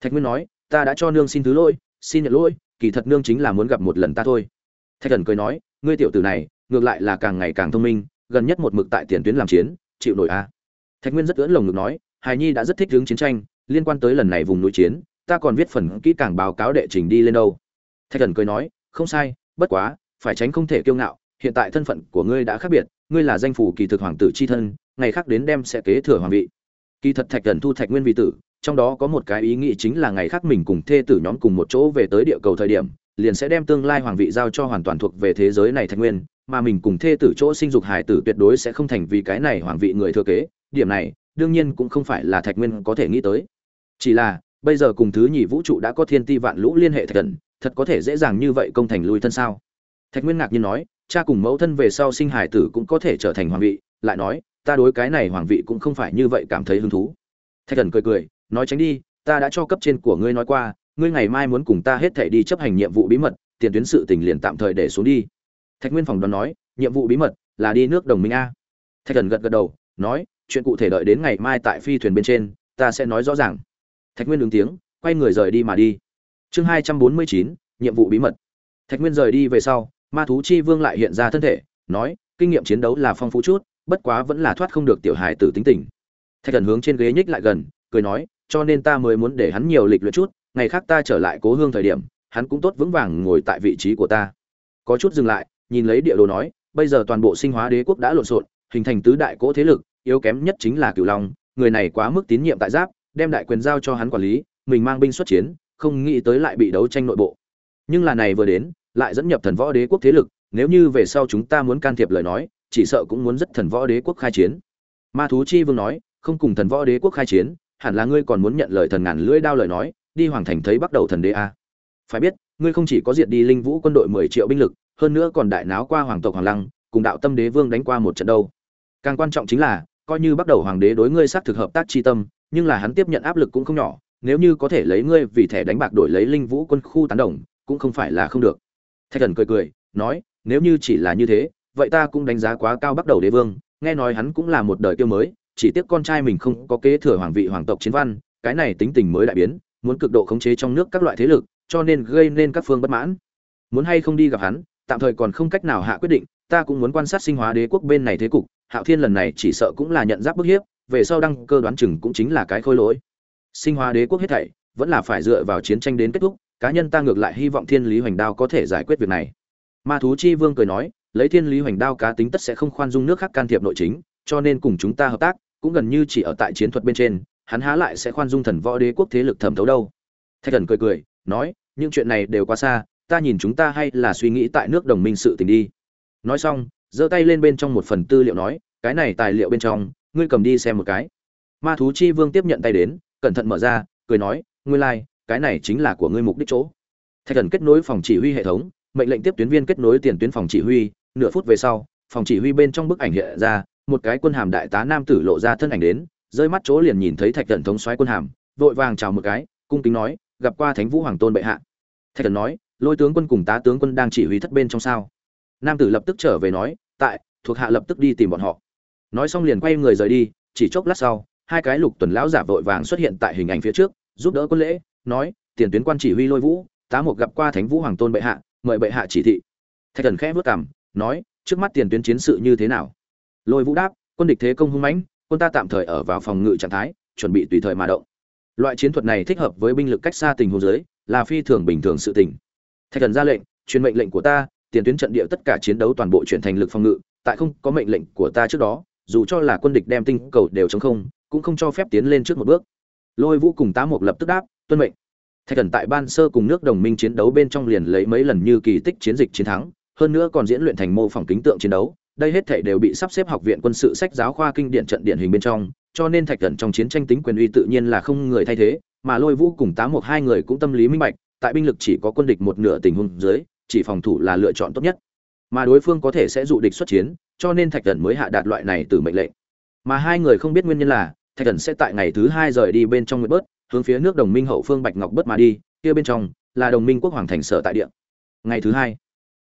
thạch nguyên nói, ta đã cho nương xin thứ lỗi, xin nhận lỗi, kỳ thật nương chính là muốn gặp một lần ta thôi. Thạch thần cười nói, ngươi tiểu tử này, ngược lại là càng ngày càng thông minh, gần nhất một mực tại tiền tuyến làm chiến, chịu nổi a. À. thạch nguyên rất ưỡn lồng ngực nói, hài nhi đã rất thích hướng chiến tranh, liên quan tới lần này vùng núi chiến, ta còn viết phần kỹ càng báo cáo đệ trình đi lên đâu. Thạch thần cười nói, không sai, bất quá, phải tránh không thể kiêu ngạo, hiện tại thân phận của ngươi đã khác biệt, ngươi là danh phủ kỳ thực hoàng tử c h i thân, ngày khác đến đem sẽ kế thừa hoàng vị. Kỳ thật thạch thần thu thạch nguyên vị tử trong đó có một cái ý nghĩ chính là ngày khác mình cùng thê tử nhóm cùng một chỗ về tới địa cầu thời điểm, liền sẽ đem tương lai hoàng vị giao cho hoàn toàn thuộc về thế giới này thạch nguyên, mà mình cùng thê tử chỗ sinh dục hải tử tuyệt đối sẽ không thành vì cái này hoàng vị người thừa kế, điểm này, đương nhiên cũng không phải là thạch nguyên có thể nghĩ tới. Chỉ là, bây giờ cùng thứ nhì vũ trụ đã có thiên ti vạn lũ liên hệ thạch thần thật có thể dễ dàng như vậy công thành lui thân sao? Thạch nguyên ngạc nhiên nói, cha cùng mẫu thân về sau sinh hải tử cũng có thể trở thành hoàng vị, lại nói, ta đối cái này hoàng vị cũng không phải như vậy cảm thấy hứng thú. Thạch thần cười cười nói tránh đi, ta đã cho cấp trên của ngươi nói qua, ngươi ngày mai muốn cùng ta hết thể đi chấp hành nhiệm vụ bí mật, tiền tuyến sự tình liền tạm thời để xuống đi. Thạch nguyên phòng đoán nói, nhiệm vụ bí mật là đi nước đồng minh a. Thạch thần gật gật đầu, nói, chuyện cụ thể đợi đến ngày mai tại phi thuyền bên trên, ta sẽ nói rõ ràng. Thạch nguyên ứng tiếng, quay người rời đi mà đi. Chương hai trăm bốn mươi chín, nhiệm vụ bí mật. Thạch nguyên rời đi về sau, ma thú chi vương lại hiện ra thân thể, nói, kinh nghiệm chiến đấu là phong phú chút, bất quá vẫn là thoát không được tiểu hài tử tính tình. Thạch thần hướng trên ghế nhích lại gần, cười nói cho nên ta mới muốn để hắn nhiều lịch luyện chút, ngày khác ta trở lại cố hương thời điểm, hắn cũng tốt vững vàng ngồi tại vị trí của ta. Có chút dừng lại, nhìn lấy địa đồ nói, bây giờ toàn bộ sinh hóa đế quốc đã lộn xộn, hình thành tứ đại cỗ thế lực, yếu kém nhất chính là cửu long, người này quá mức tín nhiệm tại giáp, đem đại quyền giao cho hắn quản lý, mình mang binh xuất chiến, không nghĩ tới lại bị đấu tranh nội bộ. Nhưng là này vừa đến, lại dẫn nhập thần võ đế quốc thế lực, nếu như về sau chúng ta muốn can thiệp lời nói, chỉ sợ cũng muốn rất thần võ đế quốc khai chiến. Ma thú chi vương nói, không cùng thần võ đế quốc khai chiến hẳn là ngươi còn muốn nhận lời thần ngàn lưỡi đao lời nói, đi hoàng thành thấy bắt đầu thần đế a. Phải biết, ngươi không chỉ có diệt đi linh vũ quân đội mười triệu binh lực, hơn nữa còn đại náo qua hoàng tộc hoàng lăng, cùng đạo tâm đế vương đánh qua một trận đâu. Càng quan trọng chính là, coi như bắt đầu hoàng đế đối ngươi xác thực hợp tác chi tâm, nhưng là hắn tiếp nhận áp lực cũng không nhỏ, nếu như có thể lấy ngươi vì thẻ đánh bạc đổi lấy linh vũ quân khu tán đồng, cũng không phải là không được. Thạch thần cười cười, nói, nếu như chỉ là như thế, vậy ta cũng đánh giá quá cao bắt đầu đế vương, nghe nói hắn cũng là một đời tiêu mới chỉ tiếc con trai mình không có kế thừa hoàng vị hoàng tộc chiến văn, cái này tính tình mới đại biến, muốn cực độ khống chế trong nước các loại thế lực, cho nên gây nên các phương bất mãn. Muốn hay không đi gặp hắn, tạm thời còn không cách nào hạ quyết định, ta cũng muốn quan sát sinh hóa đế quốc bên này thế cục, hạo thiên lần này chỉ sợ cũng là nhận giáp bức hiếp, về sau đăng cơ đoán chừng cũng chính là cái khôi lỗi. Sinh hóa đế quốc hết thảy, vẫn là phải dựa vào chiến tranh đến kết thúc, cá nhân ta ngược lại hy vọng thiên lý hoành đao có thể giải quyết việc này. Ma thú chi vương cười nói, lấy thiên lý hoành đao cá tính tất sẽ không khoan dung nước khác can thiệp nội chính, cho nên cùng chúng ta hợp tác cũng gần như chỉ ở tại chiến thuật bên trên hắn há lại sẽ khoan dung thần võ đế quốc thế lực thẩm thấu đâu. Thạch thần cười cười nói những chuyện này đều quá xa ta nhìn chúng ta hay là suy nghĩ tại nước đồng minh sự tình đi. Nói xong giơ tay lên bên trong một phần tư liệu nói cái này tài liệu bên trong ngươi cầm đi xem một cái. Ma thú chi vương tiếp nhận tay đến cẩn thận mở ra cười nói ngươi lai、like, cái này chính là của ngươi mục đích chỗ. Thạch thần kết nối phòng chỉ huy hệ thống mệnh lệnh tiếp tuyến viên kết nối tiền tuyến phòng chỉ huy nửa phút về sau phòng chỉ huy bên trong bức ảnh hiện ra một cái quân hàm đại tá nam tử lộ ra thân ảnh đến, rơi mắt chỗ liền nhìn thấy thạch thần thống xoáy quân hàm, vội vàng chào một cái, cung kính nói, gặp qua thánh vũ hoàng tôn bệ hạ. Thạch thần nói, lôi tướng quân cùng tá tướng quân đang chỉ huy thất bên trong sao? Nam tử lập tức trở về nói, tại, thuộc hạ lập tức đi tìm bọn họ. Nói xong liền quay người rời đi, chỉ chốc lát sau, hai cái lục tuần lão giả vội vàng xuất hiện tại hình ảnh phía trước, giúp đỡ quân lễ, nói, tiền tuyến quan chỉ huy lôi vũ, tá một gặp qua thánh vũ hoàng tôn bệ hạ, mời bệ hạ chỉ thị. Thạch thần khẽ bước cảm nói, trước mắt tiền tuyến chiến sự như thế nào? Lôi vũ đáp, quân địch thế công hung mãnh, quân ta tạm thời ở vào phòng ngự trạng thái, chuẩn bị tùy thời mà động. Loại chiến thuật này thích hợp với binh lực cách xa tình huống dưới, là phi thường bình thường sự tình. Thạch thần ra lệnh, truyền mệnh lệnh của ta, tiền tuyến trận địa tất cả chiến đấu toàn bộ chuyển thành lực phòng ngự, tại không có mệnh lệnh của ta trước đó, dù cho là quân địch đem tinh cầu đều chống không, cũng không cho phép tiến lên trước một bước. Lôi vũ cùng tá mục lập tức đáp, tuân mệnh. Thạch thần tại ban sơ cùng nước đồng minh chiến đấu bên trong liền lấy mấy lần như kỳ tích chiến dịch chiến thắng, hơn nữa còn diễn luyện thành mô phỏng kính tượng chiến đấu đây hết thể đều bị sắp xếp học viện quân sự sách giáo khoa kinh điển trận điển hình bên trong, cho nên thạch thần trong chiến tranh tính quyền uy tự nhiên là không người thay thế, mà lôi vũ cùng Tám một hai người cũng tâm lý minh bạch, tại binh lực chỉ có quân địch một nửa tình huống dưới, chỉ phòng thủ là lựa chọn tốt nhất. Mà đối phương có thể sẽ dụ địch xuất chiến, cho nên thạch thần mới hạ đạt loại này từ mệnh lệnh. Mà hai người không biết nguyên nhân là, thạch thần sẽ tại ngày thứ hai rời đi bên trong nguyệt bớt, hướng phía nước đồng minh hậu phương bạch ngọc bớt mà đi, kia bên trong là đồng minh quốc hoàng thành sở tại địa. Ngày thứ hai,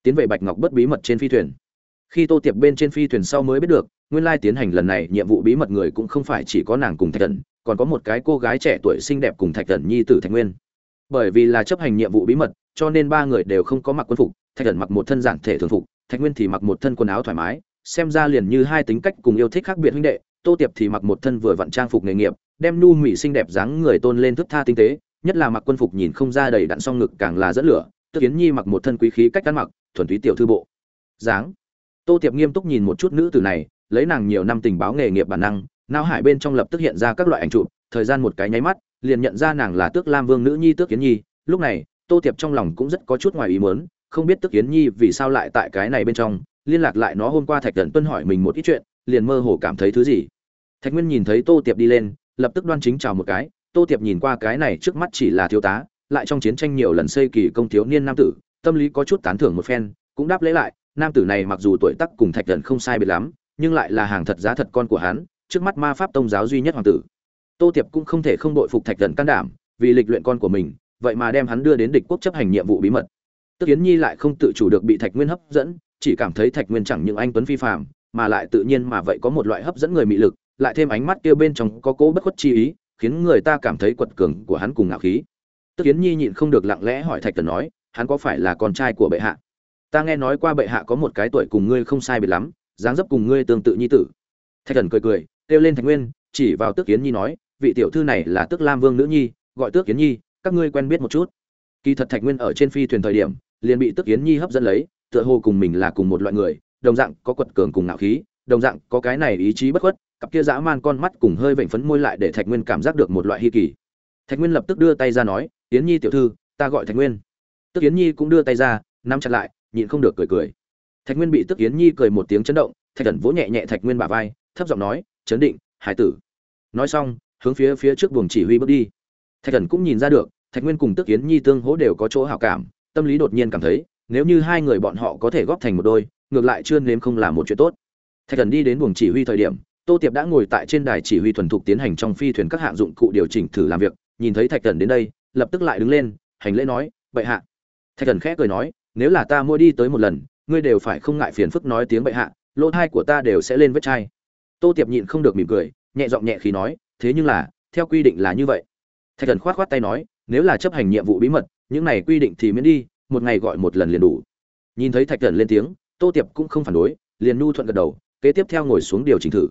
tiến về bạch ngọc bớt bí mật trên phi thuyền khi tô tiệp bên trên phi thuyền sau mới biết được, nguyên lai tiến hành lần này nhiệm vụ bí mật người cũng không phải chỉ có nàng cùng thạch thần, còn có một cái cô gái trẻ tuổi xinh đẹp cùng thạch thần nhi tử thạch nguyên. Bởi vì là chấp hành nhiệm vụ bí mật, cho nên ba người đều không có mặc quân phục, thạch thần mặc một thân giản thể thường phục, thạch nguyên thì mặc một thân quần áo thoải mái, xem ra liền như hai tính cách cùng yêu thích khác biệt huynh đệ, tô tiệp thì mặc một thân vừa vặn trang phục nghề nghiệp, đem nu mỹ xinh đẹp dáng người tôn lên thức tha tinh tế, nhất là mặc quân phục nhìn không ra đầy đặn song ngực càng là dẫn lửa, tức kiến nhi mặc một thân quý khí cách ăn mặc, thuần túy tiểu thư bộ. Dáng tô tiệp nghiêm túc nhìn một chút nữ tử này, lấy nàng nhiều năm tình báo nghề nghiệp bản năng, não hải bên trong lập tức hiện ra các loại ảnh chụp, thời gian một cái nháy mắt, liền nhận ra nàng là tước lam vương nữ nhi tước kiến nhi. Lúc này, tô tiệp trong lòng cũng rất có chút ngoài ý muốn, không biết tước kiến nhi vì sao lại tại cái này bên trong, liên lạc lại nó hôm qua thạch thần tuân hỏi mình một ít chuyện, liền mơ hồ cảm thấy thứ gì. Thạch nguyên nhìn thấy tô tiệp đi lên, lập tức đoan chính chào một cái, tô tiệp nhìn qua cái này trước mắt chỉ là thiếu tá, lại trong chiến tranh nhiều lần xây kỳ công thiếu niên nam tử, tâm lý có chút tán thưởng một phen, cũng đáp lễ lại nam tử này mặc dù tuổi tác cùng thạch thần không sai biệt lắm, nhưng lại là hàng thật giá thật con của hắn, trước mắt ma pháp tông giáo duy nhất hoàng tử. Tô tiệp cũng không thể không đội phục thạch thần can đảm, vì lịch luyện con của mình, vậy mà đem hắn đưa đến địch quốc chấp hành nhiệm vụ bí mật. Tức kiến nhi lại không tự chủ được bị thạch nguyên hấp dẫn, chỉ cảm thấy thạch nguyên chẳng những anh tuấn phi phạm mà lại tự nhiên mà vậy có một loại hấp dẫn người mị lực, lại thêm ánh mắt kia bên trong có cố bất khuất chi ý, khiến người ta cảm thấy quật cường của hắn cùng ngạo khí. Tức kiến nhi nhịn không được lặng lẽ hỏi thạch thần nói, hắn có phải là con trai của bệ hạ? Ta nghe nói qua bệ hạ có một cái tuổi cùng ngươi không sai biệt lắm, dáng dấp cùng ngươi tương tự nhi tử. Thạch thần cười cười, kêu lên thạch nguyên, chỉ vào tước kiến nhi nói, vị tiểu thư này là tước lam vương nữ nhi, gọi tước kiến nhi, các ngươi quen biết một chút. Kỳ thật thạch nguyên ở trên phi thuyền thời điểm, liền bị tước kiến nhi hấp dẫn lấy, tựa hồ cùng mình là cùng một loại người, đồng dạng có quật cường cùng ngạo khí, đồng dạng có cái này ý chí bất khuất, cặp kia dã man con mắt cùng hơi vểnh phấn môi lại để thạch nguyên cảm giác được một loại hi kỳ. Thạch nguyên lập tức đưa tay ra nói tiến nhi tiểu thư, ta gọi thạch nguyên. Tức yến nhi cũng đưa tay ra, nắm chặt lại nhịn không được cười cười. Thạch nguyên bị tức yến nhi cười một tiếng chấn động, thạch thần vỗ nhẹ nhẹ thạch nguyên bả vai, thấp giọng nói, chấn định, hải tử. Nói xong, hướng phía phía trước buồng chỉ huy bước đi. Thạch thần cũng nhìn ra được, thạch nguyên cùng tức yến nhi tương hỗ đều có chỗ hảo cảm, tâm lý đột nhiên cảm thấy, nếu như hai người bọn họ có thể góp thành một đôi, ngược lại chưa nếm không là một chuyện tốt. Thạch thần đi đến buồng chỉ huy thời điểm, tô tiệp đã ngồi tại trên đài chỉ huy thuần thục tiến hành trong phi thuyền các hạng dụng cụ điều chỉnh thử làm việc, nhìn thấy thạch thần đến đây, lập tức lại đứng lên, hành lễ nói, bệ hạ. Thạch thần khẽ cười nói nếu là ta mua đi tới một lần, ngươi đều phải không ngại phiền phức nói tiếng bệ hạ, lỗ thai của ta đều sẽ lên vết chai. Tô tiệp nhịn không được mỉm cười, nhẹ giọng nhẹ khí nói, thế nhưng là, theo quy định là như vậy. Thạch thần khoát khoát tay nói, nếu là chấp hành nhiệm vụ bí mật, những này quy định thì miễn đi, một ngày gọi một lần liền đủ. Nhìn thấy thạch thần lên tiếng, tô tiệp cũng không phản đối, liền nu thuận gật đầu, kế tiếp theo ngồi xuống điều chỉnh thử.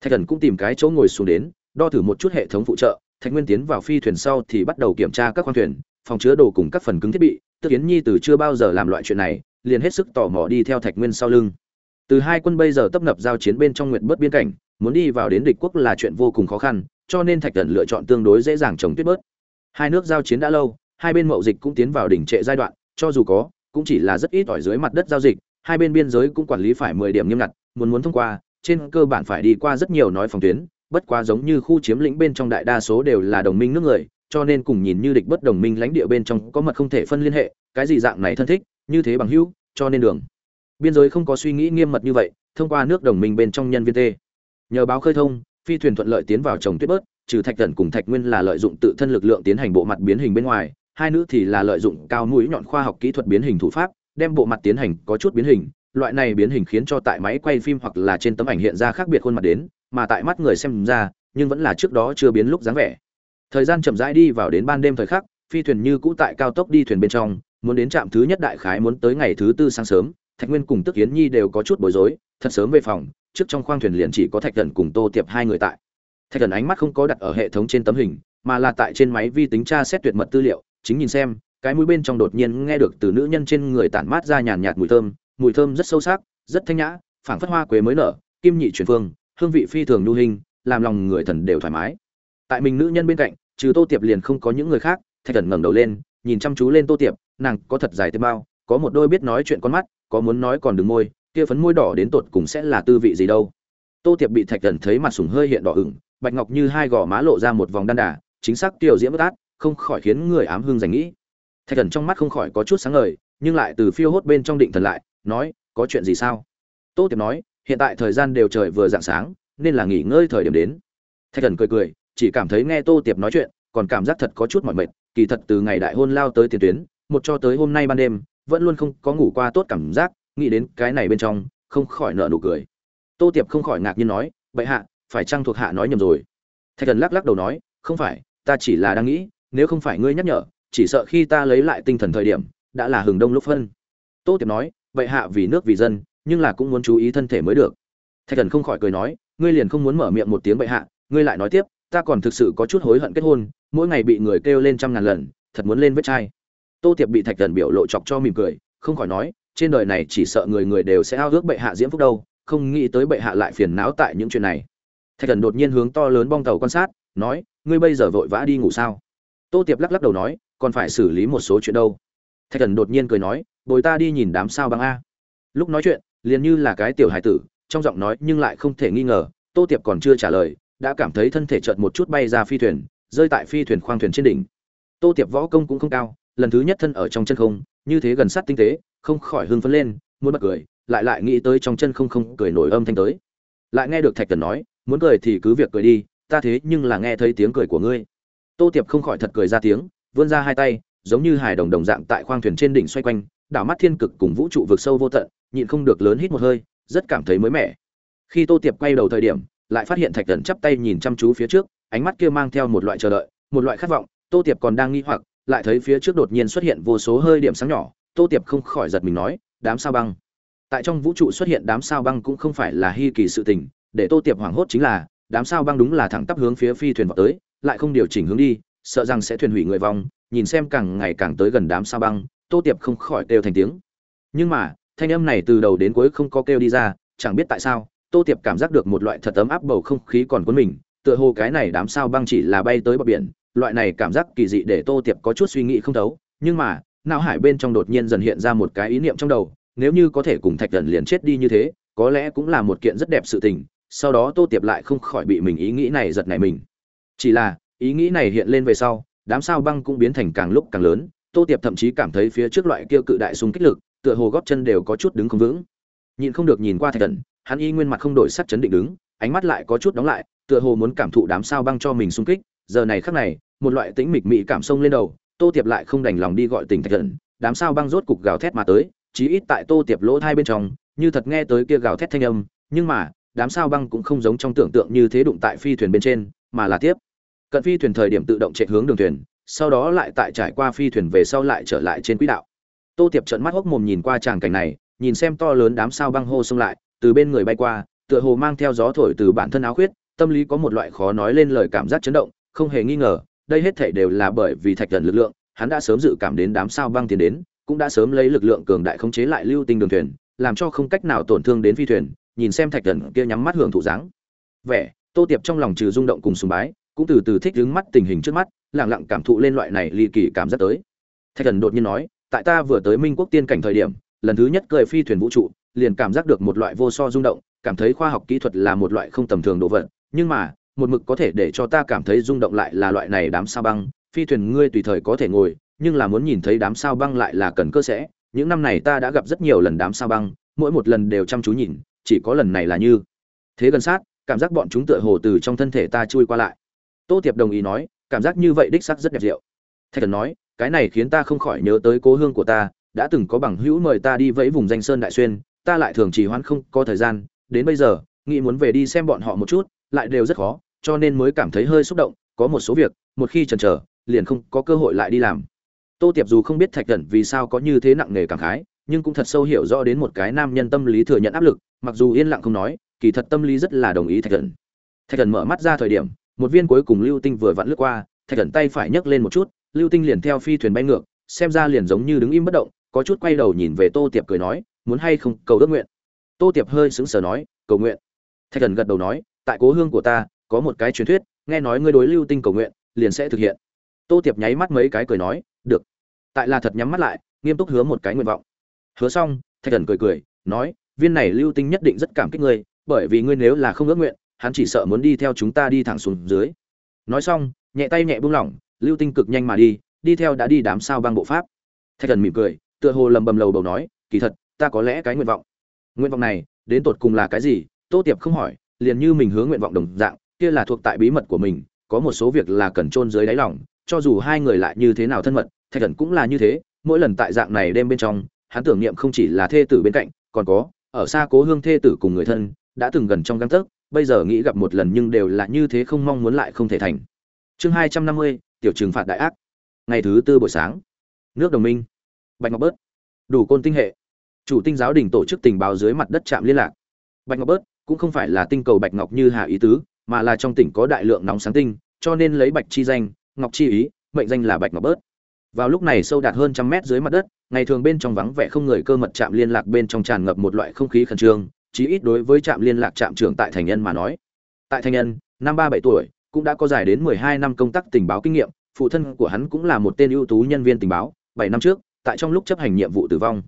Thạch thần cũng tìm cái chỗ ngồi xuống đến, đo thử một chút hệ thống phụ trợ, thạch nguyên tiến vào phi thuyền sau thì bắt đầu kiểm tra các khoang thuyền, phòng chứa đồ cùng các phần cứng thiết bị tức kiến nhi từ chưa bao giờ làm loại chuyện này, liền hết sức tò mò đi theo thạch nguyên sau lưng. Từ hai quân bây giờ tấp nập giao chiến bên trong nguyện bớt biên cảnh, muốn đi vào đến địch quốc là chuyện vô cùng khó khăn, cho nên thạch thần lựa chọn tương đối dễ dàng chống tuyết bớt. Hai nước giao chiến đã lâu, hai bên mậu dịch cũng tiến vào đỉnh trệ giai đoạn, cho dù có, cũng chỉ là rất ít ỏi dưới mặt đất giao dịch, hai bên biên giới cũng quản lý phải mười điểm nghiêm ngặt, muốn muốn thông qua, trên cơ bản phải đi qua rất nhiều nói phòng tuyến, bất quá giống như khu chiếm lĩnh bên trong đại đa số đều là đồng minh nước người cho nên cùng nhìn như địch bất đồng minh lãnh địa bên trong có mật không thể phân liên hệ, cái gì dạng này thân thích, như thế bằng hữu, cho nên đường. Biên giới không có suy nghĩ nghiêm mật như vậy, thông qua nước đồng minh bên trong nhân viên t nhờ báo khơi thông, phi thuyền thuận lợi tiến vào trồng tuyết bớt, trừ thạch thần cùng thạch nguyên là lợi dụng tự thân lực lượng tiến hành bộ mặt biến hình bên ngoài, hai nữ thì là lợi dụng cao mũi nhọn khoa học kỹ thuật biến hình thủ pháp, đem bộ mặt tiến hành có chút biến hình, loại này biến hình khiến cho tại máy quay phim hoặc là trên tấm ảnh hiện ra khác biệt khuôn mặt đến, mà tại mắt người xem ra, nhưng vẫn là trước đó chưa biến lúc dáng vẻ thời gian chậm rãi đi vào đến ban đêm thời khắc, phi thuyền như cũ tại cao tốc đi thuyền bên trong, muốn đến trạm thứ nhất đại khái muốn tới ngày thứ tư sáng sớm, thạch nguyên cùng tức yến nhi đều có chút bối rối, thật sớm về phòng, trước trong khoang thuyền liền chỉ có thạch thần cùng tô tiệp hai người tại. Thạch thần ánh mắt không có đặt ở hệ thống trên tấm hình, mà là tại trên máy vi tính tra xét tuyệt mật tư liệu, chính nhìn xem, cái mũi bên trong đột nhiên nghe được từ nữ nhân trên người tản mát ra nhàn nhạt mùi thơm mùi thơm rất sâu sắc, rất thanh nhã, phảng phất hoa quế mới nở, kim nhị truyền phương, hương vị phi thường nhu hình, làm lòng người thần đều thoải mái tại mình nữ nhân bên cạnh, trừ tô tiệp liền không có những người khác, thạch thần ngẩng đầu lên, nhìn chăm chú lên tô tiệp, nàng có thật dài tế bao, có một đôi biết nói chuyện con mắt, có muốn nói còn đừng môi, kia phấn môi đỏ đến tột cùng sẽ là tư vị gì đâu. Tô tiệp bị thạch thần thấy mặt sùng hơi hiện đỏ ửng, bạch ngọc như hai gò má lộ ra một vòng đan đà, chính xác tiểu diễm bất át, không khỏi khiến người ám hương giành nghĩ. Thạch thần trong mắt không khỏi có chút sáng ngời, nhưng lại từ phiêu hốt bên trong định thần lại, nói, có chuyện gì sao? Tô tiệp nói, hiện tại thời gian đều trời vừa dạng sáng, nên là nghỉ ngơi thời điểm đến. Thạch thần cười cười chỉ cảm thấy nghe tô tiệp nói chuyện, còn cảm giác thật có chút mỏi mệt, kỳ thật từ ngày đại hôn lao tới tiền tuyến, một cho tới hôm nay ban đêm, vẫn luôn không có ngủ qua tốt cảm giác, nghĩ đến cái này bên trong, không khỏi nợ nụ cười. Tô tiệp không khỏi ngạc nhiên nói vậy hạ, phải chăng thuộc hạ nói nhầm rồi? Thạch thần lắc lắc đầu nói, không phải, ta chỉ là đang nghĩ, nếu không phải ngươi nhắc nhở, chỉ sợ khi ta lấy lại tinh thần thời điểm, đã là hừng đông lúc phân. Tô tiệp nói vậy hạ vì nước vì dân, nhưng là cũng muốn chú ý thân thể mới được. Thạch thần không khỏi cười nói, ngươi liền không muốn mở miệng một tiếng bệ hạ, ngươi lại nói tiếp ta còn thực sự có chút hối hận kết hôn, mỗi ngày bị người kêu lên trăm ngàn lần, thật muốn lên vết chai. Tô tiệp bị thạch thần biểu lộ chọc cho mỉm cười, không khỏi nói, trên đời này chỉ sợ người người đều sẽ ao ước bệ hạ diễm phúc đâu, không nghĩ tới bệ hạ lại phiền não tại những chuyện này. Thạch thần đột nhiên hướng to lớn bong tàu quan sát, nói, ngươi bây giờ vội vã đi ngủ sao? Tô tiệp lắc lắc đầu nói, còn phải xử lý một số chuyện đâu. Thạch thần đột nhiên cười nói, bồi ta đi nhìn đám sao băng a. Lúc nói chuyện, liền như là cái tiểu hài tử, trong giọng nói nhưng lại không thể nghi ngờ, tô tiệp còn chưa trả lời đã cảm thấy thân thể chợt một chút bay ra phi thuyền, rơi tại phi thuyền khoang thuyền trên đỉnh. Tô tiệp võ công cũng không cao, lần thứ nhất thân ở trong chân không, như thế gần sát tinh tế, không khỏi hưng phấn lên, muốn bật cười, lại lại nghĩ tới trong chân không không cười nổi âm thanh tới. Lại nghe được thạch Cẩn nói, muốn cười thì cứ việc cười đi, ta thế nhưng là nghe thấy tiếng cười của ngươi. Tô tiệp không khỏi thật cười ra tiếng, vươn ra hai tay, giống như hài đồng đồng dạng tại khoang thuyền trên đỉnh xoay quanh, đảo mắt thiên cực cùng vũ trụ vực sâu vô tận, nhịn không được lớn hít một hơi, rất cảm thấy mới mẻ. Khi tô tiệp quay đầu thời điểm lại phát hiện thạch thần chắp tay nhìn chăm chú phía trước, ánh mắt kia mang theo một loại chờ đợi, một loại khát vọng, tô tiệp còn đang nghi hoặc, lại thấy phía trước đột nhiên xuất hiện vô số hơi điểm sáng nhỏ, tô tiệp không khỏi giật mình nói, đám sao băng. Tại trong vũ trụ xuất hiện đám sao băng cũng không phải là hy kỳ sự tình, để tô tiệp hoảng hốt chính là, đám sao băng đúng là thẳng tắp hướng phía phi thuyền vào tới, lại không điều chỉnh hướng đi, sợ rằng sẽ thuyền hủy người vong, nhìn xem càng ngày càng tới gần đám sao băng, tô tiệp không khỏi kêu thành tiếng. Nhưng mà, thanh âm này từ đầu đến cuối không có kêu đi ra, chẳng biết tại sao tô tiệp cảm giác được một loại thật ấm áp bầu không khí còn cuốn mình, tựa hồ cái này đám sao băng chỉ là bay tới bờ biển, loại này cảm giác kỳ dị để tô tiệp có chút suy nghĩ không thấu, nhưng mà, não hải bên trong đột nhiên dần hiện ra một cái ý niệm trong đầu, nếu như có thể cùng thạch thần liền chết đi như thế, có lẽ cũng là một kiện rất đẹp sự tình, sau đó tô tiệp lại không khỏi bị mình ý nghĩ này giật nảy mình. Chỉ là, ý nghĩ này hiện lên về sau, đám sao băng cũng biến thành càng lúc càng lớn, tô tiệp thậm chí cảm thấy phía trước loại kia cự đại súng kích lực, tựa hồ góp chân đều có chút đứng không vững nhìn không được nhìn qua thạch thần, hắn y nguyên mặt không đổi sắc chấn định đứng, ánh mắt lại có chút đóng lại, tựa hồ muốn cảm thụ đám sao băng cho mình xung kích. Giờ này khắc này, một loại tĩnh mịch mị cảm sông lên đầu, tô tiệp lại không đành lòng đi gọi tình thạch thần. Đám sao băng rốt cục gào thét mà tới, chí ít tại tô tiệp lỗ thai bên trong, như thật nghe tới kia gào thét thanh âm, nhưng mà, đám sao băng cũng không giống trong tưởng tượng như thế đụng tại phi thuyền bên trên, mà là tiếp. Cận phi thuyền thời điểm tự động chạy hướng đường thuyền, sau đó lại tại trải qua phi thuyền về sau lại trở lại trên quỹ đạo. Tô tiệp trợn mắt hốc mồm nhìn qua tràng cảnh này nhìn xem to lớn đám sao băng hô xông lại, từ bên người bay qua, tựa hồ mang theo gió thổi từ bản thân áo khuyết, tâm lý có một loại khó nói lên lời cảm giác chấn động, không hề nghi ngờ, đây hết thảy đều là bởi vì thạch thần lực lượng, hắn đã sớm dự cảm đến đám sao băng tiến đến, cũng đã sớm lấy lực lượng cường đại khống chế lại lưu tinh đường thuyền, làm cho không cách nào tổn thương đến phi thuyền, nhìn xem thạch thần kia nhắm mắt hưởng thụ dáng vẻ, tô tiệp trong lòng trừ rung động cùng sùng bái, cũng từ từ thích đứng mắt tình hình trước mắt, lặng lặng cảm thụ lên loại này ly kỳ cảm giác tới. Thạch thần đột nhiên nói, tại ta vừa tới minh quốc tiên cảnh thời điểm lần thứ nhất cười phi thuyền vũ trụ, liền cảm giác được một loại vô so rung động, cảm thấy khoa học kỹ thuật là một loại không tầm thường đồ vật, nhưng mà, một mực có thể để cho ta cảm thấy rung động lại là loại này đám sao băng, phi thuyền ngươi tùy thời có thể ngồi, nhưng là muốn nhìn thấy đám sao băng lại là cần cơ sẽ, những năm này ta đã gặp rất nhiều lần đám sao băng, mỗi một lần đều chăm chú nhìn, chỉ có lần này là như. Thế gần sát, cảm giác bọn chúng tựa hồ từ trong thân thể ta chui qua lại. Tô tiệp đồng ý nói, cảm giác như vậy đích sắc rất đẹp diệu. Thạch thần nói, cái này khiến ta không khỏi nhớ tới cố hương của ta đã từng có bằng hữu mời ta đi vẫy vùng danh sơn đại xuyên, ta lại thường trì hoãn không có thời gian, đến bây giờ, nghĩ muốn về đi xem bọn họ một chút, lại đều rất khó, cho nên mới cảm thấy hơi xúc động, có một số việc, một khi chần chờ, liền không có cơ hội lại đi làm. Tô tiệp dù không biết thạch cẩn vì sao có như thế nặng nề cảm khái, nhưng cũng thật sâu hiểu rõ đến một cái nam nhân tâm lý thừa nhận áp lực, mặc dù yên lặng không nói, kỳ thật tâm lý rất là đồng ý thạch cẩn. Thạch cẩn mở mắt ra thời điểm, một viên cuối cùng lưu tinh vừa vặn lướt qua, thạch cẩn tay phải nhấc lên một chút, lưu tinh liền theo phi thuyền bay ngược, xem ra liền giống như đứng im bất động có chút quay đầu nhìn về tô tiệp cười nói, muốn hay không, cầu ước nguyện. Tô tiệp hơi sững sờ nói, cầu nguyện. Thạch thần gật đầu nói, tại cố hương của ta, có một cái truyền thuyết, nghe nói ngươi đối lưu tinh cầu nguyện, liền sẽ thực hiện. Tô tiệp nháy mắt mấy cái cười nói, được. Tại là thật nhắm mắt lại, nghiêm túc hứa một cái nguyện vọng. Hứa xong, thạch thần cười cười, nói, viên này lưu tinh nhất định rất cảm kích ngươi, bởi vì ngươi nếu là không ước nguyện, hắn chỉ sợ muốn đi theo chúng ta đi thẳng xuống dưới. Nói xong, nhẹ tay nhẹ buông lỏng, lưu tinh cực nhanh mà đi đi theo đã đi đám sao băng bộ pháp. Thạch thần mỉm cười tựa hồ lầm bầm lầu bầu nói, kỳ thật, ta có lẽ cái nguyện vọng. Nguyện vọng này, đến tột cùng là cái gì? Tô tiệp không hỏi, liền như mình hướng nguyện vọng đồng dạng, kia là thuộc tại bí mật của mình, có một số việc là cần chôn dưới đáy lòng, cho dù hai người lại như thế nào thân mật, thạch thần cũng là như thế, mỗi lần tại dạng này đêm bên trong, hắn tưởng niệm không chỉ là thê tử bên cạnh, còn có, ở xa cố hương thê tử cùng người thân, đã từng gần trong găng tấc, bây giờ nghĩ gặp một lần nhưng đều là như thế không mong muốn lại không thể thành. Chương hai trăm năm mươi, tiểu trừng phạt đại ác. Ngày thứ tư buổi sáng. Nước đồng minh bạch ngọc bớt. Đủ côn tinh hệ. Chủ tinh giáo đình tổ chức tình báo dưới mặt đất trạm liên lạc. Bạch ngọc bớt cũng không phải là tinh cầu bạch ngọc như hà ý tứ, mà là trong tỉnh có đại lượng nóng sáng tinh, cho nên lấy bạch chi danh, ngọc chi ý, mệnh danh là bạch ngọc bớt. Vào lúc này sâu đạt hơn trăm mét dưới mặt đất, ngày thường bên trong vắng vẻ không người cơ mật trạm liên lạc bên trong tràn ngập một loại không khí khẩn trương, chí ít đối với trạm liên lạc trạm trưởng tại thành nhân mà nói. Tại thành nhân, năm ba bảy tuổi, cũng đã có dài đến mười hai năm công tác tình báo kinh nghiệm, phụ thân của hắn cũng là một tên ưu tú nhân viên tình báo, bảy năm trước tại trong lúc chấp hành nhiệm vụ tử vong.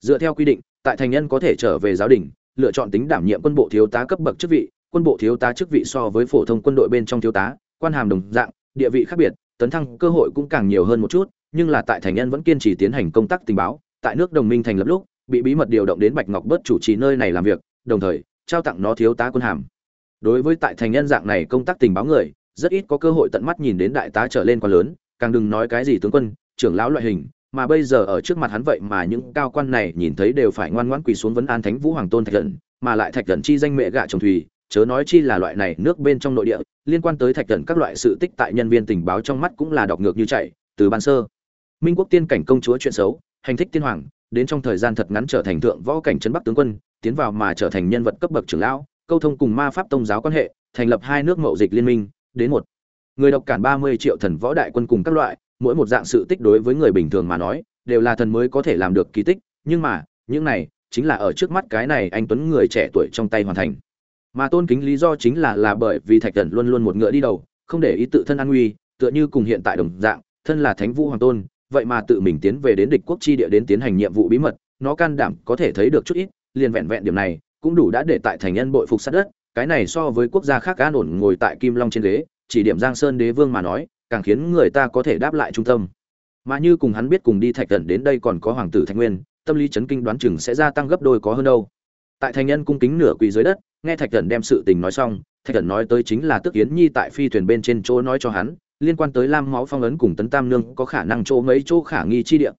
Dựa theo quy định, tại thành nhân có thể trở về giáo đình, lựa chọn tính đảm nhiệm quân bộ thiếu tá cấp bậc chức vị, quân bộ thiếu tá chức vị so với phổ thông quân đội bên trong thiếu tá, quan hàm đồng dạng, địa vị khác biệt, tấn thăng cơ hội cũng càng nhiều hơn một chút, nhưng là tại thành nhân vẫn kiên trì tiến hành công tác tình báo, tại nước đồng minh thành lập lúc, bị bí mật điều động đến bạch ngọc bớt chủ trì nơi này làm việc, đồng thời, trao tặng nó thiếu tá quân hàm. Đối với tại thành nhân dạng này công tác tình báo người, rất ít có cơ hội tận mắt nhìn đến đại tá trở lên quá lớn, càng đừng nói cái gì tướng quân, trưởng lão loại hình mà bây giờ ở trước mặt hắn vậy mà những cao quan này nhìn thấy đều phải ngoan ngoãn quỳ xuống vấn an thánh vũ hoàng tôn thạch thần, mà lại thạch thần chi danh mẹ gạ chồng thủy chớ nói chi là loại này nước bên trong nội địa, liên quan tới thạch thần các loại sự tích tại nhân viên tình báo trong mắt cũng là đọc ngược như chạy, từ ban sơ. Minh quốc tiên cảnh công chúa chuyện xấu, hành thích tiên hoàng, đến trong thời gian thật ngắn trở thành thượng võ cảnh trấn bắc tướng quân, tiến vào mà trở thành nhân vật cấp bậc trưởng lão, câu thông cùng ma pháp tông giáo quan hệ, thành lập hai nước mậu dịch liên minh, đến một. Người độc cản ba mươi triệu thần võ đại quân cùng các loại mỗi một dạng sự tích đối với người bình thường mà nói, đều là thần mới có thể làm được kỳ tích, nhưng mà, những này chính là ở trước mắt cái này anh tuấn người trẻ tuổi trong tay hoàn thành. Mà tôn kính lý do chính là là bởi vì thạch thần luôn luôn một ngựa đi đầu, không để ý tự thân an nguy, tựa như cùng hiện tại đồng dạng, thân là thánh vũ hoàng tôn, vậy mà tự mình tiến về đến địch quốc chi địa đến tiến hành nhiệm vụ bí mật, nó can đảm có thể thấy được chút ít, liền vẹn vẹn điểm này, cũng đủ đã để tại thành nhân bội phục sát đất, cái này so với quốc gia khác an ổn ngồi tại kim long trên ghế, chỉ điểm giang sơn đế vương mà nói càng khiến người ta có thể đáp lại trung tâm. Mà như cùng hắn biết cùng đi thạch thần đến đây còn có hoàng tử thạch nguyên, tâm lý chấn kinh đoán chừng sẽ gia tăng gấp đôi có hơn đâu. Tại thành nhân cung kính nửa quỳ dưới đất, nghe thạch thần đem sự tình nói xong, thạch thần nói tới chính là tức yến nhi tại phi thuyền bên trên chỗ nói cho hắn, liên quan tới lam máu phong ấn cùng tấn tam nương có khả năng chỗ mấy chỗ khả nghi chi địa.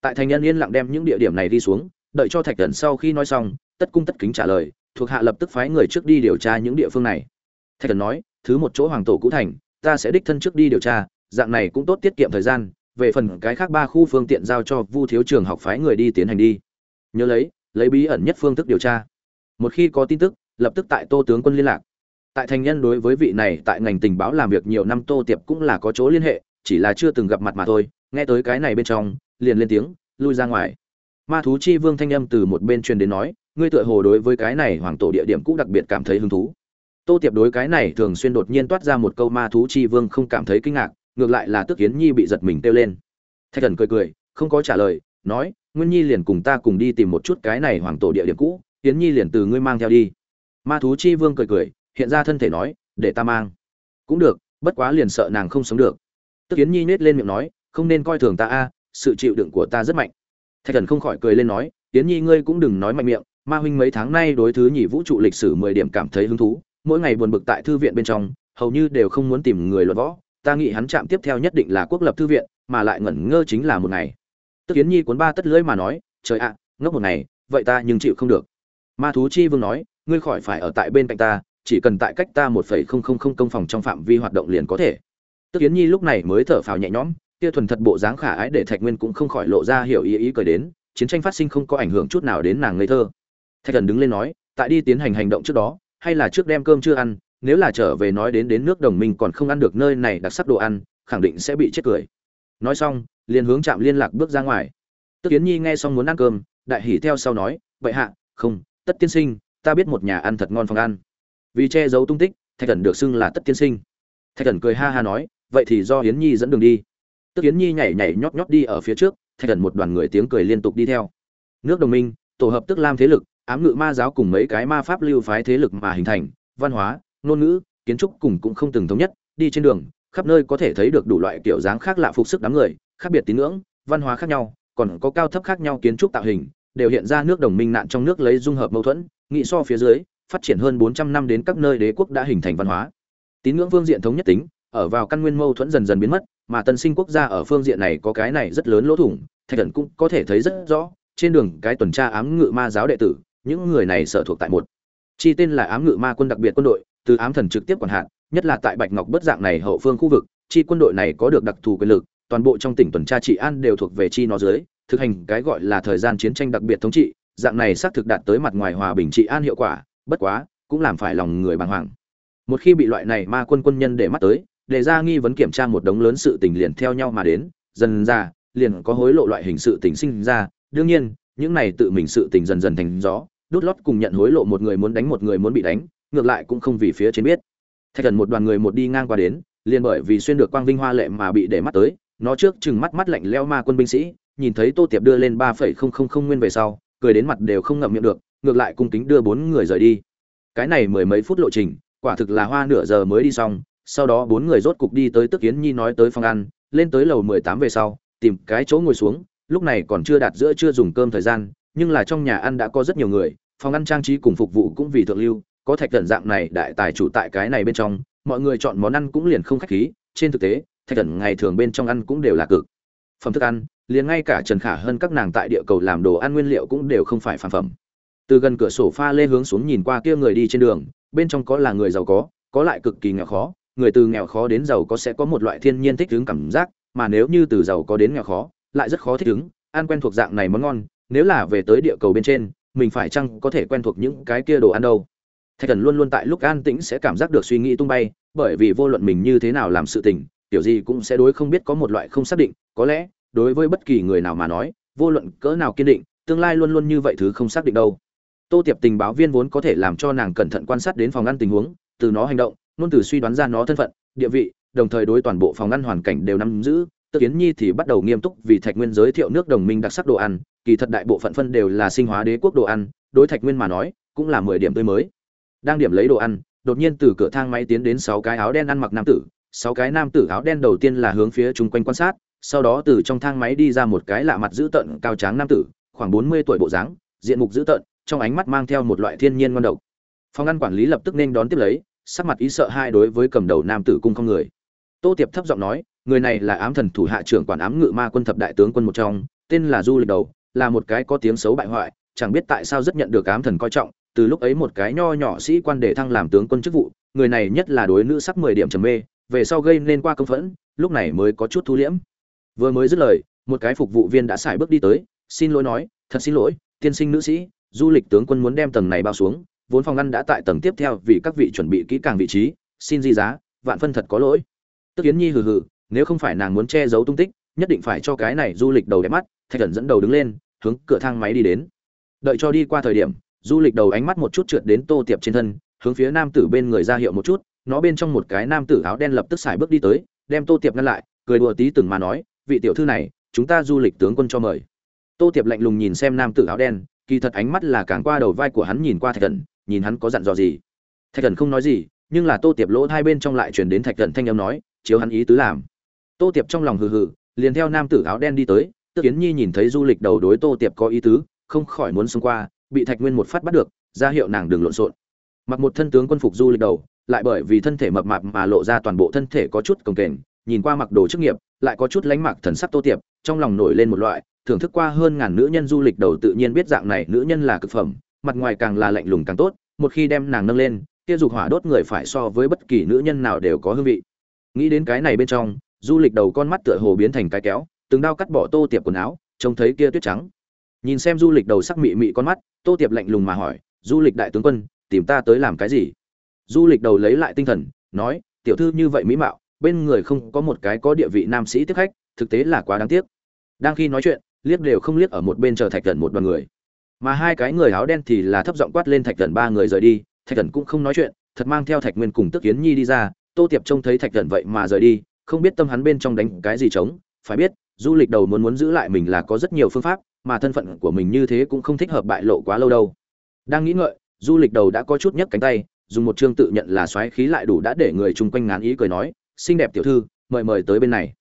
Tại thành nhân yên lặng đem những địa điểm này đi xuống, đợi cho thạch thần sau khi nói xong, tất cung tất kính trả lời, thuộc hạ lập tức phái người trước đi điều tra những địa phương này. Thạch thần nói, thứ một chỗ hoàng tổ cũ thành ta sẽ đích thân trước đi điều tra, dạng này cũng tốt tiết kiệm thời gian, về phần cái khác ba khu phương tiện giao cho vu thiếu trường học phái người đi tiến hành đi. Nhớ lấy lấy bí ẩn nhất phương thức điều tra. Một khi có tin tức, lập tức tại tô tướng quân liên lạc. Tại thành nhân đối với vị này tại ngành tình báo làm việc nhiều năm tô tiệp cũng là có chỗ liên hệ, chỉ là chưa từng gặp mặt mà thôi, nghe tới cái này bên trong, liền lên tiếng, lui ra ngoài. Ma thú chi vương thanh âm từ một bên truyền đến nói, ngươi tựa hồ đối với cái này hoàng tổ địa điểm cũng đặc biệt cảm thấy hứng thú tô tiệp đối cái này thường xuyên đột nhiên toát ra một câu ma thú chi vương không cảm thấy kinh ngạc, ngược lại là tức kiến nhi bị giật mình kêu lên. Thạch thần cười cười, không có trả lời, nói, nguyên nhi liền cùng ta cùng đi tìm một chút cái này hoàng tổ địa điểm cũ, yến nhi liền từ ngươi mang theo đi. Ma thú chi vương cười cười, hiện ra thân thể nói, để ta mang. Cũng được, bất quá liền sợ nàng không sống được. Tức kiến nhi nết lên miệng nói, không nên coi thường ta a, sự chịu đựng của ta rất mạnh. Thạch thần không khỏi cười lên nói, yến nhi ngươi cũng đừng nói mạnh miệng, ma huynh mấy tháng nay đối thứ nhị vũ trụ lịch sử mười điểm cảm thấy hứng thú mỗi ngày buồn bực tại thư viện bên trong, hầu như đều không muốn tìm người luận võ. Ta nghĩ hắn chạm tiếp theo nhất định là quốc lập thư viện, mà lại ngẩn ngơ chính là một ngày. Tức kiến nhi cuốn ba tất lưỡi mà nói, trời ạ, ngốc một ngày, vậy ta nhưng chịu không được. Ma thú chi vương nói, ngươi khỏi phải ở tại bên cạnh ta, chỉ cần tại cách ta một phẩy không không không công phòng trong phạm vi hoạt động liền có thể. Tức kiến nhi lúc này mới thở phào nhẹ nhõm, kia thuần thật bộ dáng khả ái để thạch nguyên cũng không khỏi lộ ra hiểu ý ý cười đến, chiến tranh phát sinh không có ảnh hưởng chút nào đến nàng ngây thơ. Thạch thần đứng lên nói, tại đi tiến hành hành động trước đó hay là trước đem cơm chưa ăn, nếu là trở về nói đến đến nước đồng minh còn không ăn được nơi này đặc sắc đồ ăn, khẳng định sẽ bị chết cười. Nói xong, liền hướng chạm liên lạc bước ra ngoài. Tức kiến nhi nghe xong muốn ăn cơm, đại hỉ theo sau nói, vậy hạ, không, tất tiên sinh, ta biết một nhà ăn thật ngon phòng ăn. Vì che giấu tung tích, thạch thần được xưng là tất tiên sinh. Thạch thần cười ha ha nói, vậy thì do hiến nhi dẫn đường đi. Tức hiến nhi nhảy nhảy nhót nhót đi ở phía trước, thạch thần một đoàn người tiếng cười liên tục đi theo. Nước đồng minh, tổ hợp tức lam thế lực ám ngự ma giáo cùng mấy cái ma pháp lưu phái thế lực mà hình thành văn hóa ngôn ngữ kiến trúc cùng cũng không từng thống nhất đi trên đường khắp nơi có thể thấy được đủ loại kiểu dáng khác lạ phục sức đám người khác biệt tín ngưỡng văn hóa khác nhau còn có cao thấp khác nhau kiến trúc tạo hình đều hiện ra nước đồng minh nạn trong nước lấy dung hợp mâu thuẫn nghị so phía dưới phát triển hơn 400 năm đến các nơi đế quốc đã hình thành văn hóa. Tín ngưỡng phương diện thống nhất tính, ở vào căn nguyên mâu thuẫn dần dần biến mất, mà tân sinh quốc gia ở phương diện này có cái này rất lớn lỗ thủng, Thạch Thần cũng có thể thấy rất rõ, trên đường cái tuần tra ám ngự ma giáo đệ tử, những người này sở thuộc tại một. Chi tên là ám ngự ma quân đặc biệt quân đội, từ ám thần trực tiếp quản hạn nhất là tại bạch ngọc bất dạng này hậu phương khu vực, chi quân đội này có được đặc thù quyền lực, toàn bộ trong tỉnh tuần tra trị an đều thuộc về chi nó dưới, thực hành cái gọi là thời gian chiến tranh đặc biệt thống trị, dạng này xác thực đạt tới mặt ngoài hòa bình trị an hiệu quả, bất quá, cũng làm phải lòng người bàng hoàng. Một khi bị loại này ma quân quân nhân để mắt tới đề ra nghi vấn kiểm tra một đống lớn sự tình liền theo nhau mà đến, dần ra, liền có hối lộ loại hình sự tình sinh ra, đương nhiên, những này tự mình sự tình dần dần thành gió đốt lót cùng nhận hối lộ một người muốn đánh một người muốn bị đánh, ngược lại cũng không vì phía trên biết. Thạch thần một đoàn người một đi ngang qua đến, liền bởi vì xuyên được quang vinh hoa lệ mà bị để mắt tới, nó trước chừng mắt mắt lạnh leo ma quân binh sĩ, nhìn thấy tô tiệp đưa lên ba phẩy không không không nguyên về sau, cười đến mặt đều không ngậm miệng được, ngược lại cung kính đưa bốn người rời đi. Cái này mười mấy phút lộ trình, quả thực là hoa nửa giờ mới đi xong, sau đó bốn người rốt cục đi tới tức kiến nhi nói tới phòng ăn, lên tới lầu mười tám về sau, tìm cái chỗ ngồi xuống, lúc này còn chưa đạt giữa chưa dùng cơm thời gian, nhưng là trong nhà ăn đã có rất nhiều người phòng ăn trang trí cùng phục vụ cũng vì thượng lưu, có thạch thần dạng này đại tài chủ tại cái này bên trong, mọi người chọn món ăn cũng liền không khách khí, trên thực tế, thạch thần ngày thường bên trong ăn cũng đều là cực. Phẩm thức ăn, liền ngay cả trần khả hơn các nàng tại địa cầu làm đồ ăn nguyên liệu cũng đều không phải phản phẩm. Từ gần cửa sổ pha lê hướng xuống nhìn qua kia người đi trên đường, bên trong có là người giàu có có lại cực kỳ nghèo khó, người từ nghèo khó đến giàu có sẽ có một loại thiên nhiên thích ứng cảm giác, mà nếu như từ giàu có đến nghèo khó, lại rất khó thích ứng, ăn quen thuộc dạng này món ngon, nếu là về tới địa cầu bên trên mình phải chăng có thể quen thuộc những cái kia đồ ăn đâu? Thạch thần luôn luôn tại lúc an tĩnh sẽ cảm giác được suy nghĩ tung bay, bởi vì vô luận mình như thế nào làm sự tình kiểu gì cũng sẽ đối không biết có một loại không xác định. Có lẽ, đối với bất kỳ người nào mà nói, vô luận cỡ nào kiên định, tương lai luôn luôn như vậy thứ không xác định đâu. Tô tiệp tình báo viên vốn có thể làm cho nàng cẩn thận quan sát đến phòng ngăn tình huống, từ nó hành động nôn từ suy đoán ra nó thân phận, địa vị, đồng thời đối toàn bộ phòng ngăn hoàn cảnh đều nắm giữ tức kiến nhi thì bắt đầu nghiêm túc vì thạch nguyên giới thiệu nước đồng minh đặc sắc đồ ăn, kỳ thật đại bộ phận phân đều là sinh hóa đế quốc đồ ăn, đối thạch nguyên mà nói, cũng là mười điểm tươi mới. Đang điểm lấy đồ ăn, đột nhiên từ cửa thang máy tiến đến sáu cái áo đen ăn mặc nam tử. Sáu cái nam tử áo đen đầu tiên là hướng phía chung quanh quan sát, sau đó từ trong thang máy đi ra một cái lạ mặt dữ tợn cao tráng nam tử, khoảng bốn mươi tuổi bộ dáng, diện mục dữ tợn, trong ánh mắt mang theo một loại thiên nhiên ngon độc. Phòng ăn quản lý lập tức nên đón tiếp lấy, sắc mặt ý sợ hai đối với cầm đầu nam tử cung không người. Tô tiệp thấp giọng nói người này là ám thần thủ hạ trưởng quản ám ngự ma quân thập đại tướng quân một trong, tên là du lịch đầu, là một cái có tiếng xấu bại hoại, chẳng biết tại sao rất nhận được ám thần coi trọng, từ lúc ấy một cái nho nhỏ sĩ quan để thăng làm tướng quân chức vụ, người này nhất là đối nữ sắc mười điểm trầm mê, về sau gây nên qua công phẫn, lúc này mới có chút thu liễm. Vừa mới dứt lời, một cái phục vụ viên đã xài bước đi tới, xin lỗi nói, thật xin lỗi, tiên sinh nữ sĩ, du lịch tướng quân muốn đem tầng này bao xuống, vốn phòng ngăn đã tại tầng tiếp theo vì các vị chuẩn bị kỹ càng vị trí, xin di giá, vạn phân thật có lỗi. Tức kiến nhi hừ hừ nếu không phải nàng muốn che giấu tung tích, nhất định phải cho cái này du lịch đầu đẹp mắt, thạch thần dẫn đầu đứng lên, hướng cửa thang máy đi đến. Đợi cho đi qua thời điểm, du lịch đầu ánh mắt một chút trượt đến tô tiệp trên thân, hướng phía nam tử bên người ra hiệu một chút, nó bên trong một cái nam tử áo đen lập tức xài bước đi tới, đem tô tiệp ngăn lại, cười đùa tí từng mà nói, vị tiểu thư này, chúng ta du lịch tướng quân cho mời. Tô tiệp lạnh lùng nhìn xem nam tử áo đen, kỳ thật ánh mắt là càng qua đầu vai của hắn nhìn qua thạch thần nhìn hắn có dặn dò gì. Thạch thần không nói gì, nhưng là tô tiệp lỗ hai bên trong lại chuyển đến thạch thần thanh âm nói, chiếu hắn ý tứ làm tô tiệp trong lòng hừ hừ, liền theo nam tử áo đen đi tới, tức kiến nhi nhìn thấy du lịch đầu đối tô tiệp có ý tứ, không khỏi muốn xông qua, bị thạch nguyên một phát bắt được, ra hiệu nàng đừng lộn xộn. Mặc một thân tướng quân phục du lịch đầu, lại bởi vì thân thể mập mạp mà lộ ra toàn bộ thân thể có chút cồng kềnh, nhìn qua mặc đồ chức nghiệp, lại có chút lánh mặc thần sắc tô tiệp, trong lòng nổi lên một loại, thưởng thức qua hơn ngàn nữ nhân du lịch đầu tự nhiên biết dạng này nữ nhân là cực phẩm, mặt ngoài càng là lạnh lùng càng tốt, một khi đem nàng nâng lên, kia dục hỏa đốt người phải so với bất kỳ nữ nhân nào đều có hương vị. Nghĩ đến cái này bên trong du lịch đầu con mắt tựa hồ biến thành cái kéo, từng đao cắt bỏ tô tiệp quần áo, trông thấy kia tuyết trắng. Nhìn xem du lịch đầu sắc mị mị con mắt, tô tiệp lạnh lùng mà hỏi, du lịch đại tướng quân, tìm ta tới làm cái gì? Du lịch đầu lấy lại tinh thần, nói, tiểu thư như vậy mỹ mạo, bên người không có một cái có địa vị nam sĩ tiếp khách, thực tế là quá đáng tiếc. Đang khi nói chuyện, liếc đều không liếc ở một bên chờ thạch thần một đoàn người. Mà hai cái người áo đen thì là thấp giọng quát lên thạch thần ba người rời đi, thạch thần cũng không nói chuyện, thật mang theo thạch nguyên cùng tức kiến nhi đi ra, tô tiệp trông thấy thạch thần vậy mà rời đi không biết tâm hắn bên trong đánh cái gì trống, phải biết, du lịch đầu muốn muốn giữ lại mình là có rất nhiều phương pháp, mà thân phận của mình như thế cũng không thích hợp bại lộ quá lâu đâu. Đang nghĩ ngợi, du lịch đầu đã có chút nhấc cánh tay, dùng một chương tự nhận là xoáy khí lại đủ đã để người chung quanh ngán ý cười nói, xinh đẹp tiểu thư, mời mời tới bên này.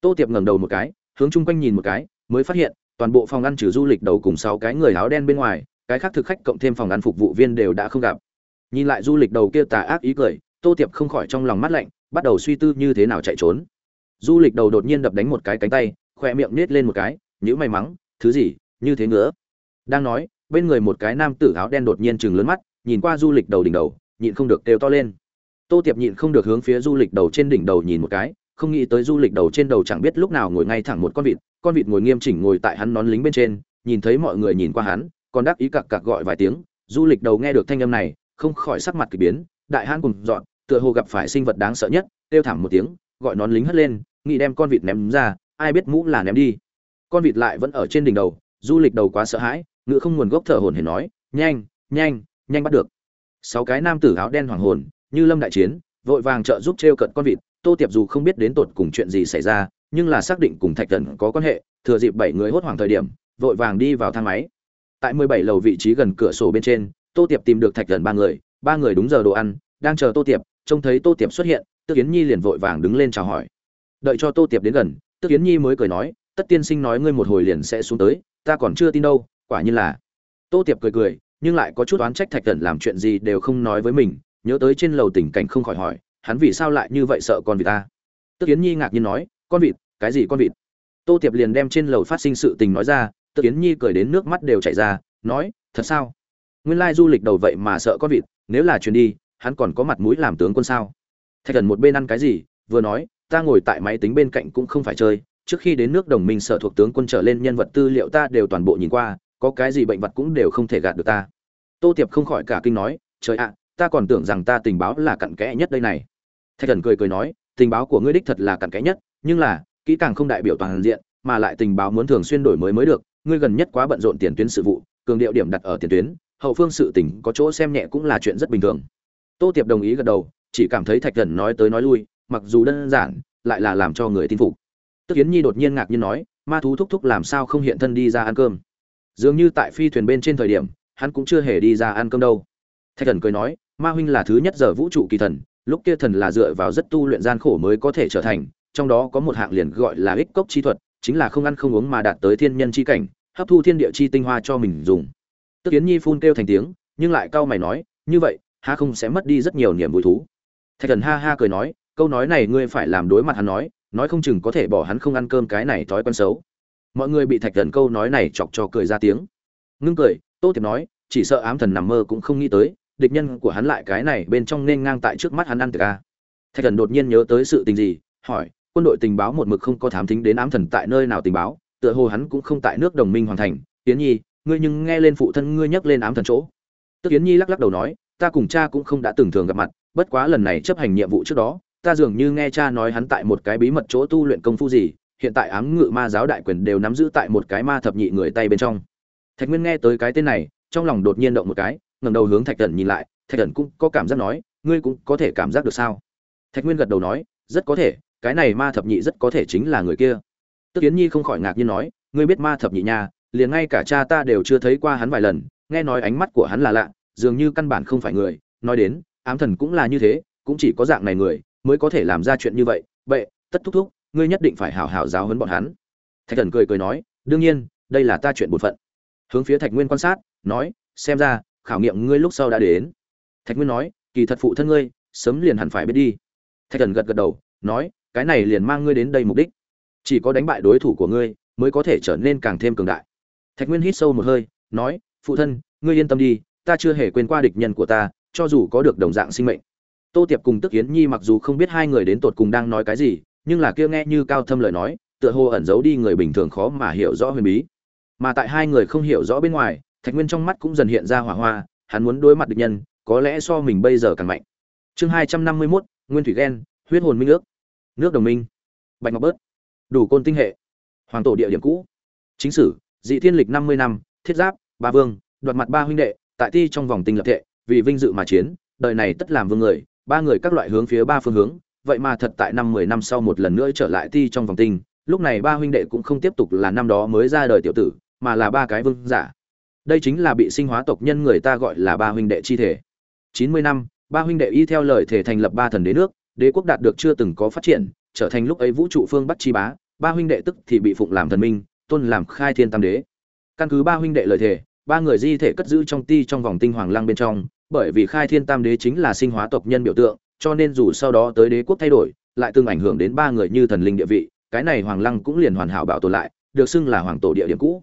Tô tiệp ngẩng đầu một cái, hướng chung quanh nhìn một cái, mới phát hiện, toàn bộ phòng ăn trừ du lịch đầu cùng sáu cái người áo đen bên ngoài, cái khác thực khách cộng thêm phòng ăn phục vụ viên đều đã không gặp. Nhìn lại du lịch đầu kia tà ác ý cười, tô tiệp không khỏi trong lòng mắt lạnh bắt đầu suy tư như thế nào chạy trốn. Du lịch đầu đột nhiên đập đánh một cái cánh tay khoe miệng nết lên một cái nhữ may mắn thứ gì, như thế nữa? Đang nói, bên người một cái nam tử áo đen đột nhiên chừng lớn mắt, nhìn qua du lịch đầu đỉnh đầu, nhịn không được kêu to lên. Tô tiệp nhịn không được hướng phía du lịch đầu trên đỉnh đầu nhìn một cái, không nghĩ tới du lịch đầu trên đầu chẳng biết lúc nào ngồi ngay thẳng một con vịt con vịt ngồi nghiêm chỉnh ngồi tại hắn nón lính bên trên, nhìn thấy mọi người nhìn qua hắn, còn đắc ý cặc cặc gọi vài tiếng, du lịch đầu nghe được thanh âm này, không khỏi sắc mặt kỳ biến, đại hãn cùng dọn tựa hồ gặp phải sinh vật đáng sợ nhất, kêu thảm một tiếng, gọi nón lính hất lên, nghĩ đem con vịt ném ra, ai biết mũ là ném đi. Con vịt lại vẫn ở trên đỉnh đầu, du lịch đầu quá sợ hãi, ngựa không nguồn gốc thở hồn hển nói, nhanh nhanh nhanh bắt được. Sáu cái nam tử áo đen hoàng hồn, như lâm đại chiến, vội vàng trợ giúp t cận con vịt, tô tiệp dù không biết đến tột cùng chuyện gì xảy ra, nhưng là xác định cùng thạch thần có quan hệ, thừa dịp bảy người hốt hoảng thời điểm, vội vàng đi vào thang máy. Tại mười bảy lầu vị trí gần cửa sổ bên trên, tô tiệp tìm được thạch thần ba người ba người đúng giờ đồ ăn, đang chờ tô tiệp trông thấy tô tiệp xuất hiện, tức kiến nhi liền vội vàng đứng lên chào hỏi. Đợi cho tô tiệp đến gần, tức kiến nhi mới cười nói, tất tiên sinh nói ngươi một hồi liền sẽ xuống tới, ta còn chưa tin đâu, quả nhiên là. Tô tiệp cười cười, nhưng lại có chút oán trách thạch thần làm chuyện gì đều không nói với mình, nhớ tới trên lầu tình cảnh không khỏi hỏi, hắn vì sao lại như vậy sợ con vịt ta? Tức kiến nhi ngạc nhiên nói, con vịt, cái gì con vịt? Tô tiệp liền đem trên lầu phát sinh sự tình nói ra, tức kiến nhi cười đến nước mắt đều chảy ra, nói, thật sao? Nguyên lai du lịch đầu vậy mà sợ con vịt, nếu là chuyền đi hắn còn có mặt mũi làm tướng quân sao? Thạch thần một bên ăn cái gì, vừa nói, ta ngồi tại máy tính bên cạnh cũng không phải chơi, trước khi đến nước đồng minh sở thuộc tướng quân trở lên nhân vật tư liệu ta đều toàn bộ nhìn qua, có cái gì bệnh vật cũng đều không thể gạt được ta. Tô tiệp không khỏi cả kinh nói, trời ạ, ta còn tưởng rằng ta tình báo là cặn kẽ nhất đây này. Thạch thần cười cười nói, tình báo của ngươi đích thật là cặn kẽ nhất, nhưng là, kỹ càng không đại biểu toàn diện, mà lại tình báo muốn thường xuyên đổi mới mới được, ngươi gần nhất quá bận rộn tiền tuyến sự vụ, cường điệu điểm đặt ở tiền tuyến, hậu phương sự tình có chỗ xem nhẹ cũng là chuyện rất bình thường tô tiệp đồng ý gật đầu, chỉ cảm thấy thạch thần nói tới nói lui, mặc dù đơn giản, lại là làm cho người tin phục. Tức kiến nhi đột nhiên ngạc nhiên nói, ma thú thúc thúc làm sao không hiện thân đi ra ăn cơm? Dường như tại phi thuyền bên trên thời điểm, hắn cũng chưa hề đi ra ăn cơm đâu. Thạch thần cười nói, ma huynh là thứ nhất giờ vũ trụ kỳ thần, lúc kia thần là dựa vào rất tu luyện gian khổ mới có thể trở thành, trong đó có một hạng liền gọi là ích cốc chi thuật, chính là không ăn không uống mà đạt tới thiên nhân chi cảnh, hấp thu thiên địa chi tinh hoa cho mình dùng. Tức kiến nhi phun kêu thành tiếng, nhưng lại cau mày nói, như vậy ha không sẽ mất đi rất nhiều niềm vui thú. Thạch thần ha ha cười nói, câu nói này ngươi phải làm đối mặt hắn nói nói không chừng có thể bỏ hắn không ăn cơm cái này thói quen xấu. Mọi người bị thạch thần câu nói này chọc cho cười ra tiếng. Ngưng cười, tô thiệp nói, chỉ sợ ám thần nằm mơ cũng không nghĩ tới, địch nhân của hắn lại cái này bên trong nên ngang tại trước mắt hắn ăn tiệc ca thạch thần đột nhiên nhớ tới sự tình gì, hỏi, quân đội tình báo một mực không có thám thính đến ám thần tại nơi nào tình báo, tựa hồ hắn cũng không tại nước đồng minh hoàn thành. Tiến nhi, ngươi nhưng nghe lên phụ thân ngươi nhắc lên ám thần chỗ. Tức tiến nhi lắc lắc đầu nói ta cùng cha cũng không đã từng thường gặp mặt, bất quá lần này chấp hành nhiệm vụ trước đó, ta dường như nghe cha nói hắn tại một cái bí mật chỗ tu luyện công phu gì, hiện tại ám ngự ma giáo đại quyền đều nắm giữ tại một cái ma thập nhị người tay bên trong. Thạch nguyên nghe tới cái tên này, trong lòng đột nhiên động một cái, ngẩng đầu hướng thạch thần nhìn lại, thạch thần cũng có cảm giác nói, ngươi cũng có thể cảm giác được sao? Thạch nguyên gật đầu nói, rất có thể, cái này ma thập nhị rất có thể chính là người kia. Tức kiến nhi không khỏi ngạc nhiên nói, ngươi biết ma thập nhị nha, liền ngay cả cha ta đều chưa thấy qua hắn vài lần, nghe nói ánh mắt của hắn là lạ dường như căn bản không phải người. Nói đến, ám thần cũng là như thế, cũng chỉ có dạng này người mới có thể làm ra chuyện như vậy. Vậy, tất thúc thúc, ngươi nhất định phải hảo hảo giáo huấn bọn hắn. Thạch thần cười cười nói, đương nhiên, đây là ta chuyện bổn phận. Hướng phía thạch nguyên quan sát, nói, xem ra, khảo nghiệm ngươi lúc sau đã đến. Thạch nguyên nói, kỳ thật phụ thân ngươi, sớm liền hẳn phải biết đi. Thạch thần gật gật đầu, nói, cái này liền mang ngươi đến đây mục đích. Chỉ có đánh bại đối thủ của ngươi, mới có thể trở nên càng thêm cường đại. Thạch nguyên hít sâu một hơi, nói, phụ thân, ngươi yên tâm đi ta chưa hề quên qua địch nhân của ta, cho dù có được đồng dạng sinh mệnh. Tô tiệp cùng tức hiến nhi mặc dù không biết hai người đến tột cùng đang nói cái gì, nhưng là kia nghe như cao thâm lời nói, tựa hồ ẩn giấu đi người bình thường khó mà hiểu rõ huyền bí. Mà tại hai người không hiểu rõ bên ngoài, thạch nguyên trong mắt cũng dần hiện ra hỏa hoa, hắn muốn đối mặt địch nhân, có lẽ so mình bây giờ càng mạnh. Chương hai trăm năm mươi mốt, nguyên thủy ghen, huyết hồn minh ước. Nước đồng minh. Bạch ngọc bớt. Đủ côn tinh hệ. Hoàng tổ địa điểm cũ. Chính sử, dị thiên lịch năm mươi năm, thiết giáp, ba vương, đoạt mặt ba huynh đệ tại ti trong vòng tinh lập thệ, vì vinh dự mà chiến, đời này tất làm vương người, ba người các loại hướng phía ba phương hướng, vậy mà thật tại năm mười năm sau một lần nữa trở lại ti trong vòng tinh, lúc này ba huynh đệ cũng không tiếp tục là năm đó mới ra đời tiểu tử, mà là ba cái vương giả. Đây chính là bị sinh hóa tộc nhân người ta gọi là ba huynh đệ chi thể. Chín mươi năm, ba huynh đệ y theo lời thể thành lập ba thần đế nước, đế quốc đạt được chưa từng có phát triển, trở thành lúc ấy vũ trụ phương bắc chi bá, ba huynh đệ tức thì bị phụng làm thần minh, tôn làm khai thiên tam đế. Căn cứ ba huynh đệ lời thề ba người di thể cất giữ trong ti trong vòng tinh hoàng lăng bên trong, bởi vì khai thiên tam đế chính là sinh hóa tộc nhân biểu tượng, cho nên dù sau đó tới đế quốc thay đổi, lại từng ảnh hưởng đến ba người như thần linh địa vị, cái này hoàng lăng cũng liền hoàn hảo bảo tồn lại, được xưng là hoàng tổ địa điểm cũ.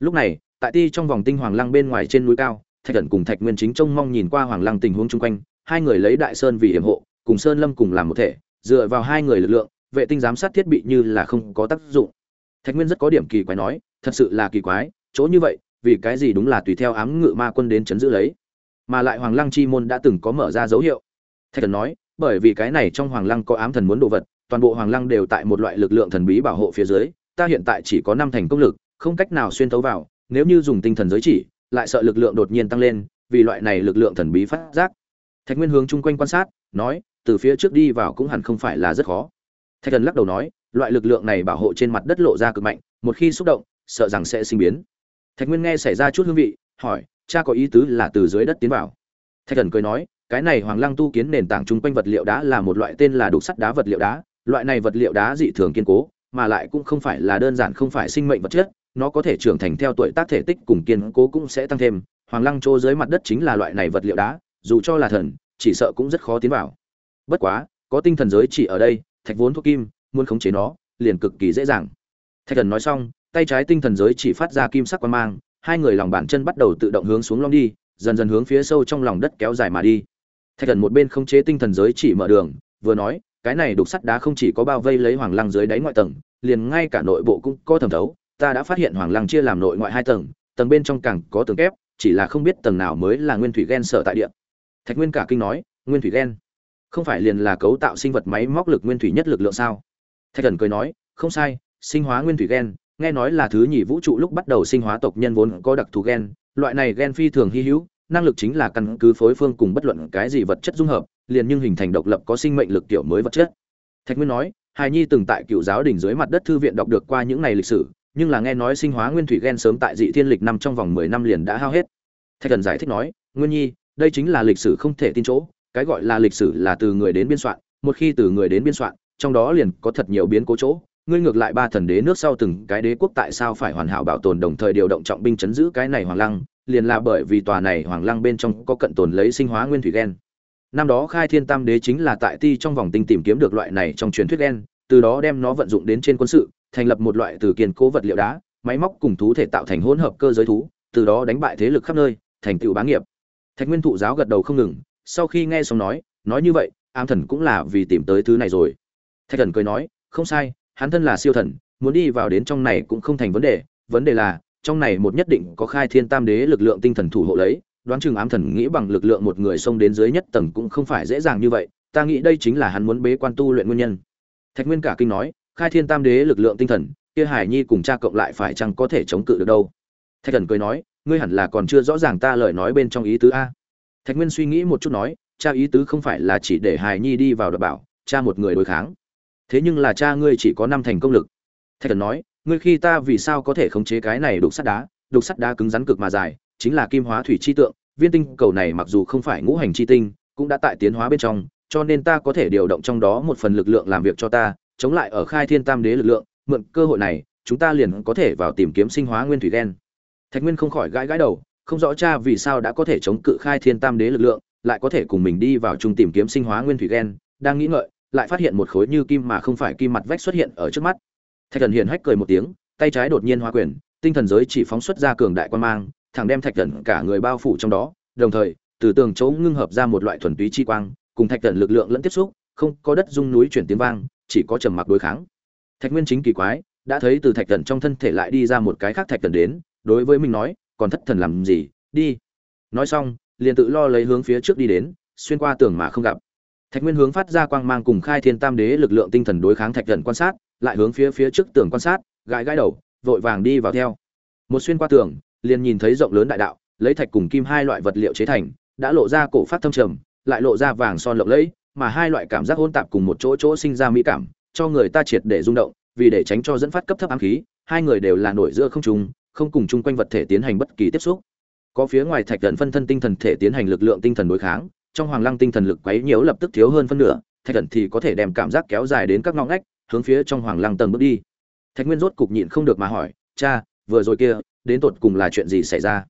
Lúc này, tại ti trong vòng tinh hoàng lăng bên ngoài trên núi cao, thạch thần cùng thạch nguyên chính trông mong nhìn qua hoàng lăng tình huống chung quanh, hai người lấy đại sơn vì hiểm hộ, cùng sơn lâm cùng làm một thể, dựa vào hai người lực lượng, vệ tinh giám sát thiết bị như là không có tác dụng. Thạch nguyên rất có điểm kỳ quái nói, thật sự là kỳ quái, chỗ như vậy vì cái gì đúng là tùy theo ám ngự ma quân đến chấn giữ lấy. Mà lại hoàng lăng chi môn đã từng có mở ra dấu hiệu. Thạch thần nói, bởi vì cái này trong hoàng lăng có ám thần muốn đồ vật, toàn bộ hoàng lăng đều tại một loại lực lượng thần bí bảo hộ phía dưới, ta hiện tại chỉ có năm thành công lực, không cách nào xuyên thấu vào, nếu như dùng tinh thần giới chỉ, lại sợ lực lượng đột nhiên tăng lên, vì loại này lực lượng thần bí phát giác. Thạch nguyên hướng chung quanh quan sát, nói, từ phía trước đi vào cũng hẳn không phải là rất khó. Thạch thần lắc đầu nói, loại lực lượng này bảo hộ trên mặt đất lộ ra cực mạnh, một khi xúc động, sợ rằng sẽ sinh biến thạch nguyên nghe xảy ra chút hương vị, hỏi, cha có ý tứ là từ dưới đất tiến vào? Thạch thần cười nói, cái này hoàng lăng tu kiến nền tảng chung quanh vật liệu đá là một loại tên là đục sắt đá vật liệu đá, loại này vật liệu đá dị thường kiên cố, mà lại cũng không phải là đơn giản không phải sinh mệnh vật chất, nó có thể trưởng thành theo tuổi tác thể tích cùng kiên cố cũng sẽ tăng thêm. Hoàng lăng chỗ dưới mặt đất chính là loại này vật liệu đá, dù cho là thần, chỉ sợ cũng rất khó tiến vào. Bất quá, có tinh thần giới chỉ ở đây, thạch vốn thuốc kim, muốn khống chế nó, liền cực kỳ dễ dàng. Thạch thần nói xong tay trái tinh thần giới chỉ phát ra kim sắc quang mang, hai người lòng bàn chân bắt đầu tự động hướng xuống long đi, dần dần hướng phía sâu trong lòng đất kéo dài mà đi. Thạch thần một bên khống chế tinh thần giới chỉ mở đường, vừa nói, cái này đục sắt đá không chỉ có bao vây lấy hoàng lăng dưới đáy ngoại tầng, liền ngay cả nội bộ cũng có thẩm thấu, ta đã phát hiện hoàng lăng chia làm nội ngoại hai tầng tầng bên trong càng có tường kép, chỉ là không biết tầng nào mới là nguyên thủy gen sở tại địa. Thạch nguyên cả kinh nói, nguyên thủy gen? Không phải liền là cấu tạo sinh vật máy móc lực nguyên thủy nhất lực lượng sao? Thạch thần cười nói, không sai, sinh hóa nguyên thủy gen nghe nói là thứ nhì vũ trụ lúc bắt đầu sinh hóa tộc nhân vốn có đặc thù gen, loại này gen phi thường hy hữu, năng lực chính là căn cứ phối phương cùng bất luận cái gì vật chất dung hợp, liền nhưng hình thành độc lập có sinh mệnh lực tiểu mới vật chất. Thạch nguyên nói hài nhi từng tại cựu giáo đỉnh dưới mặt đất thư viện đọc được qua những ngày lịch sử, nhưng là nghe nói sinh hóa nguyên thủy gen sớm tại dị thiên lịch năm trong vòng mười năm liền đã hao hết. Thạch thần giải thích nói, nguyên nhi, đây chính là lịch sử không thể tin chỗ, cái gọi là lịch sử là từ người đến biên soạn, một khi từ người đến biên soạn, trong đó liền có thật nhiều biến cố chỗ ngươi ngược lại ba thần đế nước sau từng cái đế quốc tại sao phải hoàn hảo bảo tồn đồng thời điều động trọng binh chấn giữ cái này hoàng lăng, liền là bởi vì tòa này hoàng lăng bên trong có cận tồn lấy sinh hóa nguyên thủy gen. Năm đó khai thiên tam đế chính là tại ti trong vòng tinh tìm kiếm được loại này trong truyền thuyết gen, từ đó đem nó vận dụng đến trên quân sự, thành lập một loại từ kiên cố vật liệu đá, máy móc cùng thú thể tạo thành hỗn hợp cơ giới thú, từ đó đánh bại thế lực khắp nơi, thành tựu bá nghiệp. Thạch nguyên thụ giáo gật đầu không ngừng, sau khi nghe xong nói nói như vậy am thần cũng là vì tìm tới thứ này rồi. Thạch thần cười nói, không sai hắn thân là siêu thần, muốn đi vào đến trong này cũng không thành vấn đề vấn đề là, trong này một nhất định có khai thiên tam đế lực lượng tinh thần thủ hộ lấy, đoán chừng ám thần nghĩ bằng lực lượng một người xông đến dưới nhất tầng cũng không phải dễ dàng như vậy, ta nghĩ đây chính là hắn muốn bế quan tu luyện nguyên nhân. Thạch nguyên cả kinh nói, khai thiên tam đế lực lượng tinh thần, kia hải nhi cùng cha cộng lại phải chăng có thể chống cự được đâu? Thạch thần cười nói, ngươi hẳn là còn chưa rõ ràng ta lời nói bên trong ý tứ a. Thạch nguyên suy nghĩ một chút nói, cha ý tứ không phải là chỉ để hải nhi đi vào đ bảo, cha một người đối kháng thế nhưng là cha ngươi chỉ có năm thành công lực. Thạch thần nói, ngươi khi ta vì sao có thể khống chế cái này đục sắt đá? Đục sắt đá cứng rắn cực mà dài, chính là kim hóa thủy chi tượng, viên tinh cầu này mặc dù không phải ngũ hành chi tinh, cũng đã tại tiến hóa bên trong, cho nên ta có thể điều động trong đó một phần lực lượng làm việc cho ta, chống lại ở khai thiên tam đế lực lượng, mượn cơ hội này, chúng ta liền có thể vào tìm kiếm sinh hóa nguyên thủy đen thạch nguyên không khỏi gãi gãi đầu, không rõ cha vì sao đã có thể chống cự khai thiên tam đế lực lượng, lại có thể cùng mình đi vào chung tìm kiếm sinh hóa nguyên thủy đen đang nghĩ ngợi lại phát hiện một khối như kim mà không phải kim mặt vách xuất hiện ở trước mắt. Thạch thần hiền hách cười một tiếng, tay trái đột nhiên hóa quyền, tinh thần giới chỉ phóng xuất ra cường đại quan mang, thẳng đem thạch thần cả người bao phủ trong đó, đồng thời, từ tường chỗ ngưng hợp ra một loại thuần túy chi quang, cùng thạch thần lực lượng lẫn tiếp xúc, không có đất dung núi chuyển tiếng vang, chỉ có trầm mặc đối kháng. Thạch nguyên chính kỳ quái, đã thấy từ thạch thần trong thân thể lại đi ra một cái khác thạch thần đến, đối với mình nói, còn thất thần làm gì? Đi. Nói xong, liền tự lo lấy hướng phía trước đi đến, xuyên qua tường mà không gặp thạch nguyên hướng phát ra quang mang cùng khai thiên tam đế lực lượng tinh thần đối kháng thạch thần quan sát lại hướng phía phía trước tường quan sát gãi gãi đầu vội vàng đi vào theo. Một xuyên qua tường liền nhìn thấy rộng lớn đại đạo lấy thạch cùng kim hai loại vật liệu chế thành đã lộ ra cổ phát thâm trầm lại lộ ra vàng son lộng lẫy mà hai loại cảm giác hỗn tạp cùng một chỗ chỗ sinh ra mỹ cảm cho người ta triệt để rung động vì để tránh cho dẫn phát cấp thấp ám khí hai người đều là nổi giữa không trung, không cùng chung quanh vật thể tiến hành bất kỳ tiếp xúc. Có phía ngoài thạch thần phân thân tinh thần thể tiến hành lực lượng tinh thần đối kháng trong hoàng lăng tinh thần lực quấy nhiễu lập tức thiếu hơn phân nửa, thạch thần thì có thể đem cảm giác kéo dài đến các ngõ ngách, hướng phía trong hoàng lăng tầng bước đi. Thạch nguyên rốt cục nhịn không được mà hỏi, cha, vừa rồi kia, đến tột cùng là chuyện gì xảy ra?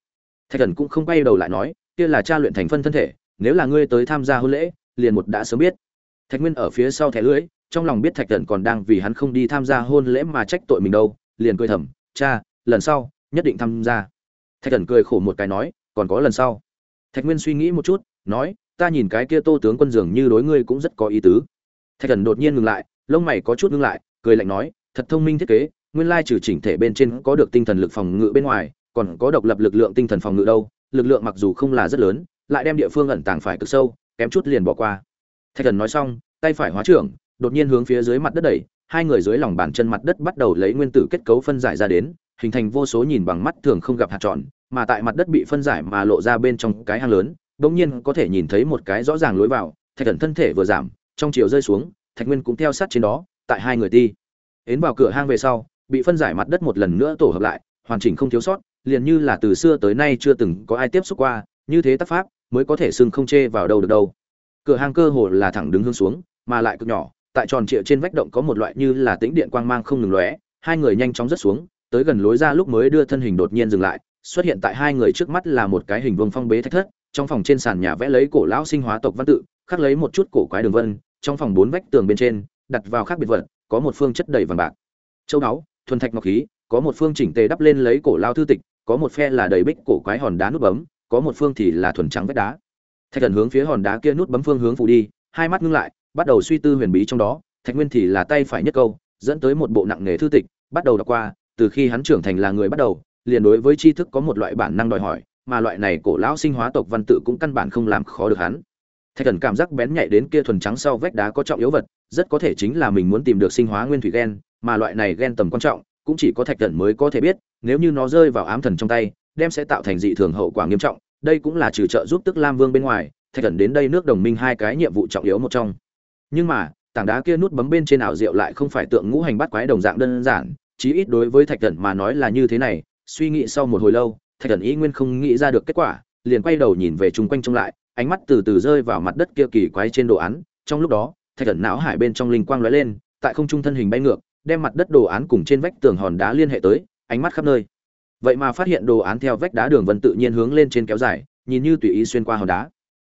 Thạch thần cũng không quay đầu lại nói, kia là cha luyện thành phân thân thể, nếu là ngươi tới tham gia hôn lễ, liền một đã sớm biết. Thạch nguyên ở phía sau thẻ lưỡi, trong lòng biết thạch thần còn đang vì hắn không đi tham gia hôn lễ mà trách tội mình đâu, liền cười thầm, cha, lần sau, nhất định tham gia. Thạch thần cười khổ một cái nói, còn có lần sau. Thạch nguyên suy nghĩ một chút, nói ta nhìn cái kia tô tướng quân dường như đối ngươi cũng rất có ý tứ. Thạch thần đột nhiên ngừng lại, lông mày có chút ngưng lại, cười lạnh nói, thật thông minh thiết kế, nguyên lai trừ chỉnh thể bên trên có được tinh thần lực phòng ngự bên ngoài, còn có độc lập lực lượng tinh thần phòng ngự đâu, lực lượng mặc dù không là rất lớn, lại đem địa phương ẩn tàng phải cực sâu, kém chút liền bỏ qua. Thạch thần nói xong, tay phải hóa trưởng, đột nhiên hướng phía dưới mặt đất đẩy, hai người dưới lòng bàn chân mặt đất bắt đầu lấy nguyên tử kết cấu phân giải ra đến, hình thành vô số nhìn bằng mắt thường không gặp hạt tròn, mà tại mặt đất bị phân giải mà lộ ra bên trong cái hang lớn bỗng nhiên có thể nhìn thấy một cái rõ ràng lối vào, thạch thần thân thể vừa giảm, trong chiều rơi xuống, thạch nguyên cũng theo sát trên đó, tại hai người ti. Ến vào cửa hang về sau, bị phân giải mặt đất một lần nữa tổ hợp lại, hoàn chỉnh không thiếu sót, liền như là từ xưa tới nay chưa từng có ai tiếp xúc qua, như thế tác pháp mới có thể xưng không chê vào đâu được đâu. Cửa hang cơ hồ là thẳng đứng hướng xuống, mà lại cực nhỏ, tại tròn trịa trên vách động có một loại như là tĩnh điện quang mang không ngừng lóe, hai người nhanh chóng rớt xuống, tới gần lối ra lúc mới đưa thân hình đột nhiên dừng lại, xuất hiện tại hai người trước mắt là một cái hình vuông phong bế thách thất trong phòng trên sàn nhà vẽ lấy cổ lão sinh hóa tộc văn tự, khắc lấy một chút cổ quái đường vân, trong phòng bốn vách tường bên trên, đặt vào khác biệt vật, có một phương chất đầy vàng bạc. Châu đáo thuần thạch ngọc khí, có một phương chỉnh tề đắp lên lấy cổ lao thư tịch, có một phe là đầy bích cổ quái hòn đá nút bấm, có một phương thì là thuần trắng vách đá. Thạch thần hướng phía hòn đá kia nút bấm phương hướng phủ đi, hai mắt ngưng lại, bắt đầu suy tư huyền bí trong đó, thạch nguyên thì là tay phải nhất câu, dẫn tới một bộ nặng nghề thư tịch, bắt đầu đọc qua, từ khi hắn trưởng thành là người bắt đầu, liền đối với tri thức có một loại bản năng đòi hỏi mà loại này cổ lão sinh hóa tộc văn tự cũng căn bản không làm khó được hắn. Thạch thần cảm giác bén nhạy đến kia thuần trắng sau vách đá có trọng yếu vật, rất có thể chính là mình muốn tìm được sinh hóa nguyên thủy gen, mà loại này gen tầm quan trọng, cũng chỉ có thạch thần mới có thể biết, nếu như nó rơi vào ám thần trong tay, đem sẽ tạo thành dị thường hậu quả nghiêm trọng, đây cũng là trừ trợ giúp tức lam vương bên ngoài, thạch thần đến đây nước đồng minh hai cái nhiệm vụ trọng yếu một trong. Nhưng mà, tảng đá kia nút bấm bên trên ảo diệu lại không phải tượng ngũ hành bắt quái đồng dạng đơn giản, chí ít đối với thạch thần mà nói là như thế này, suy nghĩ sau một hồi lâu thạch thần ý nguyên không nghĩ ra được kết quả, liền quay đầu nhìn về chung quanh trông lại, ánh mắt từ từ rơi vào mặt đất kia kỳ quái trên đồ án. Trong lúc đó, thạch thần não hải bên trong linh quang lóe lên, tại không trung thân hình bay ngược, đem mặt đất đồ án cùng trên vách tường hòn đá liên hệ tới, ánh mắt khắp nơi. Vậy mà phát hiện đồ án theo vách đá đường vân tự nhiên hướng lên trên kéo dài, nhìn như tùy ý xuyên qua hòn đá.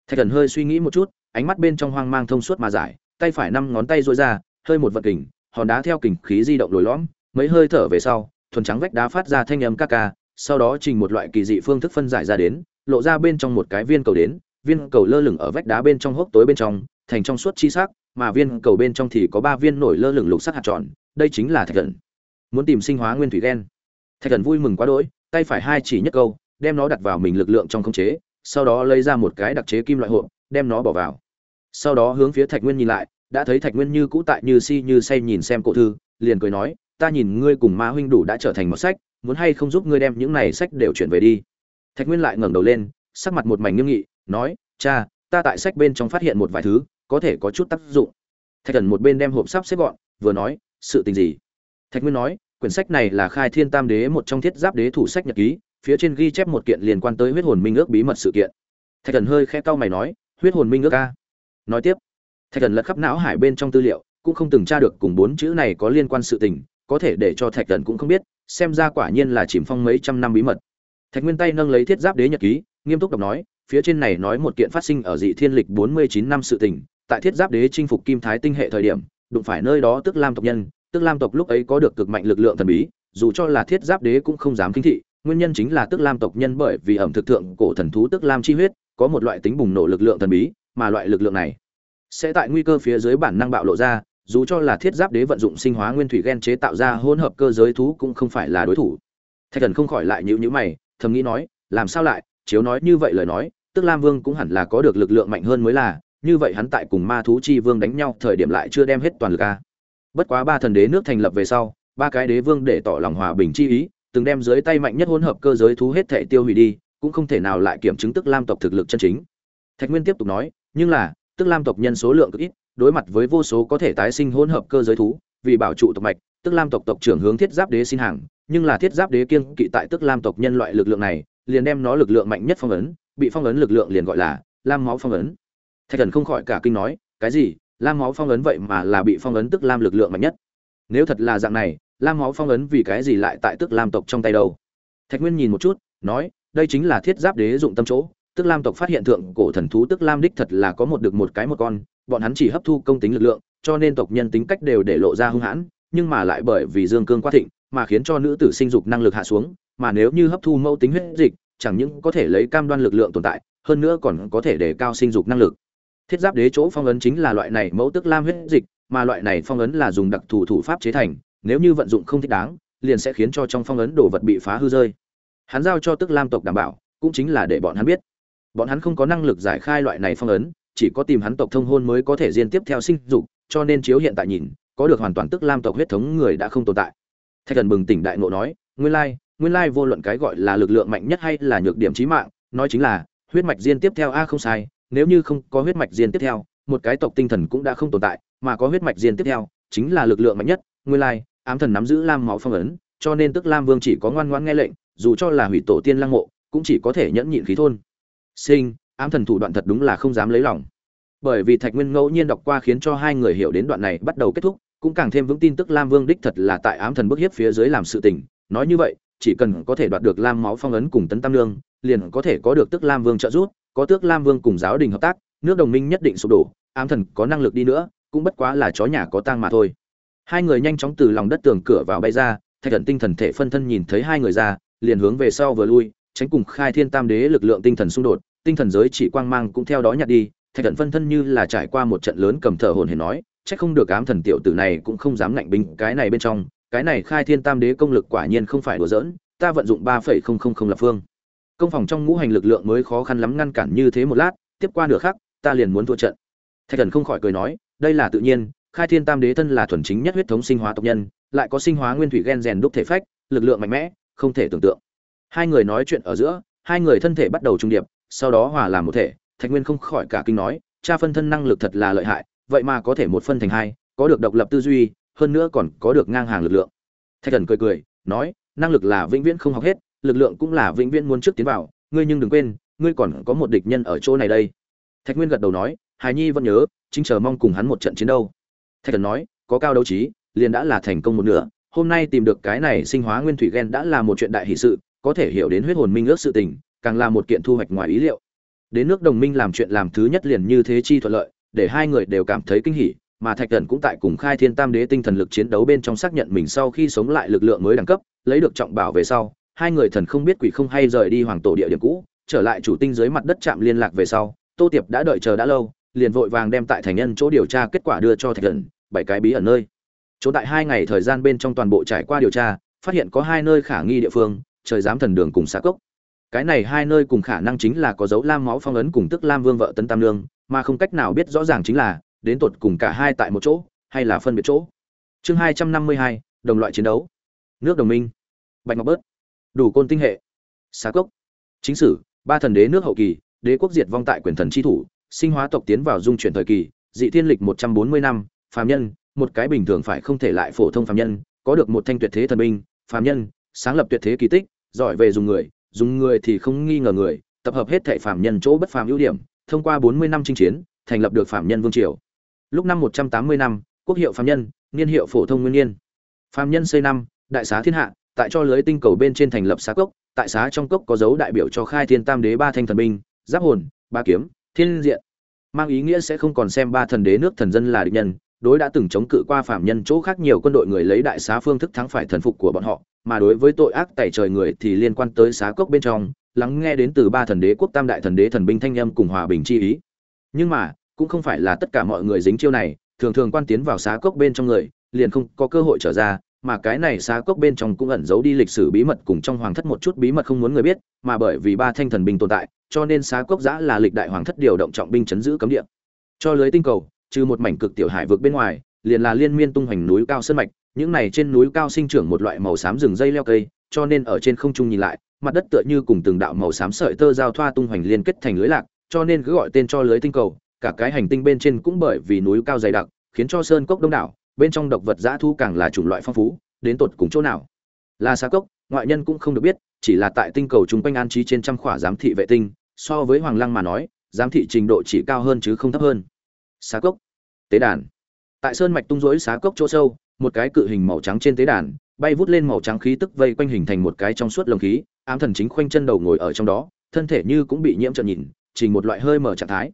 Thạch thần hơi suy nghĩ một chút, ánh mắt bên trong hoang mang thông suốt mà giải, tay phải năm ngón tay dối ra, hơi một vật kình, hòn đá theo kình khí di động lồi lõm, mấy hơi thở về sau, thuần trắng vách đá phát ra thanh âm ca ca sau đó trình một loại kỳ dị phương thức phân giải ra đến, lộ ra bên trong một cái viên cầu đến, viên cầu lơ lửng ở vách đá bên trong hốc tối bên trong, thành trong suốt chi sắc, mà viên cầu bên trong thì có ba viên nổi lơ lửng lục sắc hạt tròn, đây chính là thạch thần. Muốn tìm sinh hóa nguyên thủy gen. Thạch thần vui mừng quá đỗi, tay phải hai chỉ nhất câu, đem nó đặt vào mình lực lượng trong không chế, sau đó lấy ra một cái đặc chế kim loại hộp, đem nó bỏ vào. Sau đó hướng phía thạch nguyên nhìn lại, đã thấy thạch nguyên như cũ tại như si như say nhìn xem cổ thư, liền cười nói, ta nhìn ngươi cùng ma huynh đủ đã trở thành một sách muốn hay không giúp ngươi đem những này sách đều chuyển về đi. Thạch nguyên lại ngẩng đầu lên, sắc mặt một mảnh nghiêm nghị, nói, cha, ta tại sách bên trong phát hiện một vài thứ, có thể có chút tác dụng. Thạch thần một bên đem hộp sắp xếp gọn, vừa nói, sự tình gì? Thạch nguyên nói, quyển sách này là khai thiên tam đế một trong thiết giáp đế thủ sách nhật ký, phía trên ghi chép một kiện liên quan tới huyết hồn minh ước bí mật sự kiện. Thạch thần hơi khẽ cau mày nói, huyết hồn minh ước a? Nói tiếp, thạch thần lật khắp não hải bên trong tư liệu, cũng không từng tra được cùng bốn chữ này có liên quan sự tình, có thể để cho thạch thần cũng không biết xem ra quả nhiên là chìm phong mấy trăm năm bí mật. Thạch nguyên tay nâng lấy thiết giáp đế nhật ký, nghiêm túc đọc nói, phía trên này nói một kiện phát sinh ở dị thiên lịch bốn mươi chín năm sự tình, tại thiết giáp đế chinh phục kim thái tinh hệ thời điểm, đụng phải nơi đó tức lam tộc nhân, tức lam tộc lúc ấy có được cực mạnh lực lượng thần bí, dù cho là thiết giáp đế cũng không dám kính thị, nguyên nhân chính là tức lam tộc nhân bởi vì ẩm thực thượng cổ thần thú tức lam chi huyết, có một loại tính bùng nổ lực lượng thần bí, mà loại lực lượng này sẽ tại nguy cơ phía dưới bản năng bạo lộ ra dù cho là thiết giáp đế vận dụng sinh hóa nguyên thủy gen chế tạo ra hỗn hợp cơ giới thú cũng không phải là đối thủ. Thạch thần không khỏi lại nhữ nhữ mày, thầm nghĩ nói, làm sao lại, chiếu nói như vậy lời nói, tức lam vương cũng hẳn là có được lực lượng mạnh hơn mới là, như vậy hắn tại cùng ma thú chi vương đánh nhau thời điểm lại chưa đem hết toàn lực a. Bất quá ba thần đế nước thành lập về sau, ba cái đế vương để tỏ lòng hòa bình chi ý, từng đem dưới tay mạnh nhất hỗn hợp cơ giới thú hết thể tiêu hủy đi, cũng không thể nào lại kiểm chứng tức lam tộc thực lực chân chính. Thạch nguyên tiếp tục nói, nhưng là, tức lam tộc nhân số lượng cực ít đối mặt với vô số có thể tái sinh hỗn hợp cơ giới thú, vì bảo trụ tộc mạch, tức lam tộc tộc trưởng hướng thiết giáp đế xin hàng, nhưng là thiết giáp đế kiên kỵ tại tức lam tộc nhân loại lực lượng này, liền đem nó lực lượng mạnh nhất phong ấn, bị phong ấn lực lượng liền gọi là lam máu phong ấn. Thạch thần không khỏi cả kinh nói, cái gì? Lam máu phong ấn vậy mà là bị phong ấn tức lam lực lượng mạnh nhất? Nếu thật là dạng này, lam máu phong ấn vì cái gì lại tại tức lam tộc trong tay đâu? Thạch nguyên nhìn một chút, nói, đây chính là thiết giáp đế dụng tâm chỗ, tức lam tộc phát hiện thượng cổ thần thú tức lam đích thật là có một được một cái một con bọn hắn chỉ hấp thu công tính lực lượng, cho nên tộc nhân tính cách đều để lộ ra hung hãn, nhưng mà lại bởi vì dương cương quá thịnh, mà khiến cho nữ tử sinh dục năng lực hạ xuống, mà nếu như hấp thu mẫu tính huyết dịch, chẳng những có thể lấy cam đoan lực lượng tồn tại, hơn nữa còn có thể đề cao sinh dục năng lực. Thiết giáp đế chỗ phong ấn chính là loại này mẫu tức lam huyết dịch, mà loại này phong ấn là dùng đặc thù thủ pháp chế thành, nếu như vận dụng không thích đáng, liền sẽ khiến cho trong phong ấn đồ vật bị phá hư rơi. Hắn giao cho tức lam tộc đảm bảo, cũng chính là để bọn hắn biết. Bọn hắn không có năng lực giải khai loại này phong ấn chỉ có tìm hắn tộc thông hôn mới có thể diên tiếp theo sinh dục, cho nên chiếu hiện tại nhìn, có được hoàn toàn tức lam tộc huyết thống người đã không tồn tại. Thạch thần bừng tỉnh đại ngộ nói, nguyên lai nguyên lai vô luận cái gọi là lực lượng mạnh nhất hay là nhược điểm chí mạng, nói chính là, huyết mạch diên tiếp theo a không sai, nếu như không có huyết mạch diên tiếp theo, một cái tộc tinh thần cũng đã không tồn tại, mà có huyết mạch diên tiếp theo, chính là lực lượng mạnh nhất, nguyên lai, ám thần nắm giữ lam máu phong ấn, cho nên tức lam vương chỉ có ngoan ngoãn nghe lệnh, dù cho là hủy tổ tiên lăng mộ, cũng chỉ có thể nhẫn nhịn khí thôn. Sinh ám thần thủ đoạn thật đúng là không dám lấy lòng. Bởi vì thạch nguyên ngẫu nhiên đọc qua khiến cho hai người hiểu đến đoạn này bắt đầu kết thúc, cũng càng thêm vững tin tức lam vương đích thật là tại ám thần bức hiếp phía dưới làm sự tình. Nói như vậy, chỉ cần có thể đoạt được lam máu phong ấn cùng tấn tam lương liền có thể có được tức lam vương trợ giúp, có tước lam vương cùng giáo đình hợp tác, nước đồng minh nhất định sụp đổ, ám thần có năng lực đi nữa, cũng bất quá là chó nhà có tang mà thôi. Hai người nhanh chóng từ lòng đất tường cửa vào bay ra, thạch thần tinh thần thể phân thân nhìn thấy hai người ra, liền hướng về sau vừa lui, tránh cùng khai thiên tam đế lực lượng tinh thần xung đột tinh thần giới chỉ quang mang cũng theo đó nhạt đi, thạch thần phân thân như là trải qua một trận lớn cầm thở hồn hển nói, chắc không được ám thần tiểu tử này cũng không dám ngạnh binh cái này bên trong, cái này khai thiên tam đế công lực quả nhiên không phải đùa giỡn, ta vận dụng ba phẩy không không không lập phương. Công phòng trong ngũ hành lực lượng mới khó khăn lắm ngăn cản như thế một lát, tiếp qua nửa khắc, ta liền muốn thua trận. Thạch thần không khỏi cười nói, đây là tự nhiên, khai thiên tam đế thân là thuần chính nhất huyết thống sinh hóa tộc nhân, lại có sinh hóa nguyên thủy gen rèn đúc thể phách, lực lượng mạnh mẽ, không thể tưởng tượng. Hai người nói chuyện ở giữa, hai người thân thể bắt đầu trung điệp sau đó hòa làm một thể, thạch nguyên không khỏi cả kinh nói, cha phân thân năng lực thật là lợi hại, vậy mà có thể một phân thành hai, có được độc lập tư duy, hơn nữa còn có được ngang hàng lực lượng. Thạch thần cười cười, nói, năng lực là vĩnh viễn không học hết, lực lượng cũng là vĩnh viễn muốn trước tiến vào, ngươi nhưng đừng quên, ngươi còn có một địch nhân ở chỗ này đây. Thạch nguyên gật đầu nói hài nhi vẫn nhớ, chính chờ mong cùng hắn một trận chiến đâu. Thạch thần nói, có cao đấu trí, liền đã là thành công một nửa, hôm nay tìm được cái này sinh hóa nguyên thủy gen đã là một chuyện đại hỷ sự, có thể hiểu đến huyết hồn minh ước sự tình càng là một kiện thu hoạch ngoài ý liệu. Đến nước đồng minh làm chuyện làm thứ nhất liền như thế chi thuận lợi, để hai người đều cảm thấy kinh hỉ, mà thạch thần cũng tại cùng khai thiên tam đế tinh thần lực chiến đấu bên trong xác nhận mình sau khi sống lại lực lượng mới đẳng cấp, lấy được trọng bảo về sau, hai người thần không biết quỷ không hay rời đi hoàng tổ địa điểm cũ, trở lại chủ tinh dưới mặt đất chạm liên lạc về sau, tô tiệp đã đợi chờ đã lâu, liền vội vàng đem tại thành nhân chỗ điều tra kết quả đưa cho thạch thần bảy cái bí ẩn nơi. Chỗ tại hai ngày thời gian bên trong toàn bộ trải qua điều tra, phát hiện có hai nơi khả nghi địa phương, trời giám thần đường cùng xã cốc cái này hai nơi cùng khả năng chính là có dấu lam máu phong ấn cùng tức lam vương vợ tân tam lương, mà không cách nào biết rõ ràng chính là, đến tột cùng cả hai tại một chỗ, hay là phân biệt chỗ. Chương hai trăm năm mươi hai, đồng loại chiến đấu. Nước đồng minh. Bạch ngọc bớt. Đủ côn tinh hệ. Xá cốc. Chính sử, ba thần đế nước hậu kỳ, đế quốc diệt vong tại quyền thần tri thủ, sinh hóa tộc tiến vào dung chuyển thời kỳ, dị thiên lịch một trăm bốn mươi năm, phàm nhân, một cái bình thường phải không thể lại phổ thông phàm nhân, có được một thanh tuyệt thế thần binh, phàm nhân, sáng lập tuyệt thế kỳ tích, giỏi về dùng người dùng người thì không nghi ngờ người, tập hợp hết thệ phàm nhân chỗ bất phàm ưu điểm, thông qua bốn mươi năm chinh chiến, thành lập được phàm nhân vương triều. Lúc năm một trăm tám mươi năm, quốc hiệu phàm nhân, niên hiệu phổ thông nguyên niên. Phàm nhân xây năm, đại xá thiên hạ, tại cho lưới tinh cầu bên trên thành lập xá cốc, tại xá trong cốc có dấu đại biểu cho khai thiên tam đế ba thanh thần binh, giáp hồn, ba kiếm, thiên diện. Mang ý nghĩa sẽ không còn xem ba thần đế nước thần dân là địch nhân đối đã từng chống cự qua phạm nhân chỗ khác nhiều quân đội người lấy đại xá phương thức thắng phải thần phục của bọn họ, mà đối với tội ác tẩy trời người thì liên quan tới xá cốc bên trong, lắng nghe đến từ ba thần đế quốc tam đại thần đế thần binh thanh âm cùng hòa bình chi ý. Nhưng mà, cũng không phải là tất cả mọi người dính chiêu này, thường thường quan tiến vào xá cốc bên trong người, liền không có cơ hội trở ra, mà cái này xá cốc bên trong cũng ẩn giấu đi lịch sử bí mật cùng trong hoàng thất một chút bí mật không muốn người biết, mà bởi vì ba thanh thần binh tồn tại, cho nên xá cốc giã là lịch đại hoàng thất điều động trọng binh chấn giữ cấm địa. Cho lưới tinh cầu trừ một mảnh cực tiểu hải vực bên ngoài, liền là liên miên tung hoành núi cao sơn mạch, những này trên núi cao sinh trưởng một loại màu xám rừng dây leo cây, cho nên ở trên không trung nhìn lại, mặt đất tựa như cùng từng đạo màu xám sợi tơ giao thoa tung hoành liên kết thành lưới lạc, cho nên cứ gọi tên cho lưới tinh cầu, cả cái hành tinh bên trên cũng bởi vì núi cao dày đặc, khiến cho sơn cốc đông đảo, bên trong độc vật dã thu càng là chủng loại phong phú, đến tột cùng chỗ nào? Là xa cốc, ngoại nhân cũng không được biết, chỉ là tại tinh cầu chúng quanh an trí trên trăm khỏa giám thị vệ tinh, so với hoàng lăng mà nói, giám thị trình độ chỉ cao hơn chứ không thấp hơn xá cốc. Tế đàn. Tại sơn mạch tung rối xá cốc chỗ sâu, một cái cự hình màu trắng trên tế đàn, bay vút lên màu trắng khí tức vây quanh hình thành một cái trong suốt lồng khí, ám thần chính khoanh chân đầu ngồi ở trong đó, thân thể như cũng bị nhiễm trợn nhìn, chỉ một loại hơi mở trạng thái.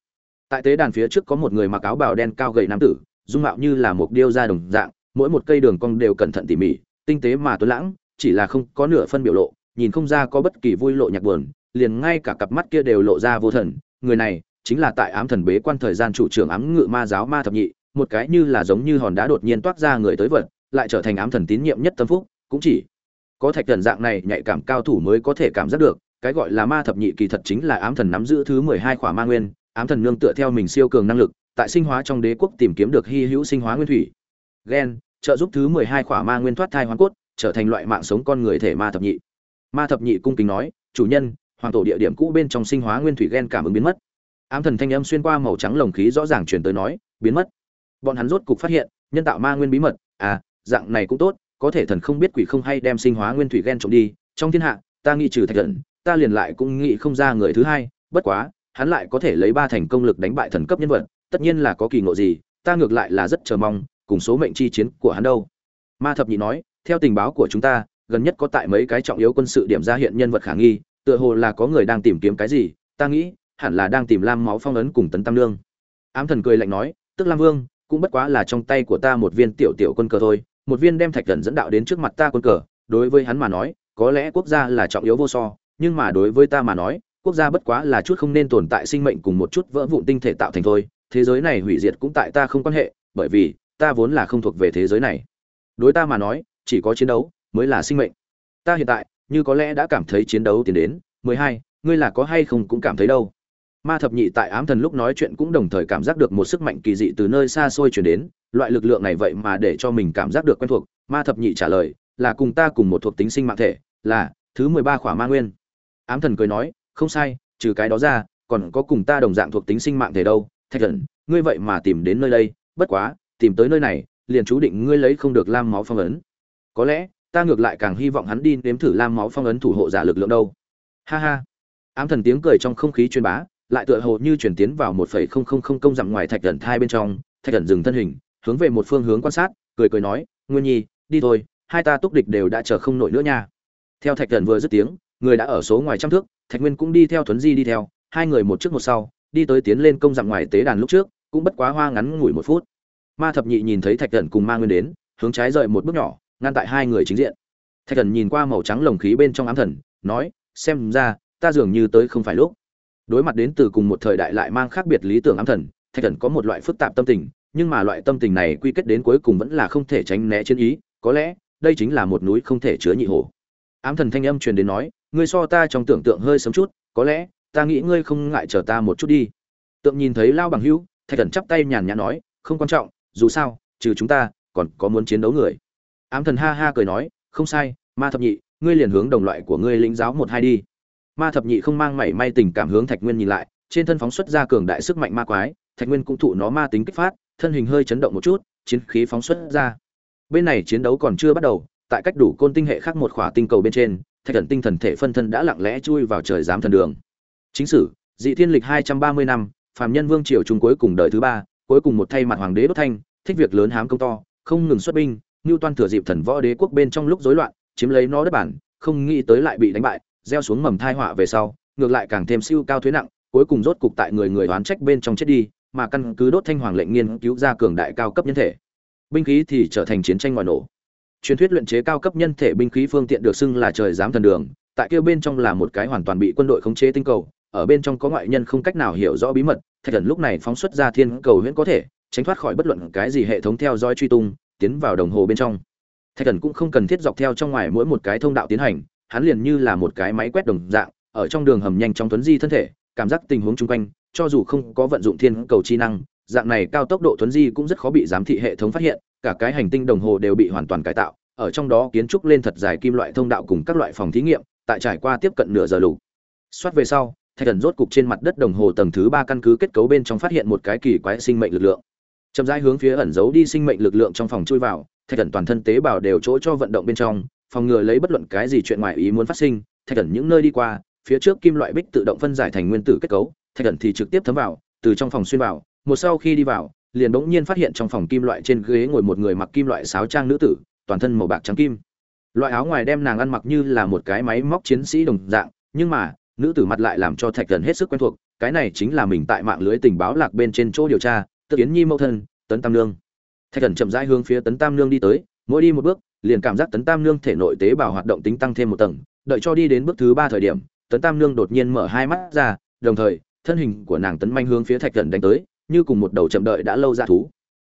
Tại tế đàn phía trước có một người mặc áo bào đen cao gầy nam tử, dung mạo như là một điêu ra đồng dạng, mỗi một cây đường cong đều cẩn thận tỉ mỉ, tinh tế mà tuấn lãng, chỉ là không có nửa phân biểu lộ, nhìn không ra có bất kỳ vui lộ nhạc buồn, liền ngay cả cặp mắt kia đều lộ ra vô thần, người này chính là tại ám thần bế quan thời gian chủ trưởng ám ngự ma giáo ma thập nhị, một cái như là giống như hòn đá đột nhiên toát ra người tới vật, lại trở thành ám thần tín nhiệm nhất tâm phúc, cũng chỉ có thạch thần dạng này nhạy cảm cao thủ mới có thể cảm giác được, cái gọi là ma thập nhị kỳ thật chính là ám thần nắm giữ thứ mười hai khỏa ma nguyên, ám thần nương tựa theo mình siêu cường năng lực, tại sinh hóa trong đế quốc tìm kiếm được hy hữu sinh hóa nguyên thủy. Gen, trợ giúp thứ mười hai khỏa ma nguyên thoát thai hoàn cốt, trở thành loại mạng sống con người thể ma thập nhị. Ma thập nhị cung kính nói, chủ nhân, hoàng tổ địa điểm cũ bên trong sinh hóa nguyên thủy gen cảm ứng biến mất ám thần thanh âm xuyên qua màu trắng lồng khí rõ ràng truyền tới nói, biến mất. Bọn hắn rốt cục phát hiện, nhân tạo ma nguyên bí mật à dạng này cũng tốt, có thể thần không biết quỷ không hay đem sinh hóa nguyên thủy gen trộm đi. Trong thiên hạ, ta nghĩ trừ thạch thần, ta liền lại cũng nghĩ không ra người thứ hai, bất quá, hắn lại có thể lấy ba thành công lực đánh bại thần cấp nhân vật, tất nhiên là có kỳ ngộ gì, ta ngược lại là rất chờ mong, cùng số mệnh chi chiến của hắn đâu. Ma thập nhị nói, theo tình báo của chúng ta, gần nhất có tại mấy cái trọng yếu quân sự điểm ra hiện nhân vật khả nghi, tựa hồ là có người đang tìm kiếm cái gì, ta nghĩ hẳn là đang tìm lam máu phong ấn cùng tấn tam lương. Ám thần cười lạnh nói, tức lam vương, cũng bất quá là trong tay của ta một viên tiểu tiểu quân cờ thôi, một viên đem thạch thần dẫn đạo đến trước mặt ta quân cờ, đối với hắn mà nói, có lẽ quốc gia là trọng yếu vô so, nhưng mà đối với ta mà nói, quốc gia bất quá là chút không nên tồn tại sinh mệnh cùng một chút vỡ vụn tinh thể tạo thành thôi, thế giới này hủy diệt cũng tại ta không quan hệ, bởi vì ta vốn là không thuộc về thế giới này. Đối ta mà nói, chỉ có chiến đấu mới là sinh mệnh. Ta hiện tại, như có lẽ đã cảm thấy chiến đấu tiến đến, mười hai, ngươi là có hay không cũng cảm thấy đâu ma thập nhị tại ám thần lúc nói chuyện cũng đồng thời cảm giác được một sức mạnh kỳ dị từ nơi xa xôi chuyển đến, loại lực lượng này vậy mà để cho mình cảm giác được quen thuộc. Ma thập nhị trả lời, là cùng ta cùng một thuộc tính sinh mạng thể, là thứ mười ba khỏa ma nguyên. Ám thần cười nói, không sai, trừ cái đó ra, còn có cùng ta đồng dạng thuộc tính sinh mạng thể đâu. Thạch thần, ngươi vậy mà tìm đến nơi đây, bất quá, tìm tới nơi này, liền chú định ngươi lấy không được lam máu phong ấn. Có lẽ, ta ngược lại càng hy vọng hắn đi nếm thử lam máu phong ấn thủ hộ giả lực lượng đâu. Ha ha. Ám thần tiếng cười trong không khí truyền bá lại tựa hồ như chuyển tiến vào một phẩy không không không công dặm ngoài thạch thần thai bên trong, thạch thần dừng thân hình, hướng về một phương hướng quan sát, cười cười nói, nguyên nhi, đi thôi, hai ta túc địch đều đã chờ không nổi nữa nha. Theo thạch thần vừa dứt tiếng, người đã ở số ngoài trăm thước, thạch nguyên cũng đi theo thuấn di đi theo, hai người một trước một sau, đi tới tiến lên công dặm ngoài tế đàn lúc trước, cũng bất quá hoa ngắn ngủi một phút. Ma thập nhị nhìn thấy thạch thần cùng ma nguyên đến, hướng trái rời một bước nhỏ, ngăn tại hai người chính diện. Thạch thần nhìn qua màu trắng lồng khí bên trong ám thần, nói, xem ra, ta dường như tới không phải lúc đối mặt đến từ cùng một thời đại lại mang khác biệt lý tưởng ám thần, thạch thần có một loại phức tạp tâm tình, nhưng mà loại tâm tình này quy kết đến cuối cùng vẫn là không thể tránh né chiến ý, có lẽ, đây chính là một núi không thể chứa nhị hồ. ám thần thanh âm truyền đến nói, ngươi so ta trong tưởng tượng hơi sớm chút, có lẽ, ta nghĩ ngươi không ngại chờ ta một chút đi. Tượng nhìn thấy lao bằng hữu, thạch thần chắp tay nhàn nhã nói, không quan trọng, dù sao, trừ chúng ta, còn có muốn chiến đấu người. Ám thần ha ha cười nói, không sai, ma thập nhị, ngươi liền hướng đồng loại của ngươi lĩnh giáo một hai đi ma thập nhị không mang mảy may tình cảm hướng thạch nguyên nhìn lại, trên thân phóng xuất ra cường đại sức mạnh ma quái, thạch nguyên cũng thụ nó ma tính kích phát, thân hình hơi chấn động một chút, chiến khí phóng xuất ra. Bên này chiến đấu còn chưa bắt đầu, tại cách đủ côn tinh hệ khác một khỏa tinh cầu bên trên, thạch thần tinh thần thể phân thân đã lặng lẽ chui vào trời giám thần đường. Chính sử, dị thiên lịch hai trăm ba mươi năm, phàm nhân vương triều trung cuối cùng đời thứ ba, cuối cùng một thay mặt hoàng đế đốt thanh, thích việc lớn hám công to, không ngừng xuất binh, ngưu toan thừa dịp thần võ đế quốc bên trong lúc rối loạn, chiếm lấy nó đất bản, không nghĩ tới lại bị đánh bại gieo xuống mầm thai họa về sau, ngược lại càng thêm siêu cao thuế nặng, cuối cùng rốt cục tại người người oán trách bên trong chết đi, mà căn cứ đốt thanh hoàng lệnh nghiên cứu ra cường đại cao cấp nhân thể. Binh khí thì trở thành chiến tranh ngoài nổ. Truyền thuyết luyện chế cao cấp nhân thể binh khí phương tiện được xưng là trời giám thần đường, tại kia bên trong là một cái hoàn toàn bị quân đội khống chế tinh cầu, ở bên trong có ngoại nhân không cách nào hiểu rõ bí mật, thạch thần lúc này phóng xuất ra thiên cầu huyễn có thể, tránh thoát khỏi bất luận cái gì hệ thống theo dõi truy tung, tiến vào đồng hồ bên trong. Thạch thần cũng không cần thiết dọc theo trong ngoài mỗi một cái thông đạo tiến hành hắn liền như là một cái máy quét đồng dạng, ở trong đường hầm nhanh chóng tuấn di thân thể, cảm giác tình huống chung quanh, cho dù không có vận dụng thiên cầu chi năng, dạng này cao tốc độ tuấn di cũng rất khó bị giám thị hệ thống phát hiện, cả cái hành tinh đồng hồ đều bị hoàn toàn cải tạo, ở trong đó kiến trúc lên thật dài kim loại thông đạo cùng các loại phòng thí nghiệm, tại trải qua tiếp cận nửa giờ lục. Xoát về sau, thạch thần rốt cục trên mặt đất đồng hồ tầng thứ ba căn cứ kết cấu bên trong phát hiện một cái kỳ quái sinh mệnh lực lượng. Chậm rãi hướng phía ẩn giấu đi sinh mệnh lực lượng trong phòng chui vào, thạch thần toàn thân tế bào đều chỗ cho vận động bên trong phòng ngừa lấy bất luận cái gì chuyện ngoài ý muốn phát sinh, thạch cẩn những nơi đi qua, phía trước kim loại bích tự động phân giải thành nguyên tử kết cấu, thạch cẩn thì trực tiếp thấm vào, từ trong phòng xuyên vào, một sau khi đi vào, liền bỗng nhiên phát hiện trong phòng kim loại trên ghế ngồi một người mặc kim loại sáo trang nữ tử, toàn thân màu bạc trắng kim. Loại áo ngoài đem nàng ăn mặc như là một cái máy móc chiến sĩ đồng dạng, nhưng mà, nữ tử mặt lại làm cho thạch thần hết sức quen thuộc, cái này chính là mình tại mạng lưới tình báo lạc bên trên chỗ điều tra tức kiến nhi mẫu thân, tấn tam nương. Thạch thần chậm rãi hướng phía tấn tam nương đi tới, mỗi đi một bước liền cảm giác tấn tam nương thể nội tế bào hoạt động tính tăng thêm một tầng, đợi cho đi đến bước thứ ba thời điểm, tấn tam nương đột nhiên mở hai mắt ra, đồng thời, thân hình của nàng tấn manh hướng phía thạch thần đánh tới, như cùng một đầu chậm đợi đã lâu ra thú.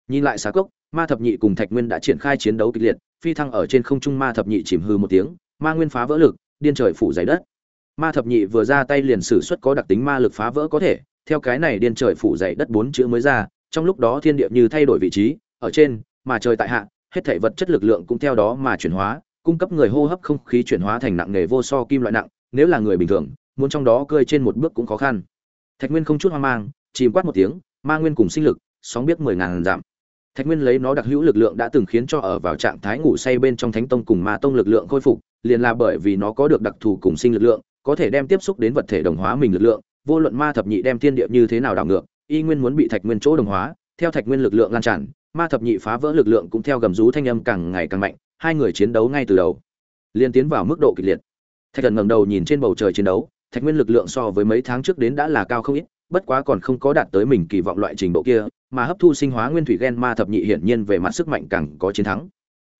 Nhìn lại xá cốc, ma thập nhị cùng thạch nguyên đã triển khai chiến đấu kịch liệt, phi thăng ở trên không trung ma thập nhị chìm hư một tiếng, ma nguyên phá vỡ lực, điên trời phủ dày đất. Ma thập nhị vừa ra tay liền sử xuất có đặc tính ma lực phá vỡ có thể, theo cái này điên trời phủ dày đất bốn chữ mới ra, trong lúc đó thiên địa như thay đổi vị trí, ở trên, mà trời tại hạ hết thảy vật chất lực lượng cũng theo đó mà chuyển hóa, cung cấp người hô hấp không khí chuyển hóa thành nặng nghề vô so kim loại nặng, nếu là người bình thường, muốn trong đó cơi trên một bước cũng khó khăn. Thạch nguyên không chút hoang mang, chìm quát một tiếng, ma nguyên cùng sinh lực, sóng biết mười ngàn giảm. Thạch nguyên lấy nó đặc hữu lực lượng đã từng khiến cho ở vào trạng thái ngủ say bên trong thánh tông cùng ma tông lực lượng khôi phục, liền là bởi vì nó có được đặc thù cùng sinh lực lượng, có thể đem tiếp xúc đến vật thể đồng hóa mình lực lượng, vô luận ma thập nhị đem thiên địa như thế nào đảo ngược, y nguyên muốn bị thạch nguyên chỗ đồng hóa, theo thạch nguyên lực lượng lan tràn ma thập nhị phá vỡ lực lượng cũng theo gầm rú thanh âm càng ngày càng mạnh, hai người chiến đấu ngay từ đầu. Liên tiến vào mức độ kịch liệt. Thạch thần ngẩng đầu nhìn trên bầu trời chiến đấu, thạch nguyên lực lượng so với mấy tháng trước đến đã là cao không ít, bất quá còn không có đạt tới mình kỳ vọng loại trình độ kia, mà hấp thu sinh hóa nguyên thủy gen ma thập nhị hiển nhiên về mặt sức mạnh càng có chiến thắng.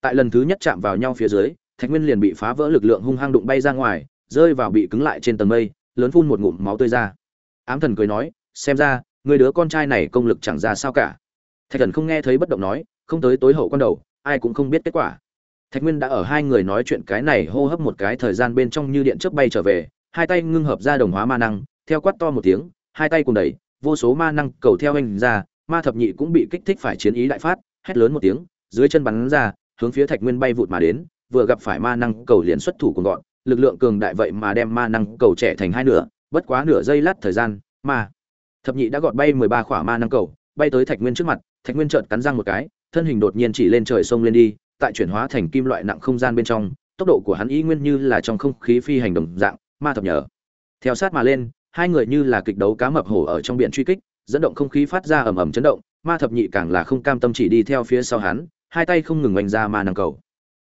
Tại lần thứ nhất chạm vào nhau phía dưới, thạch nguyên liền bị phá vỡ lực lượng hung hăng đụng bay ra ngoài, rơi vào bị cứng lại trên tầng mây, lớn phun một ngụm máu tươi ra. Ám thần cười nói, xem ra, người đứa con trai này công lực chẳng ra sao cả thạch thần không nghe thấy bất động nói, không tới tối hậu con đầu, ai cũng không biết kết quả. Thạch nguyên đã ở hai người nói chuyện cái này hô hấp một cái thời gian bên trong như điện chớp bay trở về, hai tay ngưng hợp ra đồng hóa ma năng, theo quát to một tiếng, hai tay cùng đẩy, vô số ma năng cầu theo anh ra, ma thập nhị cũng bị kích thích phải chiến ý đại phát, hét lớn một tiếng, dưới chân bắn ra, hướng phía thạch nguyên bay vụt mà đến, vừa gặp phải ma năng cầu liền xuất thủ cùng gọn, lực lượng cường đại vậy mà đem ma năng cầu trẻ thành hai nửa, bất quá nửa giây lát thời gian, ma thập nhị đã gọt bay mười ba khỏa ma năng cầu, bay tới thạch nguyên trước mặt thạch nguyên trợn cắn răng một cái, thân hình đột nhiên chỉ lên trời sông lên đi, tại chuyển hóa thành kim loại nặng không gian bên trong, tốc độ của hắn ý nguyên như là trong không khí phi hành đồng dạng, ma thập nhở. Theo sát mà lên, hai người như là kịch đấu cá mập hổ ở trong biển truy kích, dẫn động không khí phát ra ầm ầm chấn động, ma thập nhị càng là không cam tâm chỉ đi theo phía sau hắn, hai tay không ngừng oanh ra ma năng cầu.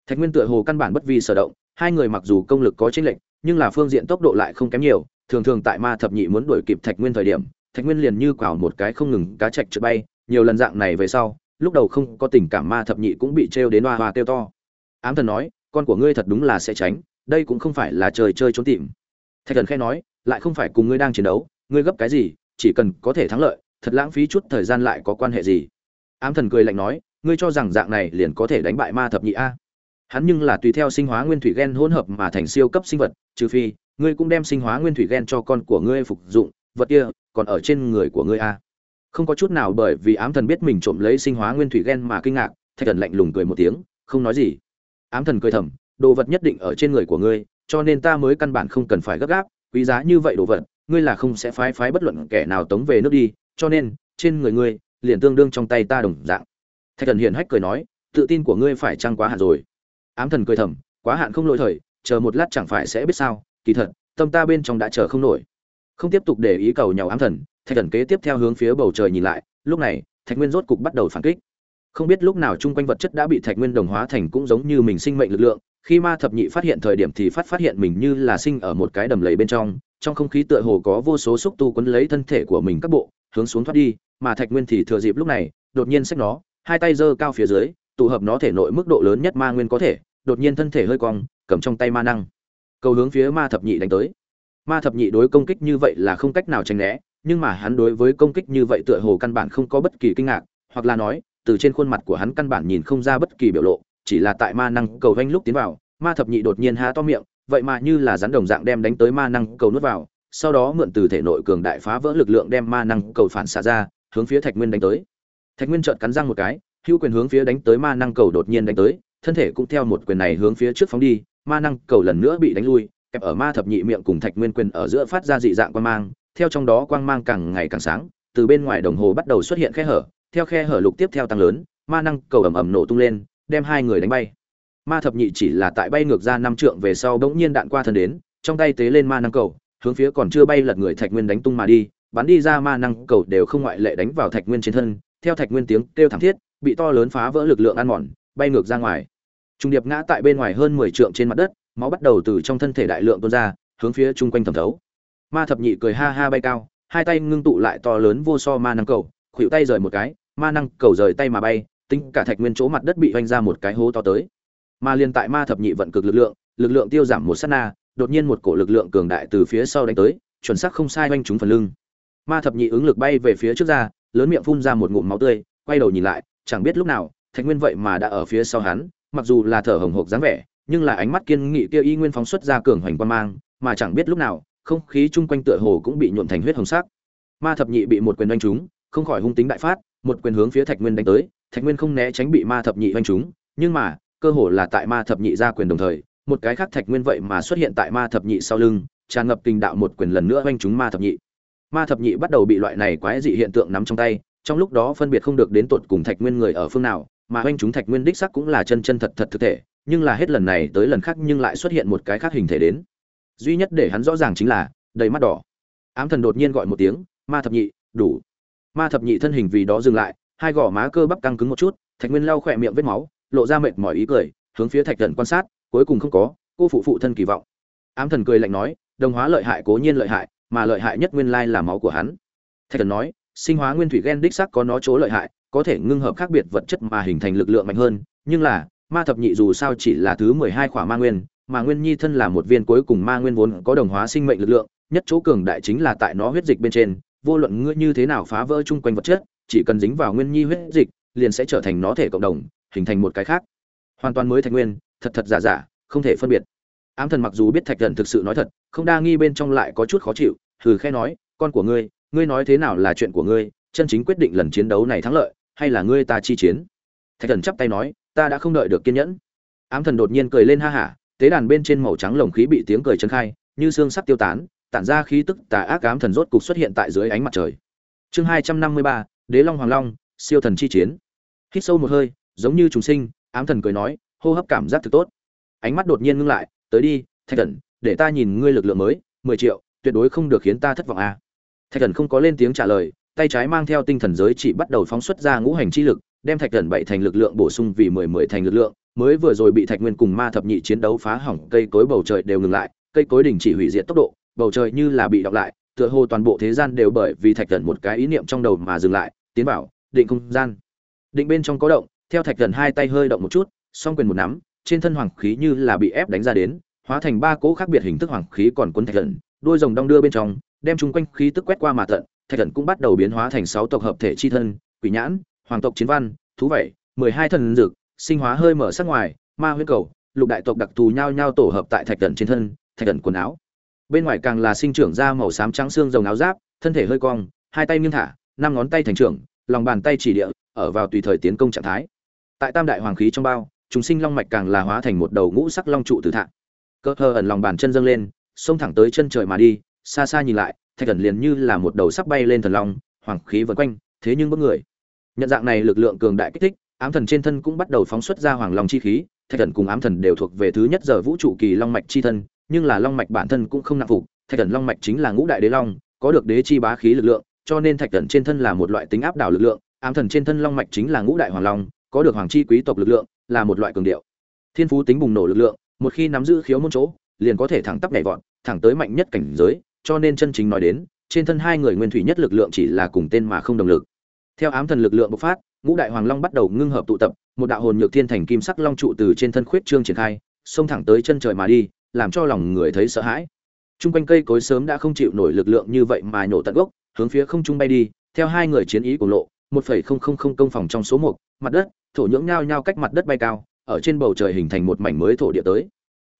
Thạch nguyên tựa hồ căn bản bất vi sở động, hai người mặc dù công lực có chênh lệch, nhưng là phương diện tốc độ lại không kém nhiều, thường thường tại ma thập nhị muốn đuổi kịp thạch nguyên thời điểm, thạch nguyên liền như quảo một cái không ngừng cá chạch trượt bay nhiều lần dạng này về sau, lúc đầu không có tình cảm ma thập nhị cũng bị trêu đến hoa hoa kêu to. Ám thần nói, con của ngươi thật đúng là sẽ tránh, đây cũng không phải là trời chơi trốn tìm. Thạch thần khẽ nói, lại không phải cùng ngươi đang chiến đấu, ngươi gấp cái gì, chỉ cần có thể thắng lợi, thật lãng phí chút thời gian lại có quan hệ gì? Ám thần cười lạnh nói, ngươi cho rằng dạng này liền có thể đánh bại ma thập nhị a? Hắn nhưng là tùy theo sinh hóa nguyên thủy gen hỗn hợp mà thành siêu cấp sinh vật, trừ phi, ngươi cũng đem sinh hóa nguyên thủy gen cho con của ngươi phục dụng, vật kia còn ở trên người của ngươi a không có chút nào bởi vì ám thần biết mình trộm lấy sinh hóa nguyên thủy gen mà kinh ngạc, thạch thần lạnh lùng cười một tiếng, không nói gì. Ám thần cười thầm, đồ vật nhất định ở trên người của ngươi, cho nên ta mới căn bản không cần phải gấp gáp, quý giá như vậy đồ vật, ngươi là không sẽ phái phái bất luận kẻ nào tống về nước đi, cho nên, trên người ngươi, liền tương đương trong tay ta đồng dạng. Thạch thần hiền hách cười nói, tự tin của ngươi phải trăng quá hạn rồi? Ám thần cười thầm, quá hạn không lỗi thời, chờ một lát chẳng phải sẽ biết sao, kỳ thật, tâm ta bên trong đã chờ không nổi. Không tiếp tục để ý cầu nhau ám thần thạch thần kế tiếp theo hướng phía bầu trời nhìn lại, lúc này, thạch nguyên rốt cục bắt đầu phản kích. Không biết lúc nào chung quanh vật chất đã bị thạch nguyên đồng hóa thành cũng giống như mình sinh mệnh lực lượng, khi ma thập nhị phát hiện thời điểm thì phát phát hiện mình như là sinh ở một cái đầm lầy bên trong trong không khí tựa hồ có vô số xúc tu quấn lấy thân thể của mình các bộ, hướng xuống thoát đi, mà thạch nguyên thì thừa dịp lúc này, đột nhiên xách nó, hai tay giơ cao phía dưới, tụ hợp nó thể nội mức độ lớn nhất ma nguyên có thể, đột nhiên thân thể hơi cong, cầm trong tay ma năng. Cầu hướng phía ma thập nhị đánh tới. Ma thập nhị đối công kích như vậy là không cách nào tránh né nhưng mà hắn đối với công kích như vậy tựa hồ căn bản không có bất kỳ kinh ngạc, hoặc là nói, từ trên khuôn mặt của hắn căn bản nhìn không ra bất kỳ biểu lộ, chỉ là tại ma năng cầu vanh lúc tiến vào, ma thập nhị đột nhiên há to miệng, vậy mà như là rắn đồng dạng đem đánh tới ma năng cầu nuốt vào, sau đó mượn từ thể nội cường đại phá vỡ lực lượng đem ma năng cầu phản xạ ra, hướng phía thạch nguyên đánh tới. Thạch nguyên trợn cắn răng một cái, hữu quyền hướng phía đánh tới ma năng cầu đột nhiên đánh tới, thân thể cũng theo một quyền này hướng phía trước phóng đi, ma năng cầu lần nữa bị đánh lui, kẹp ở ma thập nhị miệng cùng thạch nguyên quyền ở giữa phát ra dị dạng quang mang theo trong đó quang mang càng ngày càng sáng, từ bên ngoài đồng hồ bắt đầu xuất hiện khe hở, theo khe hở lục tiếp theo tăng lớn, ma năng cầu ầm ầm nổ tung lên, đem hai người đánh bay. Ma thập nhị chỉ là tại bay ngược ra năm trượng về sau bỗng nhiên đạn qua thân đến, trong tay tế lên ma năng cầu, hướng phía còn chưa bay lật người thạch nguyên đánh tung mà đi, bắn đi ra ma năng cầu đều không ngoại lệ đánh vào thạch nguyên trên thân, theo thạch nguyên tiếng kêu thảm thiết, bị to lớn phá vỡ lực lượng ăn mòn, bay ngược ra ngoài. Trung điệp ngã tại bên ngoài hơn mười trượng trên mặt đất, máu bắt đầu từ trong thân thể đại lượng tuôn ra, hướng phía chung quanh thẩm thấu ma thập nhị cười ha ha bay cao, hai tay ngưng tụ lại to lớn vô so ma năng cầu khuỵu tay rời một cái, ma năng cầu rời tay mà bay, tính cả thạch nguyên chỗ mặt đất bị oanh ra một cái hố to tới. Mà liền tại ma thập nhị vận cực lực lượng lực lượng tiêu giảm một sát na, đột nhiên một cổ lực lượng cường đại từ phía sau đánh tới, chuẩn xác không sai oanh trúng phần lưng. Ma thập nhị ứng lực bay về phía trước ra, lớn miệng phun ra một ngụm máu tươi, quay đầu nhìn lại, chẳng biết lúc nào, thạch nguyên vậy mà đã ở phía sau hắn, mặc dù là thở hồng hộc dáng vẻ, nhưng là ánh mắt kiên nghị kia y nguyên phóng xuất ra cường hoành quan mang, mà chẳng biết lúc nào không khí chung quanh tựa hồ cũng bị nhuộm thành huyết hồng sắc. Ma thập nhị bị một quyền đánh trúng, không khỏi hung tính đại phát, một quyền hướng phía thạch nguyên đánh tới, thạch nguyên không né tránh bị ma thập nhị đánh trúng, nhưng mà, cơ hồ là tại ma thập nhị ra quyền đồng thời, một cái khác thạch nguyên vậy mà xuất hiện tại ma thập nhị sau lưng, tràn ngập kinh đạo một quyền lần nữa đánh trúng ma thập nhị. Ma thập nhị bắt đầu bị loại này quái dị hiện tượng nắm trong tay, trong lúc đó phân biệt không được đến tột cùng thạch nguyên người ở phương nào, mà đánh trúng thạch nguyên đích xác cũng là chân chân thật thật thực thể, nhưng là hết lần này tới lần khác nhưng lại xuất hiện một cái khác hình thể đến duy nhất để hắn rõ ràng chính là, đầy mắt đỏ. Ám thần đột nhiên gọi một tiếng, ma thập nhị, đủ. Ma thập nhị thân hình vì đó dừng lại, hai gò má cơ bắp căng cứng một chút, thạch nguyên lau khỏe miệng vết máu, lộ ra mệt mỏi ý cười, hướng phía thạch thần quan sát, cuối cùng không có, cô phụ phụ thân kỳ vọng. Ám thần cười lạnh nói, đồng hóa lợi hại cố nhiên lợi hại, mà lợi hại nhất nguyên lai là máu của hắn. Thạch thần nói, sinh hóa nguyên thủy gen đích sắc có nó chỗ lợi hại, có thể ngưng hợp khác biệt vật chất mà hình thành lực lượng mạnh hơn, nhưng là, ma thập nhị dù sao chỉ là thứ mười hai khỏa ma nguyên mà nguyên nhi thân là một viên cuối cùng ma nguyên vốn có đồng hóa sinh mệnh lực lượng, nhất chỗ cường đại chính là tại nó huyết dịch bên trên. Vô luận ngươi như thế nào phá vỡ chung quanh vật chất, chỉ cần dính vào nguyên nhi huyết dịch, liền sẽ trở thành nó thể cộng đồng, hình thành một cái khác. Hoàn toàn mới thành nguyên, thật thật giả giả, không thể phân biệt. Ám thần mặc dù biết thạch thần thực sự nói thật, không đa nghi bên trong lại có chút khó chịu, hừ khe nói, con của ngươi ngươi nói thế nào là chuyện của ngươi, chân chính quyết định lần chiến đấu này thắng lợi, hay là ngươi ta chi chiến? Thạch thần chắp tay nói, ta đã không đợi được kiên nhẫn. Ám thần đột nhiên cười lên ha hả tế đàn bên trên màu trắng lồng khí bị tiếng cười chấn khai, như xương sắp tiêu tán, tản ra khí tức tà ác ám thần rốt cục xuất hiện tại dưới ánh mặt trời. Chương hai trăm năm mươi ba, đế long hoàng long, siêu thần chi chiến. Hít sâu một hơi, giống như trùng sinh, ám thần cười nói, hô hấp cảm giác thực tốt. Ánh mắt đột nhiên ngưng lại, tới đi, thạch thần, để ta nhìn ngươi lực lượng mới, mười triệu, tuyệt đối không được khiến ta thất vọng a à. thạch thần không có lên tiếng trả lời, tay trái mang theo tinh thần giới chỉ bắt đầu phóng xuất ra ngũ hành chi lực, đem thạch thần bảy thành lực lượng bổ sung vì mười mười thành lực lượng mới vừa rồi bị thạch nguyên cùng ma thập nhị chiến đấu phá hỏng, cây cối bầu trời đều ngừng lại, cây cối đình chỉ hủy diệt tốc độ, bầu trời như là bị đọc lại, tựa hồ toàn bộ thế gian đều bởi vì thạch thần một cái ý niệm trong đầu mà dừng lại, tiến vào định không gian. Định bên trong có động, theo thạch thần hai tay hơi động một chút, song quyền một nắm, trên thân hoàng khí như là bị ép đánh ra đến, hóa thành ba cỗ khác biệt hình thức hoàng khí còn cuốn thạch thần đôi rồng đong đưa bên trong, đem chung quanh khí tức quét qua mà tận, thạch thần cũng bắt đầu biến hóa thành sáu tộc hợp thể chi thân, quỷ nhãn, hoàng tộc chiến văn, thú vẩy mười hai thần dược sinh hóa hơi mở sắc ngoài, ma huyết cầu, lục đại tộc đặc thù nhau nhau tổ hợp tại thạch cẩn trên thân, thạch cẩn quần áo. Bên ngoài càng là sinh trưởng ra màu xám trắng xương rồng áo giáp, thân thể hơi cong, hai tay nghiêng thả, năm ngón tay thành trưởng, lòng bàn tay chỉ địa, ở vào tùy thời tiến công trạng thái. Tại tam đại hoàng khí trong bao, chúng sinh long mạch càng là hóa thành một đầu ngũ sắc long trụ từ thạng. Cơ hờ ẩn lòng bàn chân dâng lên, xông thẳng tới chân trời mà đi, xa xa nhìn lại, thạch cẩn liền như là một đầu sắp bay lên thần long, hoàng khí vần quanh, thế nhưng bất người. Nhận dạng này lực lượng cường đại kích thích ám thần trên thân cũng bắt đầu phóng xuất ra hoàng long chi khí, thạch thần cùng ám thần đều thuộc về thứ nhất giờ vũ trụ kỳ long mạch chi thân, nhưng là long mạch bản thân cũng không nặng phục, thạch thần long mạch chính là ngũ đại đế long, có được đế chi bá khí lực lượng, cho nên thạch thần trên thân là một loại tính áp đảo lực lượng, ám thần trên thân long mạch chính là ngũ đại hoàng long, có được hoàng chi quý tộc lực lượng, là một loại cường điệu. Thiên phú tính bùng nổ lực lượng, một khi nắm giữ khiếu môn chỗ, liền có thể thẳng tắp nhảy vọt, thẳng tới mạnh nhất cảnh giới, cho nên chân chính nói đến, trên thân hai người nguyên thủy nhất lực lượng chỉ là cùng tên mà không đồng lực. Theo ám thần lực lượng bộc phát ngũ đại hoàng long bắt đầu ngưng hợp tụ tập một đạo hồn nhược thiên thành kim sắc long trụ từ trên thân khuyết trương triển khai xông thẳng tới chân trời mà đi làm cho lòng người thấy sợ hãi Trung quanh cây cối sớm đã không chịu nổi lực lượng như vậy mà nhổ tận gốc, hướng phía không trung bay đi, theo hai người chiến ý của lộ, 1.000 công phòng trong số 1, mặt đất, thổ nhưỡng nhao nhao cách mặt đất bay cao, ở trên bầu trời hình thành một mảnh mới thổ địa tới.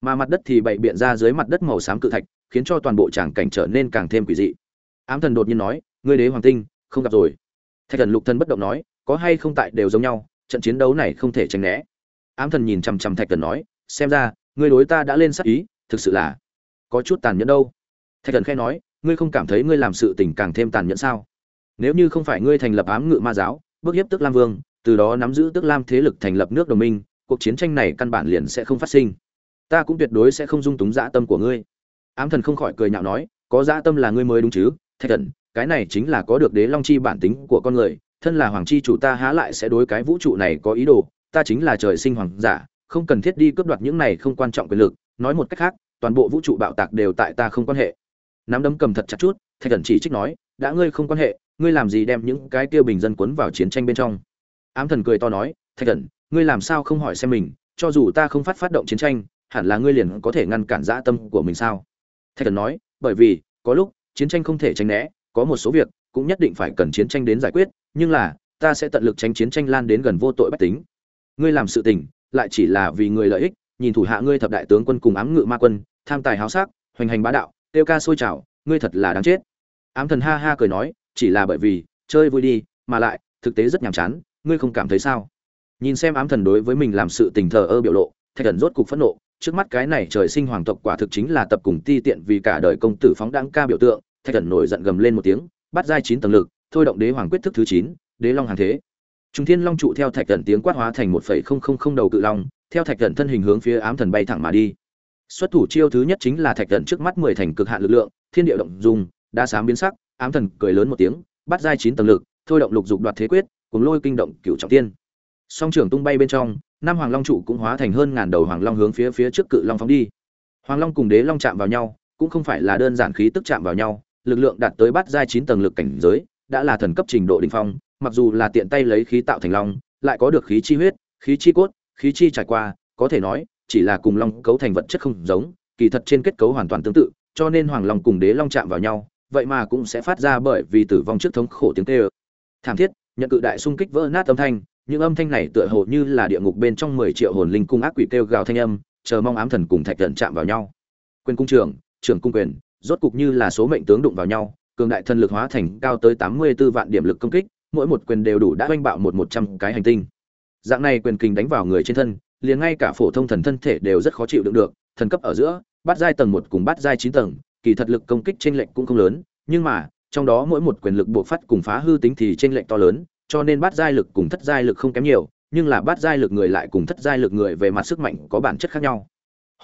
Mà mặt đất thì bậy biện ra dưới mặt đất màu xám cự thạch, khiến cho toàn bộ tràng cảnh trở nên càng thêm quỷ dị. Ám thần đột nhiên nói, "Ngươi đế hoàng tinh, không gặp rồi." Thạch thần lục thần bất động nói, "Có hay không tại đều giống nhau, trận chiến đấu này không thể tránh né." Ám thần nhìn chằm chằm Thạch thần nói, "Xem ra, ngươi đối ta đã lên sát ý, thực sự là có chút tàn nhẫn đâu. Thạch thần khẽ nói ngươi không cảm thấy ngươi làm sự tình càng thêm tàn nhẫn sao? Nếu như không phải ngươi thành lập ám ngự ma giáo bước hiếp tức lam vương từ đó nắm giữ tức lam thế lực thành lập nước đồng minh cuộc chiến tranh này căn bản liền sẽ không phát sinh. Ta cũng tuyệt đối sẽ không dung túng dã tâm của ngươi. Ám thần không khỏi cười nhạo nói có dã tâm là ngươi mới đúng chứ thạch thần cái này chính là có được đế long chi bản tính của con người thân là hoàng chi chủ ta há lại sẽ đối cái vũ trụ này có ý đồ, ta chính là trời sinh hoàng giả, không cần thiết đi cướp đoạt những này không quan trọng quyền lực, nói một cách khác, toàn bộ vũ trụ bạo tạc đều tại ta không quan hệ. Nắm đấm cầm thật chặt chút, thạch thần chỉ trích nói, đã ngươi không quan hệ, ngươi làm gì đem những cái kia bình dân cuốn vào chiến tranh bên trong? Ám thần cười to nói, thạch thần ngươi làm sao không hỏi xem mình, cho dù ta không phát phát động chiến tranh, hẳn là ngươi liền có thể ngăn cản dã tâm của mình sao? Thạch thần nói, bởi vì, có lúc, chiến tranh không thể tránh né, có một số việc cũng nhất định phải cần chiến tranh đến giải quyết, nhưng là, ta sẽ tận lực tránh chiến tranh lan đến gần vô tội bách tính. Ngươi làm sự tình, lại chỉ là vì người lợi ích, nhìn thủ hạ ngươi thập đại tướng quân cùng ám ngự ma quân, tham tài háo sắc, hoành hành bá đạo tiêu ca sôi trào ngươi thật là đáng chết. Ám thần ha ha cười nói, chỉ là bởi vì, chơi vui đi, mà lại, thực tế rất nhàm chán, ngươi không cảm thấy sao? Nhìn xem ám thần đối với mình làm sự tình thờ ơ biểu lộ, thạch thần rốt cục phẫn nộ, trước mắt cái này trời sinh hoàng tộc quả thực chính là tập cùng ti tiện vì cả đời công tử phóng đáng ca biểu tượng, thạch thần nổi giận gầm lên một tiếng bắt giai chín tầng lực, thôi động đế hoàng quyết thức thứ chín, đế long hàng thế. Trung thiên long trụ theo thạch thần tiếng quát hóa thành một phẩy không không không đầu cự long, theo thạch thần thân hình hướng phía ám thần bay thẳng mà đi. Xuất thủ chiêu thứ nhất chính là thạch thần trước mắt mười thành cực hạn lực lượng, thiên địa động dùng đa sám biến sắc, ám thần cười lớn một tiếng, bắt giai chín tầng lực, thôi động lục dục đoạt thế quyết, cùng lôi kinh động cửu trọng tiên. Song trưởng tung bay bên trong, năm hoàng long trụ cũng hóa thành hơn ngàn đầu hoàng long hướng phía phía trước cự long phóng đi. Hoàng long cùng đế long chạm vào nhau, cũng không phải là đơn giản khí tức chạm vào nhau lực lượng đạt tới bát giai chín tầng lực cảnh giới, đã là thần cấp trình độ đỉnh phong, mặc dù là tiện tay lấy khí tạo thành long, lại có được khí chi huyết, khí chi cốt, khí chi trải qua, có thể nói, chỉ là cùng long cấu thành vật chất không giống, kỳ thật trên kết cấu hoàn toàn tương tự, cho nên hoàng long cùng đế long chạm vào nhau, vậy mà cũng sẽ phát ra bởi vì tử vong trước thống khổ tiếng kêu. thảm thiết nhận cự đại xung kích vỡ nát âm thanh, những âm thanh này tựa hồ như là địa ngục bên trong mười triệu hồn linh cung ác quỷ kêu gào thanh âm, chờ mong ám thần cùng thạch thần chạm vào nhau quyền cung trưởng trưởng cung quyền rốt cục như là số mệnh tướng đụng vào nhau, cường đại thần lực hóa thành cao tới tám mươi 84 vạn điểm lực công kích, mỗi một quyền đều đủ đã oanh bạo một một trăm cái hành tinh. Dạng này quyền kình đánh vào người trên thân, liền ngay cả phổ thông thần thân thể đều rất khó chịu đựng được, thần cấp ở giữa, bắt giai tầng một cùng bắt giai chín tầng, kỳ thật lực công kích trên lệnh cũng không lớn, nhưng mà, trong đó mỗi một quyền lực buộc phát cùng phá hư tính thì trên lệnh to lớn, cho nên bắt giai lực cùng thất giai lực không kém nhiều, nhưng là bắt giai lực người lại cùng thất giai lực người về mặt sức mạnh có bản chất khác nhau.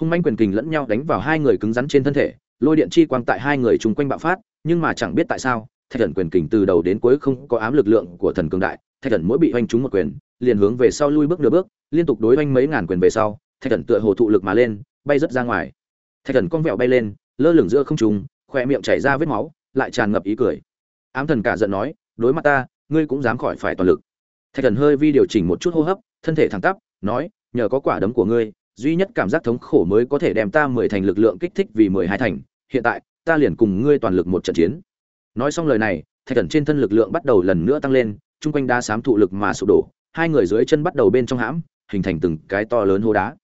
Hung manh quyền kình lẫn nhau đánh vào hai người cứng rắn trên thân thể lôi điện chi quang tại hai người chung quanh bạo phát, nhưng mà chẳng biết tại sao, thạch thần quyền kình từ đầu đến cuối không có ám lực lượng của thần cường đại, thạch thần mỗi bị oanh trúng một quyền, liền hướng về sau lui bước nửa bước, liên tục đối oanh mấy ngàn quyền về sau, thạch thần tựa hồ thụ lực mà lên, bay rất ra ngoài. Thạch thần cong vẹo bay lên, lơ lửng giữa không trùng khoe miệng chảy ra vết máu, lại tràn ngập ý cười. Ám thần cả giận nói, đối mặt ta, ngươi cũng dám khỏi phải toàn lực. Thạch thần hơi vi điều chỉnh một chút hô hấp, thân thể thẳng tắp, nói, nhờ có quả đấm của ngươi duy nhất cảm giác thống khổ mới có thể đem ta mười thành lực lượng kích thích vì mười hai thành, hiện tại, ta liền cùng ngươi toàn lực một trận chiến. Nói xong lời này, thạch thần trên thân lực lượng bắt đầu lần nữa tăng lên, chung quanh đá sám thụ lực mà sụp đổ, hai người dưới chân bắt đầu bên trong hãm, hình thành từng cái to lớn hô đá.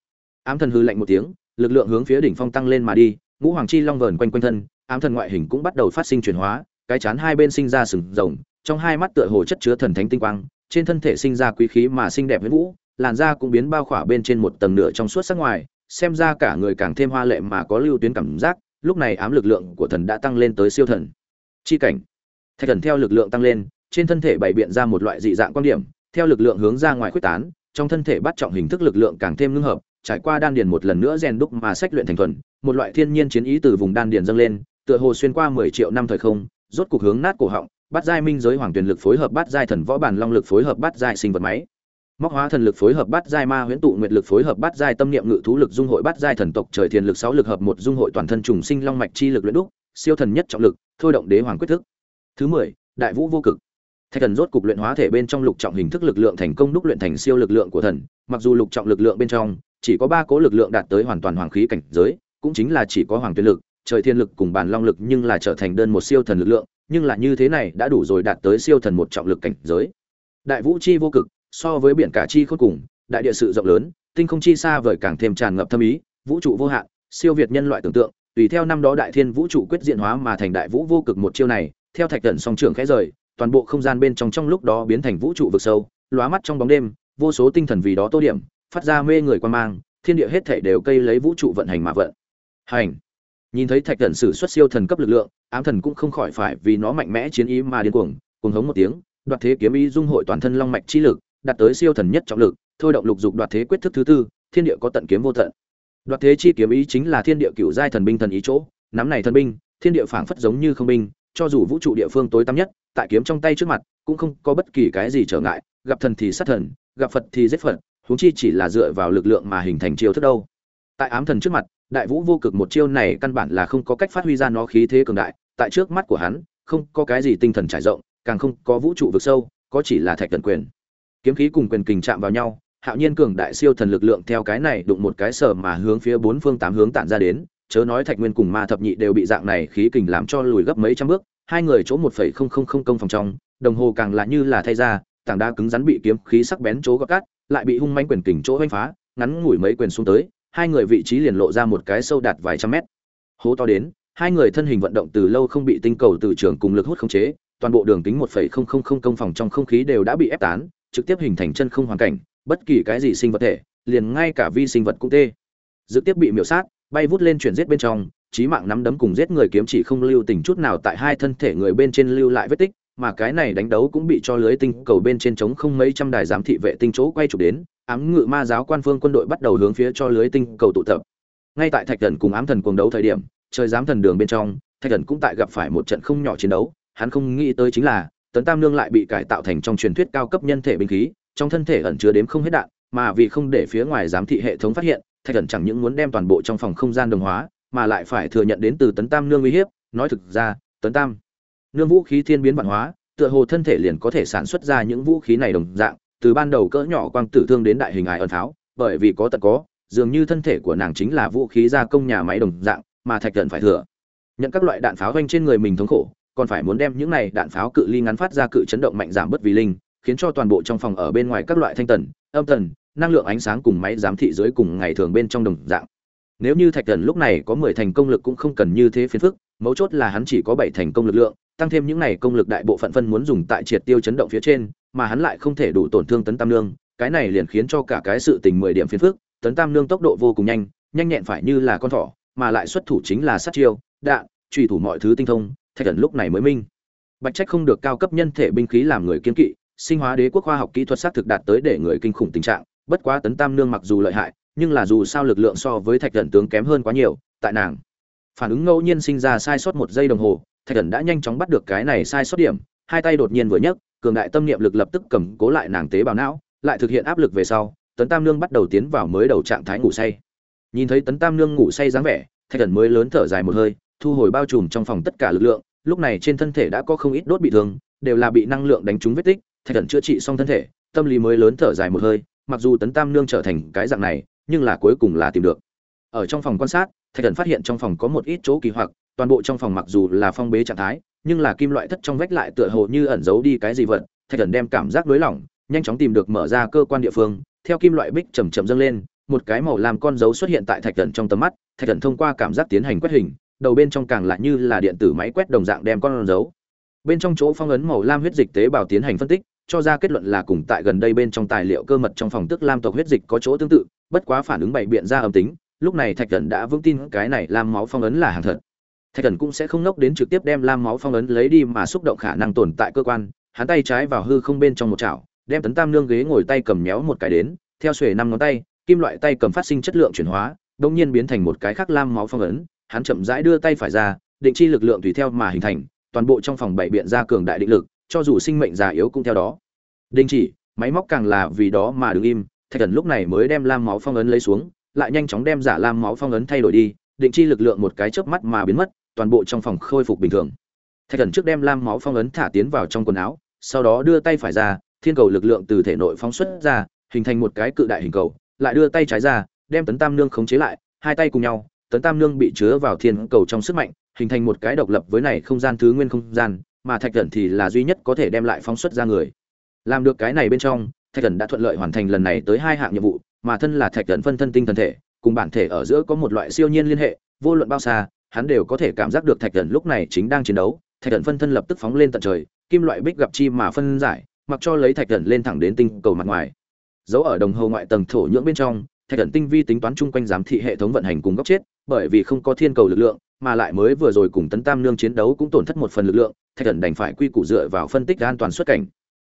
Ám thần hư lạnh một tiếng, lực lượng hướng phía đỉnh phong tăng lên mà đi, ngũ hoàng chi long vờn quanh quanh thân, ám thần ngoại hình cũng bắt đầu phát sinh chuyển hóa, cái chán hai bên sinh ra sừng rồng, trong hai mắt tựa hồ chất chứa thần thánh tinh quang, trên thân thể sinh ra quý khí mà xinh đẹp với vũ làn da cũng biến bao khỏa bên trên một tầng nửa trong suốt sắc ngoài, xem ra cả người càng thêm hoa lệ mà có lưu tuyến cảm giác, lúc này ám lực lượng của thần đã tăng lên tới siêu thần. Chi cảnh. Thạch thần theo lực lượng tăng lên, trên thân thể bày biện ra một loại dị dạng quan điểm, theo lực lượng hướng ra ngoài khuếch tán, trong thân thể bắt trọng hình thức lực lượng càng thêm ngưng hợp, trải qua đan điền một lần nữa rèn đúc mà sách luyện thành thuần, một loại thiên nhiên chiến ý từ vùng đan điền dâng lên, tựa hồ xuyên qua mười triệu năm thời không, rốt cục hướng nát cổ họng, bắt giai minh giới hoàng tuyển lực phối hợp bắt giai thần võ bản long lực phối hợp bắt giai sinh vật máy móc hóa thần lực phối hợp bắt giai ma huyễn tụ nguyệt lực phối hợp bắt giai tâm niệm ngự thú lực dung hội bắt giai thần tộc trời thiên lực sáu lực hợp một dung hội toàn thân trùng sinh long mạch chi lực luyện đúc, siêu thần nhất trọng lực, thôi động đế hoàng quyết thức. Thứ mười, đại vũ vô cực. Thạch thần rốt cục luyện hóa thể bên trong lục trọng hình thức lực lượng thành công đúc luyện thành siêu lực lượng của thần, mặc dù lục trọng lực lượng bên trong, chỉ có ba cố lực lượng đạt tới hoàn toàn hoàng khí cảnh giới, cũng chính là chỉ có hoàng tuyệt lực, trời thiên lực cùng bàn long lực nhưng là trở thành đơn một siêu thần lực lượng, nhưng là như thế này đã đủ rồi đạt tới siêu thần một trọng lực cảnh giới. Đại vũ chi vô cực so với biển cả chi khôn cùng, đại địa sự rộng lớn, tinh không chi xa vời càng thêm tràn ngập thâm ý, vũ trụ vô hạn, siêu việt nhân loại tưởng tượng, tùy theo năm đó đại thiên vũ trụ quyết diện hóa mà thành đại vũ vô cực một chiêu này, theo thạch tận song trưởng khẽ rời, toàn bộ không gian bên trong trong lúc đó biến thành vũ trụ vực sâu, lóa mắt trong bóng đêm, vô số tinh thần vì đó tô điểm, phát ra mê người quan mang, thiên địa hết thảy đều cây lấy vũ trụ vận hành mà vận. Hành! Nhìn thấy thạch thần sử xuất siêu thần cấp lực lượng, ám thần cũng không khỏi phải vì nó mạnh mẽ chiến ý mà điên cuồng cuồng hống một tiếng, đoạt thế kiếm ý dung hội toàn thân long mạch chi lực đạt tới siêu thần nhất trọng lực, thôi động lục dục đoạt thế quyết thức thứ tư, thiên địa có tận kiếm vô tận. Đoạt thế chi kiếm ý chính là thiên địa cửu giai thần binh thần ý chỗ, nắm này thần binh, thiên địa phảng phất giống như không binh, cho dù vũ trụ địa phương tối tăm nhất, tại kiếm trong tay trước mặt, cũng không có bất kỳ cái gì trở ngại, gặp thần thì sát thần, gặp phật thì giết phật, huống chi chỉ là dựa vào lực lượng mà hình thành chiêu thức đâu. Tại ám thần trước mặt, đại vũ vô cực một chiêu này căn bản là không có cách phát huy ra nó khí thế cường đại, tại trước mắt của hắn, không có cái gì tinh thần trải rộng, càng không có vũ trụ vực sâu, có chỉ là thạch thần quyền kiếm khí cùng quyền kình chạm vào nhau, hạo nhiên cường đại siêu thần lực lượng theo cái này đụng một cái sở mà hướng phía bốn phương tám hướng tản ra đến, chớ nói thạch nguyên cùng ma thập nhị đều bị dạng này khí kình làm cho lùi gấp mấy trăm bước, hai người chỗ một phẩy không không không công phòng trong, đồng hồ càng là như là thay ra, tảng đá cứng rắn bị kiếm khí sắc bén chỗ gọt cát lại bị hung manh quyền kình chỗ oanh phá, ngắn ngủi mấy quyền xuống tới, hai người vị trí liền lộ ra một cái sâu đạt vài trăm mét. Hố to đến, hai người thân hình vận động từ lâu không bị tinh cầu từ trường cùng lực hút khống chế, toàn bộ đường kính 1.000 công phòng trong không khí đều đã bị ép tán trực tiếp hình thành chân không hoàn cảnh, bất kỳ cái gì sinh vật thể, liền ngay cả vi sinh vật cũng tê. Dự tiếp bị miểu sát, bay vút lên chuyển giết bên trong, chí mạng nắm đấm cùng giết người kiếm chỉ không lưu tình chút nào tại hai thân thể người bên trên lưu lại vết tích, mà cái này đánh đấu cũng bị cho lưới tinh cầu bên trên trống không mấy trăm đài giám thị vệ tinh chỗ quay chụp đến, ám ngự ma giáo quan phương quân đội bắt đầu hướng phía cho lưới tinh cầu tụ tập. Ngay tại thạch thần cùng ám thần cuồng đấu thời điểm, trời giám thần đường bên trong, thạch thần cũng tại gặp phải một trận không nhỏ chiến đấu, hắn không nghĩ tới chính là tấn tam nương lại bị cải tạo thành trong truyền thuyết cao cấp nhân thể binh khí, trong thân thể ẩn chứa đếm không hết đạn, mà vì không để phía ngoài giám thị hệ thống phát hiện, thạch thần chẳng những muốn đem toàn bộ trong phòng không gian đồng hóa, mà lại phải thừa nhận đến từ tấn tam nương uy hiếp, nói thực ra, tấn tam nương vũ khí thiên biến vạn hóa, tựa hồ thân thể liền có thể sản xuất ra những vũ khí này đồng dạng, từ ban đầu cỡ nhỏ quang tử thương đến đại hình ải ẩn tháo, bởi vì có tận có, dường như thân thể của nàng chính là vũ khí gia công nhà máy đồng dạng, mà thạch thần phải thừa nhận các loại đạn pháo quanh trên người mình thống khổ còn phải muốn đem những này đạn pháo cự ly ngắn phát ra cự chấn động mạnh giảm bất vì linh, khiến cho toàn bộ trong phòng ở bên ngoài các loại thanh tần, âm tần, năng lượng ánh sáng cùng máy giám thị dưới cùng ngày thường bên trong đồng dạng. Nếu như thạch thần lúc này có mười thành công lực cũng không cần như thế phiền phức, mấu chốt là hắn chỉ có bảy thành công lực lượng, tăng thêm những này công lực đại bộ phận phân muốn dùng tại triệt tiêu chấn động phía trên, mà hắn lại không thể đủ tổn thương tấn tam nương, cái này liền khiến cho cả cái sự tình mười điểm phiền phức, tấn tam nương tốc độ vô cùng nhanh nhanh nhẹn phải như là con thỏ, mà lại xuất thủ chính là sát chiêu, đạn, truy thủ mọi thứ tinh thông thạch thần lúc này mới minh. Bạch trách không được cao cấp nhân thể binh khí làm người kiên kỵ, sinh hóa đế quốc khoa học kỹ thuật xác thực đạt tới để người kinh khủng tình trạng, bất quá tấn tam nương mặc dù lợi hại, nhưng là dù sao lực lượng so với thạch thần tướng kém hơn quá nhiều, tại nàng phản ứng ngẫu nhiên sinh ra sai sót một giây đồng hồ, thạch thần đã nhanh chóng bắt được cái này sai sót điểm, hai tay đột nhiên vừa nhấc, cường đại tâm niệm lực lập tức cầm cố lại nàng tế bào não, lại thực hiện áp lực về sau, tấn tam nương bắt đầu tiến vào mới đầu trạng thái ngủ say. Nhìn thấy tấn tam nương ngủ say dáng vẻ, thạch thần mới lớn thở dài một hơi thu hồi bao trùm trong phòng tất cả lực lượng, lúc này trên thân thể đã có không ít đốt bị thương, đều là bị năng lượng đánh trúng vết tích, thạch thần chữa trị xong thân thể, tâm lý mới lớn thở dài một hơi, mặc dù tấn tam nương trở thành cái dạng này, nhưng là cuối cùng là tìm được. Ở trong phòng quan sát, thạch thần phát hiện trong phòng có một ít chỗ kỳ hoặc, toàn bộ trong phòng mặc dù là phong bế trạng thái, nhưng là kim loại thất trong vách lại tựa hồ như ẩn giấu đi cái gì vật, thạch thần đem cảm giác đối lỏng, nhanh chóng tìm được mở ra cơ quan địa phương, theo kim loại bích chầm chậm dâng lên, một cái màu làm con dấu xuất hiện tại thạch thần trong tầm mắt, thạch thần thông qua cảm giác tiến hành quét hình đầu bên trong càng lại như là điện tử máy quét đồng dạng đem con dấu bên trong chỗ phong ấn màu lam huyết dịch tế bào tiến hành phân tích, cho ra kết luận là cùng tại gần đây bên trong tài liệu cơ mật trong phòng tức lam tộc huyết dịch có chỗ tương tự, bất quá phản ứng bày biện ra âm tính, lúc này thạch Cẩn đã vững tin cái này lam máu phong ấn là hàng thật. Thạch Cẩn cũng sẽ không nốc đến trực tiếp đem lam máu phong ấn lấy đi mà xúc động khả năng tồn tại cơ quan, hắn tay trái vào hư không bên trong một chảo, đem tấn tam nương ghế ngồi tay cầm méo một cái đến, theo xuề năm ngón tay, kim loại tay cầm phát sinh chất lượng chuyển hóa, đột nhiên biến thành một cái khác lam máu phong ấn hắn chậm rãi đưa tay phải ra, định chi lực lượng tùy theo mà hình thành, toàn bộ trong phòng bảy biện ra cường đại định lực, cho dù sinh mệnh già yếu cũng theo đó. Đình chỉ, máy móc càng là vì đó mà đứng im, thạch thần lúc này mới đem lam máu phong ấn lấy xuống, lại nhanh chóng đem giả lam máu phong ấn thay đổi đi, định chi lực lượng một cái chớp mắt mà biến mất, toàn bộ trong phòng khôi phục bình thường. Thạch thần trước đem lam máu phong ấn thả tiến vào trong quần áo, sau đó đưa tay phải ra, thiên cầu lực lượng từ thể nội phóng xuất ra, hình thành một cái cự đại hình cầu, lại đưa tay trái ra, đem tấn tam nương khống chế lại, hai tay cùng nhau tấn tam nương bị chứa vào thiên cầu trong sức mạnh, hình thành một cái độc lập với này không gian thứ nguyên không gian, mà thạch thần thì là duy nhất có thể đem lại phóng xuất ra người. Làm được cái này bên trong, thạch thần đã thuận lợi hoàn thành lần này tới hai hạng nhiệm vụ, mà thân là thạch thần phân thân tinh thần thể, cùng bản thể ở giữa có một loại siêu nhiên liên hệ, vô luận bao xa, hắn đều có thể cảm giác được thạch thần lúc này chính đang chiến đấu. Thạch thần phân thân lập tức phóng lên tận trời, kim loại bích gặp chi mà phân giải, mặc cho lấy thạch thần lên thẳng đến tinh cầu mặt ngoài. Giấu ở đồng hồ ngoại tầng thổ nhưỡng bên trong, thạch thần tinh vi tính toán chung quanh giám thị hệ thống vận hành cùng góc chết bởi vì không có thiên cầu lực lượng, mà lại mới vừa rồi cùng tấn tam nương chiến đấu cũng tổn thất một phần lực lượng, thạch thần đành phải quy củ dựa vào phân tích an toàn xuất cảnh.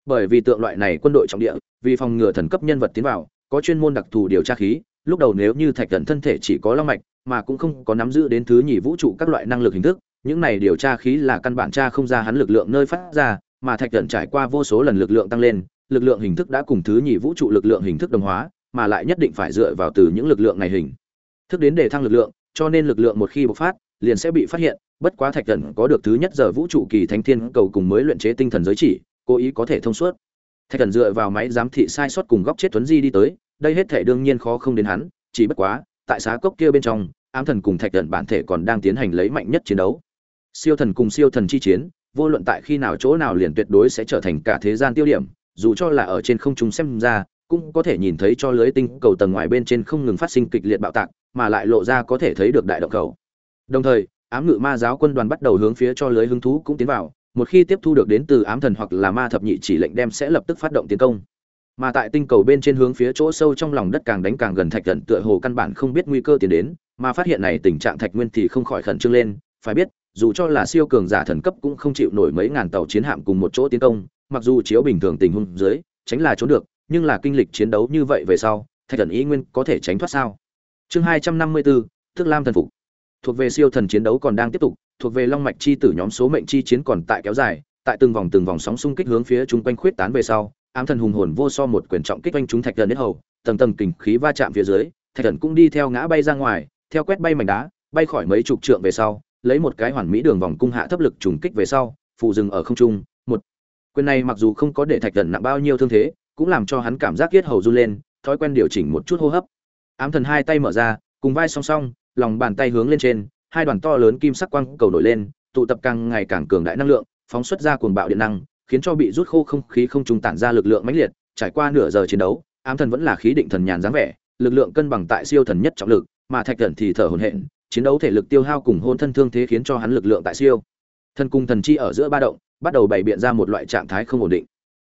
Bởi vì tượng loại này quân đội trọng địa, vì phòng ngừa thần cấp nhân vật tiến vào, có chuyên môn đặc thù điều tra khí, lúc đầu nếu như thạch thần thân thể chỉ có long mạch, mà cũng không có nắm giữ đến thứ nhì vũ trụ các loại năng lực hình thức, những này điều tra khí là căn bản tra không ra hắn lực lượng nơi phát ra, mà thạch thần trải qua vô số lần lực lượng tăng lên, lực lượng hình thức đã cùng thứ nhì vũ trụ lực lượng hình thức đồng hóa, mà lại nhất định phải dựa vào từ những lực lượng này hình thức đến để thăng lực lượng, cho nên lực lượng một khi bộc phát, liền sẽ bị phát hiện, bất quá thạch thần có được thứ nhất giờ vũ trụ kỳ thánh thiên cầu cùng mới luyện chế tinh thần giới chỉ, cố ý có thể thông suốt. Thạch thần dựa vào máy giám thị sai sót cùng góc chết tuấn di đi tới, đây hết thể đương nhiên khó không đến hắn, chỉ bất quá, tại xá cốc kia bên trong, ám thần cùng thạch thần bản thể còn đang tiến hành lấy mạnh nhất chiến đấu. Siêu thần cùng siêu thần chi chiến, vô luận tại khi nào chỗ nào liền tuyệt đối sẽ trở thành cả thế gian tiêu điểm, dù cho là ở trên không trung xem ra, cũng có thể nhìn thấy cho lưới tinh cầu tầng ngoài bên trên không ngừng phát sinh kịch liệt bạo tạc mà lại lộ ra có thể thấy được đại động cầu đồng thời, ám ngự ma giáo quân đoàn bắt đầu hướng phía cho lưới hứng thú cũng tiến vào, một khi tiếp thu được đến từ ám thần hoặc là ma thập nhị chỉ lệnh đem sẽ lập tức phát động tiến công. Mà tại tinh cầu bên trên hướng phía chỗ sâu trong lòng đất càng đánh càng gần thạch thần tựa hồ căn bản không biết nguy cơ tiến đến, mà phát hiện này tình trạng thạch nguyên thì không khỏi khẩn trương lên, phải biết, dù cho là siêu cường giả thần cấp cũng không chịu nổi mấy ngàn tàu chiến hạm cùng một chỗ tiến công, mặc dù chiếu bình thường tình huống dưới, tránh là trốn được, nhưng là kinh lịch chiến đấu như vậy về sau, thạch thần ý nguyên có thể tránh thoát sao? Chương hai trăm năm mươi bốn thức lam thần phục. Thuộc về siêu thần chiến đấu còn đang tiếp tục, thuộc về long mạch chi tử nhóm số mệnh chi chiến còn tại kéo dài, tại từng vòng từng vòng sóng xung kích hướng phía chung quanh khuyết tán về sau, ám thần hùng hồn vô so một quyền trọng kích quanh chúng thạch thần đến hầu, tầng tầng kình khí va chạm phía dưới, thạch thần cũng đi theo ngã bay ra ngoài, theo quét bay mảnh đá, bay khỏi mấy chục trượng về sau, lấy một cái hoàn mỹ đường vòng cung hạ thấp lực trùng kích về sau, phụ dừng ở không trung, một. Quyền này mặc dù không có để thạch thần nặng bao nhiêu thương thế, cũng làm cho hắn cảm giác kiết hầu run lên, thói quen điều chỉnh một chút hô hấp ám thần hai tay mở ra, cùng vai song song, lòng bàn tay hướng lên trên, hai đoàn to lớn kim sắc quang cầu nổi lên, tụ tập càng ngày càng cường đại năng lượng, phóng xuất ra cuồng bạo điện năng, khiến cho bị rút khô không khí không trung tản ra lực lượng mãnh liệt, trải qua nửa giờ chiến đấu, ám thần vẫn là khí định thần nhàn dáng vẻ, lực lượng cân bằng tại siêu thần nhất trọng lực, mà thạch thần thì thở hổn hển, chiến đấu thể lực tiêu hao cùng hôn thân thương thế khiến cho hắn lực lượng tại siêu thần cung thần chi ở giữa ba động, bắt đầu bày biện ra một loại trạng thái không ổn định.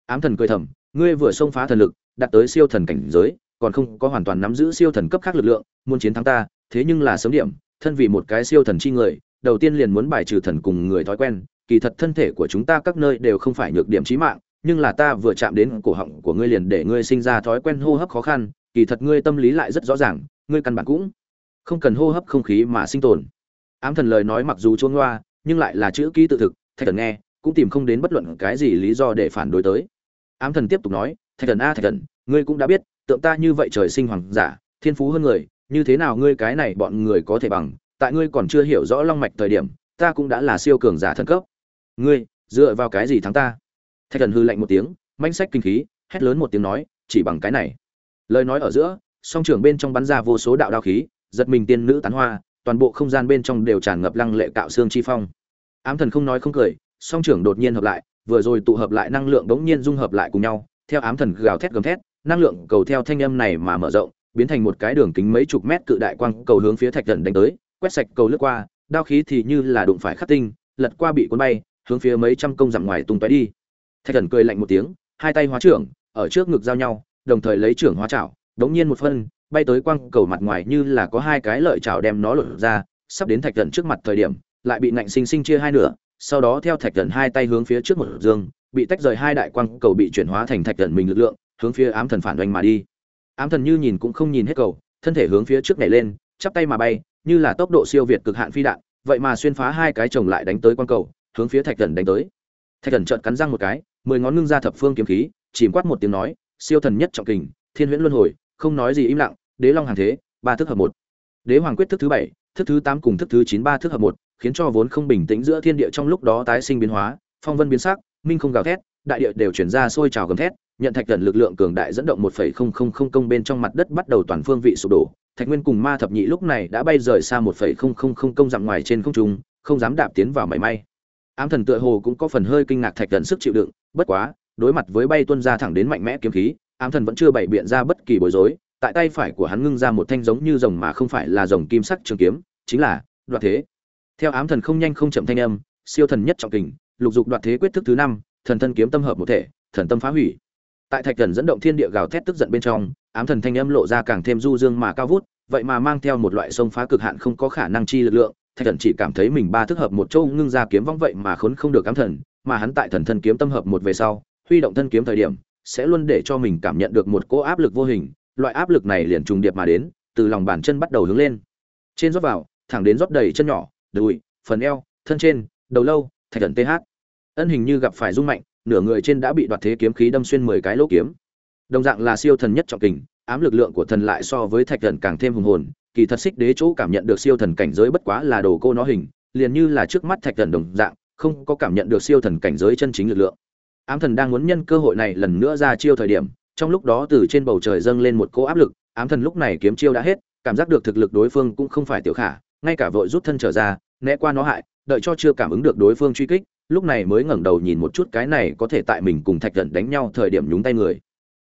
Ám thần cười thầm, ngươi vừa xông phá thần lực, đạt tới siêu thần cảnh giới còn không có hoàn toàn nắm giữ siêu thần cấp khác lực lượng, muốn chiến thắng ta, thế nhưng là sớm điểm, thân vì một cái siêu thần chi người, đầu tiên liền muốn bài trừ thần cùng người thói quen, kỳ thật thân thể của chúng ta các nơi đều không phải nhược điểm chí mạng, nhưng là ta vừa chạm đến cổ họng của ngươi liền để ngươi sinh ra thói quen hô hấp khó khăn, kỳ thật ngươi tâm lý lại rất rõ ràng, ngươi căn bản cũng không cần hô hấp không khí mà sinh tồn. Ám thần lời nói mặc dù chôn loa nhưng lại là chữ ký tự thực, thạch thần nghe, cũng tìm không đến bất luận cái gì lý do để phản đối tới. Ám thần tiếp tục nói, thạch thần a, thạch thần, ngươi cũng đã biết tượng ta như vậy trời sinh hoàng giả, thiên phú hơn người, như thế nào ngươi cái này bọn người có thể bằng? Tại ngươi còn chưa hiểu rõ long mạch thời điểm, ta cũng đã là siêu cường giả thần cấp. Ngươi, dựa vào cái gì thắng ta? Thạch thần hư lạnh một tiếng, manh sách kinh khí, hét lớn một tiếng nói, chỉ bằng cái này. Lời nói ở giữa, song trưởng bên trong bắn ra vô số đạo đao khí, giật mình tiên nữ tán hoa, toàn bộ không gian bên trong đều tràn ngập lăng lệ cạo xương chi phong. Ám thần không nói không cười, song trưởng đột nhiên hợp lại, vừa rồi tụ hợp lại năng lượng bỗng nhiên dung hợp lại cùng nhau, theo ám thần gào thét gầm thét năng lượng cầu theo thanh âm này mà mở rộng, biến thành một cái đường kính mấy chục mét cự đại quang cầu hướng phía thạch thần đánh tới, quét sạch cầu lướt qua, đao khí thì như là đụng phải khắc tinh, lật qua bị cuốn bay, hướng phía mấy trăm công dặm ngoài tung tóe đi. Thạch thần cười lạnh một tiếng, hai tay hóa trưởng, ở trước ngực giao nhau, đồng thời lấy trưởng hóa chảo, đống nhiên một phân, bay tới quang cầu mặt ngoài như là có hai cái lợi chảo đem nó lột ra, sắp đến thạch thần trước mặt thời điểm, lại bị nạnh sinh sinh chia hai nửa, sau đó theo thạch thần hai tay hướng phía trước một dương, bị tách rời hai đại quang cầu bị chuyển hóa thành thạch thần mình lực lượng hướng phía ám thần phản doanh mà đi. Ám thần như nhìn cũng không nhìn hết cầu, thân thể hướng phía trước nhảy lên, chắp tay mà bay, như là tốc độ siêu việt cực hạn phi đạn, vậy mà xuyên phá hai cái chồng lại đánh tới quan cầu, hướng phía thạch thần đánh tới. Thạch thần trợn cắn răng một cái, mười ngón ngưng ra thập phương kiếm khí, chìm quát một tiếng nói, siêu thần nhất trọng kình, thiên huyễn luân hồi, không nói gì im lặng, đế long hàng thế, ba thức hợp một. Đế hoàng quyết thức thứ bảy, thức thứ tám cùng thức thứ chín ba thức hợp một, khiến cho vốn không bình tĩnh giữa thiên địa trong lúc đó tái sinh biến hóa, phong vân biến sắc, minh không gào thét, đại địa đều chuyển ra sôi trào gầm thét nhận thạch thần lực lượng cường đại dẫn động một phẩy không không không công bên trong mặt đất bắt đầu toàn phương vị sụp đổ. Thạch nguyên cùng ma thập nhị lúc này đã bay rời xa một phẩy không không không công dặm ngoài trên không trung, không dám đạp tiến vào mảy may. Ám thần tựa hồ cũng có phần hơi kinh ngạc thạch thần sức chịu đựng, bất quá, đối mặt với bay tuân ra thẳng đến mạnh mẽ kiếm khí, ám thần vẫn chưa bày biện ra bất kỳ bối rối, tại tay phải của hắn ngưng ra một thanh giống như rồng mà không phải là rồng kim sắc trường kiếm, chính là đoạt thế. Theo ám thần không nhanh không chậm thanh âm, siêu thần nhất trọng kình, lục dục đoạt thế quyết thức thứ năm, thần thân kiếm tâm hợp một thể, thần tâm phá hủy tại thạch thần dẫn động thiên địa gào thét tức giận bên trong, ám thần thanh âm lộ ra càng thêm du dương mà cao vút, vậy mà mang theo một loại sông phá cực hạn không có khả năng chi lực lượng, thạch thần chỉ cảm thấy mình ba thức hợp một châu ngưng ra kiếm vong vậy mà khốn không được ám thần, mà hắn tại thần thân kiếm tâm hợp một về sau, huy động thân kiếm thời điểm, sẽ luôn để cho mình cảm nhận được một cỗ áp lực vô hình, loại áp lực này liền trùng điệp mà đến, từ lòng bàn chân bắt đầu hướng lên. Trên rót vào, thẳng đến rót đầy chân nhỏ, đùi, phần eo, thân trên, đầu lâu, thạch thần th ân hình như gặp phải rung mạnh nửa người trên đã bị đoạt thế kiếm khí đâm xuyên mười cái lỗ kiếm. Đồng dạng là siêu thần nhất trọng kình, ám lực lượng của thần lại so với thạch thần càng thêm hùng hồn, kỳ thật xích đế chỗ cảm nhận được siêu thần cảnh giới bất quá là đồ cô nó hình, liền như là trước mắt thạch thần đồng dạng, không có cảm nhận được siêu thần cảnh giới chân chính lực lượng. Ám thần đang muốn nhân cơ hội này lần nữa ra chiêu thời điểm, trong lúc đó từ trên bầu trời dâng lên một cỗ áp lực, ám thần lúc này kiếm chiêu đã hết, cảm giác được thực lực đối phương cũng không phải tiểu khả, ngay cả vội rút thân trở ra, né qua nó hại, đợi cho chưa cảm ứng được đối phương truy kích lúc này mới ngẩng đầu nhìn một chút cái này có thể tại mình cùng thạch thần đánh nhau thời điểm nhúng tay người.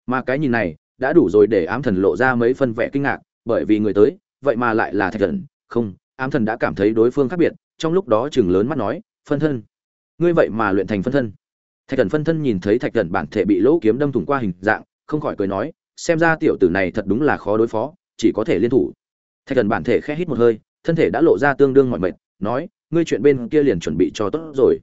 Mà cái nhìn này, đã đủ rồi để ám thần lộ ra mấy phân vẻ kinh ngạc, bởi vì người tới, vậy mà lại là thạch thần không, ám thần đã cảm thấy đối phương khác biệt, trong lúc đó chừng lớn mắt nói, phân thân, ngươi vậy mà luyện thành phân thân. Thạch thần phân thân nhìn thấy thạch thần bản thể bị lỗ kiếm đâm thủng qua hình dạng, không khỏi cười nói, xem ra tiểu tử này thật đúng là khó đối phó, chỉ có thể liên thủ. Thạch thần bản thể khẽ hít một hơi, thân thể đã lộ ra tương đương mọi mệt, nói, ngươi chuyện bên kia liền chuẩn bị cho tốt rồi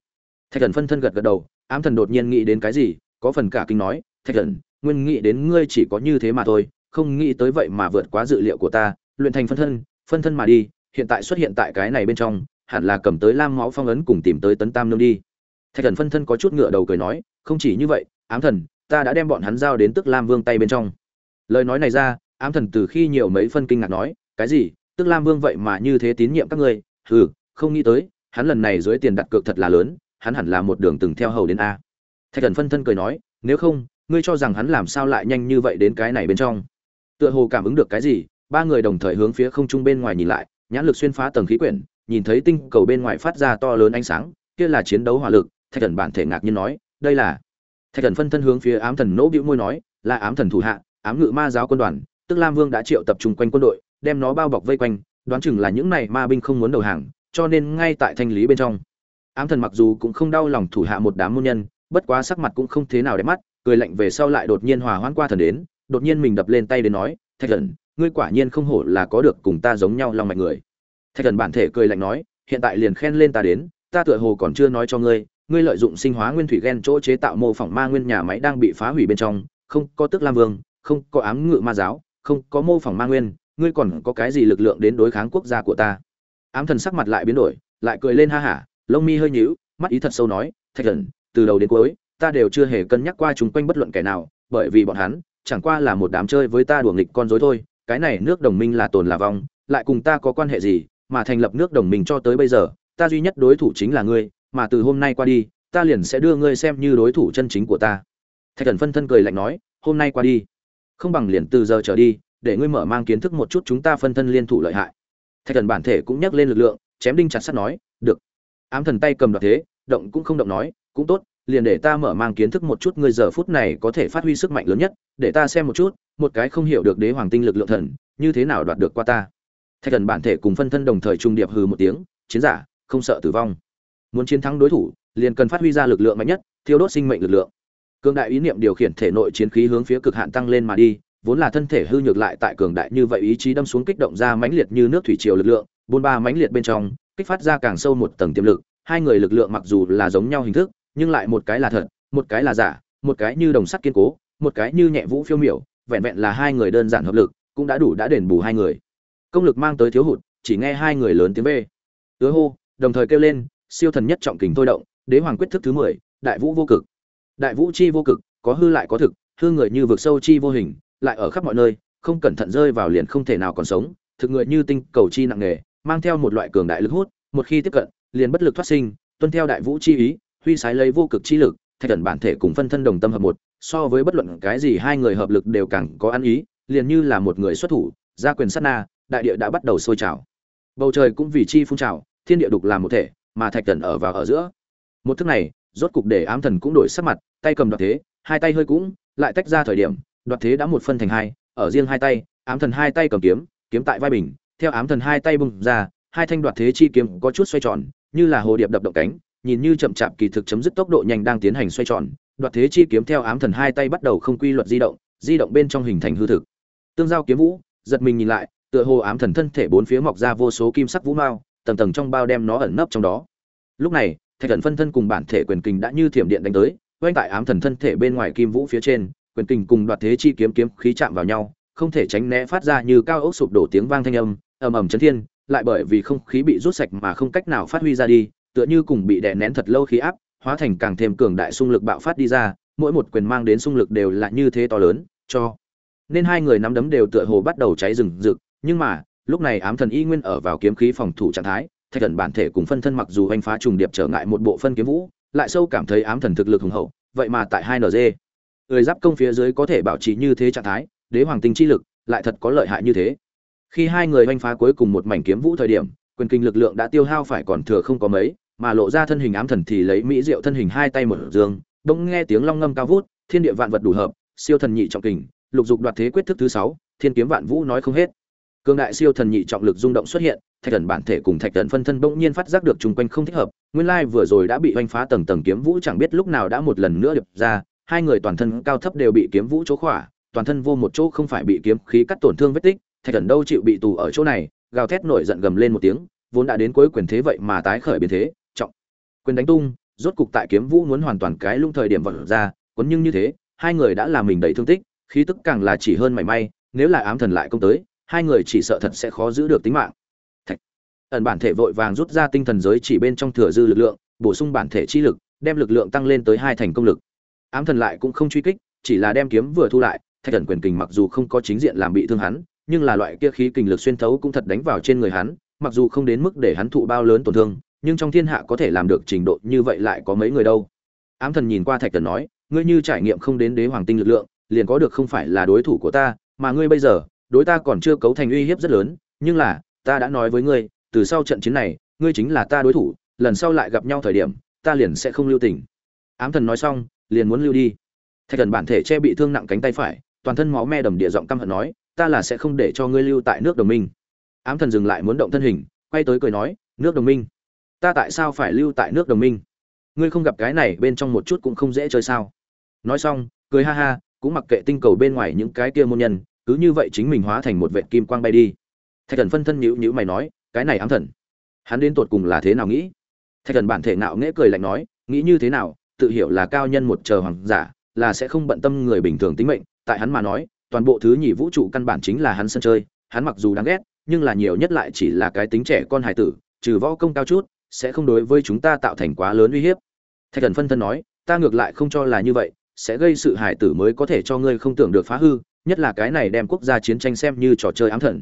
thạch thần phân thân gật gật đầu, ám thần đột nhiên nghĩ đến cái gì, có phần cả kinh nói, thạch thần, nguyên nghĩ đến ngươi chỉ có như thế mà thôi, không nghĩ tới vậy mà vượt quá dự liệu của ta, luyện thành phân thân phân thân mà đi, hiện tại xuất hiện tại cái này bên trong, hẳn là cầm tới lam máu phong ấn cùng tìm tới tấn tam nương đi. Thạch thần phân thân có chút ngựa đầu cười nói, không chỉ như vậy, ám thần, ta đã đem bọn hắn giao đến tức lam vương tay bên trong. Lời nói này ra, ám thần từ khi nhiều mấy phân kinh ngạc nói, cái gì? Tức lam vương vậy mà như thế tín nhiệm các ngươi? Hừ, không nghĩ tới, hắn lần này dưới tiền đặt cược thật là lớn hắn hẳn là một đường từng theo hầu đến a. Thạch thần phân thân cười nói, nếu không, ngươi cho rằng hắn làm sao lại nhanh như vậy đến cái này bên trong? Tựa hồ cảm ứng được cái gì, ba người đồng thời hướng phía không trung bên ngoài nhìn lại, nhãn lực xuyên phá tầng khí quyển, nhìn thấy tinh cầu bên ngoài phát ra to lớn ánh sáng, kia là chiến đấu hỏa lực, thạch thần bản thể ngạc nhiên nói, đây là thạch thần phân thân hướng phía ám thần nỗ bĩu môi nói, là ám thần thủ hạ, ám ngự ma giáo quân đoàn, tức lam vương đã triệu tập trung quanh quân đội, đem nó bao bọc vây quanh, đoán chừng là những này ma binh không muốn đầu hàng, cho nên ngay tại thanh lý bên trong ám thần mặc dù cũng không đau lòng thủ hạ một đám môn nhân, bất quá sắc mặt cũng không thế nào đẹp mắt, cười lạnh về sau lại đột nhiên hòa hoãn qua thần đến, đột nhiên mình đập lên tay đến nói, thạch thần, ngươi quả nhiên không hổ là có được cùng ta giống nhau lòng mạch người. Thạch thần bản thể cười lạnh nói, hiện tại liền khen lên ta đến, ta tựa hồ còn chưa nói cho ngươi ngươi lợi dụng sinh hóa nguyên thủy gen chỗ chế tạo mô phỏng ma nguyên nhà máy đang bị phá hủy bên trong, không có tức lam vương, không có ám ngự ma giáo, không có mô phỏng ma nguyên, ngươi còn có cái gì lực lượng đến đối kháng quốc gia của ta? Ám thần sắc mặt lại biến đổi, lại cười lên ha hả lông mi hơi nhíu, mắt ý thật sâu nói, thạch thần, từ đầu đến cuối, ta đều chưa hề cân nhắc qua chúng quanh bất luận kẻ nào, bởi vì bọn hắn chẳng qua là một đám chơi với ta đùa nghịch con dối thôi, cái này nước đồng minh là tồn là vong, lại cùng ta có quan hệ gì, mà thành lập nước đồng minh cho tới bây giờ, ta duy nhất đối thủ chính là ngươi, mà từ hôm nay qua đi, ta liền sẽ đưa ngươi xem như đối thủ chân chính của ta. Thạch thần phân thân cười lạnh nói, hôm nay qua đi, không bằng liền từ giờ trở đi, để ngươi mở mang kiến thức một chút chúng ta phân thân liên thủ lợi hại. Thạch thần bản thể cũng nhắc lên lực lượng, chém đinh chặt sắt nói, được ám thần tay cầm đoạt thế, động cũng không động nói, cũng tốt, liền để ta mở mang kiến thức một chút ngươi giờ phút này có thể phát huy sức mạnh lớn nhất, để ta xem một chút, một cái không hiểu được đế hoàng tinh lực lượng thần, như thế nào đoạt được qua ta. Thạch thần bản thể cùng phân thân đồng thời trung điệp hừ một tiếng, chiến giả, không sợ tử vong. Muốn chiến thắng đối thủ, liền cần phát huy ra lực lượng mạnh nhất, thiêu đốt sinh mệnh lực lượng. Cường đại ý niệm điều khiển thể nội chiến khí hướng phía cực hạn tăng lên mà đi, vốn là thân thể hư nhược lại tại cường đại như vậy ý chí đâm xuống kích động ra mãnh liệt như nước thủy triều lực lượng bôn ba mãnh liệt bên trong kích phát ra càng sâu một tầng tiềm lực, hai người lực lượng mặc dù là giống nhau hình thức, nhưng lại một cái là thật, một cái là giả, một cái như đồng sắt kiên cố, một cái như nhẹ vũ phiêu miểu, vẹn vẹn là hai người đơn giản hợp lực, cũng đã đủ đã đền bù hai người. Công lực mang tới thiếu hụt, chỉ nghe hai người lớn tiếng bê ứa hô, đồng thời kêu lên, siêu thần nhất trọng kình thôi động, đế hoàng quyết thức thứ mười, đại vũ vô cực. Đại vũ chi vô cực, có hư lại có thực, hư người như vực sâu chi vô hình, lại ở khắp mọi nơi, không cẩn thận rơi vào liền không thể nào còn sống, thực người như tinh cầu chi nặng nghề mang theo một loại cường đại lực hút, một khi tiếp cận, liền bất lực thoát sinh, tuân theo đại vũ chi ý, huy sái lấy vô cực chi lực, thạch thần bản thể cùng phân thân đồng tâm hợp một, so với bất luận cái gì hai người hợp lực đều càng có ăn ý, liền như là một người xuất thủ, gia quyền sát na, đại địa đã bắt đầu sôi trào. Bầu trời cũng vì chi phun trào, thiên địa đục làm một thể, mà thạch thần ở vào ở giữa. Một thức này, rốt cục để ám thần cũng đổi sắc mặt, tay cầm đoạt thế, hai tay hơi cũng, lại tách ra thời điểm, đoạt thế đã một phân thành hai, ở riêng hai tay, ám thần hai tay cầm kiếm kiếm tại vai bình theo ám thần hai tay bung ra, hai thanh đoạt thế chi kiếm có chút xoay tròn, như là hồ điệp đập động cánh, nhìn như chậm chạp kỳ thực chấm dứt tốc độ nhanh đang tiến hành xoay tròn, đoạt thế chi kiếm theo ám thần hai tay bắt đầu không quy luật di động di động bên trong hình thành hư thực. Tương giao kiếm vũ, giật mình nhìn lại, tựa hồ ám thần thân thể bốn phía mọc ra vô số kim sắc vũ mao, tầng tầng trong bao đem nó ẩn nấp trong đó. Lúc này, thạch thần phân thân cùng bản thể quyền kình đã như thiểm điện đánh tới, quanh tại ám thần thân thể bên ngoài kim vũ phía trên, quyền kình cùng đoạt thế chi kiếm kiếm khí chạm vào nhau, không thể tránh né phát ra như cao ốc sụp đổ tiếng vang thanh âm ầm ầm chấn thiên, lại bởi vì không khí bị rút sạch mà không cách nào phát huy ra đi, tựa như cùng bị đè nén thật lâu khí áp, hóa thành càng thêm cường đại xung lực bạo phát đi ra, mỗi một quyền mang đến xung lực đều là như thế to lớn, cho nên hai người nắm đấm đều tựa hồ bắt đầu cháy rừng rực, nhưng mà, lúc này ám thần y nguyên ở vào kiếm khí phòng thủ trạng thái, thạch thần bản thể cùng phân thân mặc dù anh phá trùng điệp trở ngại một bộ phân kiếm vũ, lại sâu cảm thấy ám thần thực lực hùng hậu, vậy mà tại hai nd người giáp công phía dưới có thể bảo trì như thế trạng thái, đế hoàng tinh chi lực, lại thật có lợi hại như thế khi hai người oanh phá cuối cùng một mảnh kiếm vũ thời điểm, quyền kinh lực lượng đã tiêu hao phải còn thừa không có mấy, mà lộ ra thân hình ám thần thì lấy mỹ diệu thân hình hai tay một dương, bỗng nghe tiếng long ngâm cao vút, thiên địa vạn vật đủ hợp, siêu thần nhị trọng kình, lục dục đoạt thế quyết thức thứ sáu, thiên kiếm vạn vũ nói không hết. Cương đại siêu thần nhị trọng lực rung động xuất hiện, thạch thần bản thể cùng thạch thần phân thân bỗng nhiên phát giác được chung quanh không thích hợp, nguyên lai vừa rồi đã bị oanh phá tầng tầng kiếm vũ chẳng biết lúc nào đã một lần nữa đập ra, hai người toàn thân cao thấp đều bị kiếm vũ chỗ khỏa, toàn thân vô một chỗ không phải bị kiếm khí cắt tổn thương vết tích thạch thần đâu chịu bị tù ở chỗ này, gào thét nổi giận gầm lên một tiếng, vốn đã đến cuối quyền thế vậy mà tái khởi biến thế, trọng. Quyền đánh tung, rốt cục tại kiếm vũ muốn hoàn toàn cái lung thời điểm vận ra quấn nhưng như thế, hai người đã làm mình đầy thương tích, khí tức càng là chỉ hơn mảy may, nếu là ám thần lại công tới, hai người chỉ sợ thật sẽ khó giữ được tính mạng. Thạch. ẩn bản thể vội vàng rút ra tinh thần giới chỉ bên trong thừa dư lực lượng, bổ sung bản thể chi lực, đem lực lượng tăng lên tới hai thành công lực. Ám thần lại cũng không truy kích, chỉ là đem kiếm vừa thu lại, thạch thần quyền kình mặc dù không có chính diện làm bị thương hắn nhưng là loại kia khí kình lực xuyên thấu cũng thật đánh vào trên người hắn, mặc dù không đến mức để hắn thụ bao lớn tổn thương, nhưng trong thiên hạ có thể làm được trình độ như vậy lại có mấy người đâu. Ám thần nhìn qua thạch Cẩn nói, ngươi như trải nghiệm không đến đế hoàng tinh lực lượng, liền có được không phải là đối thủ của ta, mà ngươi bây giờ, đối ta còn chưa cấu thành uy hiếp rất lớn, nhưng là, ta đã nói với ngươi, từ sau trận chiến này, ngươi chính là ta đối thủ, lần sau lại gặp nhau thời điểm, ta liền sẽ không lưu tình. Ám thần nói xong, liền muốn lưu đi. Thạch Cẩn bản thể che bị thương nặng cánh tay phải, toàn thân máu me đầm địa giọng căm hận nói ta là sẽ không để cho ngươi lưu tại nước đồng minh. Ám thần dừng lại muốn động thân hình, quay tới cười nói, nước đồng minh? Ta tại sao phải lưu tại nước đồng minh? Ngươi không gặp cái này bên trong một chút cũng không dễ chơi sao? Nói xong, cười ha ha, cũng mặc kệ tinh cầu bên ngoài những cái kia môn nhân, cứ như vậy chính mình hóa thành một vệ kim quang bay đi. Thạch thần phân thân nhữ nhữ mày nói, cái này ám thần, hắn đến tột cùng là thế nào nghĩ? Thạch thần bản thể nạo nghễ cười lạnh nói, nghĩ như thế nào, tự hiểu là cao nhân một chờ hoàng giả, là sẽ không bận tâm người bình thường tính mệnh, tại hắn mà nói toàn bộ thứ nhì vũ trụ căn bản chính là hắn sân chơi, hắn mặc dù đáng ghét, nhưng là nhiều nhất lại chỉ là cái tính trẻ con hải tử, trừ võ công cao chút, sẽ không đối với chúng ta tạo thành quá lớn uy hiếp. Thạch thần phân thân nói, ta ngược lại không cho là như vậy, sẽ gây sự hải tử mới có thể cho ngươi không tưởng được phá hư, nhất là cái này đem quốc gia chiến tranh xem như trò chơi ám thần.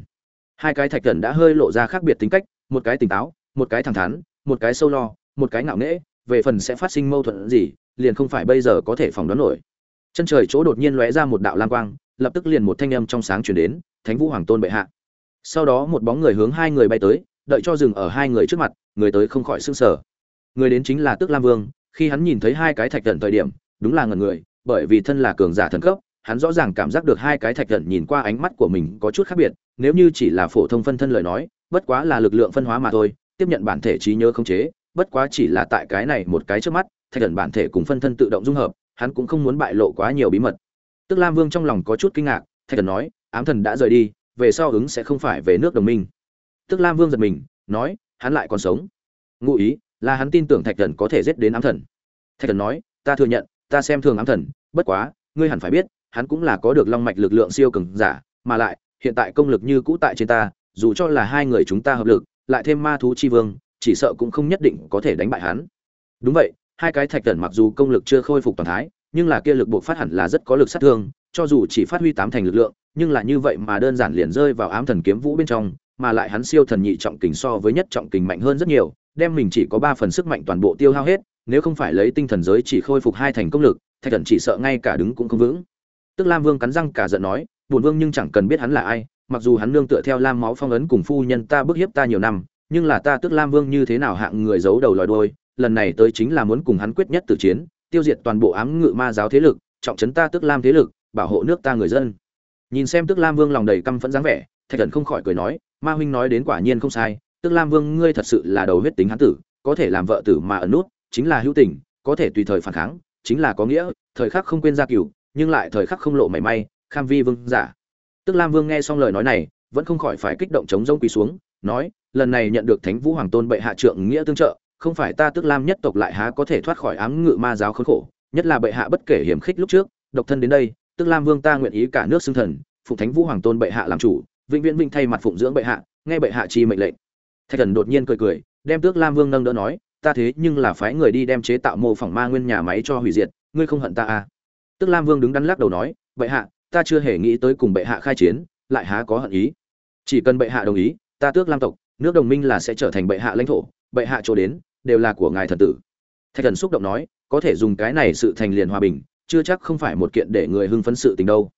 Hai cái thạch thần đã hơi lộ ra khác biệt tính cách, một cái tỉnh táo, một cái thẳng thắn, một cái sâu lo, một cái ngạo nghễ, về phần sẽ phát sinh mâu thuẫn gì, liền không phải bây giờ có thể phỏng đoán nổi. Chân trời chỗ đột nhiên lóe ra một đạo lam quang lập tức liền một thanh âm trong sáng truyền đến, thánh vũ hoàng tôn bệ hạ. Sau đó một bóng người hướng hai người bay tới, đợi cho dừng ở hai người trước mặt, người tới không khỏi sửng sở người đến chính là tước lam vương, khi hắn nhìn thấy hai cái thạch thần thời điểm, đúng là ngẩn người, bởi vì thân là cường giả thần cấp, hắn rõ ràng cảm giác được hai cái thạch thần nhìn qua ánh mắt của mình có chút khác biệt, nếu như chỉ là phổ thông phân thân lời nói, bất quá là lực lượng phân hóa mà thôi, tiếp nhận bản thể trí nhớ không chế, bất quá chỉ là tại cái này một cái trước mắt, thạch thần bản thể cùng phân thân tự động dung hợp, hắn cũng không muốn bại lộ quá nhiều bí mật tức lam vương trong lòng có chút kinh ngạc, thạch thần nói, ám thần đã rời đi, về sau ứng sẽ không phải về nước đồng minh. Tức lam vương giật mình, nói, hắn lại còn sống. Ngụ ý, là hắn tin tưởng thạch thần có thể giết đến ám thần. Thạch thần nói, ta thừa nhận, ta xem thường ám thần, bất quá, ngươi hẳn phải biết, hắn cũng là có được long mạch lực lượng siêu cường giả, mà lại, hiện tại công lực như cũ tại trên ta, dù cho là hai người chúng ta hợp lực, lại thêm ma thú chi vương, chỉ sợ cũng không nhất định có thể đánh bại hắn. Đúng vậy, hai cái thạch thần mặc dù công lực chưa khôi phục toàn thái nhưng là kia lực buộc phát hẳn là rất có lực sát thương cho dù chỉ phát huy tám thành lực lượng nhưng là như vậy mà đơn giản liền rơi vào ám thần kiếm vũ bên trong, mà lại hắn siêu thần nhị trọng kình so với nhất trọng kình mạnh hơn rất nhiều, đem mình chỉ có 3 phần sức mạnh toàn bộ tiêu hao hết, nếu không phải lấy tinh thần giới chỉ khôi phục hai thành công lực, Thạch Thần chỉ sợ ngay cả đứng cũng không vững. Tức Lam Vương cắn răng cả giận nói, "Bổn vương nhưng chẳng cần biết hắn là ai, mặc dù hắn nương tựa theo Lam máu phong ấn cùng phu nhân ta bức hiếp ta nhiều năm, nhưng là ta Tức Lam Vương như thế nào hạng người giấu đầu lòi đuôi, lần này tới chính là muốn cùng hắn quyết nhất tử chiến, tiêu diệt toàn bộ ám ngự ma giáo thế lực, trọng trấn ta Tức Lam thế lực, bảo hộ nước ta người dân." nhìn xem tức lam vương lòng đầy căm phẫn dáng vẻ thạch thần không khỏi cười nói ma huynh nói đến quả nhiên không sai tức lam vương ngươi thật sự là đầu huyết tính hán tử có thể làm vợ tử mà ẩn nút chính là hữu tình có thể tùy thời phản kháng chính là có nghĩa thời khắc không quên gia cửu nhưng lại thời khắc không lộ mảy may kham vi vương giả tức lam vương nghe xong lời nói này vẫn không khỏi phải kích động chống rông quỳ xuống nói lần này nhận được thánh vũ hoàng tôn bệ hạ trượng nghĩa tương trợ không phải ta tức lam nhất tộc lại há có thể thoát khỏi ám ngự ma giáo khốn khổ, nhất là bệ hạ bất kể hiểm khích lúc trước, độc thân đến đây, tức lam vương ta nguyện ý cả nước xưng thần phụng thánh vũ hoàng tôn bệ hạ làm chủ, vĩnh viễn vinh thay mặt phụng dưỡng bệ hạ, nghe bệ hạ chi mệnh lệnh. Thạch thần đột nhiên cười cười, đem tước lam vương nâng đỡ nói, ta thế nhưng là phái người đi đem chế tạo mô phỏng ma nguyên nhà máy cho hủy diệt, ngươi không hận ta à? Tước lam vương đứng đắn lắc đầu nói, bệ hạ, ta chưa hề nghĩ tới cùng bệ hạ khai chiến, lại há có hận ý. Chỉ cần bệ hạ đồng ý, ta tước lam tộc, nước đồng minh là sẽ trở thành bệ hạ lãnh thổ bệ hạ chỗ đến, đều là của ngài thần tử. Thạch thần xúc động nói, có thể dùng cái này sự thành liền hòa bình, chưa chắc không phải một kiện để người hưng phấn sự tình đâu.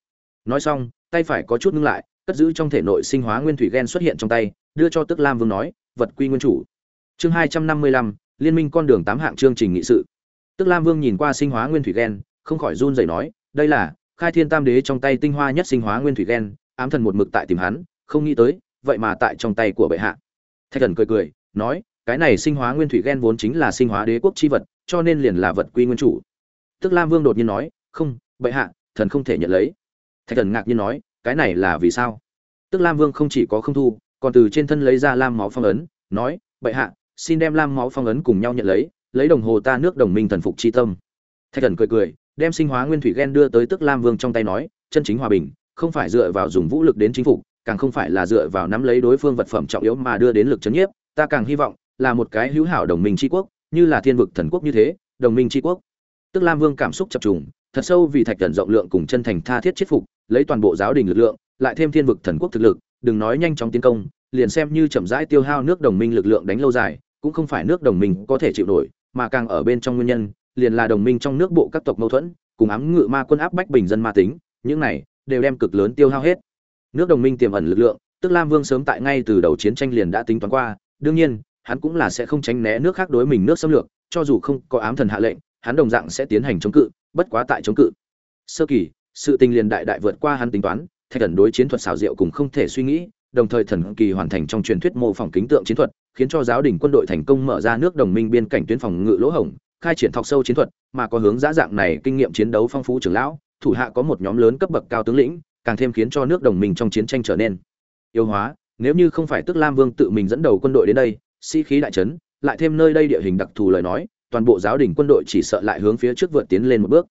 Nói xong, tay phải có chút ngưng lại, cất giữ trong thể nội sinh hóa nguyên thủy gen xuất hiện trong tay, đưa cho tức lam vương nói, vật quy nguyên chủ. Chương hai trăm năm mươi lăm, liên minh con đường tám hạng chương trình nghị sự. Tức lam vương nhìn qua sinh hóa nguyên thủy gen, không khỏi run rẩy nói, đây là khai thiên tam đế trong tay tinh hoa nhất sinh hóa nguyên thủy gen, ám thần một mực tại tìm hắn, không nghĩ tới, vậy mà tại trong tay của bệ hạ. Thạch thần cười cười, nói cái này sinh hóa nguyên thủy gen vốn chính là sinh hóa đế quốc chi vật cho nên liền là vật quy nguyên chủ. Tức lam vương đột nhiên nói không bệ hạ thần không thể nhận lấy. Thạch thần ngạc nhiên nói cái này là vì sao? Tức lam vương không chỉ có không thu còn từ trên thân lấy ra lam máu phong ấn nói bệ hạ xin đem lam máu phong ấn cùng nhau nhận lấy lấy đồng hồ ta nước đồng minh thần phục chi tâm. Thạch thần cười cười đem sinh hóa nguyên thủy gen đưa tới tức lam vương trong tay nói chân chính hòa bình không phải dựa vào dùng vũ lực đến chính phủ, càng không phải là dựa vào nắm lấy đối phương vật phẩm trọng yếu mà đưa đến lực chấn nhiếp ta càng hy vọng là một cái hữu hảo đồng minh tri quốc, như là thiên vực thần quốc như thế, đồng minh tri quốc. Tức lam vương cảm xúc chập trùng, thật sâu vì thạch thần rộng lượng cùng chân thành tha thiết chết phục, lấy toàn bộ giáo đình lực lượng, lại thêm thiên vực thần quốc thực lực, đừng nói nhanh chóng tiến công, liền xem như chậm rãi tiêu hao nước đồng minh lực lượng đánh lâu dài, cũng không phải nước đồng minh có thể chịu nổi, mà càng ở bên trong nguyên nhân, liền là đồng minh trong nước bộ các tộc mâu thuẫn, cùng ám ngự ma quân áp bách bình dân ma tính, những này đều đem cực lớn tiêu hao hết. Nước đồng minh tiềm ẩn lực lượng, tức lam vương sớm tại ngay từ đầu chiến tranh liền đã tính toán qua, đương nhiên hắn cũng là sẽ không tránh né nước khác đối mình nước xâm lược, cho dù không có ám thần hạ lệnh, hắn đồng dạng sẽ tiến hành chống cự, bất quá tại chống cự. Sơ kỳ, sự tình liền đại đại vượt qua hắn tính toán, thạch thần đối chiến thuật xảo diệu cùng không thể suy nghĩ, đồng thời thần kỳ hoàn thành trong truyền thuyết mô phỏng kính tượng chiến thuật, khiến cho giáo đình quân đội thành công mở ra nước đồng minh biên cảnh tuyến phòng ngự lỗ hổng, khai triển thọc sâu chiến thuật, mà có hướng giá dạng này kinh nghiệm chiến đấu phong phú trưởng lão, thủ hạ có một nhóm lớn cấp bậc cao tướng lĩnh, càng thêm khiến cho nước đồng minh trong chiến tranh trở nên yêu hóa. Nếu như không phải tức lam vương tự mình dẫn đầu quân đội đến đây sĩ khí đại trấn lại thêm nơi đây địa hình đặc thù lời nói, toàn bộ giáo đình quân đội chỉ sợ lại hướng phía trước vượt tiến lên một bước.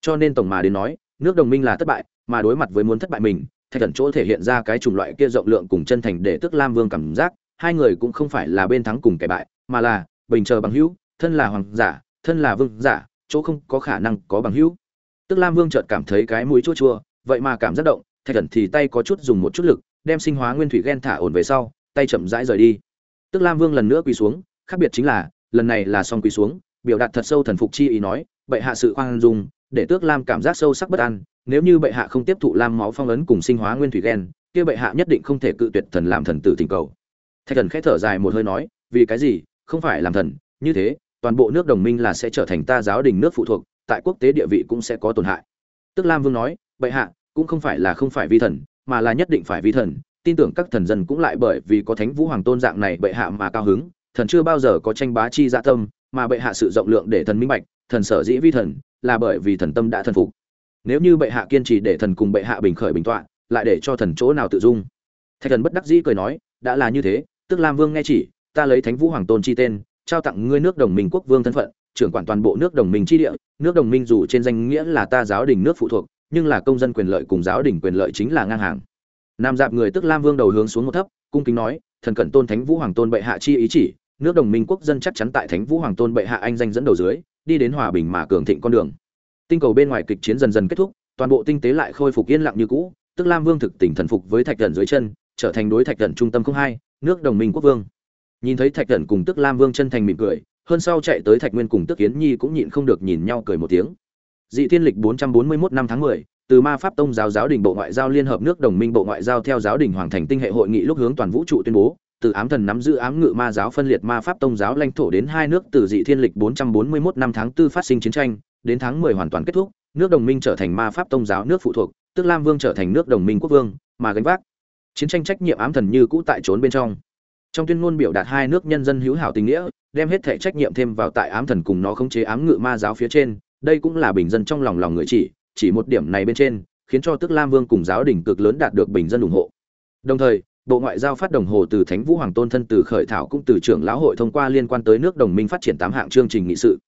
Cho nên tổng mà đến nói, nước đồng minh là thất bại, mà đối mặt với muốn thất bại mình, thạch thần chỗ thể hiện ra cái chủng loại kia rộng lượng cùng chân thành để tức lam vương cảm giác, hai người cũng không phải là bên thắng cùng kẻ bại, mà là bình chờ bằng hữu, thân là hoàng giả, thân là vương giả, chỗ không có khả năng có bằng hữu. Tức lam vương chợt cảm thấy cái mũi chua chua, vậy mà cảm giác động, thạch thần thì tay có chút dùng một chút lực, đem sinh hóa nguyên thủy gen thả ổn về sau, tay chậm rãi rời đi tức lam vương lần nữa quỳ xuống, khác biệt chính là, lần này là xong quỳ xuống, biểu đạt thật sâu thần phục chi ý nói, bệ hạ sự khoan dung, để tước lam cảm giác sâu sắc bất an, nếu như bệ hạ không tiếp thụ lam máu phong ấn cùng sinh hóa nguyên thủy ghen kia bệ hạ nhất định không thể cự tuyệt thần làm thần tử tình cầu. Thạch thần khẽ thở dài một hơi nói, vì cái gì? Không phải làm thần, như thế, toàn bộ nước đồng minh là sẽ trở thành ta giáo đình nước phụ thuộc, tại quốc tế địa vị cũng sẽ có tổn hại. Tức lam vương nói, bệ hạ, cũng không phải là không phải vi thần, mà là nhất định phải vi thần tin tưởng các thần dân cũng lại bởi vì có thánh vũ hoàng tôn dạng này bệ hạ mà cao hứng, thần chưa bao giờ có tranh bá chi dạ tâm, mà bệ hạ sự rộng lượng để thần minh bạch, thần sở dĩ vi thần, là bởi vì thần tâm đã thần phục. Nếu như bệ hạ kiên trì để thần cùng bệ hạ bình khởi bình tọa, lại để cho thần chỗ nào tự dung? Thạch thần bất đắc dĩ cười nói, đã là như thế, tức lam vương nghe chỉ, ta lấy thánh vũ hoàng tôn chi tên, trao tặng ngươi nước đồng minh quốc vương thân phận, trưởng quản toàn bộ nước đồng minh chi địa, nước đồng minh dù trên danh nghĩa là ta giáo đình nước phụ thuộc, nhưng là công dân quyền lợi cùng giáo đình quyền lợi chính là ngang hàng nam dạp người tức lam vương đầu hướng xuống một thấp cung kính nói thần cẩn tôn thánh vũ hoàng tôn bệ hạ chi ý chỉ nước đồng minh quốc dân chắc chắn tại thánh vũ hoàng tôn bệ hạ anh danh dẫn đầu dưới đi đến hòa bình mà cường thịnh con đường. Tinh cầu bên ngoài kịch chiến dần dần kết thúc toàn bộ tinh tế lại khôi phục yên lặng như cũ tức lam vương thực tỉnh thần phục với thạch thần dưới chân trở thành đối thạch thần trung tâm không hai nước đồng minh quốc vương. Nhìn thấy thạch thần cùng tức lam vương chân thành mỉm cười hơn sau chạy tới thạch nguyên cùng tức kiến nhi cũng nhịn không được nhìn nhau cười một tiếng. Dị thiên lịch 441 năm tháng 10, từ ma pháp tông giáo giáo đình bộ ngoại giao liên hợp nước đồng minh bộ ngoại giao theo giáo đình hoàng thành tinh hệ hội nghị lúc hướng toàn vũ trụ tuyên bố, từ ám thần nắm giữ ám ngự ma giáo phân liệt ma pháp tông giáo lãnh thổ đến hai nước từ dị thiên lịch 441 năm tháng 4 phát sinh chiến tranh, đến tháng 10 hoàn toàn kết thúc, nước đồng minh trở thành ma pháp tông giáo nước phụ thuộc, tức lam vương trở thành nước đồng minh quốc vương, mà gánh vác chiến tranh trách nhiệm ám thần như cũ tại trốn bên trong. Trong tuyên ngôn biểu đạt hai nước nhân dân hữu hảo tình nghĩa, đem hết thể trách nhiệm thêm vào tại ám thần cùng nó khống chế ám ngự ma giáo phía trên, đây cũng là bình dân trong lòng lòng người chỉ chỉ một điểm này bên trên khiến cho tức lam vương cùng giáo đình cực lớn đạt được bình dân ủng hộ đồng thời bộ ngoại giao phát đồng hồ từ thánh vũ hoàng tôn thân từ khởi thảo cũng từ trưởng lão hội thông qua liên quan tới nước đồng minh phát triển tám hạng chương trình nghị sự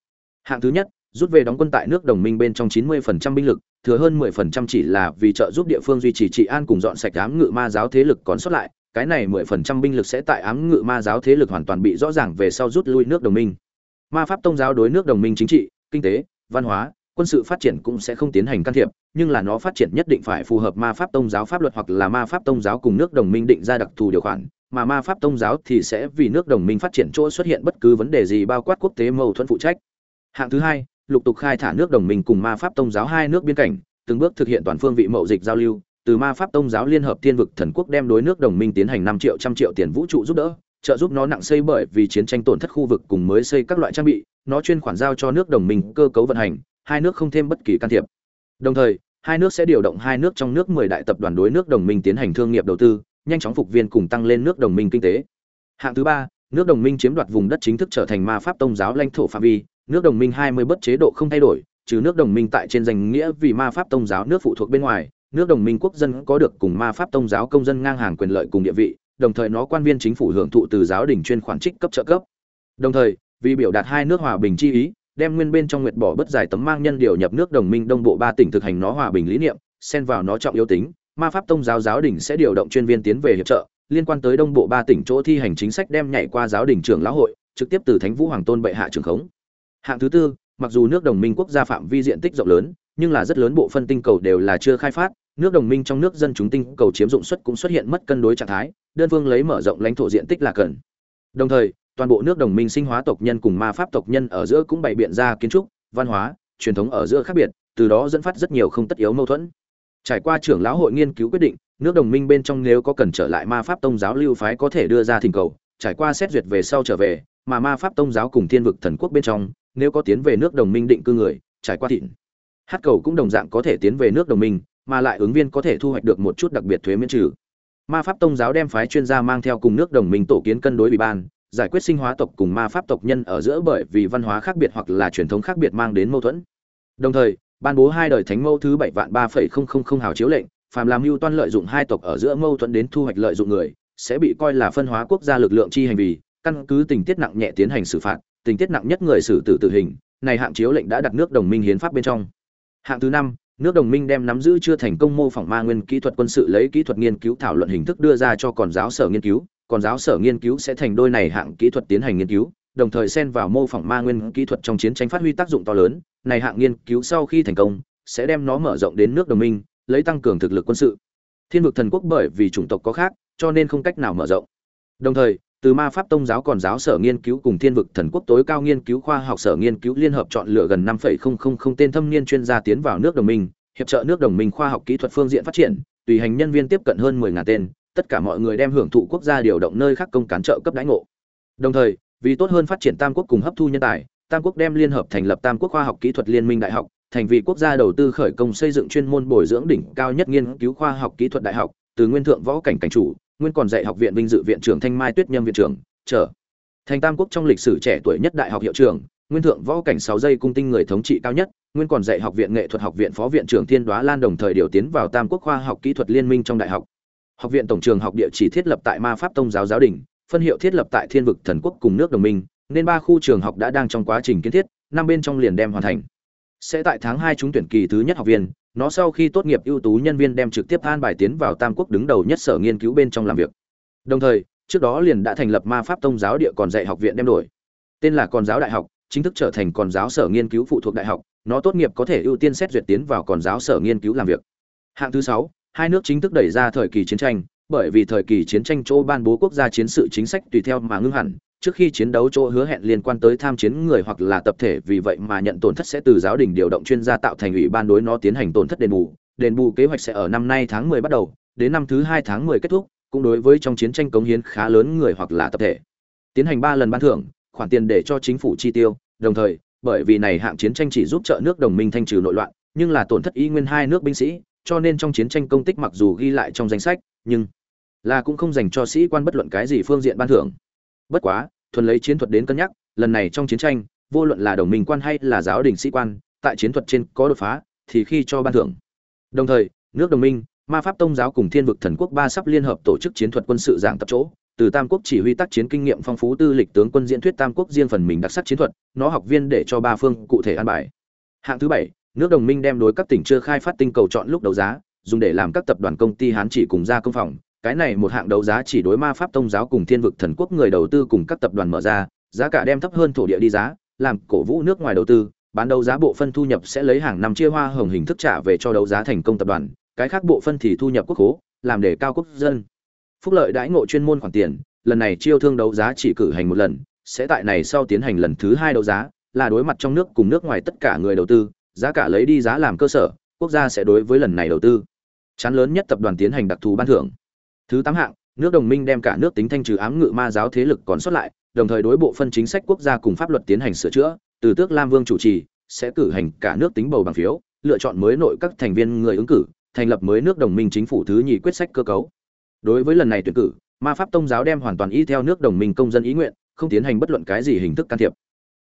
hạng thứ nhất rút về đóng quân tại nước đồng minh bên trong 90% binh lực, thừa hơn 10% chỉ là vì trợ giúp địa phương duy trì trị an cùng dọn sạch ám ngự ma giáo thế lực còn sót lại, cái này 10% binh lực sẽ tại ám ngự ma giáo thế lực hoàn toàn bị rõ ràng về sau rút lui nước đồng minh. Ma pháp tông giáo đối nước đồng minh chính trị, kinh tế, văn hóa, quân sự phát triển cũng sẽ không tiến hành can thiệp, nhưng là nó phát triển nhất định phải phù hợp ma pháp tông giáo pháp luật hoặc là ma pháp tông giáo cùng nước đồng minh định ra đặc thù điều khoản, mà ma pháp tông giáo thì sẽ vì nước đồng minh phát triển chỗ xuất hiện bất cứ vấn đề gì bao quát quốc tế mâu thuẫn phụ trách. Hạng thứ hai, lục tục khai thả nước đồng minh cùng ma pháp tông giáo hai nước biên cảnh từng bước thực hiện toàn phương vị mậu dịch giao lưu từ ma pháp tông giáo liên hợp thiên vực thần quốc đem đối nước đồng minh tiến hành năm triệu trăm triệu tiền vũ trụ giúp đỡ trợ giúp nó nặng xây bởi vì chiến tranh tổn thất khu vực cùng mới xây các loại trang bị nó chuyên khoản giao cho nước đồng minh cơ cấu vận hành hai nước không thêm bất kỳ can thiệp. Đồng thời, hai nước sẽ điều động hai nước trong nước mười đại tập đoàn đối nước đồng minh tiến hành thương nghiệp đầu tư, nhanh chóng phục viên cùng tăng lên nước đồng minh kinh tế. Hạng thứ ba, nước đồng minh chiếm đoạt vùng đất chính thức trở thành ma pháp tông giáo lãnh thổ phạm vi, nước đồng minh hai mươi bất chế độ không thay đổi, trừ nước đồng minh tại trên danh nghĩa vì ma pháp tông giáo nước phụ thuộc bên ngoài, nước đồng minh quốc dân có được cùng ma pháp tông giáo công dân ngang hàng quyền lợi cùng địa vị, đồng thời nó quan viên chính phủ hưởng thụ từ giáo đình chuyên khoản trích cấp trợ cấp. Đồng thời, vì biểu đạt hai nước hòa bình chi ý đem nguyên bên trong nguyệt bỏ bất giải tấm mang nhân điều nhập nước đồng minh đông bộ ba tỉnh thực hành nó hòa bình lý niệm, xen vào nó trọng yếu tính. Ma pháp tông giáo giáo đình sẽ điều động chuyên viên tiến về hiệp trợ, liên quan tới đông bộ ba tỉnh chỗ thi hành chính sách đem nhảy qua giáo đình trưởng lão hội, trực tiếp từ thánh vũ hoàng tôn bệ hạ trưởng khống. Hạng thứ tư, mặc dù nước đồng minh quốc gia phạm vi diện tích rộng lớn, nhưng là rất lớn bộ phân tinh cầu đều là chưa khai phát, nước đồng minh trong nước dân chúng tinh cầu chiếm dụng suất cũng xuất hiện mất cân đối trạng thái, đơn phương lấy mở rộng lãnh thổ diện tích là cần. Đồng thời toàn bộ nước đồng minh sinh hóa tộc nhân cùng ma pháp tộc nhân ở giữa cũng bày biện ra kiến trúc, văn hóa, truyền thống ở giữa khác biệt, từ đó dẫn phát rất nhiều không tất yếu mâu thuẫn. Trải qua trưởng lão hội nghiên cứu quyết định, nước đồng minh bên trong nếu có cần trở lại ma pháp tông giáo lưu phái có thể đưa ra thỉnh cầu, trải qua xét duyệt về sau trở về, mà ma pháp tông giáo cùng thiên vực thần quốc bên trong, nếu có tiến về nước đồng minh định cư người, trải qua thịnh, hát cầu cũng đồng dạng có thể tiến về nước đồng minh, mà lại ứng viên có thể thu hoạch được một chút đặc biệt thuế miễn trừ. Ma pháp tông giáo đem phái chuyên gia mang theo cùng nước đồng minh tổ kiến cân đối ủy ban giải quyết sinh hóa tộc cùng ma pháp tộc nhân ở giữa bởi vì văn hóa khác biệt hoặc là truyền thống khác biệt mang đến mâu thuẫn. Đồng thời, ban bố hai đời thánh mẫu thứ bảy vạn ba phẩy không không không hào chiếu lệnh, phàm làm mưu toan lợi dụng hai tộc ở giữa mâu thuẫn đến thu hoạch lợi dụng người, sẽ bị coi là phân hóa quốc gia lực lượng chi hành vi căn cứ tình tiết nặng nhẹ tiến hành xử phạt, tình tiết nặng nhất người xử tử tử hình, này hạng chiếu lệnh đã đặt nước đồng minh hiến pháp bên trong. Hạng thứ năm, nước đồng minh đem nắm giữ chưa thành công mô phỏng ma nguyên kỹ thuật quân sự lấy kỹ thuật nghiên cứu thảo luận hình thức đưa ra cho còn giáo sở nghiên cứu còn giáo sở nghiên cứu sẽ thành đôi này hạng kỹ thuật tiến hành nghiên cứu đồng thời xen vào mô phỏng ma nguyên kỹ thuật trong chiến tranh phát huy tác dụng to lớn. Này hạng nghiên cứu sau khi thành công sẽ đem nó mở rộng đến nước đồng minh lấy tăng cường thực lực quân sự. Thiên vực thần quốc bởi vì chủng tộc có khác cho nên không cách nào mở rộng. Đồng thời từ ma pháp tông giáo còn giáo sở nghiên cứu cùng thiên vực thần quốc tối cao nghiên cứu khoa học sở nghiên cứu liên hợp chọn lựa gần 5,000 tên thâm niên chuyên gia tiến vào nước đồng minh hiệp trợ nước đồng minh khoa học kỹ thuật phương diện phát triển tùy hành nhân viên tiếp cận hơn 10.000 tên tất cả mọi người đem hưởng thụ quốc gia điều động nơi khác công cán trợ cấp đãi ngộ. Đồng thời, vì tốt hơn phát triển tam quốc cùng hấp thu nhân tài, tam quốc đem liên hợp thành lập tam quốc khoa học kỹ thuật liên minh đại học, thành vị quốc gia đầu tư khởi công xây dựng chuyên môn bồi dưỡng đỉnh cao nhất nghiên cứu khoa học kỹ thuật đại học, từ nguyên thượng võ cảnh cảnh chủ, nguyên còn dạy học viện vinh dự viện trưởng thanh mai tuyết nhâm viện trưởng trở thành tam quốc trong lịch sử trẻ tuổi nhất đại học hiệu trưởng, nguyên thượng võ cảnh sáu giây cung tinh người thống trị cao nhất, nguyên còn dạy học viện nghệ thuật học viện phó viện trưởng thiên Đóa lan đồng thời điều tiến vào tam quốc khoa học kỹ thuật liên minh trong đại học học viện tổng trường học địa chỉ thiết lập tại ma pháp tông giáo giáo đình, phân hiệu thiết lập tại thiên vực thần quốc cùng nước đồng minh, nên ba khu trường học đã đang trong quá trình kiến thiết, năm bên trong liền đem hoàn thành. Sẽ tại tháng hai trúng tuyển kỳ thứ nhất học viên, nó sau khi tốt nghiệp ưu tú nhân viên đem trực tiếp an bài tiến vào tam quốc đứng đầu nhất sở nghiên cứu bên trong làm việc. Đồng thời, trước đó liền đã thành lập ma pháp tông giáo địa còn dạy học viện đem đổi. Tên là còn giáo đại học, chính thức trở thành còn giáo sở nghiên cứu phụ thuộc đại học, nó tốt nghiệp có thể ưu tiên xét duyệt tiến vào còn giáo sở nghiên cứu làm việc. Hạng thứ sáu hai nước chính thức đẩy ra thời kỳ chiến tranh, bởi vì thời kỳ chiến tranh chỗ ban bố quốc gia chiến sự chính sách tùy theo mà ngưng hẳn, trước khi chiến đấu chỗ hứa hẹn liên quan tới tham chiến người hoặc là tập thể, vì vậy mà nhận tổn thất sẽ từ giáo đình điều động chuyên gia tạo thành ủy ban đối nó tiến hành tổn thất đền bù. Đền bù kế hoạch sẽ ở năm nay tháng 10 bắt đầu, đến năm thứ hai tháng 10 kết thúc, cũng đối với trong chiến tranh cống hiến khá lớn người hoặc là tập thể. Tiến hành ba lần ban thưởng, khoản tiền để cho chính phủ chi tiêu, đồng thời, bởi vì này hạng chiến tranh chỉ giúp trợ nước đồng minh thanh trừ nội loạn, nhưng là tổn thất y nguyên hai nước binh sĩ cho nên trong chiến tranh công tích mặc dù ghi lại trong danh sách, nhưng là cũng không dành cho sĩ quan bất luận cái gì phương diện ban thưởng. Bất quá, thuần lấy chiến thuật đến cân nhắc, lần này trong chiến tranh, vô luận là đồng minh quan hay là giáo đình sĩ quan, tại chiến thuật trên có đột phá, thì khi cho ban thưởng. Đồng thời, nước đồng minh, ma pháp tông giáo cùng thiên vực thần quốc ba sắp liên hợp tổ chức chiến thuật quân sự dạng tập chỗ, từ tam quốc chỉ huy tác chiến kinh nghiệm phong phú tư lịch tướng quân diễn thuyết tam quốc riêng phần mình đặc sắc chiến thuật, nó học viên để cho ba phương cụ thể an bài. Hạng thứ bảy nước đồng minh đem đối các tỉnh chưa khai phát tinh cầu chọn lúc đấu giá, dùng để làm các tập đoàn công ty hán chỉ cùng ra công phòng. Cái này một hạng đấu giá chỉ đối ma pháp tông giáo cùng thiên vực thần quốc người đầu tư cùng các tập đoàn mở ra, giá cả đem thấp hơn thổ địa đi giá, làm cổ vũ nước ngoài đầu tư, bán đấu giá bộ phân thu nhập sẽ lấy hàng năm chia hoa hồng hình thức trả về cho đấu giá thành công tập đoàn, cái khác bộ phân thì thu nhập quốc khố, làm để cao quốc dân. Phúc lợi đãi ngộ chuyên môn khoản tiền, lần này chiêu thương đấu giá chỉ cử hành một lần, sẽ tại này sau tiến hành lần thứ hai đấu giá, là đối mặt trong nước cùng nước ngoài tất cả người đầu tư giá cả lấy đi giá làm cơ sở, quốc gia sẽ đối với lần này đầu tư. Chán lớn nhất tập đoàn tiến hành đặc thù ban thưởng. Thứ tám hạng, nước đồng minh đem cả nước tính thanh trừ ám ngự ma giáo thế lực còn sót lại, đồng thời đối bộ phân chính sách quốc gia cùng pháp luật tiến hành sửa chữa. Từ tước lam vương chủ trì, sẽ cử hành cả nước tính bầu bằng phiếu, lựa chọn mới nội các thành viên người ứng cử, thành lập mới nước đồng minh chính phủ thứ nhì quyết sách cơ cấu. Đối với lần này tuyển cử, ma pháp tông giáo đem hoàn toàn y theo nước đồng minh công dân ý nguyện, không tiến hành bất luận cái gì hình thức can thiệp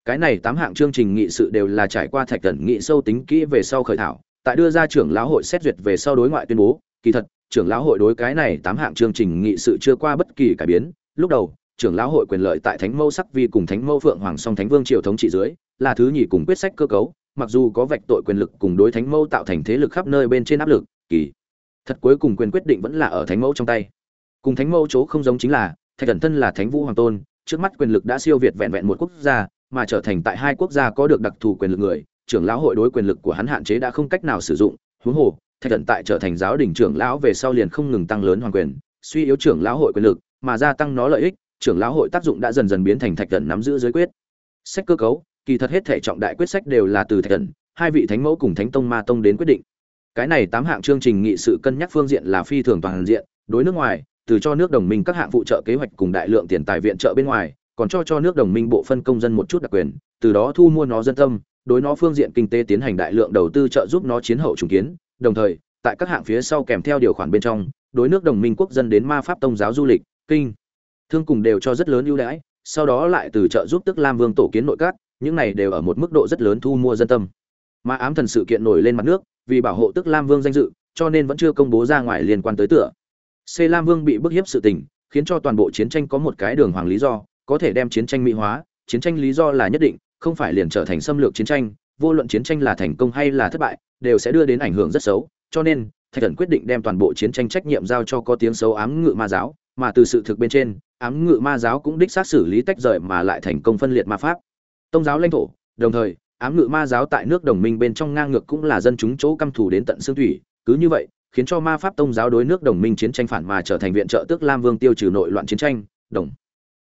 cái này tám hạng chương trình nghị sự đều là trải qua thạch cẩn nghị sâu tính kỹ về sau khởi thảo, tại đưa ra trưởng lão hội xét duyệt về sau đối ngoại tuyên bố. Kỳ thật, trưởng lão hội đối cái này tám hạng chương trình nghị sự chưa qua bất kỳ cải biến. Lúc đầu, trưởng lão hội quyền lợi tại thánh mâu sắc vi cùng thánh mâu phượng hoàng song thánh vương triều thống trị dưới, là thứ nhì cùng quyết sách cơ cấu, mặc dù có vạch tội quyền lực cùng đối thánh mâu tạo thành thế lực khắp nơi bên trên áp lực, kỳ. Thật cuối cùng quyền quyết định vẫn là ở thánh mâu trong tay. Cùng thánh mâu chỗ không giống chính là, thạch cẩn thân là thánh vũ hoàng tôn, trước mắt quyền lực đã siêu việt vẹn vẹn một quốc gia mà trở thành tại hai quốc gia có được đặc thù quyền lực người, trưởng lão hội đối quyền lực của hắn hạn chế đã không cách nào sử dụng. Huống hồ, thạch thần tại trở thành giáo đình trưởng lão về sau liền không ngừng tăng lớn hoàn quyền, suy yếu trưởng lão hội quyền lực, mà gia tăng nó lợi ích, trưởng lão hội tác dụng đã dần dần biến thành thạch thần nắm giữ giới quyết. Sách cơ cấu, kỳ thật hết thể trọng đại quyết sách đều là từ thạch thần hai vị thánh mẫu cùng thánh tông ma tông đến quyết định. Cái này tám hạng chương trình nghị sự cân nhắc phương diện là phi thường toàn diện, đối nước ngoài, từ cho nước đồng minh các hạng phụ trợ kế hoạch cùng đại lượng tiền tài viện trợ bên ngoài còn cho cho nước đồng minh bộ phân công dân một chút đặc quyền, từ đó thu mua nó dân tâm, đối nó phương diện kinh tế tiến hành đại lượng đầu tư trợ giúp nó chiến hậu trùng kiến, đồng thời, tại các hạng phía sau kèm theo điều khoản bên trong, đối nước đồng minh quốc dân đến ma pháp tông giáo du lịch, kinh, thương cùng đều cho rất lớn ưu đãi, sau đó lại từ trợ giúp tức lam vương tổ kiến nội các, những này đều ở một mức độ rất lớn thu mua dân tâm. Mà ám thần sự kiện nổi lên mặt nước, vì bảo hộ tức lam vương danh dự, cho nên vẫn chưa công bố ra ngoài liên quan tới tựa. C lam vương bị bức hiếp sự tình, khiến cho toàn bộ chiến tranh có một cái đường hoàng lý do có thể đem chiến tranh mỹ hóa, chiến tranh lý do là nhất định, không phải liền trở thành xâm lược chiến tranh, vô luận chiến tranh là thành công hay là thất bại, đều sẽ đưa đến ảnh hưởng rất xấu, cho nên, thạch thần quyết định đem toàn bộ chiến tranh trách nhiệm giao cho có tiếng xấu ám ngự ma giáo, mà từ sự thực bên trên, ám ngự ma giáo cũng đích xác xử lý tách rời mà lại thành công phân liệt ma pháp. Tông giáo lãnh thổ, đồng thời, ám ngự ma giáo tại nước đồng minh bên trong ngang ngược cũng là dân chúng chỗ căm thù đến tận xương thủy, cứ như vậy, khiến cho ma pháp tông giáo đối nước đồng minh chiến tranh phản mà trở thành viện trợ tước lam vương tiêu trừ nội loạn chiến tranh, đồng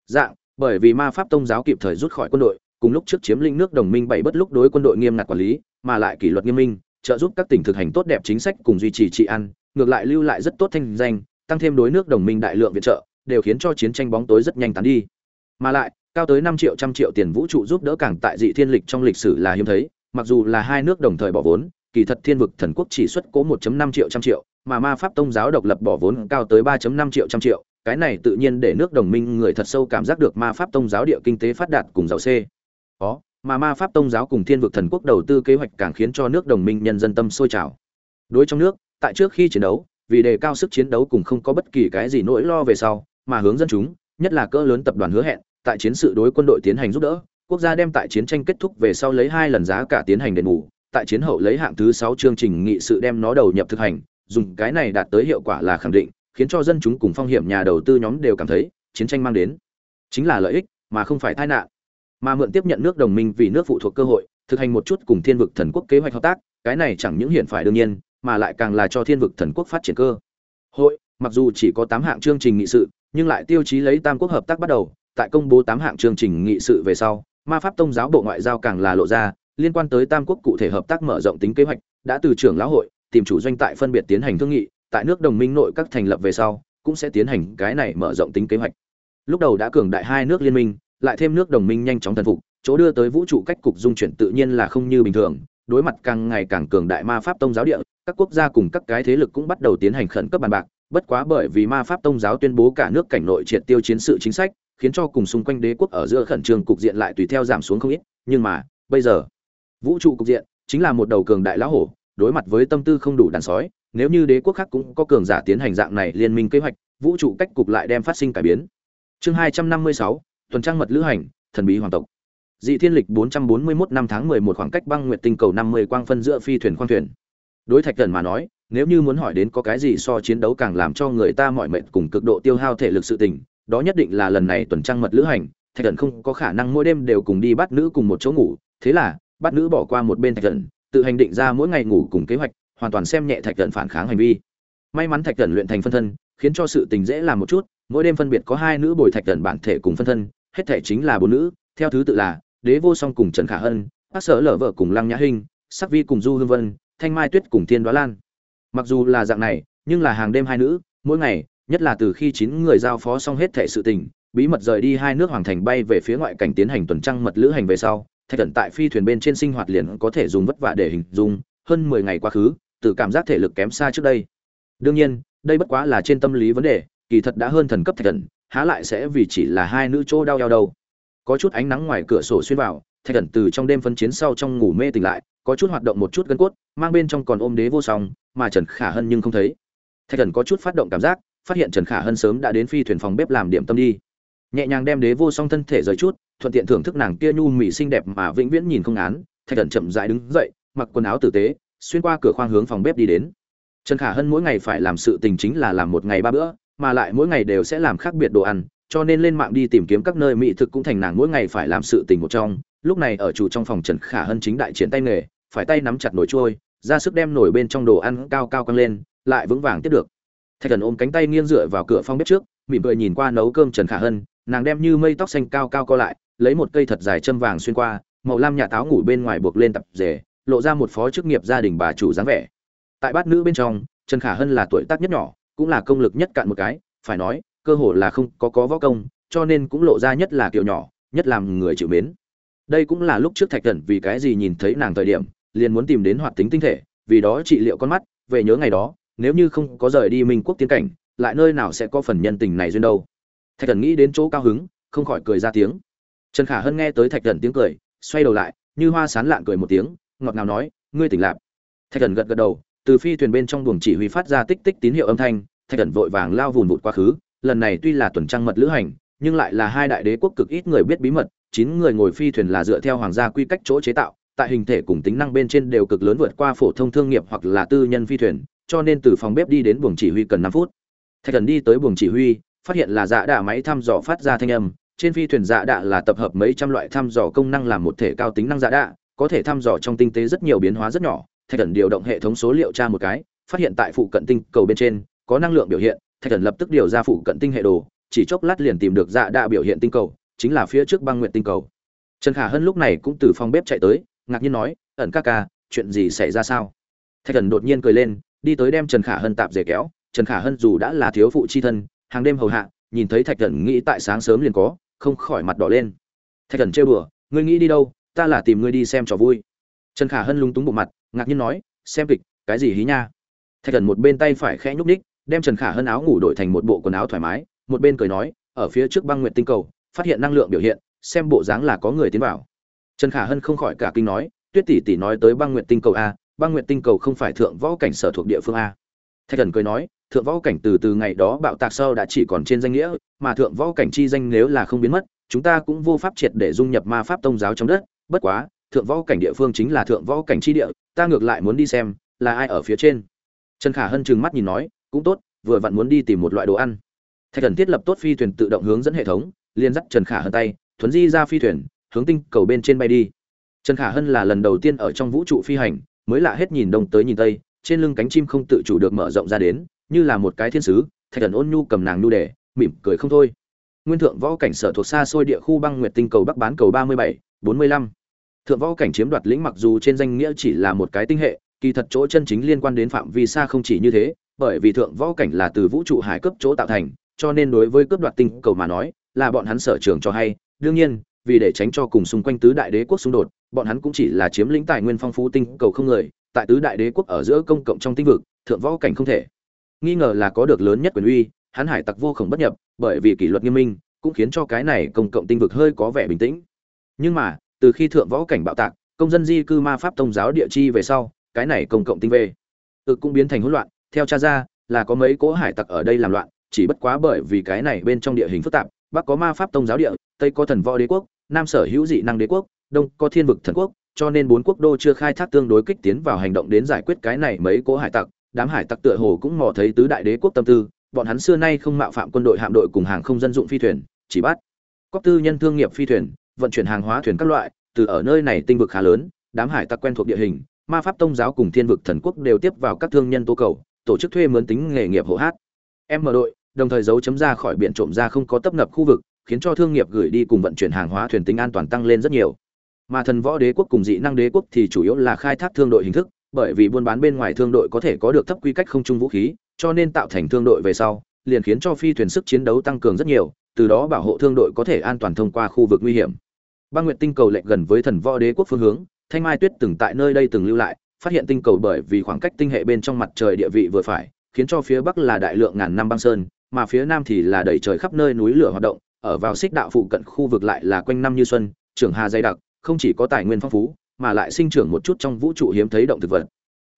dạng bởi vì ma pháp tông giáo kịp thời rút khỏi quân đội, cùng lúc trước chiếm lĩnh nước đồng minh bảy bất lúc đối quân đội nghiêm ngặt quản lý, mà lại kỷ luật nghiêm minh, trợ giúp các tỉnh thực hành tốt đẹp chính sách cùng duy trì trị an, ngược lại lưu lại rất tốt thanh danh, tăng thêm đối nước đồng minh đại lượng viện trợ, đều khiến cho chiến tranh bóng tối rất nhanh tán đi. Mà lại, cao tới năm triệu, trăm triệu tiền vũ trụ giúp đỡ càng tại dị thiên lịch trong lịch sử là hiếm thấy, mặc dù là hai nước đồng thời bỏ vốn, kỳ thật thiên vực thần quốc chỉ xuất cố 1.5 triệu, trăm triệu, mà ma pháp tông giáo độc lập bỏ vốn cao tới 3.5 triệu, trăm triệu cái này tự nhiên để nước đồng minh người thật sâu cảm giác được ma pháp tông giáo địa kinh tế phát đạt cùng giàu c có, mà ma pháp tông giáo cùng thiên vực thần quốc đầu tư kế hoạch càng khiến cho nước đồng minh nhân dân tâm sôi trào. Đối trong nước, tại trước khi chiến đấu, vì đề cao sức chiến đấu cùng không có bất kỳ cái gì nỗi lo về sau, mà hướng dân chúng, nhất là cỡ lớn tập đoàn hứa hẹn, tại chiến sự đối quân đội tiến hành giúp đỡ, quốc gia đem tại chiến tranh kết thúc về sau lấy hai lần giá cả tiến hành đền bù, tại chiến hậu lấy hạng thứ sáu chương trình nghị sự đem nó đầu nhập thực hành, dùng cái này đạt tới hiệu quả là khẳng định khiến cho dân chúng cùng phong hiểm nhà đầu tư nhóm đều cảm thấy chiến tranh mang đến. Chính là lợi ích, mà không phải tai nạn. Mà mượn tiếp nhận nước đồng minh vì nước phụ thuộc cơ hội, thực hành một chút cùng thiên vực thần quốc kế hoạch hợp tác, cái này chẳng những hiện phải đương nhiên, mà lại càng là cho thiên vực thần quốc phát triển cơ hội. Mặc dù chỉ có tám hạng chương trình nghị sự, nhưng lại tiêu chí lấy tam quốc hợp tác bắt đầu. Tại công bố tám hạng chương trình nghị sự về sau, ma pháp tông giáo bộ ngoại giao càng là lộ ra, liên quan tới tam quốc cụ thể hợp tác mở rộng tính kế hoạch, đã từ trưởng lão hội, tìm chủ doanh tại phân biệt tiến hành thương nghị tại nước đồng minh nội các thành lập về sau, cũng sẽ tiến hành cái này mở rộng tính kế hoạch. Lúc đầu đã cường đại hai nước liên minh, lại thêm nước đồng minh nhanh chóng thần phục, chỗ đưa tới vũ trụ cách cục dung chuyển tự nhiên là không như bình thường, đối mặt càng ngày càng cường đại ma pháp tông giáo địa, các quốc gia cùng các cái thế lực cũng bắt đầu tiến hành khẩn cấp bàn bạc, bất quá bởi vì ma pháp tông giáo tuyên bố cả nước cảnh nội triệt tiêu chiến sự chính sách, khiến cho cùng xung quanh đế quốc ở giữa khẩn trương cục diện lại tùy theo giảm xuống không ít, nhưng mà, bây giờ, vũ trụ cục diện chính là một đầu cường đại lão hổ, đối mặt với tâm tư không đủ đàn sói nếu như đế quốc khác cũng có cường giả tiến hành dạng này liên minh kế hoạch, vũ trụ cách cục lại đem phát sinh cải biến. Chương hai trăm năm mươi sáu, tuần trang mật lữ hành, thần bí hoàng tộc. Dị thiên lịch bốn trăm bốn mươi 441 năm tháng mười một khoảng cách băng nguyệt tinh cầu năm mươi quang phân giữa phi thuyền khoang thuyền. Đối thạch thần mà nói, nếu như muốn hỏi đến có cái gì so chiến đấu càng làm cho người ta mỏi mệt cùng cực độ tiêu hao thể lực sự tình, đó nhất định là lần này tuần trăng mật lữ hành, thạch thần không có khả năng mỗi đêm đều cùng đi bắt nữ cùng một chỗ ngủ. Thế là, bắt nữ bỏ qua một bên thạch thần, tự hành định ra mỗi ngày ngủ cùng kế hoạch hoàn toàn xem nhẹ thạch thần phản kháng hành vi. May mắn thạch thần luyện thành phân thân, khiến cho sự tình dễ làm một chút, mỗi đêm phân biệt có hai nữ bồi thạch thần bản thể cùng phân thân, hết thể chính là bốn nữ, theo thứ tự là đế vô song cùng trần khả hân bác sở lở vợ cùng lăng nhã hinh, sắc vi cùng du hương vân, thanh mai tuyết cùng thiên đoá lan. Mặc dù là dạng này, nhưng là hàng đêm hai nữ, mỗi ngày, nhất là từ khi chín người giao phó xong hết thảy sự tình, bí mật rời đi hai nước hoàng thành bay về phía ngoại cảnh tiến hành tuần trăng mật lữ hành về sau, thạch thần tại phi thuyền bên trên sinh hoạt liền có thể dùng vất vả để hình dung, hơn mười ngày quá khứ từ cảm giác thể lực kém xa trước đây. Đương nhiên, đây bất quá là trên tâm lý vấn đề, kỳ thật đã hơn thần cấp thạch thần, há lại sẽ vì chỉ là hai nữ chỗ đau eo đâu. Có chút ánh nắng ngoài cửa sổ xuyên vào, thạch thần từ trong đêm phân chiến sau trong ngủ mê tỉnh lại, có chút hoạt động một chút gân cốt, mang bên trong còn ôm đế vô song, mà trần khả hân nhưng không thấy. Thạch thần có chút phát động cảm giác, phát hiện trần khả hân sớm đã đến phi thuyền phòng bếp làm điểm tâm đi. Nhẹ nhàng đem đế vô song thân thể rời chút, thuận tiện thưởng thức nàng kia nhu mỹ xinh đẹp mà vĩnh viễn nhìn không án, thạch thần chậm dại đứng dậy, mặc quần áo tử tế xuyên qua cửa khoang hướng phòng bếp đi đến. Trần khả hân mỗi ngày phải làm sự tình chính là làm một ngày ba bữa, mà lại mỗi ngày đều sẽ làm khác biệt đồ ăn, cho nên lên mạng đi tìm kiếm các nơi mỹ thực cũng thành nàng mỗi ngày phải làm sự tình một trong. Lúc này ở chủ trong phòng trần khả hân chính đại triển tay nghề, phải tay nắm chặt nồi trôi, ra sức đem nồi bên trong đồ ăn cao cao căng lên, lại vững vàng tiếp được. Thạch thần ôm cánh tay nghiêng dựa vào cửa phòng bếp trước, mỉm cười nhìn qua nấu cơm trần khả hân, nàng đem như mây tóc xanh cao cao co lại, lấy một cây thật dài châm vàng xuyên qua, màu lam nhà táo ngủ bên ngoài buộc lên tập rể lộ ra một phó chức nghiệp gia đình bà chủ dáng vẻ. Tại bát nữ bên trong, trần khả hân là tuổi tác nhất nhỏ, cũng là công lực nhất cạn một cái, phải nói, cơ hồ là không có có võ công, cho nên cũng lộ ra nhất là kiểu nhỏ, nhất làm người chịu mến. Đây cũng là lúc trước thạch thần vì cái gì nhìn thấy nàng thời điểm, liền muốn tìm đến hoạt tính tinh thể, vì đó trị liệu con mắt, về nhớ ngày đó, nếu như không có rời đi minh quốc tiến cảnh, lại nơi nào sẽ có phần nhân tình này duyên đâu. Thạch thần nghĩ đến chỗ cao hứng, không khỏi cười ra tiếng. Trần khả hân nghe tới thạch thần tiếng cười, xoay đầu lại, như hoa sán lạn cười một tiếng ngọt ngào nói, ngươi tỉnh lạp. Thạch thần gật gật đầu, từ phi thuyền bên trong buồng chỉ huy phát ra tích tích tín hiệu âm thanh, thạch thần vội vàng lao vùn vụt quá khứ, lần này tuy là tuần trăng mật lữ hành, nhưng lại là hai đại đế quốc cực ít người biết bí mật, chín người ngồi phi thuyền là dựa theo hoàng gia quy cách chỗ chế tạo, tại hình thể cùng tính năng bên trên đều cực lớn vượt qua phổ thông thương nghiệp hoặc là tư nhân phi thuyền, cho nên từ phòng bếp đi đến buồng chỉ huy cần năm phút. Thạch thần đi tới buồng chỉ huy, phát hiện là dạ đạ máy thăm dò phát ra thanh âm, trên phi thuyền dạ đạ là tập hợp mấy trăm loại thăm dò công năng làm một thể cao tính năng dạ đạ có thể thăm dò trong tinh tế rất nhiều biến hóa rất nhỏ, thạch thần điều động hệ thống số liệu tra một cái, phát hiện tại phụ cận tinh cầu bên trên, có năng lượng biểu hiện, thạch thần lập tức điều ra phụ cận tinh hệ đồ, chỉ chốc lát liền tìm được dạ đạ biểu hiện tinh cầu, chính là phía trước băng nguyện tinh cầu. Trần khả hân lúc này cũng từ phòng bếp chạy tới, ngạc nhiên nói, ẩn ca ca, chuyện gì xảy ra sao? Thạch thần đột nhiên cười lên, đi tới đem trần khả hân tạp dề kéo. Trần khả hân dù đã là thiếu phụ c h i thân, hàng đêm hầu hạ, nhìn thấy thạch thần nghĩ tại sáng sớm liền có, không khỏi mặt đỏ lên. Thạch thần trêu đùa, ngươi nghĩ đi đâu? Ta là tìm ngươi đi xem trò vui. Trần khả hân lúng túng bộ mặt, ngạc nhiên nói, xem kịch, cái gì hí nha? Thạch thần một bên tay phải khẽ nhúc ních đem trần khả hân áo ngủ đổi thành một bộ quần áo thoải mái, một bên cười nói, ở phía trước băng nguyện tinh cầu, phát hiện năng lượng biểu hiện, xem bộ dáng là có người tiến vào. Trần khả hân không khỏi cả kinh nói, tuyết tỷ tỷ nói tới băng nguyện tinh cầu a, băng nguyện tinh cầu không phải thượng võ cảnh sở thuộc địa phương a. Thạch thần cười nói, thượng võ cảnh từ từ ngày đó bạo tạc sau đã chỉ còn trên danh nghĩa, mà thượng võ cảnh chi danh nếu là không biến mất, chúng ta cũng vô pháp triệt để dung nhập ma pháp tông giáo trong đất bất quá, thượng võ cảnh địa phương chính là thượng võ cảnh chi địa, ta ngược lại muốn đi xem, là ai ở phía trên. Trần khả hân trừng mắt nhìn nói, cũng tốt, vừa vặn muốn đi tìm một loại đồ ăn. Thạch thần thiết lập tốt phi thuyền tự động hướng dẫn hệ thống liên dắt trần khả hân tay, thuấn di ra phi thuyền, hướng tinh cầu bên trên bay đi. Trần khả hân là lần đầu tiên ở trong vũ trụ phi hành, mới lạ hết nhìn đông tới nhìn tây, trên lưng cánh chim không tự chủ được mở rộng ra đến, như là một cái thiên sứ, thạch thần ôn nhu cầm nàng nu để mỉm cười không thôi. Nguyên thượng võ cảnh sở thuộc xa xôi địa khu băng nguyệt tinh cầu bắc bán cầu ba mươi bảy, bốn mươi lăm thượng võ cảnh chiếm đoạt lĩnh mặc dù trên danh nghĩa chỉ là một cái tinh hệ, kỳ thật chỗ chân chính liên quan đến phạm vi xa không chỉ như thế, bởi vì thượng võ cảnh là từ vũ trụ hải cấp chỗ tạo thành, cho nên đối với cướp đoạt tinh cầu mà nói, là bọn hắn sở trường cho hay. Đương nhiên, vì để tránh cho cùng xung quanh tứ đại đế quốc xung đột, bọn hắn cũng chỉ là chiếm lĩnh tài nguyên phong phú tinh cầu không người, tại tứ đại đế quốc ở giữa công cộng trong tinh vực, thượng võ cảnh không thể. Nghi ngờ là có được lớn nhất quyền uy, hắn hải tặc vô khổng bất nhập, bởi vì kỷ luật nghiêm minh, cũng khiến cho cái này công cộng tinh vực hơi có vẻ bình tĩnh. Nhưng mà từ khi thượng võ cảnh bạo tạc, công dân di cư ma pháp tông giáo địa chi về sau, cái này công cộng tinh về. Tự cũng biến thành hỗn loạn, theo cha ra, là có mấy cỗ hải tặc ở đây làm loạn, chỉ bất quá bởi vì cái này bên trong địa hình phức tạp, bắc có ma pháp tông giáo địa, tây có thần võ đế quốc, nam sở hữu dị năng đế quốc, đông có thiên vực thần quốc, cho nên bốn quốc đô chưa khai thác tương đối kích tiến vào hành động đến giải quyết cái này mấy cỗ hải tặc, đám hải tặc tựa hồ cũng mò thấy tứ đại đế quốc tâm tư, bọn hắn xưa nay không mạo phạm quân đội hạm đội cùng hàng không dân dụng phi thuyền, chỉ bắt cóc tư nhân thương nghiệp phi thuyền vận chuyển hàng hóa thuyền các loại, từ ở nơi này tinh vực khá lớn, đám hải tặc quen thuộc địa hình, ma pháp tông giáo cùng thiên vực thần quốc đều tiếp vào các thương nhân tố cầu, tổ chức thuê mướn tính nghề nghiệp hộ hát. Em mở đội, đồng thời giấu chấm ra khỏi biển trộm ra không có tấp nập khu vực, khiến cho thương nghiệp gửi đi cùng vận chuyển hàng hóa thuyền tính an toàn tăng lên rất nhiều. Mà thần võ đế quốc cùng dị năng đế quốc thì chủ yếu là khai thác thương đội hình thức, bởi vì buôn bán bên ngoài thương đội có thể có được thấp quy cách không chung vũ khí, cho nên tạo thành thương đội về sau, liền khiến cho phi thuyền sức chiến đấu tăng cường rất nhiều, từ đó bảo hộ thương đội có thể an toàn thông qua khu vực nguy hiểm băng nguyện tinh cầu lệnh gần với thần võ đế quốc phương hướng, thanh mai tuyết từng tại nơi đây từng lưu lại, phát hiện tinh cầu bởi vì khoảng cách tinh hệ bên trong mặt trời địa vị vừa phải, khiến cho phía bắc là đại lượng ngàn năm băng sơn, mà phía nam thì là đầy trời khắp nơi núi lửa hoạt động, ở vào xích đạo phụ cận khu vực lại là quanh năm như xuân trường hà dày đặc, không chỉ có tài nguyên phong phú, mà lại sinh trưởng một chút trong vũ trụ hiếm thấy động thực vật.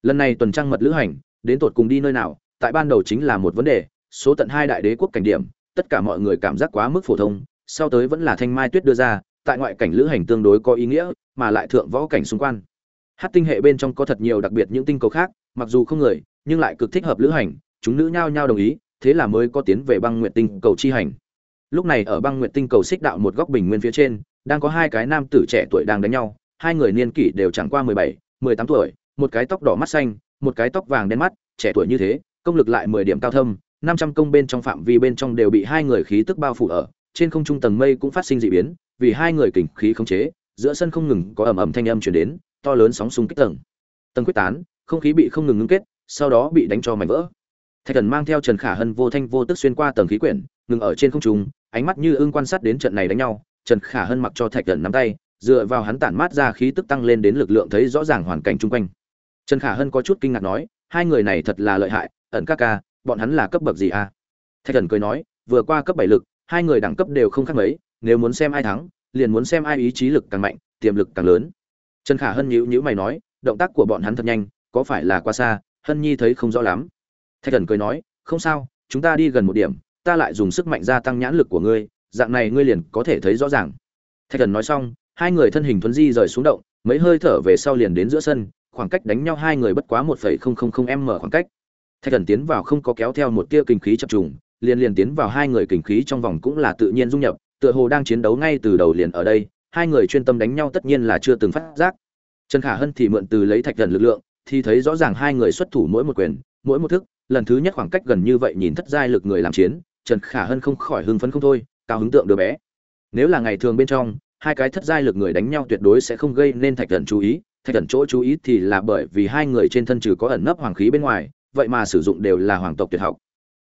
Lần này tuần trăng mật lữ hành, đến tột cùng đi nơi nào, tại ban đầu chính là một vấn đề, số tận hai đại đế quốc cảnh điểm, tất cả mọi người cảm giác quá mức phổ thông, sau tới vẫn là thanh mai tuyết đưa ra tại ngoại cảnh lữ hành tương đối có ý nghĩa, mà lại thượng võ cảnh xung quanh. Hát tinh hệ bên trong có thật nhiều đặc biệt những tinh cầu khác, mặc dù không người, nhưng lại cực thích hợp lữ hành, chúng nữ nhao nhao đồng ý, thế là mới có tiến về băng nguyện tinh cầu chi hành. Lúc này ở băng nguyện tinh cầu xích đạo một góc bình nguyên phía trên, đang có hai cái nam tử trẻ tuổi đang đánh nhau, hai người niên kỷ đều chẳng qua mười bảy, mười tám tuổi, một cái tóc đỏ mắt xanh, một cái tóc vàng đen mắt, trẻ tuổi như thế, công lực lại mười điểm cao thâm, năm trăm công bên trong phạm vi bên trong đều bị hai người khí tức bao phủ ở, trên không trung tầng mây cũng phát sinh dị biến vì hai người kình khí khống chế, giữa sân không ngừng có ầm ầm thanh âm truyền đến, to lớn sóng xung kích tầng. Tầng quyết tán, không khí bị không ngừng ngưng kết, sau đó bị đánh cho mảnh vỡ. Thạch thần mang theo trần khả hân vô thanh vô tức xuyên qua tầng khí quyển, ngừng ở trên không trung, ánh mắt như ưng quan sát đến trận này đánh nhau. Trần khả hân mặc cho thạch thần nắm tay, dựa vào hắn tản mát ra khí tức tăng lên đến lực lượng thấy rõ ràng hoàn cảnh chung quanh. Trần khả hân có chút kinh ngạc nói, hai người này thật là lợi hại, ẩn ca ca, bọn hắn là cấp bậc gì à? Thạch thần cười nói, vừa qua cấp bảy lực, hai người đẳng cấp đều không khác mấy nếu muốn xem ai thắng, liền muốn xem ai ý chí lực càng mạnh, tiềm lực càng lớn. Trần khả hân nhíu nhíu mày nói, động tác của bọn hắn thật nhanh, có phải là quá xa, hân nhi thấy không rõ lắm. Thạch thần cười nói, không sao, chúng ta đi gần một điểm, ta lại dùng sức mạnh gia tăng nhãn lực của ngươi, dạng này ngươi liền có thể thấy rõ ràng. Thạch thần nói xong, hai người thân hình thuấn di rời xuống động, mấy hơi thở về sau liền đến giữa sân, khoảng cách đánh nhau hai người bất quá một phẩy không không không m khoảng cách. Thạch thần tiến vào không có kéo theo một tia kinh khí chập trùng, liền liền tiến vào hai người kinh khí trong vòng cũng là tự nhiên dung nhập tựa hồ đang chiến đấu ngay từ đầu liền ở đây, hai người chuyên tâm đánh nhau tất nhiên là chưa từng phát giác. Trần khả hân thì mượn từ lấy thạch thần lực lượng, thì thấy rõ ràng hai người xuất thủ mỗi một quyền, mỗi một thức, lần thứ nhất khoảng cách gần như vậy nhìn thất giai lực người làm chiến, trần khả hân không khỏi hưng phấn không thôi, cao hứng tượng đứa bé. Nếu là ngày thường bên trong, hai cái thất giai lực người đánh nhau tuyệt đối sẽ không gây nên thạch thần chú ý, thạch thần chỗ chú ý thì là bởi vì hai người trên thân trừ có ẩn nấp hoàng khí bên ngoài, vậy mà sử dụng đều là hoàng tộc tuyệt học.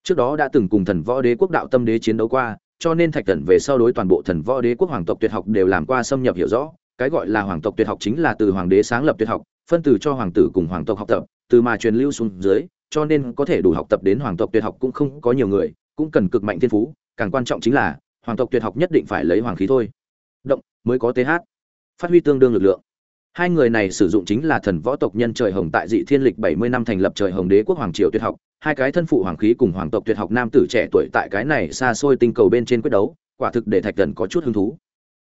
Trước đó đã từng cùng thần võ đế quốc đạo tâm đế chiến đấu qua cho nên thạch thần về sau đối toàn bộ thần võ đế quốc hoàng tộc tuyệt học đều làm qua xâm nhập hiểu rõ. Cái gọi là hoàng tộc tuyệt học chính là từ hoàng đế sáng lập tuyệt học, phân từ cho hoàng tử cùng hoàng tộc học tập, từ mà truyền lưu xuống dưới, cho nên có thể đủ học tập đến hoàng tộc tuyệt học cũng không có nhiều người, cũng cần cực mạnh thiên phú, càng quan trọng chính là, hoàng tộc tuyệt học nhất định phải lấy hoàng khí thôi. Động, mới có th phát huy tương đương lực lượng hai người này sử dụng chính là thần võ tộc nhân trời hồng tại dị thiên lịch bảy mươi năm thành lập trời hồng đế quốc hoàng triều tuyệt học, hai cái thân phụ hoàng khí cùng hoàng tộc tuyệt học nam tử trẻ tuổi tại cái này xa xôi tinh cầu bên trên quyết đấu, quả thực để thạch thần có chút hứng thú.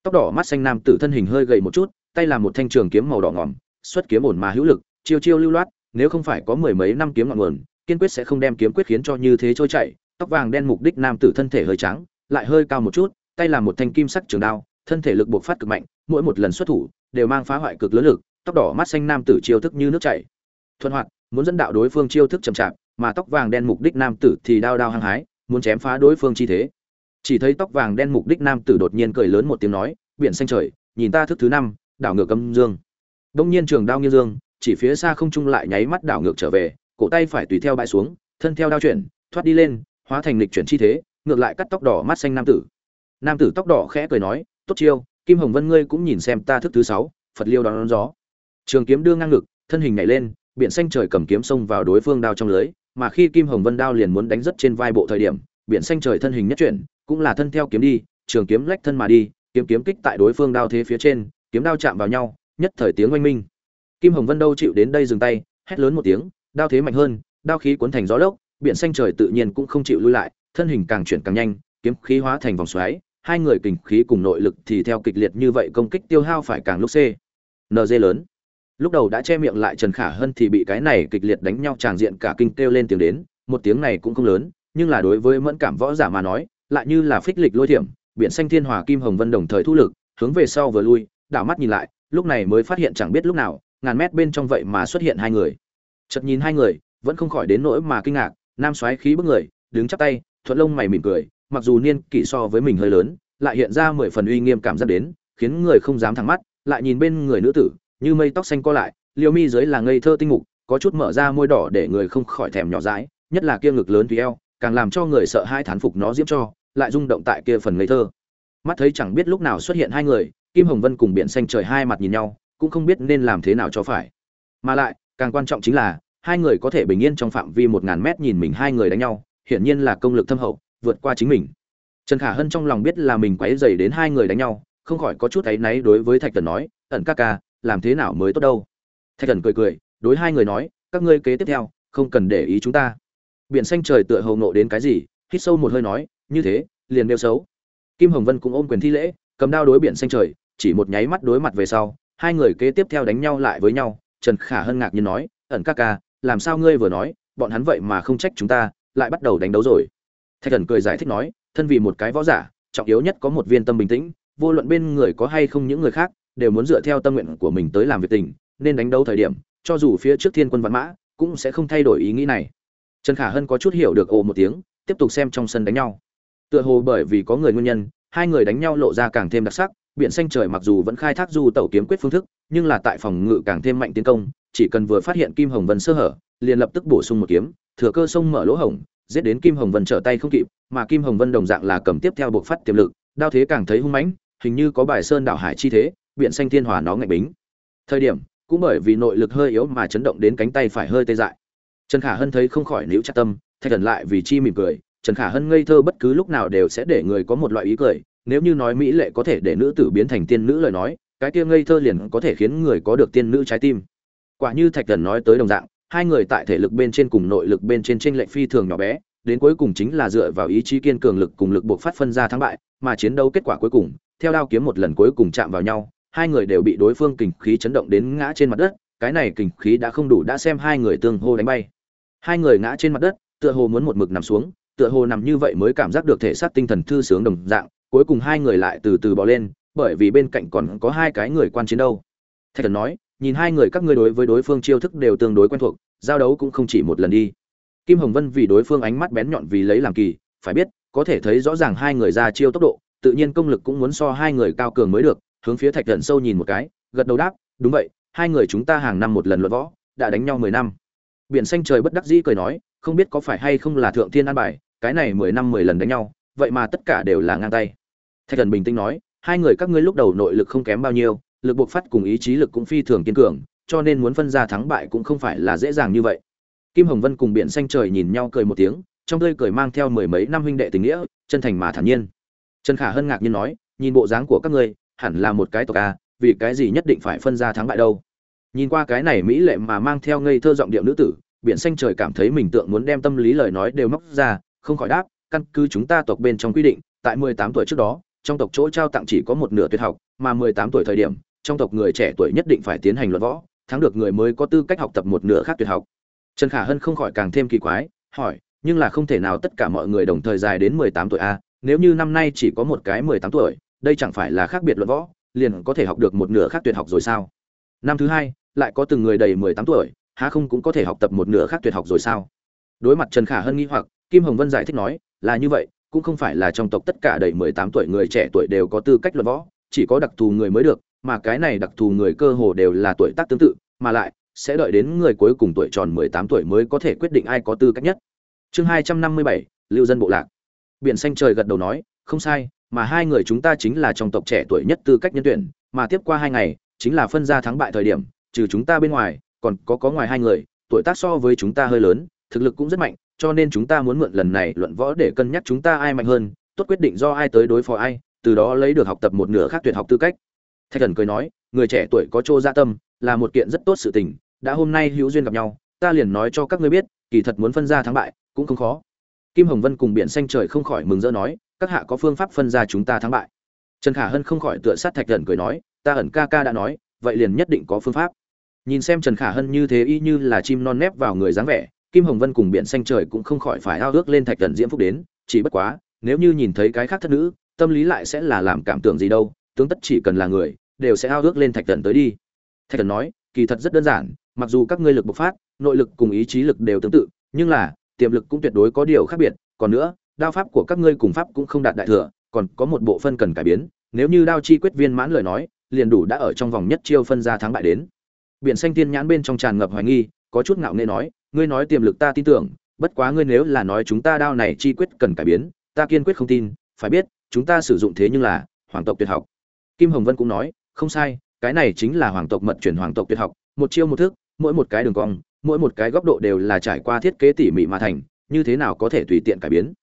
Tóc đỏ mắt xanh nam tử thân hình hơi gầy một chút, tay là một thanh trường kiếm màu đỏ ngỏm, xuất kiếm ổn mà hữu lực, chiêu chiêu lưu loát, nếu không phải có mười mấy năm kiếm ngọn nguồn, kiên quyết sẽ không đem kiếm quyết khiến cho như thế trôi chảy. Tóc vàng đen mục đích nam tử thân thể hơi trắng, lại hơi cao một chút, tay là một thanh kim sắc trường đao, thân thể lực buộc phát cực mạnh mỗi một lần xuất thủ đều mang phá hoại cực lớn lực, tóc đỏ mắt xanh nam tử chiêu thức như nước chảy. Thuận hoạt, muốn dẫn đạo đối phương chiêu thức chậm chạp, mà tóc vàng đen mục đích nam tử thì đao đao hăng hái, muốn chém phá đối phương chi thế. Chỉ thấy tóc vàng đen mục đích nam tử đột nhiên cười lớn một tiếng nói, biển xanh trời, nhìn ta thức thứ năm, đảo ngược âm dương. Đông nhiên trường đao nghiêng dương, chỉ phía xa không trung lại nháy mắt đảo ngược trở về, cổ tay phải tùy theo bãi xuống, thân theo đao chuyển, thoát đi lên, hóa thành lịch chuyển chi thế, ngược lại cắt tóc đỏ mắt xanh nam tử. Nam tử tóc đỏ khẽ cười nói, tốt chiêu kim hồng vân ngươi cũng nhìn xem ta thức thứ sáu phật liêu đón, đón gió. Trường kiếm đưa ngang ngực thân hình nhảy lên biển xanh trời cầm kiếm xông vào đối phương đao trong lưới mà khi kim hồng vân đao liền muốn đánh rất trên vai bộ thời điểm biển xanh trời thân hình nhất chuyển cũng là thân theo kiếm đi trường kiếm lách thân mà đi kiếm kiếm kích tại đối phương đao thế phía trên kiếm đao chạm vào nhau nhất thời tiếng oanh minh. Kim hồng vân đâu chịu đến đây dừng tay hét lớn một tiếng đao thế mạnh hơn đao khí cuốn thành gió lốc biển xanh trời tự nhiên cũng không chịu lui lại thân hình càng chuyển càng nhanh kiếm khí hóa thành vòng xoáy hai người kình khí cùng nội lực thì theo kịch liệt như vậy công kích tiêu hao phải càng lúc c nd lớn. Lúc đầu đã che miệng lại trần khả hân thì bị cái này kịch liệt đánh nhau tràng diện cả kinh kêu lên tiếng đến, một tiếng này cũng không lớn, nhưng là đối với mẫn cảm võ giả mà nói, lại như là phích lịch lôi thiểm, biển xanh thiên hòa kim hồng vân đồng thời thu lực, hướng về sau vừa lui, đảo mắt nhìn lại, lúc này mới phát hiện chẳng biết lúc nào, ngàn mét bên trong vậy mà xuất hiện hai người. Chợt nhìn hai người, vẫn không khỏi đến nỗi mà kinh ngạc, nam xoáy khí bức người, đứng chắp tay, thuận lông mày mỉm cười mặc dù niên kỷ so với mình hơi lớn, lại hiện ra mười phần uy nghiêm cảm giác đến, khiến người không dám thẳng mắt, lại nhìn bên người nữ tử, như mây tóc xanh co lại, liêu mi dưới là ngây thơ tinh mục, có chút mở ra môi đỏ để người không khỏi thèm nhỏ dãi, nhất là kia ngực lớn tùy eo, càng làm cho người sợ hai thán phục nó diễm cho, lại rung động tại kia phần ngây thơ. Mắt thấy chẳng biết lúc nào xuất hiện hai người, kim hồng vân cùng biển xanh trời hai mặt nhìn nhau, cũng không biết nên làm thế nào cho phải. Mà lại, càng quan trọng chính là, hai người có thể bình yên trong phạm vi một ngàn mét nhìn mình hai người đánh nhau, hiển nhiên là công lực thâm hậu vượt qua chính mình. Trần khả hân trong lòng biết là mình quấy dày đến hai người đánh nhau, không khỏi có chút áy náy đối với thạch thần nói, ẩn ca ca, làm thế nào mới tốt đâu? Thạch thần cười cười, đối hai người nói, các ngươi kế tiếp theo, không cần để ý chúng ta. Biển xanh trời tựa hầu nộ đến cái gì, hít sâu một hơi nói, như thế, liền nêu xấu. Kim hồng vân cũng ôm quyền thi lễ, cầm đao đối biển xanh trời, chỉ một nháy mắt đối mặt về sau, hai người kế tiếp theo đánh nhau lại với nhau. Trần khả hân ngạc nhiên nói, ẩn ca ca, làm sao ngươi vừa nói, bọn hắn vậy mà không trách chúng ta, lại bắt đầu đánh đấu rồi thạch thần cười giải thích nói, thân vì một cái võ giả, trọng yếu nhất có một viên tâm bình tĩnh, vô luận bên người có hay không những người khác, đều muốn dựa theo tâm nguyện của mình tới làm việc tình, nên đánh đấu thời điểm, cho dù phía trước thiên quân văn mã, cũng sẽ không thay đổi ý nghĩ này. Trần khả hân có chút hiểu được ồ một tiếng, tiếp tục xem trong sân đánh nhau. Tựa hồ bởi vì có người nguyên nhân, hai người đánh nhau lộ ra càng thêm đặc sắc, biển xanh trời mặc dù vẫn khai thác du tẩu kiếm quyết phương thức, nhưng là tại phòng ngự càng thêm mạnh tiến công, chỉ cần vừa phát hiện kim hồng vân sơ hở, liền lập tức bổ sung một kiếm, thừa cơ sông mở lỗ hổng giết đến kim hồng vân trở tay không kịp, mà kim hồng vân đồng dạng là cầm tiếp theo buộc phát tiềm lực, đao thế càng thấy hung mãnh, hình như có bài sơn đảo hải chi thế, biển xanh thiên hòa nó ngạnh bính. Thời điểm, cũng bởi vì nội lực hơi yếu mà chấn động đến cánh tay phải hơi tê dại. Trần khả hân thấy không khỏi níu chặt tâm, thay thần lại vì chi mỉm cười, trần khả hân ngây thơ bất cứ lúc nào đều sẽ để người có một loại ý cười, nếu như nói mỹ lệ có thể để nữ tử biến thành tiên nữ lời nói, cái kia ngây thơ liền có thể khiến người có được tiên nữ trái tim. Quả như thạch thần nói tới đồng dạng hai người tại thể lực bên trên cùng nội lực bên trên trên lệnh phi thường nhỏ bé, đến cuối cùng chính là dựa vào ý chí kiên cường lực cùng lực buộc phát phân ra thắng bại, mà chiến đấu kết quả cuối cùng, theo đao kiếm một lần cuối cùng chạm vào nhau, hai người đều bị đối phương kình khí chấn động đến ngã trên mặt đất, cái này kình khí đã không đủ đã xem hai người tương hô đánh bay. Hai người ngã trên mặt đất, tựa hồ muốn một mực nằm xuống, tựa hồ nằm như vậy mới cảm giác được thể xác tinh thần thư sướng đồng dạng, cuối cùng hai người lại từ từ bỏ lên, bởi vì bên cạnh còn có hai cái người quan chiến đâu thạch thần nói nhìn hai người các ngươi đối với đối phương chiêu thức đều tương đối quen thuộc, giao đấu cũng không chỉ một lần đi. Kim hồng vân vì đối phương ánh mắt bén nhọn vì lấy làm kỳ, phải biết, có thể thấy rõ ràng hai người ra chiêu tốc độ, tự nhiên công lực cũng muốn so hai người cao cường mới được, hướng phía thạch thần sâu nhìn một cái, gật đầu đáp, đúng vậy, hai người chúng ta hàng năm một lần luận võ, đã đánh nhau mười năm. Biển xanh trời bất đắc dĩ cười nói, không biết có phải hay không là thượng thiên an bài, cái này mười năm mười lần đánh nhau, vậy mà tất cả đều là ngang tay. Thạch thần bình tĩnh nói, hai người các ngươi lúc đầu nội lực không kém bao nhiêu lực buộc phát cùng ý chí lực cũng phi thường kiên cường, cho nên muốn phân ra thắng bại cũng không phải là dễ dàng như vậy. Kim hồng vân cùng biển xanh trời nhìn nhau cười một tiếng, trong tươi cười mang theo mười mấy năm huynh đệ tình nghĩa, chân thành mà thản nhiên. Trần khả hân ngạc nhiên nói, nhìn bộ dáng của các ngươi, hẳn là một cái tộc a vì cái gì nhất định phải phân ra thắng bại đâu? Nhìn qua cái này mỹ lệ mà mang theo ngây thơ giọng điệu nữ tử, biển xanh trời cảm thấy mình tượng muốn đem tâm lý lời nói đều móc ra, không khỏi đáp, căn cứ chúng ta tộc bên trong quy định, tại mười tám tuổi trước đó, trong tộc chỗ trao tặng chỉ có một nửa tuyệt học, mà mười tám tuổi thời điểm trong tộc người trẻ tuổi nhất định phải tiến hành luận võ, thắng được người mới có tư cách học tập một nửa khác tuyệt học. Trần khả hân không khỏi càng thêm kỳ quái, hỏi, nhưng là không thể nào tất cả mọi người đồng thời dài đến mười tám tuổi a nếu như năm nay chỉ có một cái mười tám tuổi, đây chẳng phải là khác biệt luận võ, liền có thể học được một nửa khác tuyệt học rồi sao? Năm thứ hai, lại có từng người đầy mười tám tuổi, há không cũng có thể học tập một nửa khác tuyệt học rồi sao? Đối mặt trần khả hân nghi hoặc, kim hồng vân giải thích nói, là như vậy, cũng không phải là trong tộc tất cả đầy mười tám tuổi người trẻ tuổi đều có tư cách luận võ, chỉ có đặc thù người mới được mà cái này đặc thù người cơ hồ đều là tuổi tác tương tự, mà lại, sẽ đợi đến người cuối cùng tuổi tròn mười tám tuổi mới có thể quyết định ai có tư cách nhất. Chương hai trăm năm mươi bảy, lưu dân bộ lạc. Biển xanh trời gật đầu nói, không sai, mà hai người chúng ta chính là trong tộc trẻ tuổi nhất tư cách nhân tuyển, mà tiếp qua hai ngày, chính là phân ra thắng bại thời điểm, trừ chúng ta bên ngoài, còn có có ngoài hai người, tuổi tác so với chúng ta hơi lớn, thực lực cũng rất mạnh, cho nên chúng ta muốn mượn lần này luận võ để cân nhắc chúng ta ai mạnh hơn, tốt quyết định do ai tới đối phó ai, từ đó lấy được học tập một nửa khác tuyệt học tư cách thạch thần cười nói, người trẻ tuổi có chỗ gia tâm, là một kiện rất tốt sự tình, đã hôm nay hữu duyên gặp nhau, ta liền nói cho các ngươi biết, kỳ thật muốn phân ra thắng bại, cũng không khó. Kim hồng vân cùng biển xanh trời không khỏi mừng rỡ nói, các hạ có phương pháp phân ra chúng ta thắng bại. Trần khả hân không khỏi tựa sát thạch thần cười nói, ta ẩn ca ca đã nói, vậy liền nhất định có phương pháp. Nhìn xem trần khả hân như thế y như là chim non nép vào người dáng vẻ, kim hồng vân cùng biển xanh trời cũng không khỏi phải ao ước lên thạch thần diễm phúc đến, chỉ bất quá, nếu như nhìn thấy cái khác thất nữ, tâm lý lại sẽ là làm cảm tưởng gì đâu tướng tất chỉ cần là người, đều sẽ ao ước lên thạch thần tới đi. Thạch thần nói, kỳ thật rất đơn giản, mặc dù các ngươi lực bộc phát, nội lực cùng ý chí lực đều tương tự, nhưng là, tiềm lực cũng tuyệt đối có điều khác biệt, còn nữa, đao pháp của các ngươi cùng pháp cũng không đạt đại thừa, còn có một bộ phân cần cải biến, nếu như đao chi quyết viên mãn lời nói, liền đủ đã ở trong vòng nhất chiêu phân ra thắng bại đến. Biển xanh tiên nhãn bên trong tràn ngập hoài nghi, có chút ngạo nghễ nói, ngươi nói tiềm lực ta tin tưởng, bất quá ngươi nếu là nói chúng ta đao này chi quyết cần cải biến, ta kiên quyết không tin, phải biết, chúng ta sử dụng thế nhưng là, hoàng tộc tuyệt học kim hồng vân cũng nói, không sai, cái này chính là hoàng tộc mật chuyển hoàng tộc tuyệt học, một chiêu một thức, mỗi một cái đường cong, mỗi một cái góc độ đều là trải qua thiết kế tỉ mỉ mà thành, như thế nào có thể tùy tiện cải biến?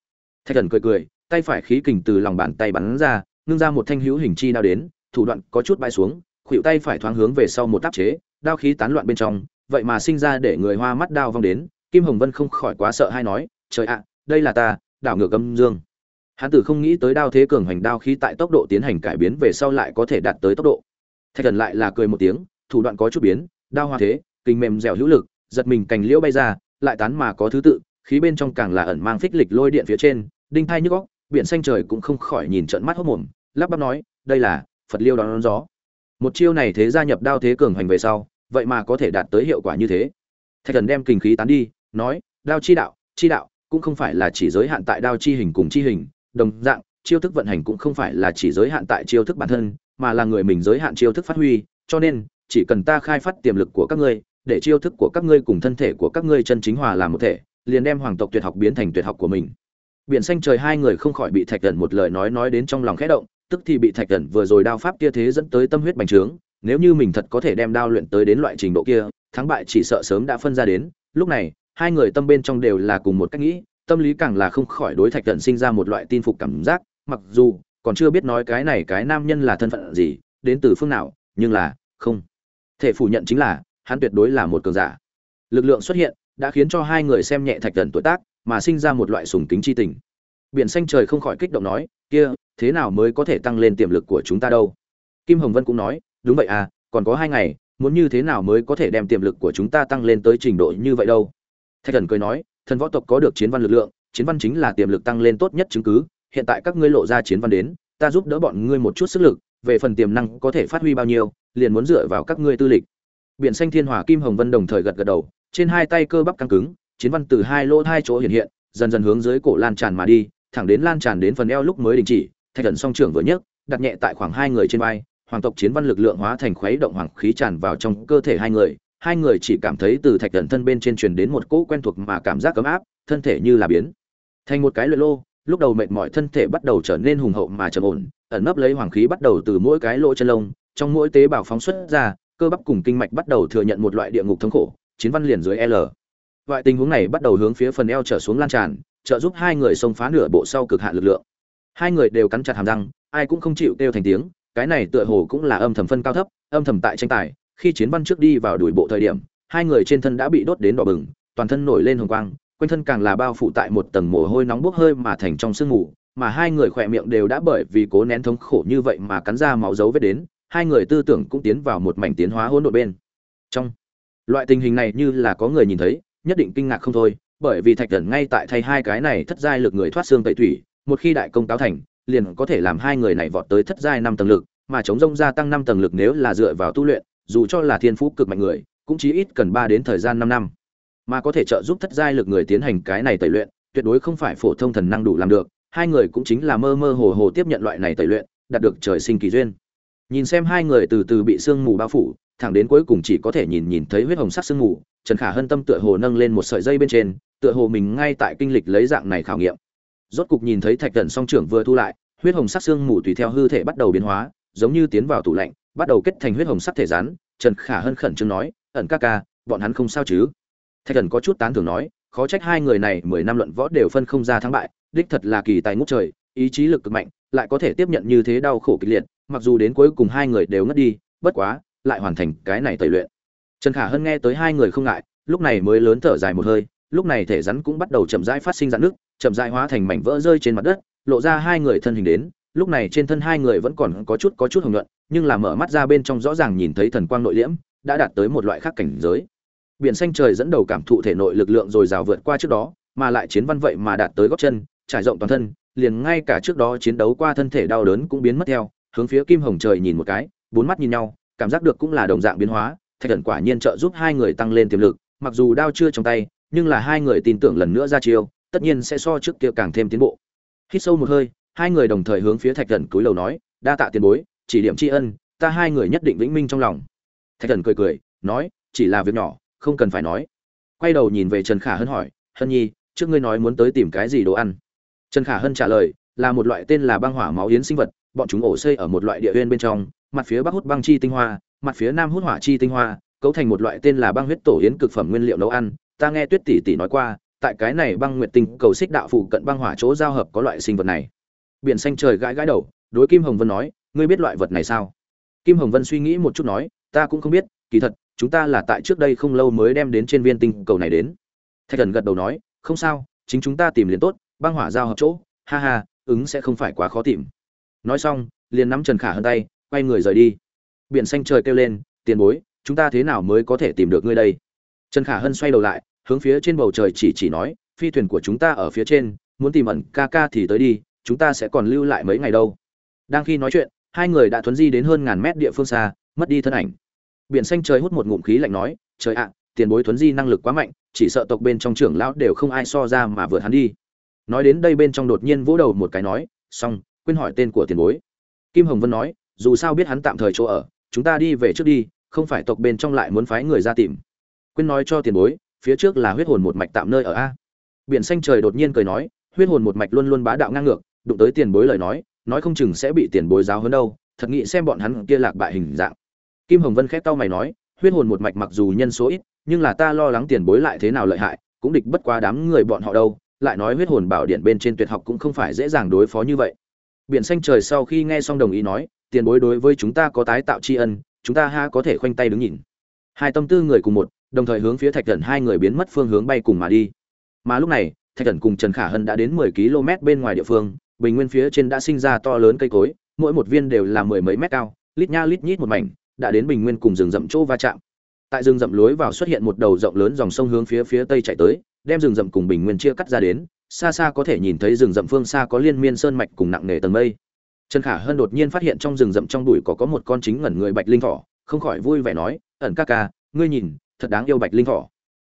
Thạch thần cười cười, tay phải khí kình từ lòng bàn tay bắn ra, ngưng ra một thanh hữu hình chi đao đến, thủ đoạn có chút bay xuống, khuỷu tay phải thoáng hướng về sau một tác chế, đao khí tán loạn bên trong, vậy mà sinh ra để người hoa mắt đao vong đến, kim hồng vân không khỏi quá sợ hay nói, trời ạ, đây là ta, đảo ngược âm dương hắn tử không nghĩ tới đao thế cường hành đao khí tại tốc độ tiến hành cải biến về sau lại có thể đạt tới tốc độ. Thạch thần lại là cười một tiếng thủ đoạn có chút biến đao hoa thế kinh mềm dẻo hữu lực giật mình cành liễu bay ra lại tán mà có thứ tự khí bên trong càng là ẩn mang phích lịch lôi điện phía trên đinh thai nhức góc biển xanh trời cũng không khỏi nhìn trận mắt hốc mồm lắp bắp nói đây là phật liêu đón, đón gió. Một chiêu này thế gia nhập đao thế cường hành về sau vậy mà có thể đạt tới hiệu quả như thế. Thạch thần đem kinh khí tán đi nói đao chi đạo chi đạo cũng không phải là chỉ giới hạn tại đao chi hình cùng chi hình đồng dạng, chiêu thức vận hành cũng không phải là chỉ giới hạn tại chiêu thức bản thân, mà là người mình giới hạn chiêu thức phát huy, cho nên, chỉ cần ta khai phát tiềm lực của các ngươi, để chiêu thức của các ngươi cùng thân thể của các ngươi chân chính hòa làm một thể, liền đem hoàng tộc tuyệt học biến thành tuyệt học của mình. Biển xanh trời hai người không khỏi bị thạch thần một lời nói nói đến trong lòng khẽ động, tức thì bị thạch thần vừa rồi đao pháp kia thế dẫn tới tâm huyết bành trướng, nếu như mình thật có thể đem đao luyện tới đến loại trình độ kia, thắng bại chỉ sợ sớm đã phân ra đến, lúc này, hai người tâm bên trong đều là cùng một cách nghĩ tâm lý càng là không khỏi đối thạch thần sinh ra một loại tin phục cảm giác, mặc dù còn chưa biết nói cái này cái nam nhân là thân phận gì, đến từ phương nào, nhưng là, không. Thể phủ nhận chính là, hắn tuyệt đối là một cường giả. Lực lượng xuất hiện, đã khiến cho hai người xem nhẹ thạch thần tuổi tác, mà sinh ra một loại sùng kính chi tình. Biển xanh trời không khỏi kích động nói, kia, thế nào mới có thể tăng lên tiềm lực của chúng ta đâu? Kim hồng vân cũng nói, đúng vậy à còn có hai ngày, muốn như thế nào mới có thể đem tiềm lực của chúng ta tăng lên tới trình độ như vậy đâu? Thạch thần cười nói thần võ tộc có được chiến văn lực lượng, chiến văn chính là tiềm lực tăng lên tốt nhất chứng cứ. Hiện tại các ngươi lộ ra chiến văn đến, ta giúp đỡ bọn ngươi một chút sức lực, về phần tiềm năng có thể phát huy bao nhiêu, liền muốn dựa vào các ngươi tư lịch. Biển xanh thiên hỏa kim hồng vân đồng thời gật gật đầu, trên hai tay cơ bắp căng cứng, chiến văn từ hai lỗ hai chỗ hiện hiện, dần dần hướng dưới cổ lan tràn mà đi, thẳng đến lan tràn đến phần eo lúc mới đình chỉ, thạch thần song trưởng vừa nhấc, đặt nhẹ tại khoảng hai người trên vai, hoàng tộc chiến văn lực lượng hóa thành khuấy động hoàng khí tràn vào trong cơ thể hai người hai người chỉ cảm thấy từ thạch thần thân bên trên truyền đến một cỗ quen thuộc mà cảm giác ấm áp, thân thể như là biến. Thành một cái luyện lô, lúc đầu mệt mỏi thân thể bắt đầu trở nên hùng hậu mà trầm ổn, ẩn nấp lấy hoàng khí bắt đầu từ mỗi cái lỗ chân lông, trong mỗi tế bào phóng xuất ra, cơ bắp cùng kinh mạch bắt đầu thừa nhận một loại địa ngục thống khổ, chiến văn liền dưới l. Loại tình huống này bắt đầu hướng phía phần eo trở xuống lan tràn, trợ giúp hai người xông phá nửa bộ sau cực hạn lực lượng. Hai người đều cắn chặt hàm răng, ai cũng không chịu kêu thành tiếng, cái này tựa hồ cũng là âm thầm phân cao thấp, âm thầm tại tranh tài khi chiến văn trước đi vào đuổi bộ thời điểm, hai người trên thân đã bị đốt đến đỏ bừng, toàn thân nổi lên hồng quang, quanh thân càng là bao phủ tại một tầng mồ hôi nóng bốc hơi mà thành trong sương mù, mà hai người khỏe miệng đều đã bởi vì cố nén thống khổ như vậy mà cắn ra máu dấu vết đến, hai người tư tưởng cũng tiến vào một mảnh tiến hóa hỗn độn bên trong. Loại tình hình này như là có người nhìn thấy, nhất định kinh ngạc không thôi, bởi vì thạch thần ngay tại thay hai cái này thất giai lực người thoát xương tẩy thủy, một khi đại công cáo thành, liền có thể làm hai người này vọt tới thất giai năm tầng lực, mà chống rông gia tăng năm tầng lực nếu là dựa vào tu luyện dù cho là thiên phú cực mạnh người, cũng chí ít cần ba đến thời gian năm năm. Mà có thể trợ giúp thất giai lực người tiến hành cái này tẩy luyện, tuyệt đối không phải phổ thông thần năng đủ làm được, hai người cũng chính là mơ mơ hồ hồ tiếp nhận loại này tẩy luyện, đạt được trời sinh kỳ duyên. Nhìn xem hai người từ từ bị sương mù bao phủ, thẳng đến cuối cùng chỉ có thể nhìn nhìn thấy huyết hồng sắc sương mù, trần khả hân tâm tựa hồ nâng lên một sợi dây bên trên, tựa hồ mình ngay tại kinh lịch lấy dạng này khảo nghiệm. Rốt cục nhìn thấy thạch Cẩn song trưởng vừa thu lại, huyết hồng sắc sương mù tùy theo hư thể bắt đầu biến hóa giống như tiến vào tủ lạnh, bắt đầu kết thành huyết hồng sắc thể rắn, trần khả hân khẩn trương nói, ẩn ca ca, bọn hắn không sao chứ? Thạch thần có chút tán thưởng nói, khó trách hai người này mười năm luận võ đều phân không ra thắng bại, đích thật là kỳ tài ngút trời, ý chí lực cực mạnh, lại có thể tiếp nhận như thế đau khổ kịch liệt, mặc dù đến cuối cùng hai người đều ngất đi, bất quá, lại hoàn thành cái này tẩy luyện. Trần khả hân nghe tới hai người không ngại, lúc này mới lớn thở dài một hơi, lúc này thể rắn cũng bắt đầu chậm rãi phát sinh dạn nước chậm rãi hóa thành mảnh vỡ rơi trên mặt đất, lộ ra hai người thân hình đến lúc này trên thân hai người vẫn còn có chút có chút hồng nhuận, nhưng là mở mắt ra bên trong rõ ràng nhìn thấy thần quang nội liễm, đã đạt tới một loại khác cảnh giới. Biển xanh trời dẫn đầu cảm thụ thể nội lực lượng dồi dào vượt qua trước đó, mà lại chiến văn vậy mà đạt tới góc chân, trải rộng toàn thân, liền ngay cả trước đó chiến đấu qua thân thể đau đớn cũng biến mất theo, hướng phía kim hồng trời nhìn một cái, bốn mắt nhìn nhau, cảm giác được cũng là đồng dạng biến hóa, thạch thần quả nhiên trợ giúp hai người tăng lên tiềm lực, mặc dù đao chưa trong tay, nhưng là hai người tin tưởng lần nữa ra chiêu, tất nhiên sẽ so trước kia càng thêm tiến bộ. Hít sâu một hơi hai người đồng thời hướng phía thạch thần cúi đầu nói, đa tạ tiền bối, chỉ điểm tri ân, ta hai người nhất định vĩnh minh trong lòng. Thạch thần cười cười, nói, chỉ là việc nhỏ, không cần phải nói. Quay đầu nhìn về trần khả hân hỏi, hân nhi, trước ngươi nói muốn tới tìm cái gì đồ ăn? Trần khả hân trả lời, là một loại tên là băng hỏa máu yến sinh vật, bọn chúng ổ xây ở một loại địa huyên bên trong, mặt phía bắc hút băng chi tinh hoa, mặt phía nam hút hỏa chi tinh hoa, cấu thành một loại tên là băng huyết tổ yến cực phẩm nguyên liệu nấu ăn. Ta nghe tuyết tỷ tỷ nói qua, tại cái này băng nguyệt tinh cầu xích đạo phụ cận băng hỏa chỗ giao hợp có loại sinh vật này biển xanh trời gãi gãi đầu, đối kim hồng vân nói, ngươi biết loại vật này sao? Kim hồng vân suy nghĩ một chút nói, ta cũng không biết, kỳ thật, chúng ta là tại trước đây không lâu mới đem đến trên viên tinh cầu này đến. Thạch thần gật đầu nói, không sao, chính chúng ta tìm liền tốt, băng hỏa giao hợp chỗ, ha ha, ứng sẽ không phải quá khó tìm. Nói xong, liền nắm trần khả hơn tay, quay người rời đi. Biển xanh trời kêu lên, tiền bối, chúng ta thế nào mới có thể tìm được ngươi đây? Trần khả hân xoay đầu lại, hướng phía trên bầu trời chỉ chỉ nói, phi thuyền của chúng ta ở phía trên, muốn tìm ẩn ca ca thì tới đi chúng ta sẽ còn lưu lại mấy ngày đâu. Đang khi nói chuyện, hai người đã thuấn di đến hơn ngàn mét địa phương xa, mất đi thân ảnh. Biển xanh trời hút một ngụm khí lạnh nói, trời ạ, tiền bối thuấn di năng lực quá mạnh, chỉ sợ tộc bên trong trưởng lão đều không ai so ra mà vượt hắn đi. Nói đến đây bên trong đột nhiên vỗ đầu một cái nói, xong, quên hỏi tên của tiền bối. Kim hồng vân nói, dù sao biết hắn tạm thời chỗ ở, chúng ta đi về trước đi, không phải tộc bên trong lại muốn phái người ra tìm. Quên nói cho tiền bối, phía trước là huyết hồn một mạch tạm nơi ở a. Biển xanh trời đột nhiên cười nói, huyết hồn một mạch luôn luôn bá đạo ngang ngược đụng tới tiền bối lời nói nói không chừng sẽ bị tiền bối giáo hơn đâu, thật nghĩ xem bọn hắn kia lạc bại hình dạng. Kim hồng vân khép tao mày nói, huyết hồn một mạch mặc dù nhân số ít, nhưng là ta lo lắng tiền bối lại thế nào lợi hại, cũng địch bất quá đám người bọn họ đâu, lại nói huyết hồn bảo điện bên trên tuyệt học cũng không phải dễ dàng đối phó như vậy. Biển xanh trời sau khi nghe xong đồng ý nói, tiền bối đối với chúng ta có tái tạo tri ân, chúng ta ha có thể khoanh tay đứng nhìn. Hai tâm tư người cùng một, đồng thời hướng phía thạch thần hai người biến mất phương hướng bay cùng mà đi. Mà lúc này, thạch thần cùng trần khả hân đã đến mười km bên ngoài địa phương bình nguyên phía trên đã sinh ra to lớn cây cối, mỗi một viên đều là mười mấy mét cao, lít nha lít nhít một mảnh, đã đến bình nguyên cùng rừng rậm chỗ va chạm. Tại rừng rậm lối vào xuất hiện một đầu rộng lớn dòng sông hướng phía phía tây chạy tới, đem rừng rậm cùng bình nguyên chia cắt ra đến, xa xa có thể nhìn thấy rừng rậm phương xa có liên miên sơn mạch cùng nặng nề tầng mây. Trần khả hân đột nhiên phát hiện trong rừng rậm trong bụi có có một con chính ngẩn người bạch linh thỏ, không khỏi vui vẻ nói, ẩn ca ca, ngươi nhìn, thật đáng yêu bạch linh thỏ.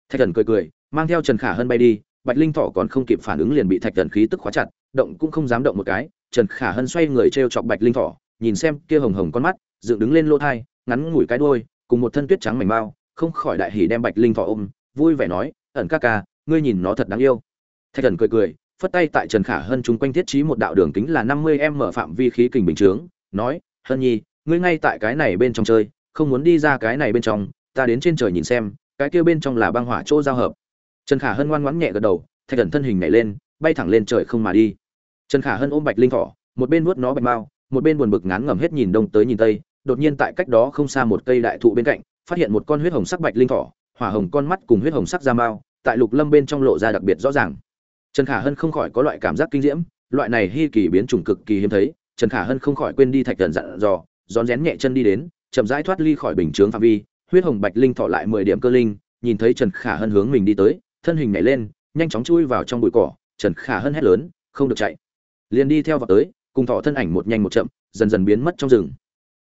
Thạch thần cười cười, mang theo trần khả hân bay đi, bạch linh thỏ còn không kịp phản ứng liền bị thạch thần khí tức khóa chặt động cũng không dám động một cái, trần khả hân xoay người t r e o chọc bạch linh thỏ nhìn xem kia hồng hồng con mắt, dựng đứng lên lỗ thai, ngắn ngủi cái đôi cùng một thân tuyết trắng mảnh bao, không khỏi đại hỉ đem bạch linh thỏ ôm, vui vẻ nói, ẩn ca ca, ngươi nhìn nó thật đáng yêu. Thạch thần cười cười, phất tay tại trần khả hân chung quanh thiết trí một đạo đường kính là năm mươi m mở phạm vi khí kình bình chướng, nói, hân nhi, ngươi ngay tại cái này bên trong chơi, không muốn đi ra cái này bên trong, ta đến trên trời nhìn xem, cái kia bên trong là băng hỏa chỗ giao hợp. Trần khả hân ngoan ngoãn nhẹ gật đầu, thạch thần thân hình nhảy lên, bay thẳng lên trời không mà đi trần khả hân ôm bạch linh thỏ một bên nuốt nó bạch mao, một bên buồn bực ngán ngẩm hết nhìn đông tới nhìn tây, đột nhiên tại cách đó không xa một cây đại thụ bên cạnh, phát hiện một con huyết hồng sắc bạch linh thỏ hỏa hồng con mắt cùng huyết hồng sắc da mao, tại lục lâm bên trong lộ ra đặc biệt rõ ràng. Trần khả hân không khỏi có loại cảm giác kinh diễm, loại này hi kỳ biến chủng cực kỳ hiếm thấy, trần khả hân không khỏi quên đi thạch thần dặn dò, rón rén nhẹ chân đi đến, chậm rãi thoát ly khỏi bình chướng phạm vi, huyết hồng bạch linh thọ lại mười điểm cơ linh, nhìn thấy trần khả hân hướng mình đi tới, thân hình nhảy lên, nhanh chóng chui vào trong bụi cỏ, trần khả hân hét lớn, không được chạy liền đi theo vào tới, cùng thọ thân ảnh một nhanh một chậm, dần dần biến mất trong rừng.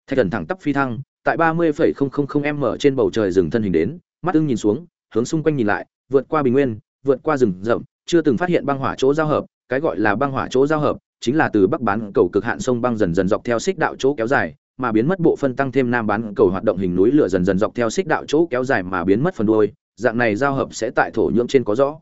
Thạch thần thẳng tắp phi thăng, tại ba mươi phẩy không không không m trên bầu trời rừng thân hình đến, mắt ưng nhìn xuống, hướng xung quanh nhìn lại, vượt qua bình nguyên, vượt qua rừng rậm, chưa từng phát hiện băng hỏa chỗ giao hợp, cái gọi là băng hỏa chỗ giao hợp, chính là từ bắc bán cầu cực hạn sông băng dần dần dọc theo xích đạo chỗ kéo dài, mà biến mất bộ phân tăng thêm nam bán cầu hoạt động hình núi lửa dần dần dọc theo xích đạo chỗ kéo dài mà biến mất phần đuôi, dạng này giao hợp sẽ tại thổ nhưỡng trên có rõ.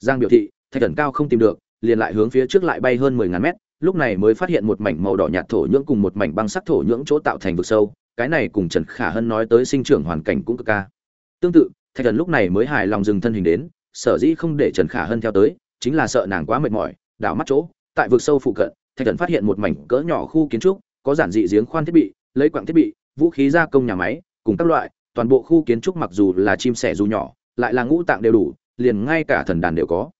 Giang biểu thị, thạch thần cao không tìm được liền lại hướng phía trước lại bay hơn mười ngàn mét, lúc này mới phát hiện một mảnh màu đỏ nhạt thổ nhưỡng cùng một mảnh băng sắc thổ nhưỡng chỗ tạo thành vực sâu, cái này cùng trần khả hân nói tới sinh trưởng hoàn cảnh cũng cực ca. Tương tự, thạch thần lúc này mới hài lòng dừng thân hình đến, sở dĩ không để trần khả hân theo tới, chính là sợ nàng quá mệt mỏi, đảo mắt chỗ, tại vực sâu phụ cận, thạch thần phát hiện một mảnh cỡ nhỏ khu kiến trúc, có giản dị giếng khoan thiết bị, lấy quặng thiết bị, vũ khí gia công nhà máy, cùng các loại, toàn bộ khu kiến trúc mặc dù là chim sẻ dù nhỏ, lại là ngũ tạng đều đủ, liền ngay cả thần đàn đều có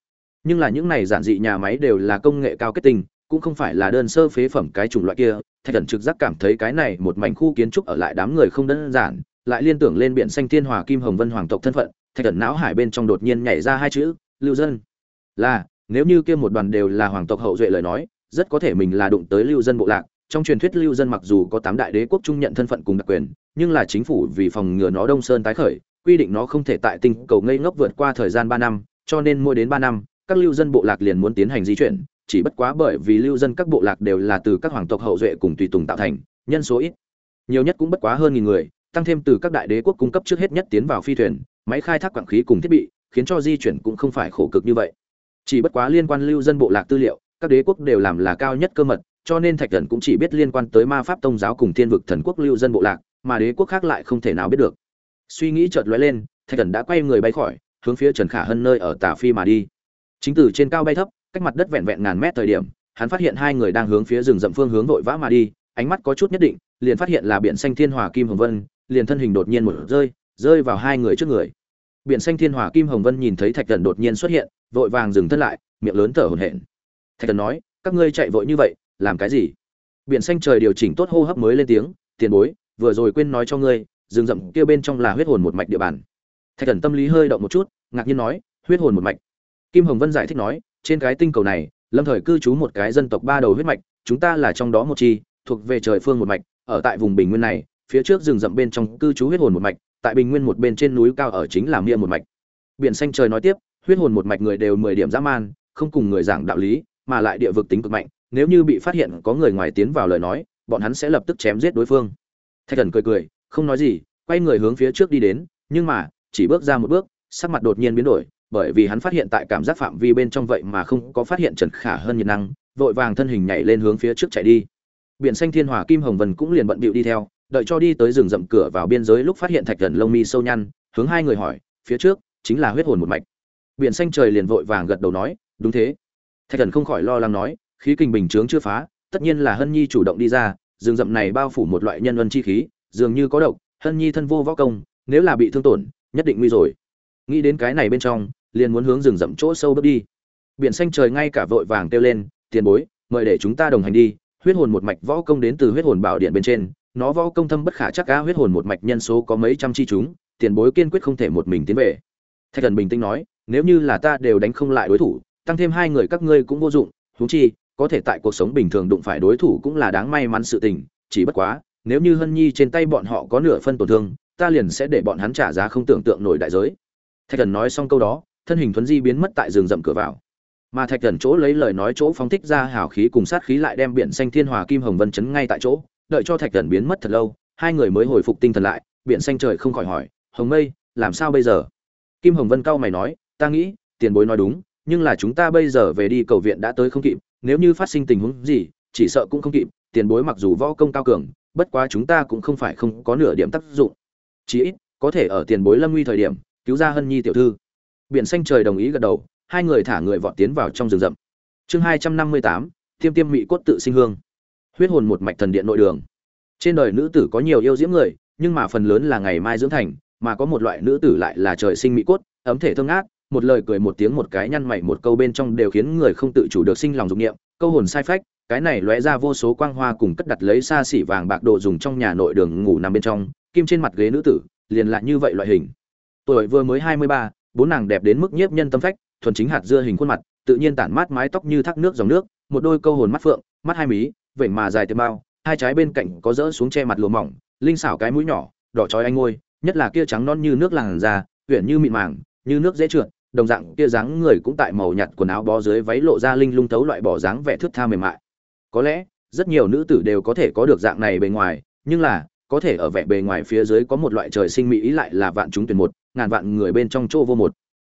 nhưng là những này giản dị nhà máy đều là công nghệ cao kết tinh, cũng không phải là đơn sơ phế phẩm cái chủng loại kia. Thạch thần trực giác cảm thấy cái này một mảnh khu kiến trúc ở lại đám người không đơn giản, lại liên tưởng lên biển xanh thiên hòa kim hồng vân hoàng tộc thân phận, thạch thần não hải bên trong đột nhiên nhảy ra hai chữ, lưu dân. Là, nếu như kia một đoàn đều là hoàng tộc hậu duệ lời nói, rất có thể mình là đụng tới lưu dân bộ lạc. Trong truyền thuyết lưu dân mặc dù có tám đại đế quốc trung nhận thân phận cùng đặc quyền, nhưng là chính phủ vì phòng ngừa nó đông sơn tái khởi, quy định nó không thể tại tinh cầu ngây ngốc vượt qua thời gian ba năm, cho nên mỗi đến ba năm các lưu dân bộ lạc liền muốn tiến hành di chuyển, chỉ bất quá bởi vì lưu dân các bộ lạc đều là từ các hoàng tộc hậu duệ cùng tùy tùng tạo thành, nhân số ít. Nhiều nhất cũng bất quá hơn nghìn người, tăng thêm từ các đại đế quốc cung cấp trước hết nhất tiến vào phi thuyền, máy khai thác quảng khí cùng thiết bị, khiến cho di chuyển cũng không phải khổ cực như vậy. Chỉ bất quá liên quan lưu dân bộ lạc tư liệu, các đế quốc đều làm là cao nhất cơ mật, cho nên thạch thần cũng chỉ biết liên quan tới ma pháp tông giáo cùng thiên vực thần quốc lưu dân bộ lạc, mà đế quốc khác lại không thể nào biết được. Suy nghĩ chợt lóe lên, thạch thần đã quay người bay khỏi, hướng phía trần khả hân nơi ở tả phi mà đi chính từ trên cao bay thấp, cách mặt đất vẹn vẹn ngàn mét thời điểm, hắn phát hiện hai người đang hướng phía rừng rậm phương hướng vội vã mà đi, ánh mắt có chút nhất định, liền phát hiện là biển xanh thiên hòa kim hồng vân, liền thân hình đột nhiên một rơi rơi vào hai người trước người. Biển xanh thiên hòa kim hồng vân nhìn thấy thạch thần đột nhiên xuất hiện, vội vàng dừng thân lại, miệng lớn thở hổn hển. Thạch thần nói, các ngươi chạy vội như vậy, làm cái gì? Biển xanh trời điều chỉnh tốt hô hấp mới lên tiếng, tiền bối, vừa rồi quên nói cho ngươi, rừng rậm kia bên trong là huyết hồn một mạch địa bàn. Thạch thần tâm lý hơi động một chút, ngạc nhiên nói, huyết hồn một mạch kim hồng vân giải thích nói, trên cái tinh cầu này, lâm thời cư trú một cái dân tộc ba đầu huyết mạch, chúng ta là trong đó một chi, thuộc về trời phương một mạch, ở tại vùng bình nguyên này, phía trước rừng rậm bên trong cư trú huyết hồn một mạch, tại bình nguyên một bên trên núi cao ở chính là mia một mạch. Biển xanh trời nói tiếp, huyết hồn một mạch người đều mười điểm dã man, không cùng người giảng đạo lý, mà lại địa vực tính cực mạnh, nếu như bị phát hiện có người ngoài tiến vào lời nói, bọn hắn sẽ lập tức chém giết đối phương. Thạch thần cười cười, không nói gì, quay người hướng phía trước đi đến, nhưng mà, chỉ bước ra một bước, sắc mặt đột nhiên biến đổi bởi vì hắn phát hiện tại cảm giác phạm vi bên trong vậy mà không có phát hiện trần khả hơn nhiệt năng, vội vàng thân hình nhảy lên hướng phía trước chạy đi. Biển xanh thiên hòa kim hồng vân cũng liền bận bịu đi theo, đợi cho đi tới rừng rậm cửa vào biên giới lúc phát hiện thạch cẩn lông mi sâu nhăn, hướng hai người hỏi, phía trước, chính là huyết hồn một mạch. Biển xanh trời liền vội vàng gật đầu nói, đúng thế. Thạch cẩn không khỏi lo lắng nói, khí kinh bình chướng chưa phá, tất nhiên là hân nhi chủ động đi ra, rừng rậm này bao phủ một loại nhân luân chi khí, dường như có độc, hân nhi thân vô võ công, nếu là bị thương tổn, nhất định nguy rồi. Nghĩ đến cái này bên trong liền muốn hướng rừng rậm chỗ sâu bước đi. Biển xanh trời ngay cả vội vàng kêu lên, tiền bối, mời để chúng ta đồng hành đi, huyết hồn một mạch võ công đến từ huyết hồn bảo điện bên trên, nó võ công thâm bất khả chắc cá huyết hồn một mạch nhân số có mấy trăm chi chúng, tiền bối kiên quyết không thể một mình tiến về. Thạch thần bình tĩnh nói, nếu như là ta đều đánh không lại đối thủ, tăng thêm hai người các ngươi cũng vô dụng, huống chi, có thể tại cuộc sống bình thường đụng phải đối thủ cũng là đáng may mắn sự tình, chỉ bất quá, nếu như hân nhi trên tay bọn họ có nửa phân tổn thương, ta liền sẽ để bọn hắn trả giá không tưởng tượng nổi đại giới. Thạch thần nói xong câu đó thân hình thuấn di biến mất tại rừng rậm cửa vào. Mà thạch thần chỗ lấy lời nói chỗ phóng thích ra hào khí cùng sát khí lại đem biển xanh thiên hòa kim hồng vân chấn ngay tại chỗ, đợi cho thạch thần biến mất thật lâu, hai người mới hồi phục tinh thần lại, biển xanh trời không khỏi hỏi, hồng mây, làm sao bây giờ? Kim hồng vân cau mày nói, ta nghĩ, tiền bối nói đúng, nhưng là chúng ta bây giờ về đi cầu viện đã tới không kịp, nếu như phát sinh tình huống gì, chỉ sợ cũng không kịp, tiền bối mặc dù võ công cao cường, bất quá chúng ta cũng không phải không có nửa điểm tác dụng. Chí ít, có thể ở tiền bối lâm nguy thời điểm, cứu ra hân nhi tiểu thư biển xanh trời đồng ý gật đầu, hai người thả người vọt tiến vào trong rừng rậm. Chương hai trăm năm mươi tám, tiêm tiêm mỹ cốt tự sinh hương. Huyết hồn một mạch thần điện nội đường. Trên đời nữ tử có nhiều yêu diễm người, nhưng mà phần lớn là ngày mai dưỡng thành, mà có một loại nữ tử lại là trời sinh mỹ cốt, ấm thể thương ác một lời cười một tiếng một cái nhăn mày một câu bên trong đều khiến người không tự chủ được sinh lòng dục niệm, câu hồn sai phách, cái này lóe ra vô số quang hoa cùng cất đặt lấy xa xỉ vàng bạc đồ dùng trong nhà nội đường ngủ nằm bên trong, kim trên mặt ghế nữ tử, liền lại như vậy loại hình. Tuổi vừa mới hai mươi ba bốn nàng đẹp đến mức nhiếp nhân tâm phách, thuần chính hạt dưa hình khuôn mặt, tự nhiên tản mát mái tóc như thác nước dòng nước, một đôi câu hồn mắt phượng, mắt hai mí, vểnh mà dài tiêm bao, hai trái bên cạnh có rỡ xuống che mặt lùa mỏng, linh xảo cái mũi nhỏ, đỏ trói anh ngôi, nhất là kia trắng non như nước làng già uyển như mịn màng, như nước dễ trượt, đồng dạng kia dáng người cũng tại màu nhạt quần áo bó dưới váy lộ ra linh lung thấu loại bỏ dáng vẻ thước tha mềm mại. Có lẽ, rất nhiều nữ tử đều có thể có được dạng này bề ngoài, nhưng là, có thể ở vẻ bề ngoài phía dưới có một loại trời sinh mỹ ý lại là vạn chúng tuyển một ngàn vạn người bên trong chỗ vô một.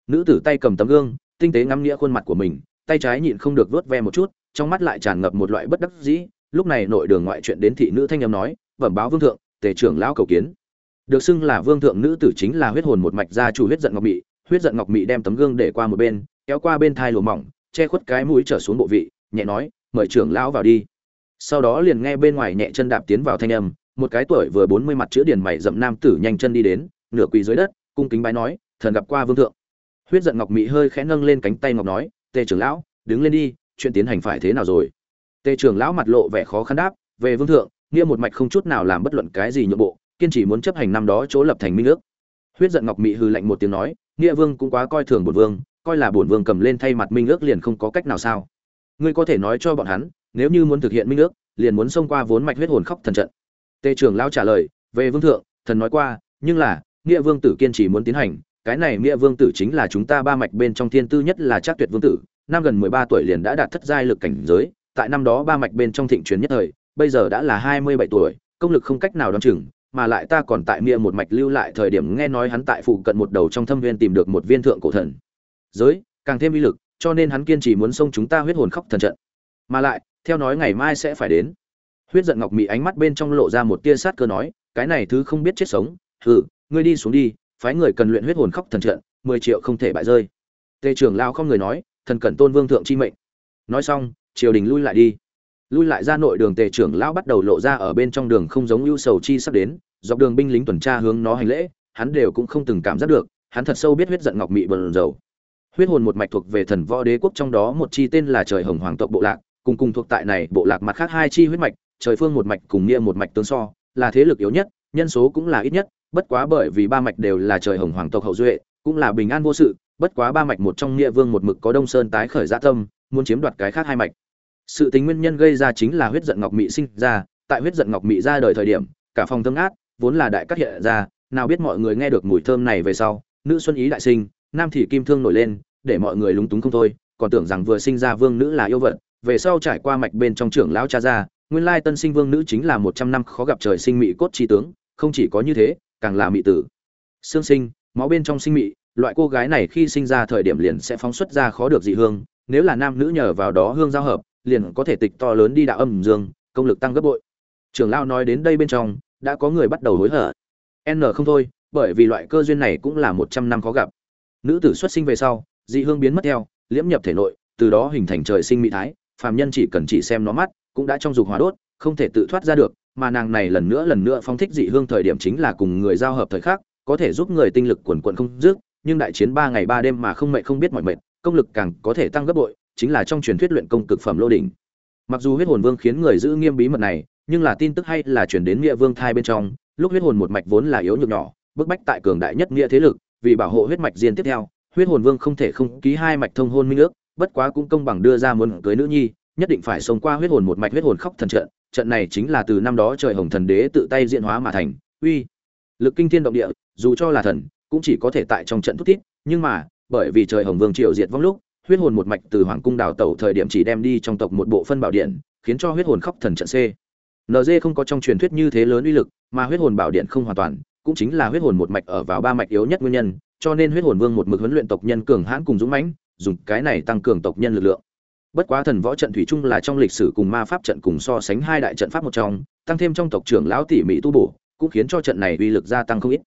Nữ tử tay cầm tấm gương, tinh tế ngắm nghĩa khuôn mặt của mình, tay trái nhịn không được vuốt ve một chút, trong mắt lại tràn ngập một loại bất đắc dĩ. Lúc này nội đường ngoại chuyện đến thị nữ thanh âm nói, bẩm báo vương thượng, tề trưởng lão cầu kiến. Được xưng là vương thượng nữ tử chính là huyết hồn một mạch gia chủ huyết giận ngọc mị. Huyết giận ngọc mị đem tấm gương để qua một bên, kéo qua bên thai lùa mỏng, che khuất cái mũi trở xuống bộ vị, nhẹ nói, mời trưởng lão vào đi. Sau đó liền nghe bên ngoài nhẹ chân đạp tiến vào thanh âm, một cái tuổi vừa bốn mươi mặt chữ điển mày dậm nam tử nhanh chân đi đến, nửa quỳ dưới đất cung kính bái nói, thần gặp qua vương thượng. Huyết giận ngọc mị hơi khẽ nâng lên cánh tay ngọc nói, tề trưởng lão, đứng lên đi, chuyện tiến hành phải thế nào rồi? Tề trưởng lão mặt lộ vẻ khó khăn đáp, về vương thượng, nghĩa một mạch không chút nào làm bất luận cái gì nhượng bộ, kiên trì muốn chấp hành năm đó chỗ lập thành minh nước. huyết giận ngọc mị hư lạnh một tiếng nói, nghĩa vương cũng quá coi thường bổn vương, coi là bổn vương cầm lên thay mặt minh ước liền không có cách nào sao? Ngươi có thể nói cho bọn hắn, nếu như muốn thực hiện minh ước, liền muốn xông qua vốn mạch huyết hồn khóc thần trận. Tề trưởng lão trả lời, về vương thượng, thần nói qua, nhưng là nghĩa vương tử kiên trì muốn tiến hành, cái này nghĩa vương tử chính là chúng ta ba mạch bên trong thiên tư nhất là Trác tuyệt vương tử, năm gần mười ba tuổi liền đã đạt thất giai lực cảnh giới, tại năm đó ba mạch bên trong thịnh truyền nhất thời, bây giờ đã là hai mươi bảy tuổi, công lực không cách nào đoán chừng, mà lại ta còn tại nghĩa một mạch lưu lại thời điểm nghe nói hắn tại phụ cận một đầu trong thâm viên tìm được một viên thượng cổ thần giới, càng thêm uy lực, cho nên hắn kiên trì muốn xông chúng ta huyết hồn khóc thần trận. Mà lại, theo nói ngày mai sẽ phải đến. Huyết giận ngọc mị ánh mắt bên trong lộ ra một tia sát cơ nói, cái này thứ không biết chết sống, hừ ngươi đi xuống đi, phái người cần luyện huyết hồn khóc thần trận, mười triệu không thể bại rơi. Tề trưởng lao không người nói, thần cẩn tôn vương thượng chi mệnh. Nói xong, triều đình lui lại đi. Lui lại ra nội đường tề trưởng lão bắt đầu lộ ra ở bên trong đường không giống ưu sầu chi sắp đến, dọc đường binh lính tuần tra hướng nó hành lễ, hắn đều cũng không từng cảm giác được, hắn thật sâu biết huyết giận ngọc mị bần dầu. Huyết hồn một mạch thuộc về thần võ đế quốc trong đó một chi tên là trời hồng hoàng tộc bộ lạc, cùng cùng thuộc tại này bộ lạc mặt khác hai chi huyết mạch, trời phương một mạch cùng nghĩa một mạch tương so, là thế lực yếu nhất, nhân số cũng là ít nhất bất quá bởi vì ba mạch đều là trời hồng hoàng tộc hậu duệ, cũng là bình an vô sự, bất quá ba mạch một trong nghĩa vương một mực có đông sơn tái khởi dạ tâm, muốn chiếm đoạt cái khác hai mạch. Sự tính nguyên nhân gây ra chính là huyết giận ngọc mị sinh ra, tại huyết giận ngọc mị ra đời thời điểm, cả phòng thơm át vốn là đại cát hiện ra, nào biết mọi người nghe được mùi thơm này về sau, nữ xuân ý đại sinh, nam thị kim thương nổi lên, để mọi người lúng túng không thôi, còn tưởng rằng vừa sinh ra vương nữ là yêu vật, về sau trải qua mạch bên trong trưởng lão cha ra, nguyên lai tân sinh vương nữ chính là một trăm năm khó gặp trời sinh mỹ cốt chi tướng, không chỉ có như thế càng là mị tử. Xương sinh, máu bên trong sinh mị, loại cô gái này khi sinh ra thời điểm liền sẽ phóng xuất ra khó được dị hương, nếu là nam nữ nhờ vào đó hương giao hợp, liền có thể tịch to lớn đi đạo âm dương, công lực tăng gấp bội. Trưởng lão nói đến đây bên trong, đã có người bắt đầu hối hở n không thôi, bởi vì loại cơ duyên này cũng là một trăm năm khó gặp. Nữ tử xuất sinh về sau, dị hương biến mất theo, liễm nhập thể nội, từ đó hình thành trời sinh mỹ thái, phàm nhân chỉ cần chỉ xem nó mắt, cũng đã trong dục hóa đốt, không thể tự thoát ra được mà nàng này lần nữa lần nữa phong thích dị hương thời điểm chính là cùng người giao hợp thời khắc, có thể giúp người tinh lực quần quần không dứt, nhưng đại chiến ba ngày ba đêm mà không mệt không biết mỏi mệt, công lực càng có thể tăng gấp bội, chính là trong truyền thuyết luyện công cực phẩm lô đỉnh. Mặc dù huyết hồn vương khiến người giữ nghiêm bí mật này, nhưng là tin tức hay là truyền đến nghĩa vương thai bên trong, lúc huyết hồn một mạch vốn là yếu nhược nhỏ, bức bách tại cường đại nhất nghĩa thế lực, vì bảo hộ huyết mạch diên tiếp theo, huyết hồn vương không thể không ký hai mạch thông hôn minh ước, bất quá cũng công bằng đưa ra muốn cưới nữ nhi nhất định phải sống qua huyết hồn một mạch huyết hồn khóc thần trận trận này chính là từ năm đó trời hồng thần đế tự tay diễn hóa mà thành. Uy, lực kinh thiên động địa, dù cho là thần, cũng chỉ có thể tại trong trận thúc thiết, nhưng mà, bởi vì trời hồng vương triều diệt vong lúc, huyết hồn một mạch từ hoàng cung đào tẩu thời điểm chỉ đem đi trong tộc một bộ phân bảo điện, khiến cho huyết hồn khóc thần trận c. Nd không có trong truyền thuyết như thế lớn uy lực, mà huyết hồn bảo điện không hoàn toàn, cũng chính là huyết hồn một mạch ở vào ba mạch yếu nhất nguyên nhân, cho nên huyết hồn vương một mực huấn luyện tộc nhân cường hãn cùng dũng mãnh, dùng cái này tăng cường tộc nhân lực lượng bất quá thần võ trận thủy chung là trong lịch sử cùng ma pháp trận cùng so sánh hai đại trận pháp một trong, tăng thêm trong tộc trưởng lão tỉ mỹ tu bổ, cũng khiến cho trận này uy lực gia tăng không ít.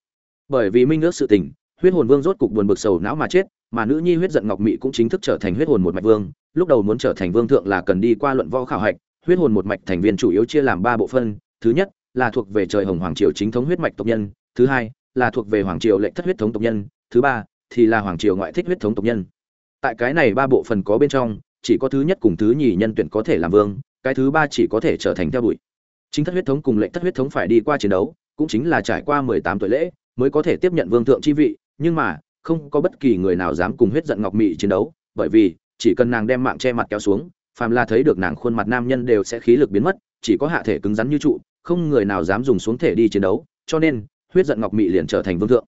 Bởi vì minh ước sự tình, huyết hồn vương rốt cục buồn bực sầu não mà chết, mà nữ nhi huyết giận ngọc mị cũng chính thức trở thành huyết hồn một mạch vương, lúc đầu muốn trở thành vương thượng là cần đi qua luận võ khảo hạch, huyết hồn một mạch thành viên chủ yếu chia làm ba bộ phân, thứ nhất là thuộc về trời hồng hoàng triều chính thống huyết mạch tộc nhân, thứ hai là thuộc về hoàng triều lệnh thất huyết thống tộc nhân, thứ ba thì là hoàng triều ngoại thích huyết thống tộc nhân. Tại cái này ba bộ phần có bên trong chỉ có thứ nhất cùng thứ nhì nhân tuyển có thể làm vương, cái thứ ba chỉ có thể trở thành theo bụi chính thất huyết thống cùng lệnh thất huyết thống phải đi qua chiến đấu, cũng chính là trải qua mười tám tuổi lễ, mới có thể tiếp nhận vương thượng chi vị, nhưng mà, không có bất kỳ người nào dám cùng huyết giận ngọc mị chiến đấu, bởi vì, chỉ cần nàng đem mạng che mặt kéo xuống, phàm là thấy được nàng khuôn mặt nam nhân đều sẽ khí lực biến mất, chỉ có hạ thể cứng rắn như trụ, không người nào dám dùng xuống thể đi chiến đấu, cho nên, huyết giận ngọc mị liền trở thành vương thượng.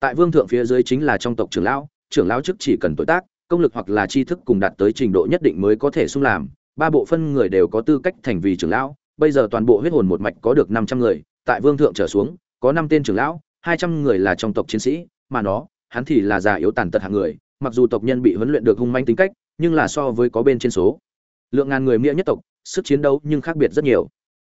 Tại vương thượng phía dưới chính là trong tộc trưởng lão trưởng lão chức chỉ cần tội tác công lực hoặc là tri thức cùng đạt tới trình độ nhất định mới có thể xung làm. Ba bộ phân người đều có tư cách thành vì trưởng lão, bây giờ toàn bộ huyết hồn một mạch có được năm trăm người, tại vương thượng trở xuống, có năm tên trưởng lão, hai trăm người là trong tộc chiến sĩ, mà nó, hắn thì là già yếu tàn tật hạng người, mặc dù tộc nhân bị huấn luyện được hung manh tính cách, nhưng là so với có bên trên số. Lượng ngàn người nghĩa nhất tộc, sức chiến đấu nhưng khác biệt rất nhiều.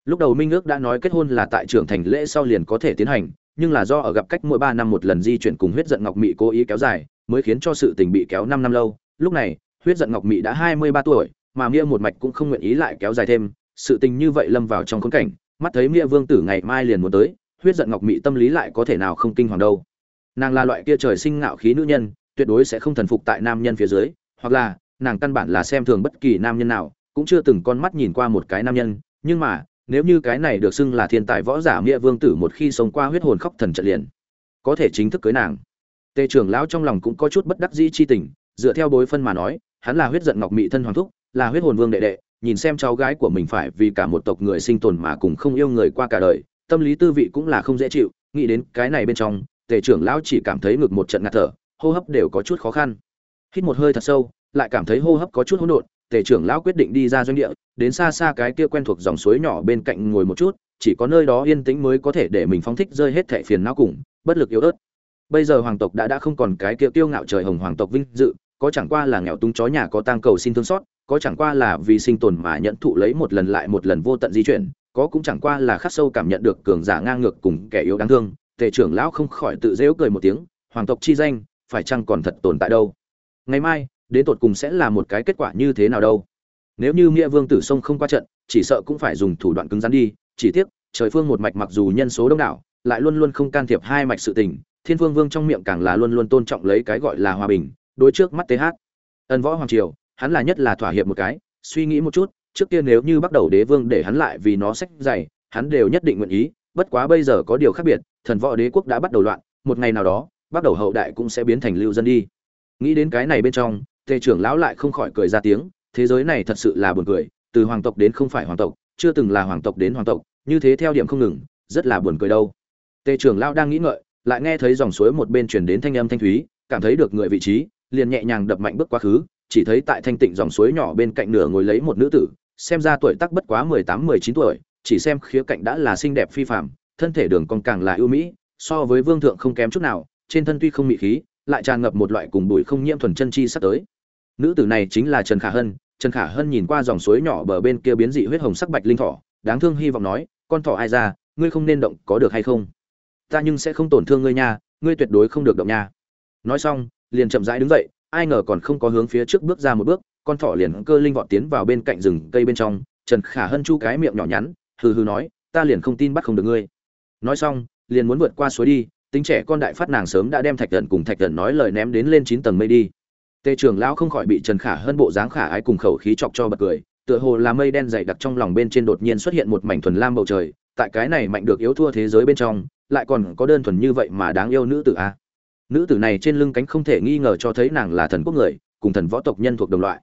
Lúc đầu minh ước đã nói kết hôn là tại trưởng thành lễ sau liền có thể tiến hành, nhưng là do ở gặp cách mỗi ba năm một lần di chuyển cùng huyết giận ngọc mị cố ý kéo dài mới khiến cho sự tình bị kéo năm năm lâu. Lúc này, huyết giận ngọc mị đã hai mươi ba tuổi, mà mia một mạch cũng không nguyện ý lại kéo dài thêm. Sự tình như vậy lâm vào trong khốn cảnh, mắt thấy mia vương tử ngày mai liền muốn tới, huyết giận ngọc mị tâm lý lại có thể nào không kinh hoàng đâu. Nàng là loại kia trời sinh ngạo khí nữ nhân, tuyệt đối sẽ không thần phục tại nam nhân phía dưới, hoặc là, nàng căn bản là xem thường bất kỳ nam nhân nào, cũng chưa từng con mắt nhìn qua một cái nam nhân. Nhưng mà, nếu như cái này được xưng là thiên tài võ giả nghĩa vương tử một khi sống qua huyết hồn khóc thần trận liền, có thể chính thức cưới nàng tề trưởng lão trong lòng cũng có chút bất đắc dĩ chi tình, dựa theo bối phân mà nói, hắn là huyết giận ngọc mị thân hoàng thúc, là huyết hồn vương đệ đệ, nhìn xem cháu gái của mình phải vì cả một tộc người sinh tồn mà cùng không yêu người qua cả đời, tâm lý tư vị cũng là không dễ chịu, nghĩ đến cái này bên trong, tề trưởng lão chỉ cảm thấy ngực một trận ngạt thở, hô hấp đều có chút khó khăn. Hít một hơi thật sâu, lại cảm thấy hô hấp có chút hỗn độn, tề trưởng lão quyết định đi ra doanh địa, đến xa xa cái kia quen thuộc dòng suối nhỏ bên cạnh ngồi một chút, chỉ có nơi đó yên tĩnh mới có thể để mình phóng thích rơi hết thẻ phiền não cùng, bất lực yếu ớt bây giờ hoàng tộc đã đã không còn cái kiệu tiêu ngạo trời hồng hoàng tộc vinh dự, có chẳng qua là nghèo túng chó nhà có tang cầu xin thương xót, có chẳng qua là vì sinh tồn mà nhận thụ lấy một lần lại một lần vô tận di chuyển, có cũng chẳng qua là khắc sâu cảm nhận được cường giả ngang ngược cùng kẻ yếu đáng thương. Tề trưởng lão không khỏi tự dễu cười một tiếng, hoàng tộc chi danh, phải chăng còn thật tồn tại đâu? Ngày mai, đến tột cùng sẽ là một cái kết quả như thế nào đâu? Nếu như nghĩa vương tử sông không qua trận, chỉ sợ cũng phải dùng thủ đoạn cứng rắn đi, chỉ tiếc, trời phương một mạch mặc dù nhân số đông đảo, lại luôn luôn không can thiệp hai mạch sự tình thiên vương vương trong miệng càng là luôn luôn tôn trọng lấy cái gọi là hòa bình, đối trước mắt th ân võ hoàng triều, hắn là nhất là thỏa hiệp một cái, suy nghĩ một chút, trước kia nếu như bắt đầu đế vương để hắn lại vì nó sách dày hắn đều nhất định nguyện ý, bất quá bây giờ có điều khác biệt, thần võ đế quốc đã bắt đầu loạn, một ngày nào đó, bắt đầu hậu đại cũng sẽ biến thành lưu dân đi. Nghĩ đến cái này bên trong, tề trưởng lão lại không khỏi cười ra tiếng, thế giới này thật sự là buồn cười, từ hoàng tộc đến không phải hoàng tộc, chưa từng là hoàng tộc đến hoàng tộc, như thế theo điểm không ngừng, rất là buồn cười đâu. Tề trưởng lão đang nghĩ ngợi lại nghe thấy dòng suối một bên truyền đến thanh âm thanh thúy, cảm thấy được người vị trí, liền nhẹ nhàng đập mạnh bước quá khứ, chỉ thấy tại thanh tịnh dòng suối nhỏ bên cạnh nửa ngồi lấy một nữ tử, xem ra tuổi tác bất quá mười tám, mười chín tuổi, chỉ xem khía cạnh đã là xinh đẹp phi phàm, thân thể đường còn càng là ưu mỹ, so với vương thượng không kém chút nào, trên thân tuy không mị khí, lại tràn ngập một loại cùng bụi không nhiễm thuần chân chi sắp tới. Nữ tử này chính là trần khả hân, trần khả hân nhìn qua dòng suối nhỏ bờ bên kia biến dị huyết hồng sắc bạch linh thỏ đáng thương hy vọng nói, con thỏ ai ra, ngươi không nên động, có được hay không? Ta nhưng sẽ không tổn thương ngươi nha, ngươi tuyệt đối không được động nha. Nói xong, liền chậm rãi đứng dậy, ai ngờ còn không có hướng phía trước bước ra một bước, con thỏ liền cơ linh vọt tiến vào bên cạnh rừng cây bên trong, trần khả hân chu cái miệng nhỏ nhắn, hừ hừ nói, ta liền không tin bắt không được ngươi. Nói xong, liền muốn vượt qua suối đi, tính trẻ con đại phát nàng sớm đã đem thạch thần cùng thạch thần nói lời ném đến lên chín tầng mây đi. Tề trưởng lão không khỏi bị trần khả hơn bộ dáng khả ái cùng khẩu khí chọc cho bật cười, tựa hồ là mây đen dày đặc trong lòng bên trên đột nhiên xuất hiện một mảnh thuần lam bầu trời, tại cái này mạnh được yếu thua thế giới bên trong lại còn có đơn thuần như vậy mà đáng yêu nữ tử a nữ tử này trên lưng cánh không thể nghi ngờ cho thấy nàng là thần quốc người, cùng thần võ tộc nhân thuộc đồng loại.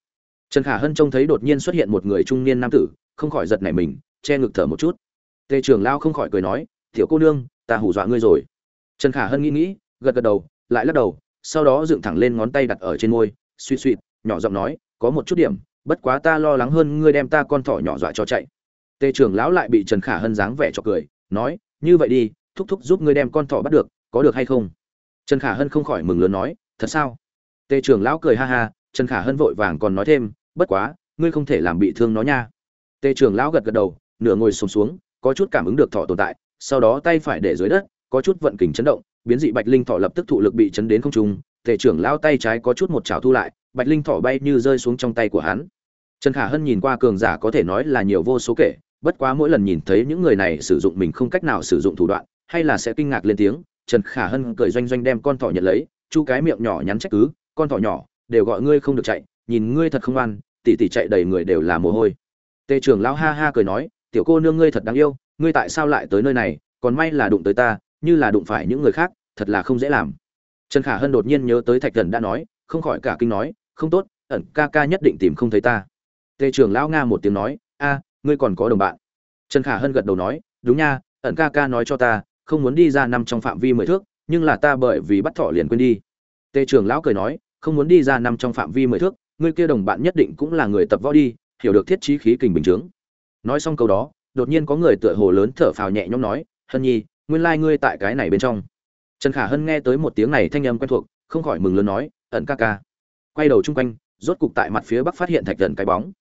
Trần khả hân trông thấy đột nhiên xuất hiện một người trung niên nam tử, không khỏi giật nảy mình, che ngực thở một chút. Tề trưởng lao không khỏi cười nói, tiểu cô nương, ta hù dọa ngươi rồi. Trần khả hân nghĩ nghĩ, gật gật đầu, lại lắc đầu, sau đó dựng thẳng lên ngón tay đặt ở trên môi, suy suy, nhỏ giọng nói, có một chút điểm, bất quá ta lo lắng hơn ngươi đem ta con thỏ nhỏ dọa cho chạy. Tề trưởng lão lại bị trần khả hân dáng vẻ cho cười, nói, như vậy đi thúc thúc giúp ngươi đem con thỏ bắt được có được hay không? Trần khả hân không khỏi mừng lớn nói thật sao? Tề trưởng lão cười ha ha trần khả hân vội vàng còn nói thêm bất quá ngươi không thể làm bị thương nó nha. Tề trưởng lão gật gật đầu nửa ngồi sùng xuống, xuống có chút cảm ứng được thỏ tồn tại sau đó tay phải để dưới đất có chút vận kình chấn động biến dị bạch linh thỏ lập tức thụ lực bị chấn đến không trung tề trưởng lão tay trái có chút một chảo thu lại bạch linh thỏ bay như rơi xuống trong tay của hắn. Trần khả hân nhìn qua cường giả có thể nói là nhiều vô số kể bất quá mỗi lần nhìn thấy những người này sử dụng mình không cách nào sử dụng thủ đoạn hay là sẽ kinh ngạc lên tiếng, trần khả hân cười doanh doanh đem con thỏ nhận lấy, chu cái miệng nhỏ nhắn trách cứ, con thỏ nhỏ, đều gọi ngươi không được chạy, nhìn ngươi thật không ăn tỉ tỉ chạy đầy người đều là mồ hôi. Tề trưởng lão ha ha cười nói, tiểu cô nương ngươi thật đáng yêu, ngươi tại sao lại tới nơi này, còn may là đụng tới ta, như là đụng phải những người khác, thật là không dễ làm. Trần khả hân đột nhiên nhớ tới thạch thần đã nói, không khỏi cả kinh nói, không tốt, ẩn ca ca nhất định tìm không thấy ta. Tề trưởng lão nga một tiếng nói, a, ngươi còn có đồng bạn. Trần khả hân gật đầu nói, đúng nha, ẩn ca ca nói cho ta không muốn đi ra nằm trong phạm vi mười thước, nhưng là ta bởi vì bắt thọ liền quên đi. Tề trưởng lão cười nói, không muốn đi ra nằm trong phạm vi mười thước ngươi kia đồng bạn nhất định cũng là người tập võ đi, hiểu được thiết trí khí kình bình chướng. Nói xong câu đó, đột nhiên có người tựa hồ lớn thở phào nhẹ nhõm nói, hân nhi, nguyên lai ngươi tại cái này bên trong. Trần khả hân nghe tới một tiếng này thanh âm quen thuộc, không khỏi mừng lớn nói, ẩn ca ca. Quay đầu chung quanh, rốt cục tại mặt phía bắc phát hiện thạch thần cái bóng.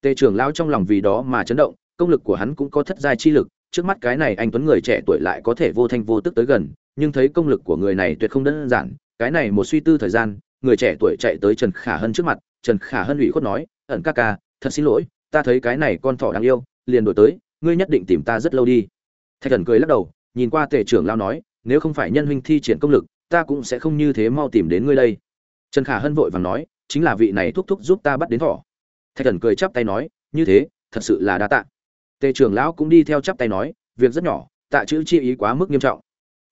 Tề trưởng lão trong lòng vì đó mà chấn động, công lực của hắn cũng có thất giai chi lực trước mắt cái này anh tuấn người trẻ tuổi lại có thể vô thanh vô tức tới gần, nhưng thấy công lực của người này tuyệt không đơn giản. Cái này một suy tư thời gian, người trẻ tuổi chạy tới trần khả hân trước mặt. Trần khả hân ủy khuất nói, ẩn ca ca, thật xin lỗi, ta thấy cái này con thỏ đáng yêu, liền đổi tới, ngươi nhất định tìm ta rất lâu đi. Thạch thần cười lắc đầu, nhìn qua tề trưởng lao nói, nếu không phải nhân huynh thi triển công lực, ta cũng sẽ không như thế mau tìm đến ngươi đây. Trần khả hân vội vàng nói, chính là vị này thúc thúc giúp ta bắt đến thỏ. Thạch thần cười chắp tay nói, như thế, thật sự là đa tạ tề trưởng lão cũng đi theo chắp tay nói, việc rất nhỏ, tạ chữ chi ý quá mức nghiêm trọng.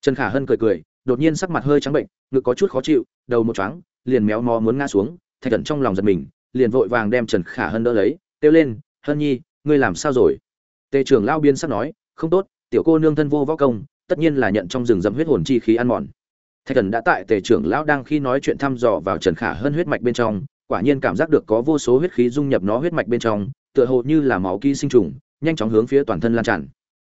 Trần khả hân cười cười, đột nhiên sắc mặt hơi trắng bệnh, ngực có chút khó chịu, đầu một choáng, liền méo mó muốn ngã xuống, thạch thần trong lòng giật mình, liền vội vàng đem trần khả hân đỡ lấy, kêu lên, hân nhi, ngươi làm sao rồi? Tề trưởng lão biên sắc nói, không tốt, tiểu cô nương thân vô võ công, tất nhiên là nhận trong rừng rậm huyết hồn chi khí ăn mòn. Thạch thần đã tại tề trưởng lão đang khi nói chuyện thăm dò vào trần khả Hân huyết mạch bên trong, quả nhiên cảm giác được có vô số huyết khí dung nhập nó huyết mạch bên trong, tựa hồ như là máu ký sinh trùng nhanh chóng hướng phía toàn thân lan tràn.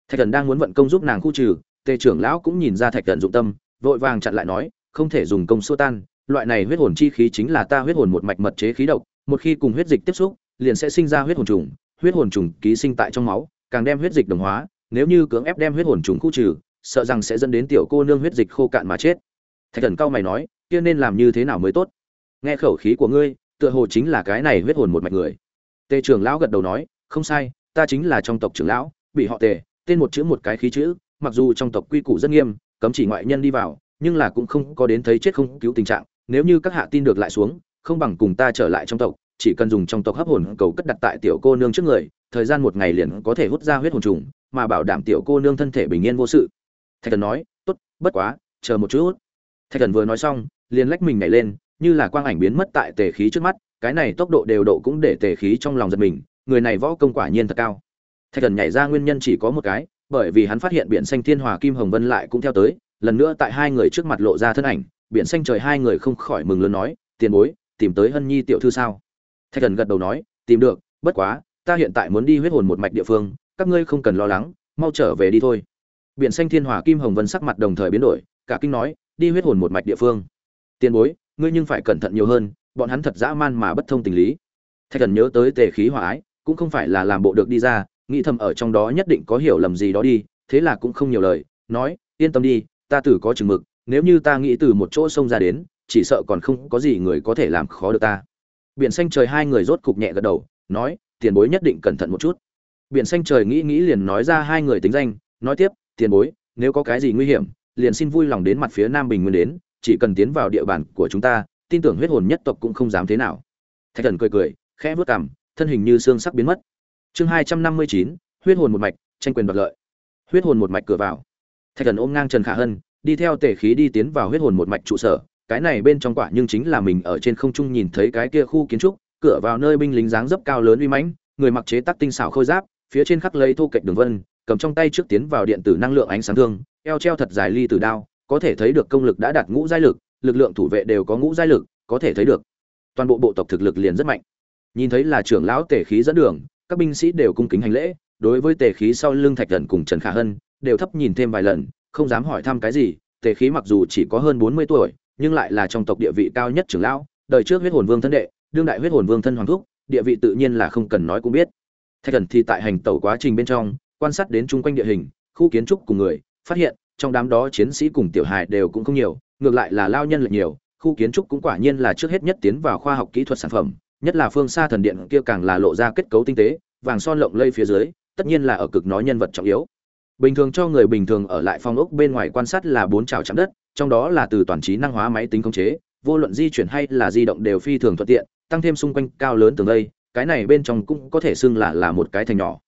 Thạch thần đang muốn vận công giúp nàng khu trừ, tề trưởng lão cũng nhìn ra thạch thần dụng tâm, vội vàng chặn lại nói, không thể dùng công xua tan, loại này huyết hồn chi khí chính là ta huyết hồn một mạch mật chế khí độc, một khi cùng huyết dịch tiếp xúc, liền sẽ sinh ra huyết hồn trùng, huyết hồn trùng ký sinh tại trong máu, càng đem huyết dịch đồng hóa, nếu như cưỡng ép đem huyết hồn trùng khu trừ, sợ rằng sẽ dẫn đến tiểu cô nương huyết dịch khô cạn mà chết. Thạch thần cao mày nói, kia nên làm như thế nào mới tốt? Nghe khẩu khí của ngươi, tựa hồ chính là cái này huyết hồn một mạch người. Tề trưởng lão gật đầu nói, không sai ta chính là trong tộc trưởng lão, bị họ tề, tên một chữ một cái khí chữ, mặc dù trong tộc quy củ rất nghiêm, cấm chỉ ngoại nhân đi vào, nhưng là cũng không có đến thấy chết không cứu tình trạng, nếu như các hạ tin được lại xuống, không bằng cùng ta trở lại trong tộc, chỉ cần dùng trong tộc hấp hồn cầu cất đặt tại tiểu cô nương trước người, thời gian một ngày liền có thể hút ra huyết hồn trùng, mà bảo đảm tiểu cô nương thân thể bình yên vô sự. Thạch thần nói, tốt, bất quá, chờ một chút. Thạch thần vừa nói xong, liền lách mình nhảy lên, như là quang ảnh biến mất tại tề khí trước mắt, cái này tốc độ đều độ cũng để tề khí trong lòng giật mình người này võ công quả nhiên thật cao. Thạch thần nhảy ra nguyên nhân chỉ có một cái, bởi vì hắn phát hiện biển xanh thiên hòa kim hồng vân lại cũng theo tới, lần nữa tại hai người trước mặt lộ ra thân ảnh, biển xanh trời hai người không khỏi mừng lớn nói, tiền bối, tìm tới hân nhi tiểu thư sao? Thạch thần gật đầu nói, tìm được, bất quá, ta hiện tại muốn đi huyết hồn một mạch địa phương, các ngươi không cần lo lắng, mau trở về đi thôi. Biển xanh thiên hòa kim hồng vân sắc mặt đồng thời biến đổi, cả kinh nói, đi huyết hồn một mạch địa phương. Tiền bối, ngươi nhưng phải cẩn thận nhiều hơn, bọn hắn thật dã man mà bất thông tình lý. Thạch thần nhớ tới tề khí hòa ái cũng không phải là làm bộ được đi ra, nghĩ thầm ở trong đó nhất định có hiểu lầm gì đó đi, thế là cũng không nhiều lời, nói, yên tâm đi, ta tử có chừng mực, nếu như ta nghĩ từ một chỗ sông ra đến, chỉ sợ còn không có gì người có thể làm khó được ta. Biển xanh trời hai người rốt cục nhẹ gật đầu, nói, tiền bối nhất định cẩn thận một chút. Biển xanh trời nghĩ nghĩ liền nói ra hai người tính danh, nói tiếp, tiền bối, nếu có cái gì nguy hiểm, liền xin vui lòng đến mặt phía nam bình nguyên đến, chỉ cần tiến vào địa bàn của chúng ta, tin tưởng huyết hồn nhất tộc cũng không dám thế nào. Thạch thần cười cười, khẽ vớt cằm thân hình như xương sắc biến mất. Chương hai trăm năm mươi chín, huyết hồn một mạch, tranh quyền đoạt lợi. Huyết hồn một mạch cửa vào. Thạch thần ôm ngang trần khả hân, đi theo tể khí đi tiến vào huyết hồn một mạch trụ sở. Cái này bên trong quả nhưng chính là mình ở trên không trung nhìn thấy cái kia khu kiến trúc, cửa vào nơi binh lính dáng dấp cao lớn uy mãnh, người mặc chế tác tinh xảo khôi giáp, phía trên khắc lấy thu kệch đường vân, cầm trong tay trước tiến vào điện tử năng lượng ánh sáng thương, eo treo thật dài ly tử đao, có thể thấy được công lực đã đạt ngũ giai lực lực lượng thủ vệ đều có ngũ giai lực, có thể thấy được. Toàn bộ bộ tộc thực lực liền rất mạnh nhìn thấy là trưởng lão tề khí dẫn đường, các binh sĩ đều cung kính hành lễ, đối với tề khí sau lưng thạch thần cùng trần khả hân, đều thấp nhìn thêm vài lần, không dám hỏi thăm cái gì, tề khí mặc dù chỉ có hơn bốn mươi tuổi, nhưng lại là trong tộc địa vị cao nhất trưởng lão, đời trước huyết hồn vương thân đệ, đương đại huyết hồn vương thân hoàng thúc, địa vị tự nhiên là không cần nói cũng biết. Thạch thần thì tại hành tẩu quá trình bên trong, quan sát đến chung quanh địa hình, khu kiến trúc cùng người, phát hiện, trong đám đó chiến sĩ cùng tiểu hài đều cũng không nhiều, ngược lại là lao nhân lệch nhiều, khu kiến trúc cũng quả nhiên là trước hết nhất tiến vào khoa học kỹ thuật sản phẩm nhất là phương xa thần điện kia càng là lộ ra kết cấu tinh tế, vàng son lộng lây phía dưới, tất nhiên là ở cực nói nhân vật trọng yếu. Bình thường cho người bình thường ở lại phòng ốc bên ngoài quan sát là bốn trào chạm đất, trong đó là từ toàn trí năng hóa máy tính khống chế, vô luận di chuyển hay là di động đều phi thường thuận tiện, tăng thêm xung quanh cao lớn tường đây cái này bên trong cũng có thể xưng là là một cái thành nhỏ.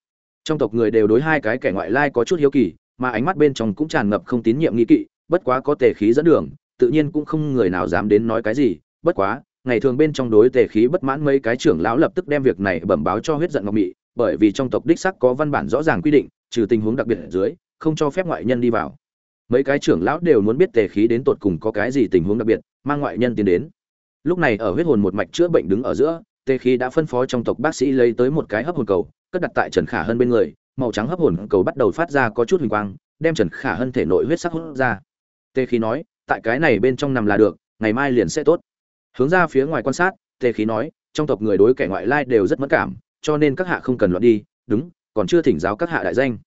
Trong tộc người đều đối hai cái kẻ ngoại lai có chút hiếu kỳ, mà ánh mắt bên trong cũng tràn ngập không tín nhiệm nghi kỵ, bất quá có tề khí dẫn đường, tự nhiên cũng không người nào dám đến nói cái gì, bất quá ngày thường bên trong đối tề khí bất mãn mấy cái trưởng lão lập tức đem việc này bẩm báo cho huyết giận ngọc mị, bởi vì trong tộc đích sắc có văn bản rõ ràng quy định, trừ tình huống đặc biệt ở dưới, không cho phép ngoại nhân đi vào. Mấy cái trưởng lão đều muốn biết tề khí đến tột cùng có cái gì tình huống đặc biệt, mang ngoại nhân tiến đến. Lúc này ở huyết hồn một mạch chữa bệnh đứng ở giữa, tề khí đã phân phó trong tộc bác sĩ lấy tới một cái hấp hồn cầu, cất đặt tại trần khả hơn bên người, màu trắng hấp hồn cầu bắt đầu phát ra có chút huỳnh quang, đem trần khả hơn thể nội huyết sắc hút ra. Tề khí nói, tại cái này bên trong nằm là được, ngày mai liền sẽ tốt hướng ra phía ngoài quan sát, tề khí nói, trong tộc người đối kẻ ngoại lai đều rất mất cảm, cho nên các hạ không cần loạn đi, đúng, còn chưa thỉnh giáo các hạ đại danh.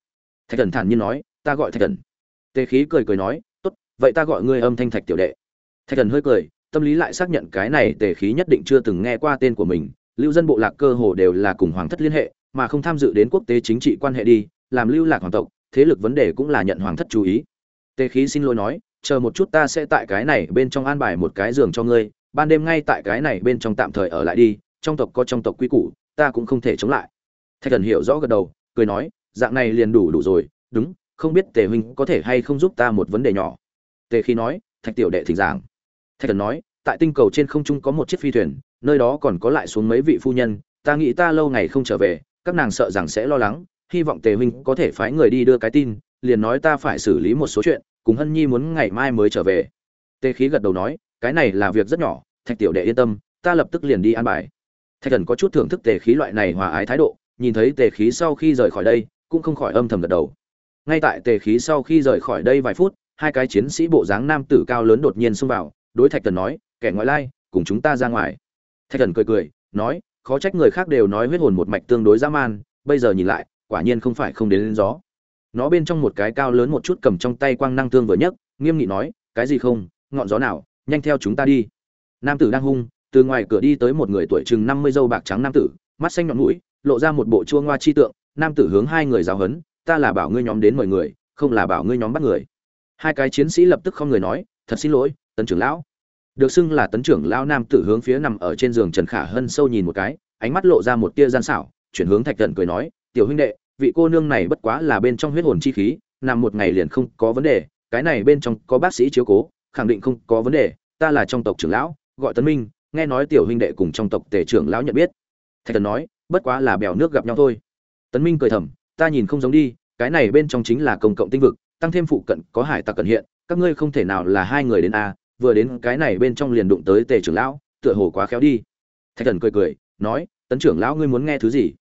Thạch thần thản nhiên nói, ta gọi thạch thần. Tề khí cười cười nói, tốt, vậy ta gọi ngươi âm thanh thạch tiểu đệ. Thạch thần hơi cười, tâm lý lại xác nhận cái này tề khí nhất định chưa từng nghe qua tên của mình, lưu dân bộ lạc cơ hồ đều là cùng hoàng thất liên hệ, mà không tham dự đến quốc tế chính trị quan hệ đi, làm lưu lạc hoàng tộc, thế lực vấn đề cũng là nhận hoàng thất chú ý. Tề khí xin lỗi nói, chờ một chút ta sẽ tại cái này bên trong an bài một cái giường cho ngươi ban đêm ngay tại cái này bên trong tạm thời ở lại đi, trong tộc có trong tộc quy củ, ta cũng không thể chống lại. Thạch thần hiểu rõ gật đầu, cười nói, dạng này liền đủ đủ rồi, đúng, không biết tề huynh có thể hay không giúp ta một vấn đề nhỏ. Tề khi nói, thạch tiểu đệ thỉnh giảng. Thạch thần nói, tại tinh cầu trên không trung có một chiếc phi thuyền, nơi đó còn có lại xuống mấy vị phu nhân, ta nghĩ ta lâu ngày không trở về, các nàng sợ rằng sẽ lo lắng, hy vọng tề huynh có thể phái người đi đưa cái tin, liền nói ta phải xử lý một số chuyện, cùng hân nhi muốn ngày mai mới trở về. Tề khí gật đầu nói cái này là việc rất nhỏ, thạch tiểu đệ yên tâm, ta lập tức liền đi an bài. Thạch thần có chút thưởng thức tề khí loại này hòa ái thái độ, nhìn thấy tề khí sau khi rời khỏi đây, cũng không khỏi âm thầm gật đầu. Ngay tại tề khí sau khi rời khỏi đây vài phút, hai cái chiến sĩ bộ dáng nam tử cao lớn đột nhiên xông vào, đối thạch thần nói, kẻ ngoại lai, cùng chúng ta ra ngoài. Thạch thần cười cười, nói, khó trách người khác đều nói huyết hồn một mạch tương đối dã man, bây giờ nhìn lại, quả nhiên không phải không đến lên gió. Nó bên trong một cái cao lớn một chút cầm trong tay quang năng thương vừa nhấc, nghiêm nghị nói, cái gì không? Ngọn gió nào? Nhanh theo chúng ta đi. Nam tử đang hung, từ ngoài cửa đi tới một người tuổi chừng năm mươi dâu bạc trắng nam tử, mắt xanh nhọn mũi, lộ ra một bộ chua ngoa chi tượng, nam tử hướng hai người giáo hấn ta là bảo ngươi nhóm đến mời người, không là bảo ngươi nhóm bắt người. Hai cái chiến sĩ lập tức không người nói, thật xin lỗi, tấn trưởng lão. Được xưng là tấn trưởng lão nam tử hướng phía nằm ở trên giường trần khả hân sâu nhìn một cái, ánh mắt lộ ra một tia gian xảo, chuyển hướng thạch thần cười nói, tiểu huynh đệ, vị cô nương này bất quá là bên trong huyết hồn chi khí, nằm một ngày liền không có vấn đề, cái này bên trong có bác sĩ chiếu cố khẳng định không có vấn đề, ta là trong tộc trưởng lão, gọi tấn minh, nghe nói tiểu huynh đệ cùng trong tộc tể trưởng lão nhận biết. Thạch thần nói, bất quá là bèo nước gặp nhau thôi. Tấn minh cười thầm, ta nhìn không giống đi, cái này bên trong chính là công cộng tinh vực, tăng thêm phụ cận có hải tặc cận hiện, các ngươi không thể nào là hai người đến a, vừa đến cái này bên trong liền đụng tới tề trưởng lão, tựa hồ quá khéo đi. Thạch thần cười cười, nói, tấn trưởng lão ngươi muốn nghe thứ gì?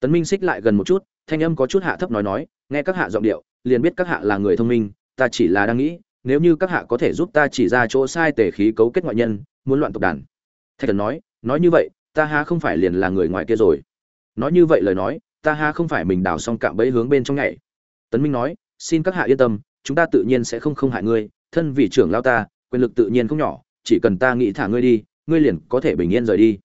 Tấn minh xích lại gần một chút, thanh âm có chút hạ thấp nói nói, nghe các hạ giọng điệu, liền biết các hạ là người thông minh, ta chỉ là đang nghĩ nếu như các hạ có thể giúp ta chỉ ra chỗ sai tề khí cấu kết ngoại nhân, muốn loạn tộc đàn. Thạch thần nói nói như vậy, ta ha không phải liền là người ngoài kia rồi. Nói như vậy lời nói, ta ha không phải mình đào xong cạm bẫy hướng bên trong nhảy. Tấn minh nói, xin các hạ yên tâm, chúng ta tự nhiên sẽ không không hại ngươi, thân vị trưởng lao ta, quyền lực tự nhiên không nhỏ, chỉ cần ta nghĩ thả ngươi đi, ngươi liền có thể bình yên rời đi.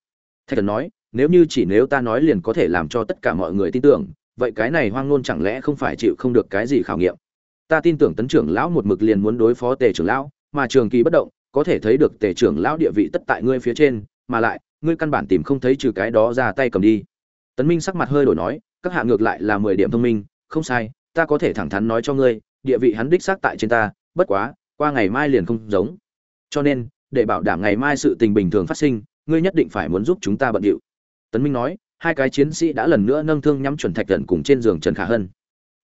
Thạch thần nói, nếu như chỉ nếu ta nói liền có thể làm cho tất cả mọi người tin tưởng, vậy cái này hoang ngôn chẳng lẽ không phải chịu không được cái gì khảo nghiệm? Ta tin tưởng tấn trưởng lão một mực liền muốn đối phó tề trưởng lão, mà trường kỳ bất động, có thể thấy được tề trưởng lão địa vị tất tại ngươi phía trên, mà lại, ngươi căn bản tìm không thấy trừ cái đó ra tay cầm đi. Tấn minh sắc mặt hơi đổi nói, các hạ ngược lại là mười điểm thông minh, không sai, ta có thể thẳng thắn nói cho ngươi, địa vị hắn đích xác tại trên ta, bất quá, qua ngày mai liền không giống. Cho nên, để bảo đảm ngày mai sự tình bình thường phát sinh, ngươi nhất định phải muốn giúp chúng ta bận điệu. Tấn minh nói, hai cái chiến sĩ đã lần nữa nâng thương nhắm chuẩn thạch thần cùng trên giường trần khả hân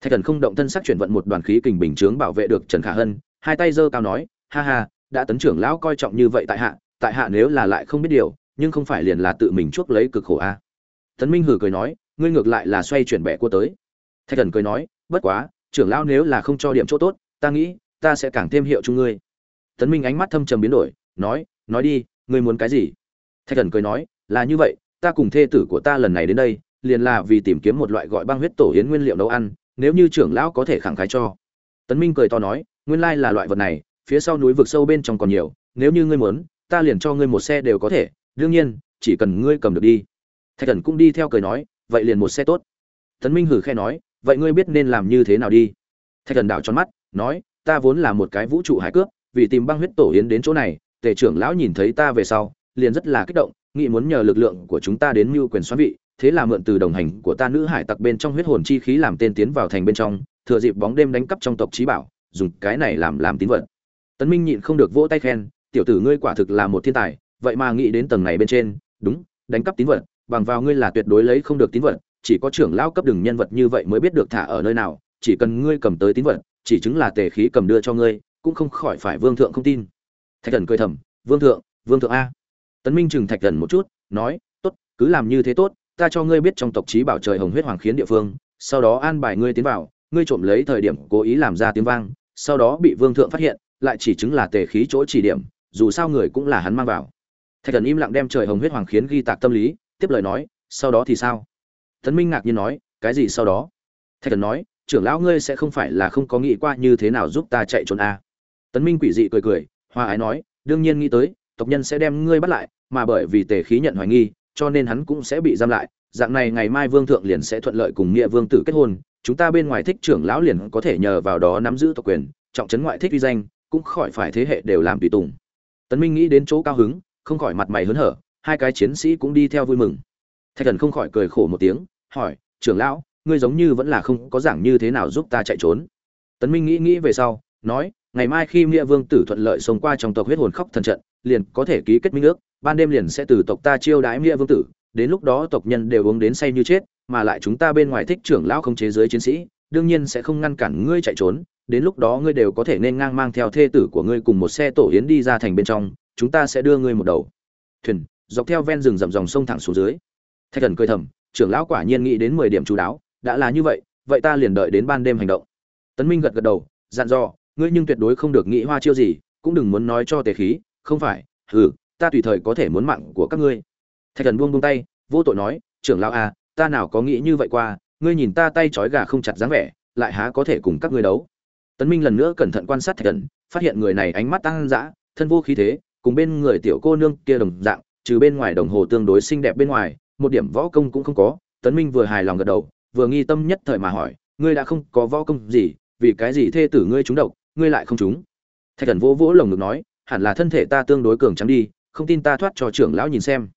thạch thần không động thân sắc chuyển vận một đoàn khí kình bình chướng bảo vệ được trần khả hân, hai tay giơ cao nói, ha ha, đã tấn trưởng lão coi trọng như vậy tại hạ tại hạ nếu là lại không biết điều, nhưng không phải liền là tự mình chuốc lấy cực khổ a. À. tấn minh hử cười nói, ngươi ngược lại là xoay chuyển bẻ cua tới. Thạch thần cười nói, bất quá, trưởng lão nếu là không cho điểm chỗ tốt, ta nghĩ, ta sẽ càng thêm hiệu chung ngươi. Tấn minh ánh mắt thâm trầm biến đổi, nói nói đi, ngươi muốn cái gì? Thạch thần cười nói, là như vậy, ta cùng thê tử của ta lần này đến đây, liền là vì tìm kiếm một loại gọi băng huyết tổ yến nguyên liệu nấu ăn nếu như trưởng lão có thể khẳng khái cho. Tấn minh cười to nói, nguyên lai là loại vật này, phía sau núi vực sâu bên trong còn nhiều, nếu như ngươi muốn, ta liền cho ngươi một xe đều có thể, đương nhiên, chỉ cần ngươi cầm được đi. Thạch thần cũng đi theo cười nói, vậy liền một xe tốt. Tấn minh hử khe nói, vậy ngươi biết nên làm như thế nào đi. Thạch thần đảo tròn mắt, nói, ta vốn là một cái vũ trụ hải cướp, vì tìm băng huyết tổ yến đến chỗ này, tề trưởng lão nhìn thấy ta về sau, liền rất là kích động, nghĩ muốn nhờ lực lượng của chúng ta đến mưu quyền xoán vị thế là mượn từ đồng hành của ta nữ hải tặc bên trong huyết hồn chi khí làm tên tiến vào thành bên trong, thừa dịp bóng đêm đánh cắp trong tộc trí bảo, dùng cái này làm làm tín vật. Tấn minh nhịn không được vỗ tay khen, tiểu tử ngươi quả thực là một thiên tài, vậy mà nghĩ đến tầng này bên trên, đúng, đánh cắp tín vật, bằng vào ngươi là tuyệt đối lấy không được tín vật, chỉ có trưởng lao cấp đừng nhân vật như vậy mới biết được thả ở nơi nào, chỉ cần ngươi cầm tới tín vật, chỉ chứng là tề khí cầm đưa cho ngươi, cũng không khỏi phải vương thượng không tin. Thạch thần cười thầm, vương thượng vương thượng a. Tấn minh chừng thạch thần một chút, nói, tốt, cứ làm như thế tốt ta cho ngươi biết trong tộc chí bảo trời hồng huyết hoàng khiến địa phương, sau đó an bài ngươi tiến vào, ngươi trộm lấy thời điểm cố ý làm ra tiếng vang, sau đó bị vương thượng phát hiện, lại chỉ chứng là tề khí chỗ chỉ điểm, dù sao người cũng là hắn mang vào. Thạch thần im lặng đem trời hồng huyết hoàng khiến ghi tạc tâm lý, tiếp lời nói, sau đó thì sao? Tấn minh ngạc nhiên nói, cái gì sau đó? Thạch thần nói, trưởng lão ngươi sẽ không phải là không có nghĩ qua như thế nào giúp ta chạy trốn à. tấn minh quỷ dị cười cười hoa ái nói, đương nhiên nghĩ tới, tộc nhân sẽ đem ngươi bắt lại, mà bởi vì tề khí nhận hoài nghi cho nên hắn cũng sẽ bị giam lại. Dạng này ngày mai vương thượng liền sẽ thuận lợi cùng nghĩa vương tử kết hôn. Chúng ta bên ngoài thích trưởng lão liền có thể nhờ vào đó nắm giữ tộc quyền, trọng trấn ngoại thích uy danh, cũng khỏi phải thế hệ đều làm tùy tùng. Tấn minh nghĩ đến chỗ cao hứng, không khỏi mặt mày hớn hở, hai cái chiến sĩ cũng đi theo vui mừng. Thạch thần không khỏi cười khổ một tiếng, hỏi, trưởng lão, ngươi giống như vẫn là không có giảng như thế nào giúp ta chạy trốn. Tấn minh nghĩ nghĩ về sau, nói, ngày mai khi nghĩa vương tử thuận lợi sống qua trong tộc huyết hồn khóc thần trận, liền có thể ký kết minh ước ban đêm liền sẽ từ tộc ta chiêu đái nghĩa vương tử, đến lúc đó tộc nhân đều uống đến say như chết, mà lại chúng ta bên ngoài thích trưởng lão không chế giới chiến sĩ, đương nhiên sẽ không ngăn cản ngươi chạy trốn, đến lúc đó ngươi đều có thể nên ngang mang theo thê tử của ngươi cùng một xe tổ yến đi ra thành bên trong, chúng ta sẽ đưa ngươi một đầu. Thuyền, dọc theo ven rừng rậm dòng sông thẳng xuống dưới. Thạch thần cười thầm, trưởng lão quả nhiên nghĩ đến mười điểm chú đáo, đã là như vậy vậy ta liền đợi đến ban đêm hành động. Tấn minh gật gật đầu, dặn dò, ngươi nhưng tuyệt đối không được nghĩ hoa chiêu gì, cũng đừng muốn nói cho tề khí, không phải, hừ ta tùy thời có thể muốn mạng của các ngươi. Thạch thần buông buông tay vô tội nói trưởng lão à, ta nào có nghĩ như vậy qua ngươi nhìn ta tay trói gà không chặt dáng vẻ lại há có thể cùng các ngươi đấu? Tấn minh lần nữa cẩn thận quan sát thạch thần phát hiện người này ánh mắt tăng dã thân vô khí thế cùng bên người tiểu cô nương kia đồng dạng trừ bên ngoài đồng hồ tương đối xinh đẹp bên ngoài một điểm võ công cũng không có. Tấn minh vừa hài lòng gật đầu vừa nghi tâm nhất thời mà hỏi ngươi đã không có võ công gì vì cái gì thê tử ngươi trúng độc ngươi lại không trúng? Thạch thần vỗ vỗ lồng ngực nói hẳn là thân thể ta tương đối cường trắng đi không tin ta thoát cho trưởng lão nhìn xem.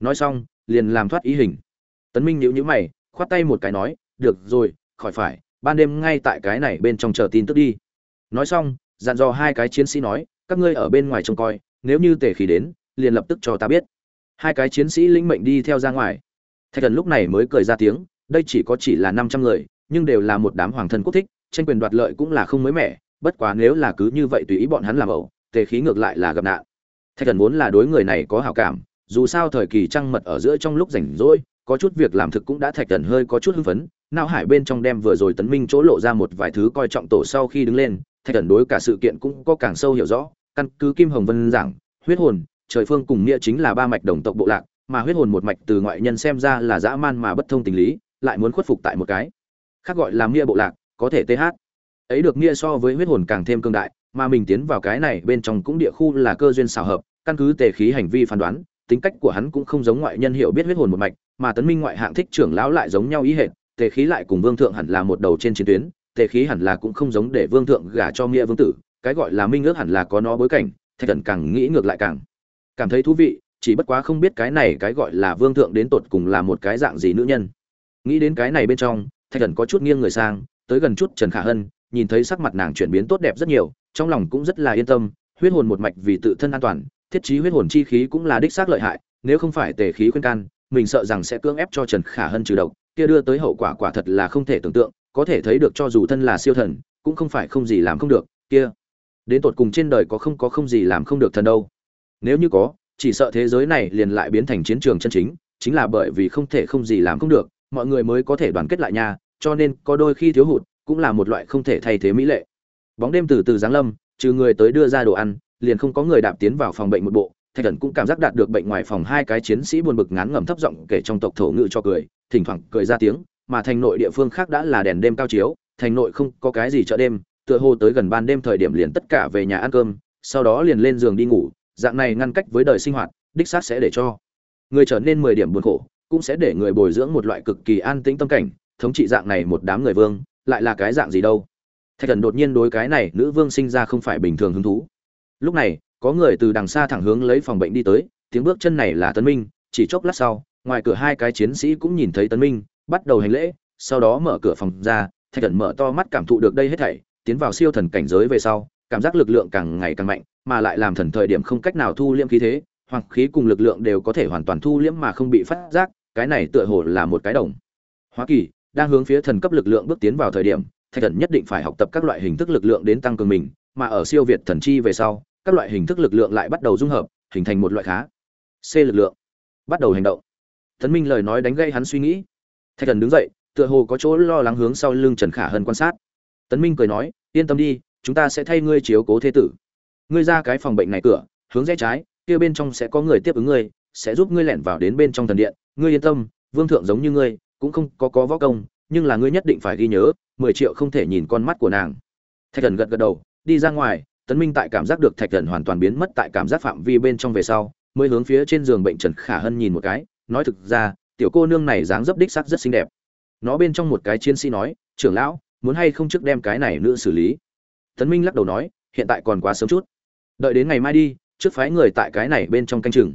Nói xong, liền làm thoát ý hình. Tấn minh nhíu nhíu mày, khoát tay một cái nói, được rồi, khỏi phải, ban đêm ngay tại cái này bên trong chờ tin tức đi. Nói xong, dặn dò hai cái chiến sĩ nói, các ngươi ở bên ngoài trông coi, nếu như tề khí đến, liền lập tức cho ta biết. Hai cái chiến sĩ lĩnh mệnh đi theo ra ngoài. Thạch thần lúc này mới cười ra tiếng, đây chỉ có chỉ là năm trăm người, nhưng đều là một đám hoàng thân quốc thích, tranh quyền đoạt lợi cũng là không mới mẻ, bất quá nếu là cứ như vậy tùy ý bọn hắn làm ẩu, tề khí ngược lại là gặp nạn thạch thần vốn là đối người này có hảo cảm, dù sao thời kỳ trăng mật ở giữa trong lúc rảnh rỗi, có chút việc làm thực cũng đã thạch thần hơi có chút hưng phấn nao hải bên trong đem vừa rồi tấn minh chỗ lộ ra một vài thứ coi trọng tổ sau khi đứng lên, thạch thần đối cả sự kiện cũng có càng sâu hiểu rõ, căn cứ kim hồng vân giảng, huyết hồn, trời phương cùng nghĩa chính là ba mạch đồng tộc bộ lạc, mà huyết hồn một mạch từ ngoại nhân xem ra là dã man mà bất thông tình lý, lại muốn khuất phục tại một cái. Khác gọi là nghĩa bộ lạc, có thể th ấy được nghĩa so với huyết hồn càng thêm cương đại, mà mình tiến vào cái này bên trong cũng địa khu là cơ duyên xào hợp căn cứ tề khí hành vi phán đoán, tính cách của hắn cũng không giống ngoại nhân hiểu biết huyết hồn một mạch, mà tấn minh ngoại hạng thích trưởng lão lại giống nhau ý hệ tề khí lại cùng vương thượng hẳn là một đầu trên chiến tuyến, tề khí hẳn là cũng không giống để vương thượng gả cho nghĩa vương tử, cái gọi là minh ước hẳn là có nó bối cảnh, thạch thần càng nghĩ ngược lại càng cảm thấy thú vị, chỉ bất quá không biết cái này cái gọi là vương thượng đến tột cùng là một cái dạng gì nữ nhân. Nghĩ đến cái này bên trong, thạch thần có chút nghiêng người sang, tới gần chút trần khả hân, nhìn thấy sắc mặt nàng chuyển biến tốt đẹp rất nhiều, trong lòng cũng rất là yên tâm, huyết hồn một mạch vì tự thân an toàn thiết trí huyết hồn chi khí cũng là đích xác lợi hại, nếu không phải tề khí khuyên can, mình sợ rằng sẽ cưỡng ép cho trần khả hân trừ độc, kia đưa tới hậu quả quả thật là không thể tưởng tượng, có thể thấy được cho dù thân là siêu thần, cũng không phải không gì làm không được, kia. Đến tột cùng trên đời có không có không gì làm không được thần đâu. Nếu như có, chỉ sợ thế giới này liền lại biến thành chiến trường chân chính chính là bởi vì không thể không gì làm không được, mọi người mới có thể đoàn kết lại nha cho nên có đôi khi thiếu hụt, cũng là một loại không thể thay thế mỹ lệ. Bóng đêm từ từ giáng lâm, trừ người tới đưa ra đồ ăn liền không có người đạp tiến vào phòng bệnh một bộ, thạch thần cũng cảm giác đạt được bệnh ngoài phòng hai cái chiến sĩ buồn bực ngán ngẩm thấp giọng kể trong tộc thổ ngự cho cười, thỉnh thoảng cười ra tiếng, mà thành nội địa phương khác đã là đèn đêm cao chiếu, thành nội không có cái gì chợ đêm, tựa hồ tới gần ban đêm thời điểm liền tất cả về nhà ăn cơm, sau đó liền lên giường đi ngủ, dạng này ngăn cách với đời sinh hoạt, đích xác sẽ để cho người trở nên mười điểm buồn khổ, cũng sẽ để người bồi dưỡng một loại cực kỳ an tĩnh tâm cảnh, thống trị dạng này một đám người vương, lại là cái dạng gì đâu. Thạch thần đột nhiên đối cái này nữ vương sinh ra không phải bình thường hứng thú lúc này, có người từ đằng xa thẳng hướng lấy phòng bệnh đi tới, tiếng bước chân này là tấn minh, chỉ chốc lát sau, ngoài cửa hai cái chiến sĩ cũng nhìn thấy tấn minh, bắt đầu hành lễ, sau đó mở cửa phòng ra, thạch thần mở to mắt cảm thụ được đây hết thảy, tiến vào siêu thần cảnh giới về sau, cảm giác lực lượng càng ngày càng mạnh, mà lại làm thần thời điểm không cách nào thu liễm khí thế hoặc khí cùng lực lượng đều có thể hoàn toàn thu liễm mà không bị phát giác, cái này tựa hồ là một cái đồng. Hoa kỳ, đang hướng phía thần cấp lực lượng bước tiến vào thời điểm, thạch thần nhất định phải học tập các loại hình thức lực lượng đến tăng cường mình, mà ở siêu việt thần chi về sau các loại hình thức lực lượng lại bắt đầu dung hợp, hình thành một loại khá c lực lượng, bắt đầu hành động. Thần minh lời nói đánh gây hắn suy nghĩ. Thạch thần đứng dậy, tựa hồ có chỗ lo lắng hướng sau lưng trần khả hân quan sát. Tấn minh cười nói, yên tâm đi, chúng ta sẽ thay ngươi chiếu cố thế tử. Ngươi ra cái phòng bệnh này cửa, hướng rẽ trái, kia bên trong sẽ có người tiếp ứng ngươi, sẽ giúp ngươi lẻn vào đến bên trong thần điện. Ngươi yên tâm, vương thượng giống như ngươi, cũng không có có võ công, nhưng là ngươi nhất định phải ghi nhớ, mười triệu không thể nhìn con mắt của nàng. Thạch thần gật gật đầu, đi ra ngoài tấn minh tại cảm giác được thạch thần hoàn toàn biến mất tại cảm giác phạm vi bên trong về sau, mới hướng phía trên giường bệnh trần khả hân nhìn một cái, nói thực ra, tiểu cô nương này dáng dấp đích sắc rất xinh đẹp. Nó bên trong một cái chiến sĩ nói, trưởng lão, muốn hay không trước đem cái này nữa xử lý? Tấn minh lắc đầu nói, hiện tại còn quá sớm chút. Đợi đến ngày mai đi, trước phái người tại cái này bên trong canh chừng.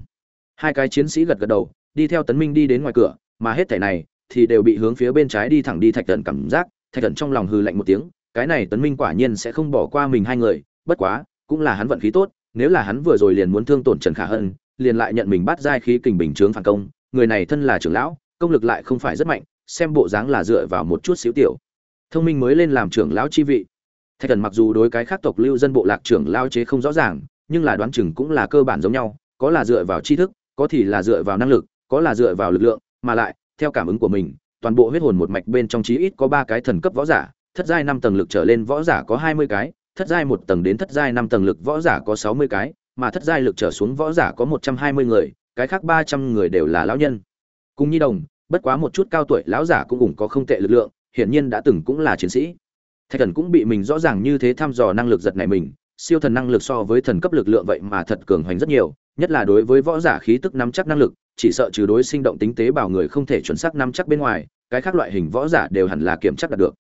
Hai cái chiến sĩ gật gật đầu, đi theo tấn minh đi đến ngoài cửa, mà hết thẻ này thì đều bị hướng phía bên trái đi thẳng đi thạch thần cảm giác, thạch thần trong lòng hừ lạnh một tiếng, cái này tấn minh quả nhiên sẽ không bỏ qua mình hai người bất quá, cũng là hắn vận khí tốt, nếu là hắn vừa rồi liền muốn thương tổn trần khả hân, liền lại nhận mình bắt giai khí kình bình chướng phản công, người này thân là trưởng lão, công lực lại không phải rất mạnh, xem bộ dáng là dựa vào một chút xíu tiểu. Thông minh mới lên làm trưởng lão chi vị. Thạch thần mặc dù đối cái khác tộc lưu dân bộ lạc trưởng lao chế không rõ ràng, nhưng là đoán chừng cũng là cơ bản giống nhau, có là dựa vào tri thức, có thì là dựa vào năng lực, có là dựa vào lực lượng, mà lại, theo cảm ứng của mình, toàn bộ huyết hồn một mạch bên trong chí ít có ba cái thần cấp võ giả, thất giai năm tầng lực trở lên võ giả có hai mươi cái thất giai một tầng đến thất giai năm tầng lực võ giả có sáu mươi cái, mà thất giai lực trở xuống võ giả có một trăm hai mươi người, cái khác ba trăm người đều là lão nhân. Cùng nhi đồng, bất quá một chút cao tuổi lão giả cũng cũng có không tệ lực lượng, hiển nhiên đã từng cũng là chiến sĩ. Thạch thần cũng bị mình rõ ràng như thế thăm dò năng lực giật này mình, siêu thần năng lực so với thần cấp lực lượng vậy mà thật cường hoành rất nhiều, nhất là đối với võ giả khí tức nắm chắc năng lực, chỉ sợ trừ đối sinh động tính tế bảo người không thể chuẩn xác nắm chắc bên ngoài, cái khác loại hình võ giả đều hẳn là kiểm chắc đạt được.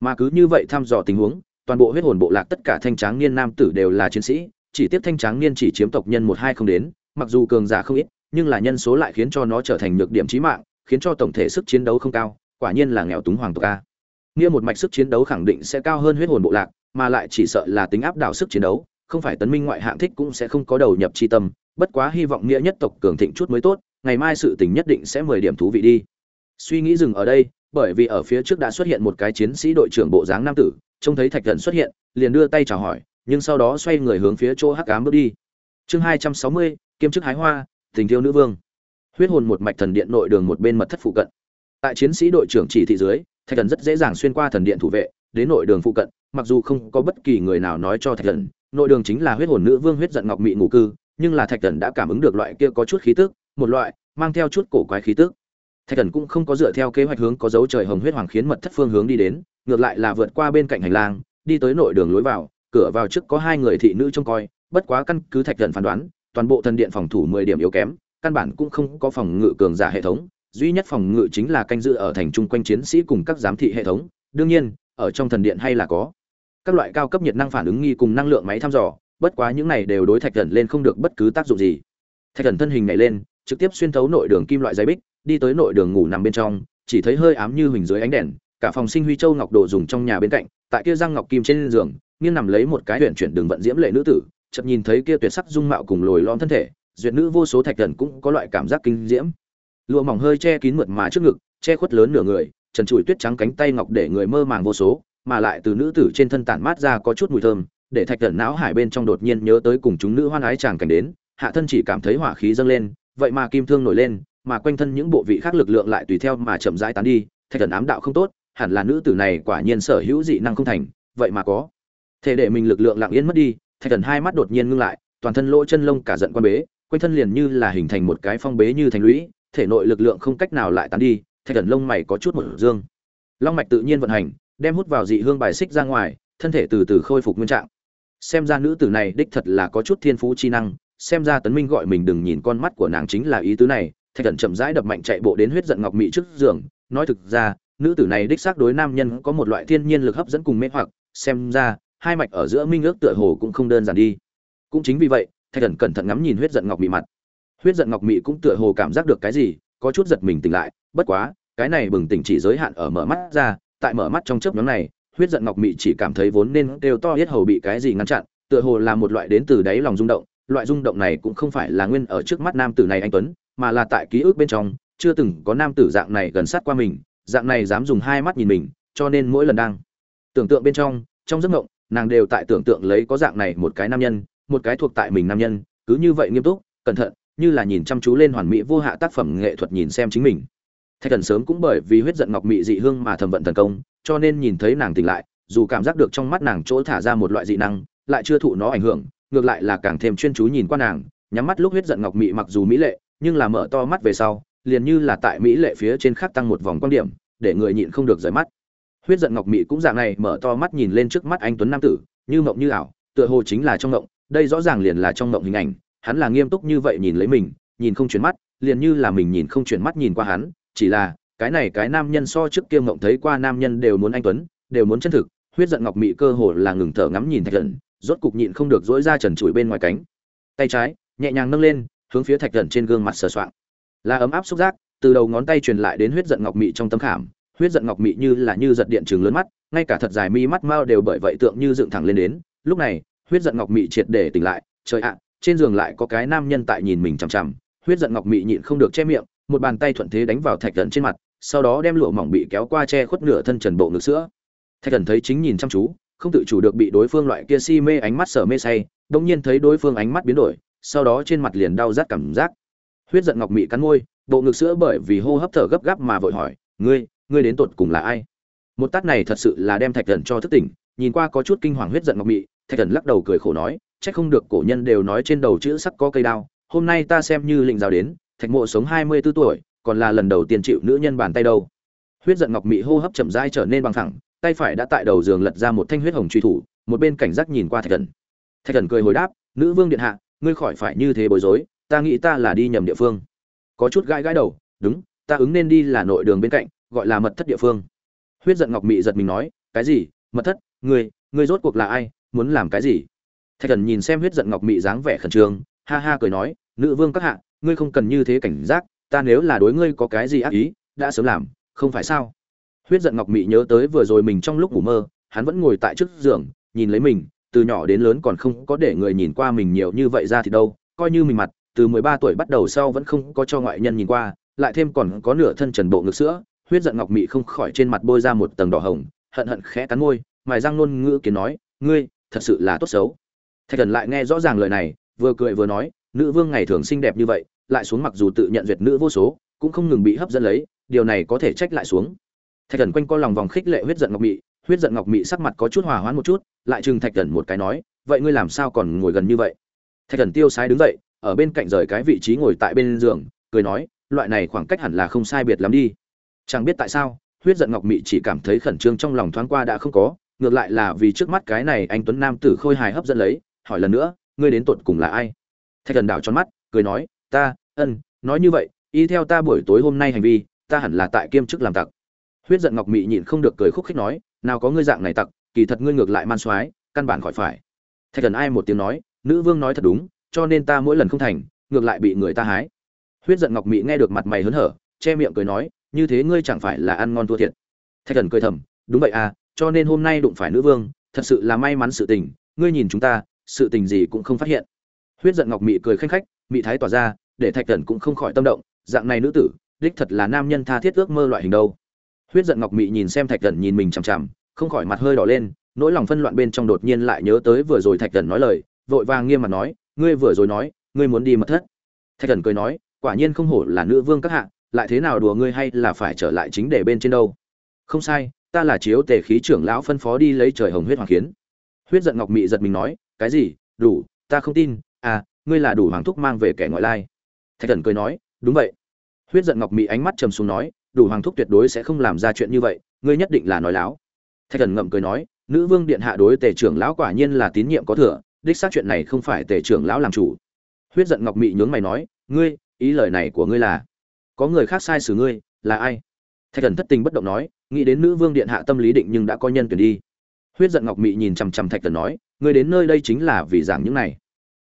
Mà cứ như vậy thăm dò tình huống toàn bộ huyết hồn bộ lạc tất cả thanh tráng niên nam tử đều là chiến sĩ, chỉ tiếp thanh tráng niên chỉ chiếm tộc nhân một hai không đến, mặc dù cường giả không ít, nhưng là nhân số lại khiến cho nó trở thành nhược điểm chí mạng, khiến cho tổng thể sức chiến đấu không cao, quả nhiên là nghèo túng hoàng tộc a. Nghĩa một mạch sức chiến đấu khẳng định sẽ cao hơn huyết hồn bộ lạc, mà lại chỉ sợ là tính áp đảo sức chiến đấu, không phải tấn minh ngoại hạng thích cũng sẽ không có đầu nhập chi tâm, bất quá hy vọng nghĩa nhất tộc cường thịnh chút mới tốt, ngày mai sự tình nhất định sẽ mười điểm thú vị đi. Suy nghĩ dừng ở đây bởi vì ở phía trước đã xuất hiện một cái chiến sĩ đội trưởng bộ dáng nam tử, trông thấy thạch thần xuất hiện, liền đưa tay chào hỏi, nhưng sau đó xoay người hướng phía chỗ hắc ám bước đi. Chương hai trăm sáu mươi, kiêm chức hái hoa, tình thiêu nữ vương. Huyết hồn một mạch thần điện nội đường một bên mật thất phụ cận. Tại chiến sĩ đội trưởng chỉ thị dưới, thạch thần rất dễ dàng xuyên qua thần điện thủ vệ, đến nội đường phụ cận, mặc dù không có bất kỳ người nào nói cho thạch thần, nội đường chính là huyết hồn nữ vương huyết giận ngọc mị ngủ cư, nhưng là thạch thần đã cảm ứng được loại kia có chút khí tức, một loại mang theo chút cổ quái khí tức thạch thần cũng không có dựa theo kế hoạch hướng có dấu trời hồng huyết hoàng khiến mật thất phương hướng đi đến, ngược lại là vượt qua bên cạnh hành lang, đi tới nội đường lối vào, cửa vào trước có hai người thị nữ trông coi, bất quá căn cứ thạch thần phán đoán, toàn bộ thần điện phòng thủ mười điểm yếu kém, căn bản cũng không có phòng ngự cường giả hệ thống, duy nhất phòng ngự chính là canh giữ ở thành trung quanh chiến sĩ cùng các giám thị hệ thống, đương nhiên, ở trong thần điện hay là có. Các loại cao cấp nhiệt năng phản ứng nghi cùng năng lượng máy thăm dò, bất quá những này đều đối thạch thần lên không được bất cứ tác dụng gì. Thạch thần thân hình nhảy lên, trực tiếp xuyên thấu nội đường kim loại giấy bích đi tới nội đường ngủ nằm bên trong, chỉ thấy hơi ám như huỳnh dưới ánh đèn, cả phòng sinh huy châu ngọc đồ dùng trong nhà bên cạnh, tại kia răng ngọc kim trên giường, nghiêng nằm lấy một cái huyện chuyển đường vận diễm lệ nữ tử, chợt nhìn thấy kia tuyệt sắc dung mạo cùng lồi lõm thân thể, duyệt nữ vô số thạch thần cũng có loại cảm giác kinh diễm. Lụa mỏng hơi che kín mượt mà trước ngực, che khuất lớn nửa người, trần trụi tuyết trắng cánh tay ngọc để người mơ màng vô số, mà lại từ nữ tử trên thân tản mát ra có chút mùi thơm, để thạch thần não hải bên trong đột nhiên nhớ tới cùng chúng nữ hoan ái chàng cảnh đến, hạ thân chỉ cảm thấy hỏa khí dâng lên, vậy mà kim thương nổi lên mà quanh thân những bộ vị khác lực lượng lại tùy theo mà chậm rãi tán đi, thạch thần ám đạo không tốt, hẳn là nữ tử này quả nhiên sở hữu dị năng không thành, vậy mà có. Thể để mình lực lượng lặng yên mất đi, thạch thần hai mắt đột nhiên ngưng lại, toàn thân lỗ chân lông cả giận quan bế, quanh thân liền như là hình thành một cái phong bế như thành lũy, thể nội lực lượng không cách nào lại tán đi, thạch thần lông mày có chút một dương. Long mạch tự nhiên vận hành, đem hút vào dị hương bài xích ra ngoài, thân thể từ từ khôi phục nguyên trạng. Xem ra nữ tử này đích thật là có chút thiên phú chi năng, xem ra tấn minh gọi mình đừng nhìn con mắt của nàng chính là ý tứ này thạch thần chậm rãi đập mạnh chạy bộ đến huyết giận ngọc mị trước giường, nói thực ra, nữ tử này đích xác đối nam nhân có một loại thiên nhiên lực hấp dẫn cùng mê hoặc, xem ra, hai mạch ở giữa minh ước tựa hồ cũng không đơn giản đi. Cũng chính vì vậy, thạch thần cẩn thận ngắm nhìn huyết giận ngọc mị mặt. Huyết giận ngọc mị cũng tựa hồ cảm giác được cái gì, có chút giật mình tỉnh lại, bất quá, cái này bừng tỉnh chỉ giới hạn ở mở mắt ra, tại mở mắt trong chớp nhóm này, huyết giận ngọc mị chỉ cảm thấy vốn nên đều to hết hầu bị cái gì ngăn chặn, tựa hồ là một loại đến từ đáy lòng rung động, loại rung động này cũng không phải là nguyên ở trước mắt nam tử này anh tuấn mà là tại ký ức bên trong, chưa từng có nam tử dạng này gần sát qua mình, dạng này dám dùng hai mắt nhìn mình, cho nên mỗi lần đang tưởng tượng bên trong trong giấc mộng, nàng đều tại tưởng tượng lấy có dạng này một cái nam nhân, một cái thuộc tại mình nam nhân, cứ như vậy nghiêm túc, cẩn thận, như là nhìn chăm chú lên hoàn mỹ vô hạ tác phẩm nghệ thuật nhìn xem chính mình. Thạch thần sớm cũng bởi vì huyết giận ngọc mị dị hương mà thầm vận thần công, cho nên nhìn thấy nàng tỉnh lại, dù cảm giác được trong mắt nàng chỗ thả ra một loại dị năng, lại chưa thụ nó ảnh hưởng, ngược lại là càng thêm chuyên chú nhìn qua nàng, nhắm mắt lúc huyết giận ngọc mị mặc dù mỹ lệ nhưng là mở to mắt về sau, liền như là tại mỹ lệ phía trên khác tăng một vòng quan điểm, để người nhịn không được rời mắt. Huyết giận ngọc mỹ cũng dạng này mở to mắt nhìn lên trước mắt anh tuấn nam tử, như mộng như ảo, tựa hồ chính là trong mộng, đây rõ ràng liền là trong mộng hình ảnh, hắn là nghiêm túc như vậy nhìn lấy mình, nhìn không chuyển mắt, liền như là mình nhìn không chuyển mắt nhìn qua hắn, chỉ là, cái này cái nam nhân so trước kia mộng thấy qua nam nhân đều muốn anh tuấn, đều muốn chân thực, huyết giận ngọc mị cơ hồ là ngừng thở ngắm nhìn thạch thần, rốt cục nhịn không được dỗi ra trần trụi bên ngoài cánh. Tay trái, nhẹ nhàng nâng lên hướng phía thạch thần trên gương mặt sờ soạng. Là ấm áp xúc giác, từ đầu ngón tay truyền lại đến huyết giận ngọc mị trong tâm khảm. Huyết giận ngọc mị như là như giật điện trường lớn mắt, ngay cả thật dài mi mắt mao đều bởi vậy tượng như dựng thẳng lên đến. Lúc này, huyết giận ngọc mị triệt để tỉnh lại. Trời ạ, trên giường lại có cái nam nhân tại nhìn mình chằm chằm. Huyết giận ngọc mị nhịn không được che miệng, một bàn tay thuận thế đánh vào thạch thần trên mặt, sau đó đem lụa mỏng bị kéo qua che khuất nửa thân trần bộ ngực sữa. Thạch thần thấy chính nhìn chăm chú, không tự chủ được bị đối phương loại kia si mê ánh mắt sở mê say đông nhiên thấy đối phương ánh mắt biến đổi sau đó trên mặt liền đau rát cảm giác. Huyết giận ngọc mị cắn môi, bộ ngực sữa bởi vì hô hấp thở gấp gáp mà vội hỏi, ngươi ngươi đến tột cùng là ai? Một tát này thật sự là đem thạch thần cho thức tỉnh, nhìn qua có chút kinh hoàng huyết giận ngọc mị, thạch thần lắc đầu cười khổ nói trách không được cổ nhân đều nói trên đầu chữ sắc có cây đao, hôm nay ta xem như lĩnh giáo đến, thạch mộ sống hai mươi 24 tuổi, còn là lần đầu tiên chịu nữ nhân bàn tay đâu. Huyết giận ngọc mị hô hấp chậm rãi trở nên bằng thẳng tay phải đã tại đầu giường lật ra một thanh huyết hồng truy thủ, một bên cảnh giác nhìn qua thạch thần. Thạch thần cười hồi đáp, nữ vương điện hạ ngươi khỏi phải như thế bối rối, ta nghĩ ta là đi nhầm địa phương. Có chút gãi gãi đầu, đúng, ta ứng nên đi là nội đường bên cạnh, gọi là mật thất địa phương. Huyết giận ngọc mị giật mình nói, cái gì, mật thất, ngươi ngươi rốt cuộc là ai, muốn làm cái gì? Thạch thần nhìn xem huyết giận ngọc mị dáng vẻ khẩn trương, ha ha cười nói, nữ vương các hạ, ngươi không cần như thế cảnh giác, ta nếu là đối ngươi có cái gì ác ý, đã sớm làm, không phải sao? Huyết giận ngọc mị nhớ tới vừa rồi mình trong lúc ngủ mơ, hắn vẫn ngồi tại trước giường, nhìn lấy mình từ nhỏ đến lớn còn không có để người nhìn qua mình nhiều như vậy ra thì đâu, coi như mình mặt, từ mười ba tuổi bắt đầu sau vẫn không có cho ngoại nhân nhìn qua, lại thêm còn có nửa thân trần bộ ngực sữa, huyết giận ngọc mị không khỏi trên mặt bôi ra một tầng đỏ hồng, hận hận khẽ cắn môi, mài răng nôn ngữ kiến nói, ngươi, thật sự là tốt xấu. Thạch thần lại nghe rõ ràng lời này, vừa cười vừa nói, nữ vương ngày thường xinh đẹp như vậy, lại xuống mặc dù tự nhận duyệt nữ vô số, cũng không ngừng bị hấp dẫn lấy, điều này có thể trách lại xuống. Thạch thần quanh co lòng vòng khích lệ huyết giận ngọc mị huyết giận ngọc mị sắc mặt có chút hòa hoãn một chút, lại chừng thạch thần một cái nói, vậy ngươi làm sao còn ngồi gần như vậy? Thạch thần tiêu sái đứng dậy, ở bên cạnh rời cái vị trí ngồi tại bên giường, cười nói, loại này khoảng cách hẳn là không sai biệt lắm đi. Chẳng biết tại sao, huyết giận ngọc mị chỉ cảm thấy khẩn trương trong lòng thoáng qua đã không có, ngược lại là vì trước mắt cái này anh tuấn nam tử khôi hài hấp dẫn lấy, hỏi lần nữa, ngươi đến tột cùng là ai? Thạch thần đảo tròn mắt, cười nói, ta, ân, nói như vậy, y theo ta buổi tối hôm nay hành vi, ta hẳn là tại kiêm chức làm tặc. Huyết giận ngọc mị nhịn không được cười khúc khích nói nào có ngươi dạng này tặc, kỳ thật ngươi ngược lại man soái, căn bản khỏi phải. Thạch thần ai một tiếng nói, nữ vương nói thật đúng, cho nên ta mỗi lần không thành, ngược lại bị người ta hái. Huyết giận ngọc mị nghe được mặt mày hớn hở, che miệng cười nói, như thế ngươi chẳng phải là ăn ngon thua thiệt. Thạch thần cười thầm, đúng vậy à cho nên hôm nay đụng phải nữ vương, thật sự là may mắn sự tình, ngươi nhìn chúng ta, sự tình gì cũng không phát hiện. Huyết giận ngọc mị cười khanh khách, mị thái tỏa ra, để thạch thần cũng không khỏi tâm động, dạng này nữ tử, đích thật là nam nhân tha thiết ước mơ loại hình đâu huyết giận ngọc mị nhìn xem thạch thần nhìn mình chằm chằm, không khỏi mặt hơi đỏ lên, nỗi lòng phân loạn bên trong đột nhiên lại nhớ tới vừa rồi thạch thần nói lời, vội vàng nghiêm mặt nói, ngươi vừa rồi nói, ngươi muốn đi mật thất. Thạch thần cười nói, quả nhiên không hổ là nữ vương các hạ, lại thế nào đùa ngươi hay là phải trở lại chính để bên trên đâu? Không sai, ta là chiếu tề khí trưởng lão phân phó đi lấy trời hồng huyết hoàng kiến. Huyết giận ngọc mị giật mình nói, cái gì? Đủ, ta không tin. À ngươi là đủ hoàng thúc mang về kẻ ngoại lai. Thạch thần cười nói, đúng vậy. Huyết giận ngọc mị ánh mắt trầm xuống nói đủ hoàng thúc tuyệt đối sẽ không làm ra chuyện như vậy, ngươi nhất định là nói láo. Thạch thần ngậm cười nói, nữ vương điện hạ đối tề trưởng lão quả nhiên là tín nhiệm có thừa, đích xác chuyện này không phải tề trưởng lão làm chủ. Huyết giận ngọc mị nhướng mày nói, ngươi, ý lời này của ngươi là, có người khác sai xử ngươi, là ai? Thạch thần thất tình bất động nói, nghĩ đến nữ vương điện hạ tâm lý định nhưng đã có nhân tuyển đi. Huyết giận ngọc mị nhìn chằm chằm thạch thần nói, ngươi đến nơi đây chính là vì giảng những này.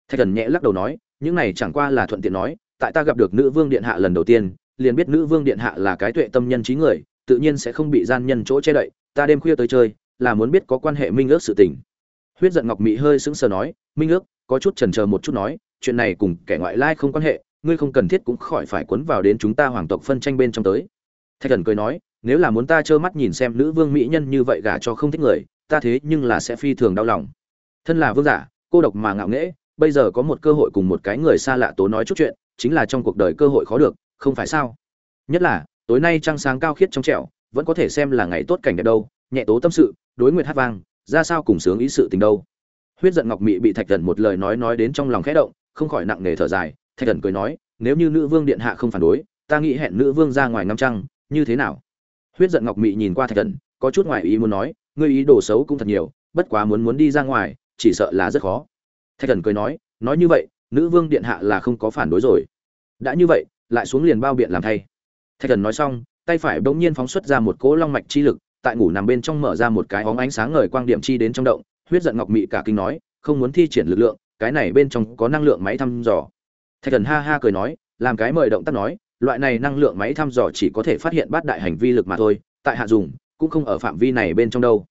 Thạch thần nhẹ lắc đầu nói, những này chẳng qua là thuận tiện nói, tại ta gặp được nữ vương điện hạ lần đầu tiên liền biết nữ vương điện hạ là cái tuệ tâm nhân trí người, tự nhiên sẽ không bị gian nhân chỗ che đậy, ta đêm khuya tới chơi, là muốn biết có quan hệ minh ước sự tình. Huyết giận ngọc mị hơi sững sờ nói, minh ước, có chút chần chờ một chút nói, chuyện này cùng kẻ ngoại lai không quan hệ, ngươi không cần thiết cũng khỏi phải cuốn vào đến chúng ta hoàng tộc phân tranh bên trong tới. Thạch thần cười nói, nếu là muốn ta trơ mắt nhìn xem nữ vương mỹ nhân như vậy gả cho không thích người, ta thế nhưng là sẽ phi thường đau lòng. Thân là vương giả, cô độc mà ngạo nghễ, bây giờ có một cơ hội cùng một cái người xa lạ tố nói chút chuyện, chính là trong cuộc đời cơ hội khó được không phải sao? Nhất là, tối nay trăng sáng cao khiết trong trẻo, vẫn có thể xem là ngày tốt cảnh đẹp đâu, nhẹ tố tâm sự, đối nguyện hát vang, ra sao cùng sướng ý sự tình đâu. Huyết giận ngọc mị bị thạch thần một lời nói nói đến trong lòng khẽ động, không khỏi nặng nề thở dài, thạch thần cười nói, nếu như nữ vương điện hạ không phản đối, ta nghĩ hẹn nữ vương ra ngoài ngắm trăng, như thế nào? Huyết giận ngọc mị nhìn qua thạch thần, có chút ngoài ý muốn nói, ngươi ý đồ xấu cũng thật nhiều, bất quá muốn muốn đi ra ngoài, chỉ sợ là rất khó. Thạch thần cười nói nói như vậy, nữ vương điện hạ là không có phản đối rồi. Đã như vậy lại xuống liền bao biện làm thay. Thạch thần nói xong, tay phải bỗng nhiên phóng xuất ra một cỗ long mạch chi lực, tại ngủ nằm bên trong mở ra một cái óng ánh sáng ngời quang điểm chi đến trong động, huyết giận ngọc mị cả kinh nói, không muốn thi triển lực lượng, cái này bên trong có năng lượng máy thăm dò. Thạch thần ha ha cười nói, làm cái mời động tác nói, loại này năng lượng máy thăm dò chỉ có thể phát hiện bát đại hành vi lực mà thôi, tại hạ dùng, cũng không ở phạm vi này bên trong đâu.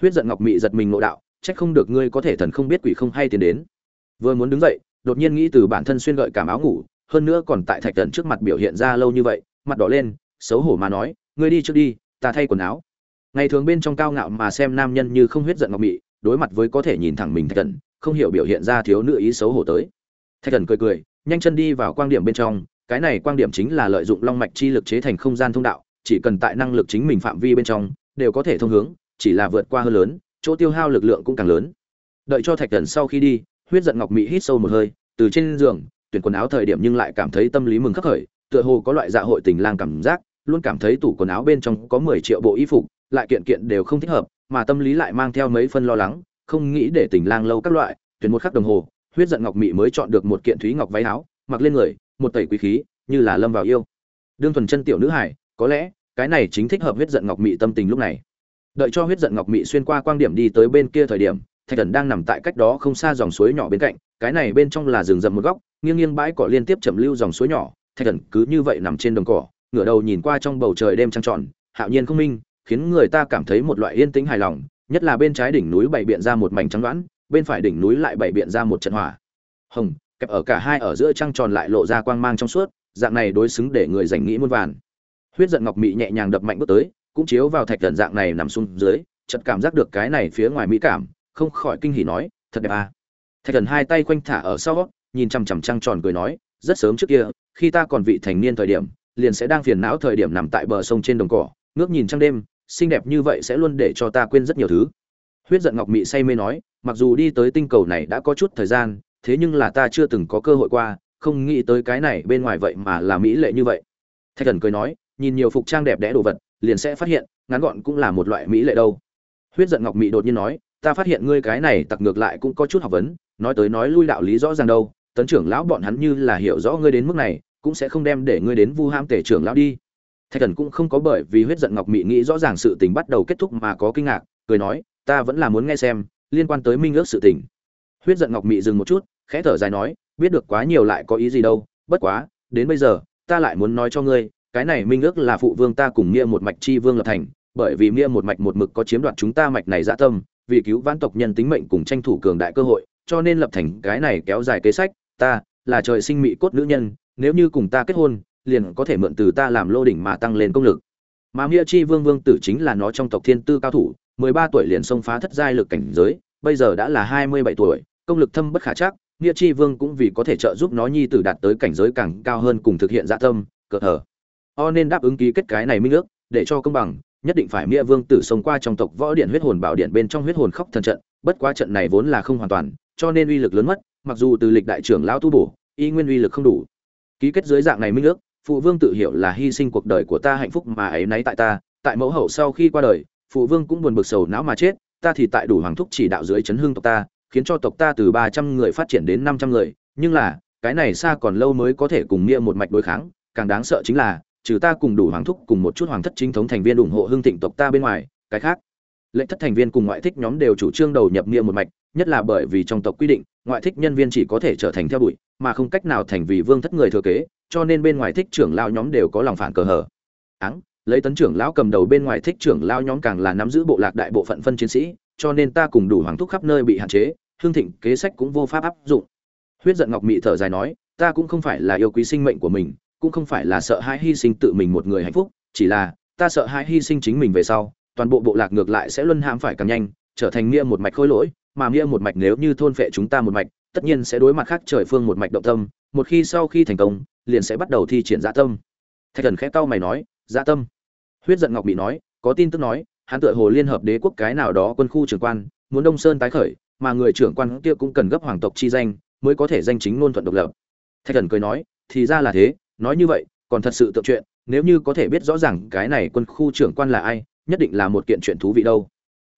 Huyết giận ngọc mị giật mình ngộ đạo trách không được ngươi có thể thần không biết quỷ không hay tiến đến. Vừa muốn đứng dậy, đột nhiên nghĩ từ bản thân xuyên gợi cảm áo ngủ hơn nữa còn tại thạch thần trước mặt biểu hiện ra lâu như vậy, mặt đỏ lên, xấu hổ mà nói, ngươi đi trước đi, ta thay quần áo. Ngày thường bên trong cao ngạo mà xem nam nhân như không huyết giận ngọc mị, đối mặt với có thể nhìn thẳng mình thạch thần, không hiểu biểu hiện ra thiếu nữ ý xấu hổ tới. Thạch thần cười cười, nhanh chân đi vào quang điểm bên trong, cái này quang điểm chính là lợi dụng long mạch chi lực chế thành không gian thông đạo, chỉ cần tại năng lực chính mình phạm vi bên trong, đều có thể thông hướng, chỉ là vượt qua hơn lớn, chỗ tiêu hao lực lượng cũng càng lớn. Đợi cho thạch thần sau khi đi, huyết giận ngọc mỹ hít sâu một hơi, từ trên giường tuyển quần áo thời điểm nhưng lại cảm thấy tâm lý mừng khắc khởi, tựa hồ có loại dạ hội tình lang cảm giác, luôn cảm thấy tủ quần áo bên trong có mười triệu bộ y phục, lại kiện kiện đều không thích hợp, mà tâm lý lại mang theo mấy phân lo lắng, không nghĩ để tình lang lâu các loại, tuyển một khắc đồng hồ, huyết giận ngọc mỹ mới chọn được một kiện thúy ngọc váy áo, mặc lên người, một tẩy quý khí, như là lâm vào yêu. Đương thuần chân tiểu nữ hải, có lẽ, cái này chính thích hợp huyết giận ngọc mỹ tâm tình lúc này. Đợi cho huyết giận ngọc mỹ xuyên qua quang điểm đi tới bên kia thời điểm, thạch thần đang nằm tại cách đó không xa dòng suối nhỏ bên cạnh cái này bên trong là rừng rậm một góc, nghiêng nghiêng bãi cỏ liên tiếp chậm lưu dòng suối nhỏ, thạch thần cứ như vậy nằm trên đồng cỏ, ngửa đầu nhìn qua trong bầu trời đêm trăng tròn, hạo nhiên không minh, khiến người ta cảm thấy một loại yên tĩnh hài lòng, nhất là bên trái đỉnh núi bảy biện ra một mảnh trắng đoán, bên phải đỉnh núi lại bảy biện ra một trận hỏa. Hồng, kẹp ở cả hai ở giữa trăng tròn lại lộ ra quang mang trong suốt, dạng này đối xứng để người giành nghĩ muôn vàn. Huyết giận ngọc mị nhẹ nhàng đập mạnh bước tới, cũng chiếu vào thạch thần dạng này nằm xuống dưới, chợt cảm giác được cái này phía ngoài mỹ cảm, không khỏi kinh hỉ nói, thật đẹp à thạch thần hai tay quanh thả ở sau, nhìn chằm chằm trăng tròn cười nói, rất sớm trước kia, khi ta còn vị thành niên thời điểm, liền sẽ đang phiền não thời điểm nằm tại bờ sông trên đồng cỏ, ngước nhìn trăng đêm, xinh đẹp như vậy sẽ luôn để cho ta quên rất nhiều thứ. Huyết giận ngọc mị say mê nói, mặc dù đi tới tinh cầu này đã có chút thời gian, thế nhưng là ta chưa từng có cơ hội qua, không nghĩ tới cái này bên ngoài vậy mà là mỹ lệ như vậy. Thạch thần cười nói, nhìn nhiều phục trang đẹp đẽ đồ vật, liền sẽ phát hiện, ngắn gọn cũng là một loại mỹ lệ đâu. Huyết giận ngọc mị đột nhiên nói ta phát hiện ngươi cái này tặc ngược lại cũng có chút học vấn, nói tới nói lui đạo lý rõ ràng đâu, tấn trưởng lão bọn hắn như là hiểu rõ ngươi đến mức này, cũng sẽ không đem để ngươi đến vu ham tể trưởng lão đi. Thạch thần cũng không có bởi vì huyết giận ngọc mị nghĩ rõ ràng sự tình bắt đầu kết thúc mà có kinh ngạc, cười nói, ta vẫn là muốn nghe xem, liên quan tới minh ước sự tình. Huyết giận ngọc mị dừng một chút, khẽ thở dài nói, biết được quá nhiều lại có ý gì đâu, bất quá, đến bây giờ, ta lại muốn nói cho ngươi, cái này minh ước là phụ vương ta cùng nghĩa một mạch chi vương lập thành, bởi vì nghĩa một mạch một mực có chiếm đoạt chúng ta mạch này dạ tâm vì cứu vãn tộc nhân tính mệnh cùng tranh thủ cường đại cơ hội, cho nên lập thành cái này kéo dài kế sách, ta là trời sinh mỹ cốt nữ nhân, nếu như cùng ta kết hôn, liền có thể mượn từ ta làm lô đỉnh mà tăng lên công lực mà nghĩa chi vương vương tử chính là nó trong tộc thiên tư cao thủ, mười ba tuổi liền xông phá thất giai lực cảnh giới, bây giờ đã là hai mươi bảy tuổi, công lực thâm bất khả chắc nghĩa chi vương cũng vì có thể trợ giúp nó nhi tử đạt tới cảnh giới càng cao hơn cùng thực hiện dạ tâm cơ hở. o nên đáp ứng ký kết cái này minh ước, để cho công bằng nhất định phải nghĩa vương tử sống qua trong tộc võ điện huyết hồn bảo điện bên trong huyết hồn khóc thần trận, bất quá trận này vốn là không hoàn toàn, cho nên uy lực lớn mất, mặc dù từ lịch đại trưởng lão tu bổ, y nguyên uy lực không đủ. Ký kết dưới dạng này minh ước, phụ vương tự hiểu là hy sinh cuộc đời của ta hạnh phúc mà ấy nấy tại ta, tại mẫu hậu sau khi qua đời, phụ vương cũng buồn bực sầu não mà chết, ta thì tại đủ hoàng thúc chỉ đạo dưới chấn hương tộc ta, khiến cho tộc ta từ ba trăm người phát triển đến năm trăm người, nhưng là, cái này xa còn lâu mới có thể cùng nghĩa một mạch đối kháng, càng đáng sợ chính là trừ ta cùng đủ hoàng thúc cùng một chút hoàng thất chính thống thành viên ủng hộ hương thịnh tộc ta bên ngoài, cái khác. Lệnh thất thành viên cùng ngoại thích nhóm đều chủ trương đầu nhập nghĩa một mạch, nhất là bởi vì trong tộc quy định, ngoại thích nhân viên chỉ có thể trở thành theo đuổi, mà không cách nào thành vì vương thất người thừa kế, cho nên bên ngoài thích trưởng lao nhóm đều có lòng phản cờ hở áng, lấy tấn trưởng lão cầm đầu bên ngoài thích trưởng lao nhóm càng là nắm giữ bộ lạc đại bộ phận phân chiến sĩ, cho nên ta cùng đủ hoàng thúc khắp nơi bị hạn chế hương thịnh kế sách cũng vô pháp áp dụng. Huyết giận ngọc mị thở dài nói, ta cũng không phải là yêu quý sinh mệnh của mình cũng không phải là sợ hãi hy sinh tự mình một người hạnh phúc, chỉ là, ta sợ hãi hy sinh chính mình về sau, toàn bộ bộ lạc ngược lại sẽ luân hãm phải càng nhanh, trở thành nghĩa một mạch khôi lỗi, mà nghĩa một mạch nếu như thôn phệ chúng ta một mạch, tất nhiên sẽ đối mặt khác trời phương một mạch động tâm, một khi sau khi thành công, liền sẽ bắt đầu thi triển dạ tâm. Thạch thần khẽ cau mày nói dạ tâm? Huyết giận ngọc bị nói, có tin tức nói, hắn tựa hồ liên hợp đế quốc cái nào đó quân khu trưởng quan, muốn đông sơn tái khởi, mà người trưởng quan kia cũng cần gấp hoàng tộc chi danh, mới có thể danh chính ngôn thuận độc lập. Thạch thần cười nói, thì ra là thế nói như vậy, còn thật sự tự chuyện, nếu như có thể biết rõ ràng cái này quân khu trưởng quan là ai, nhất định là một kiện chuyện thú vị đâu.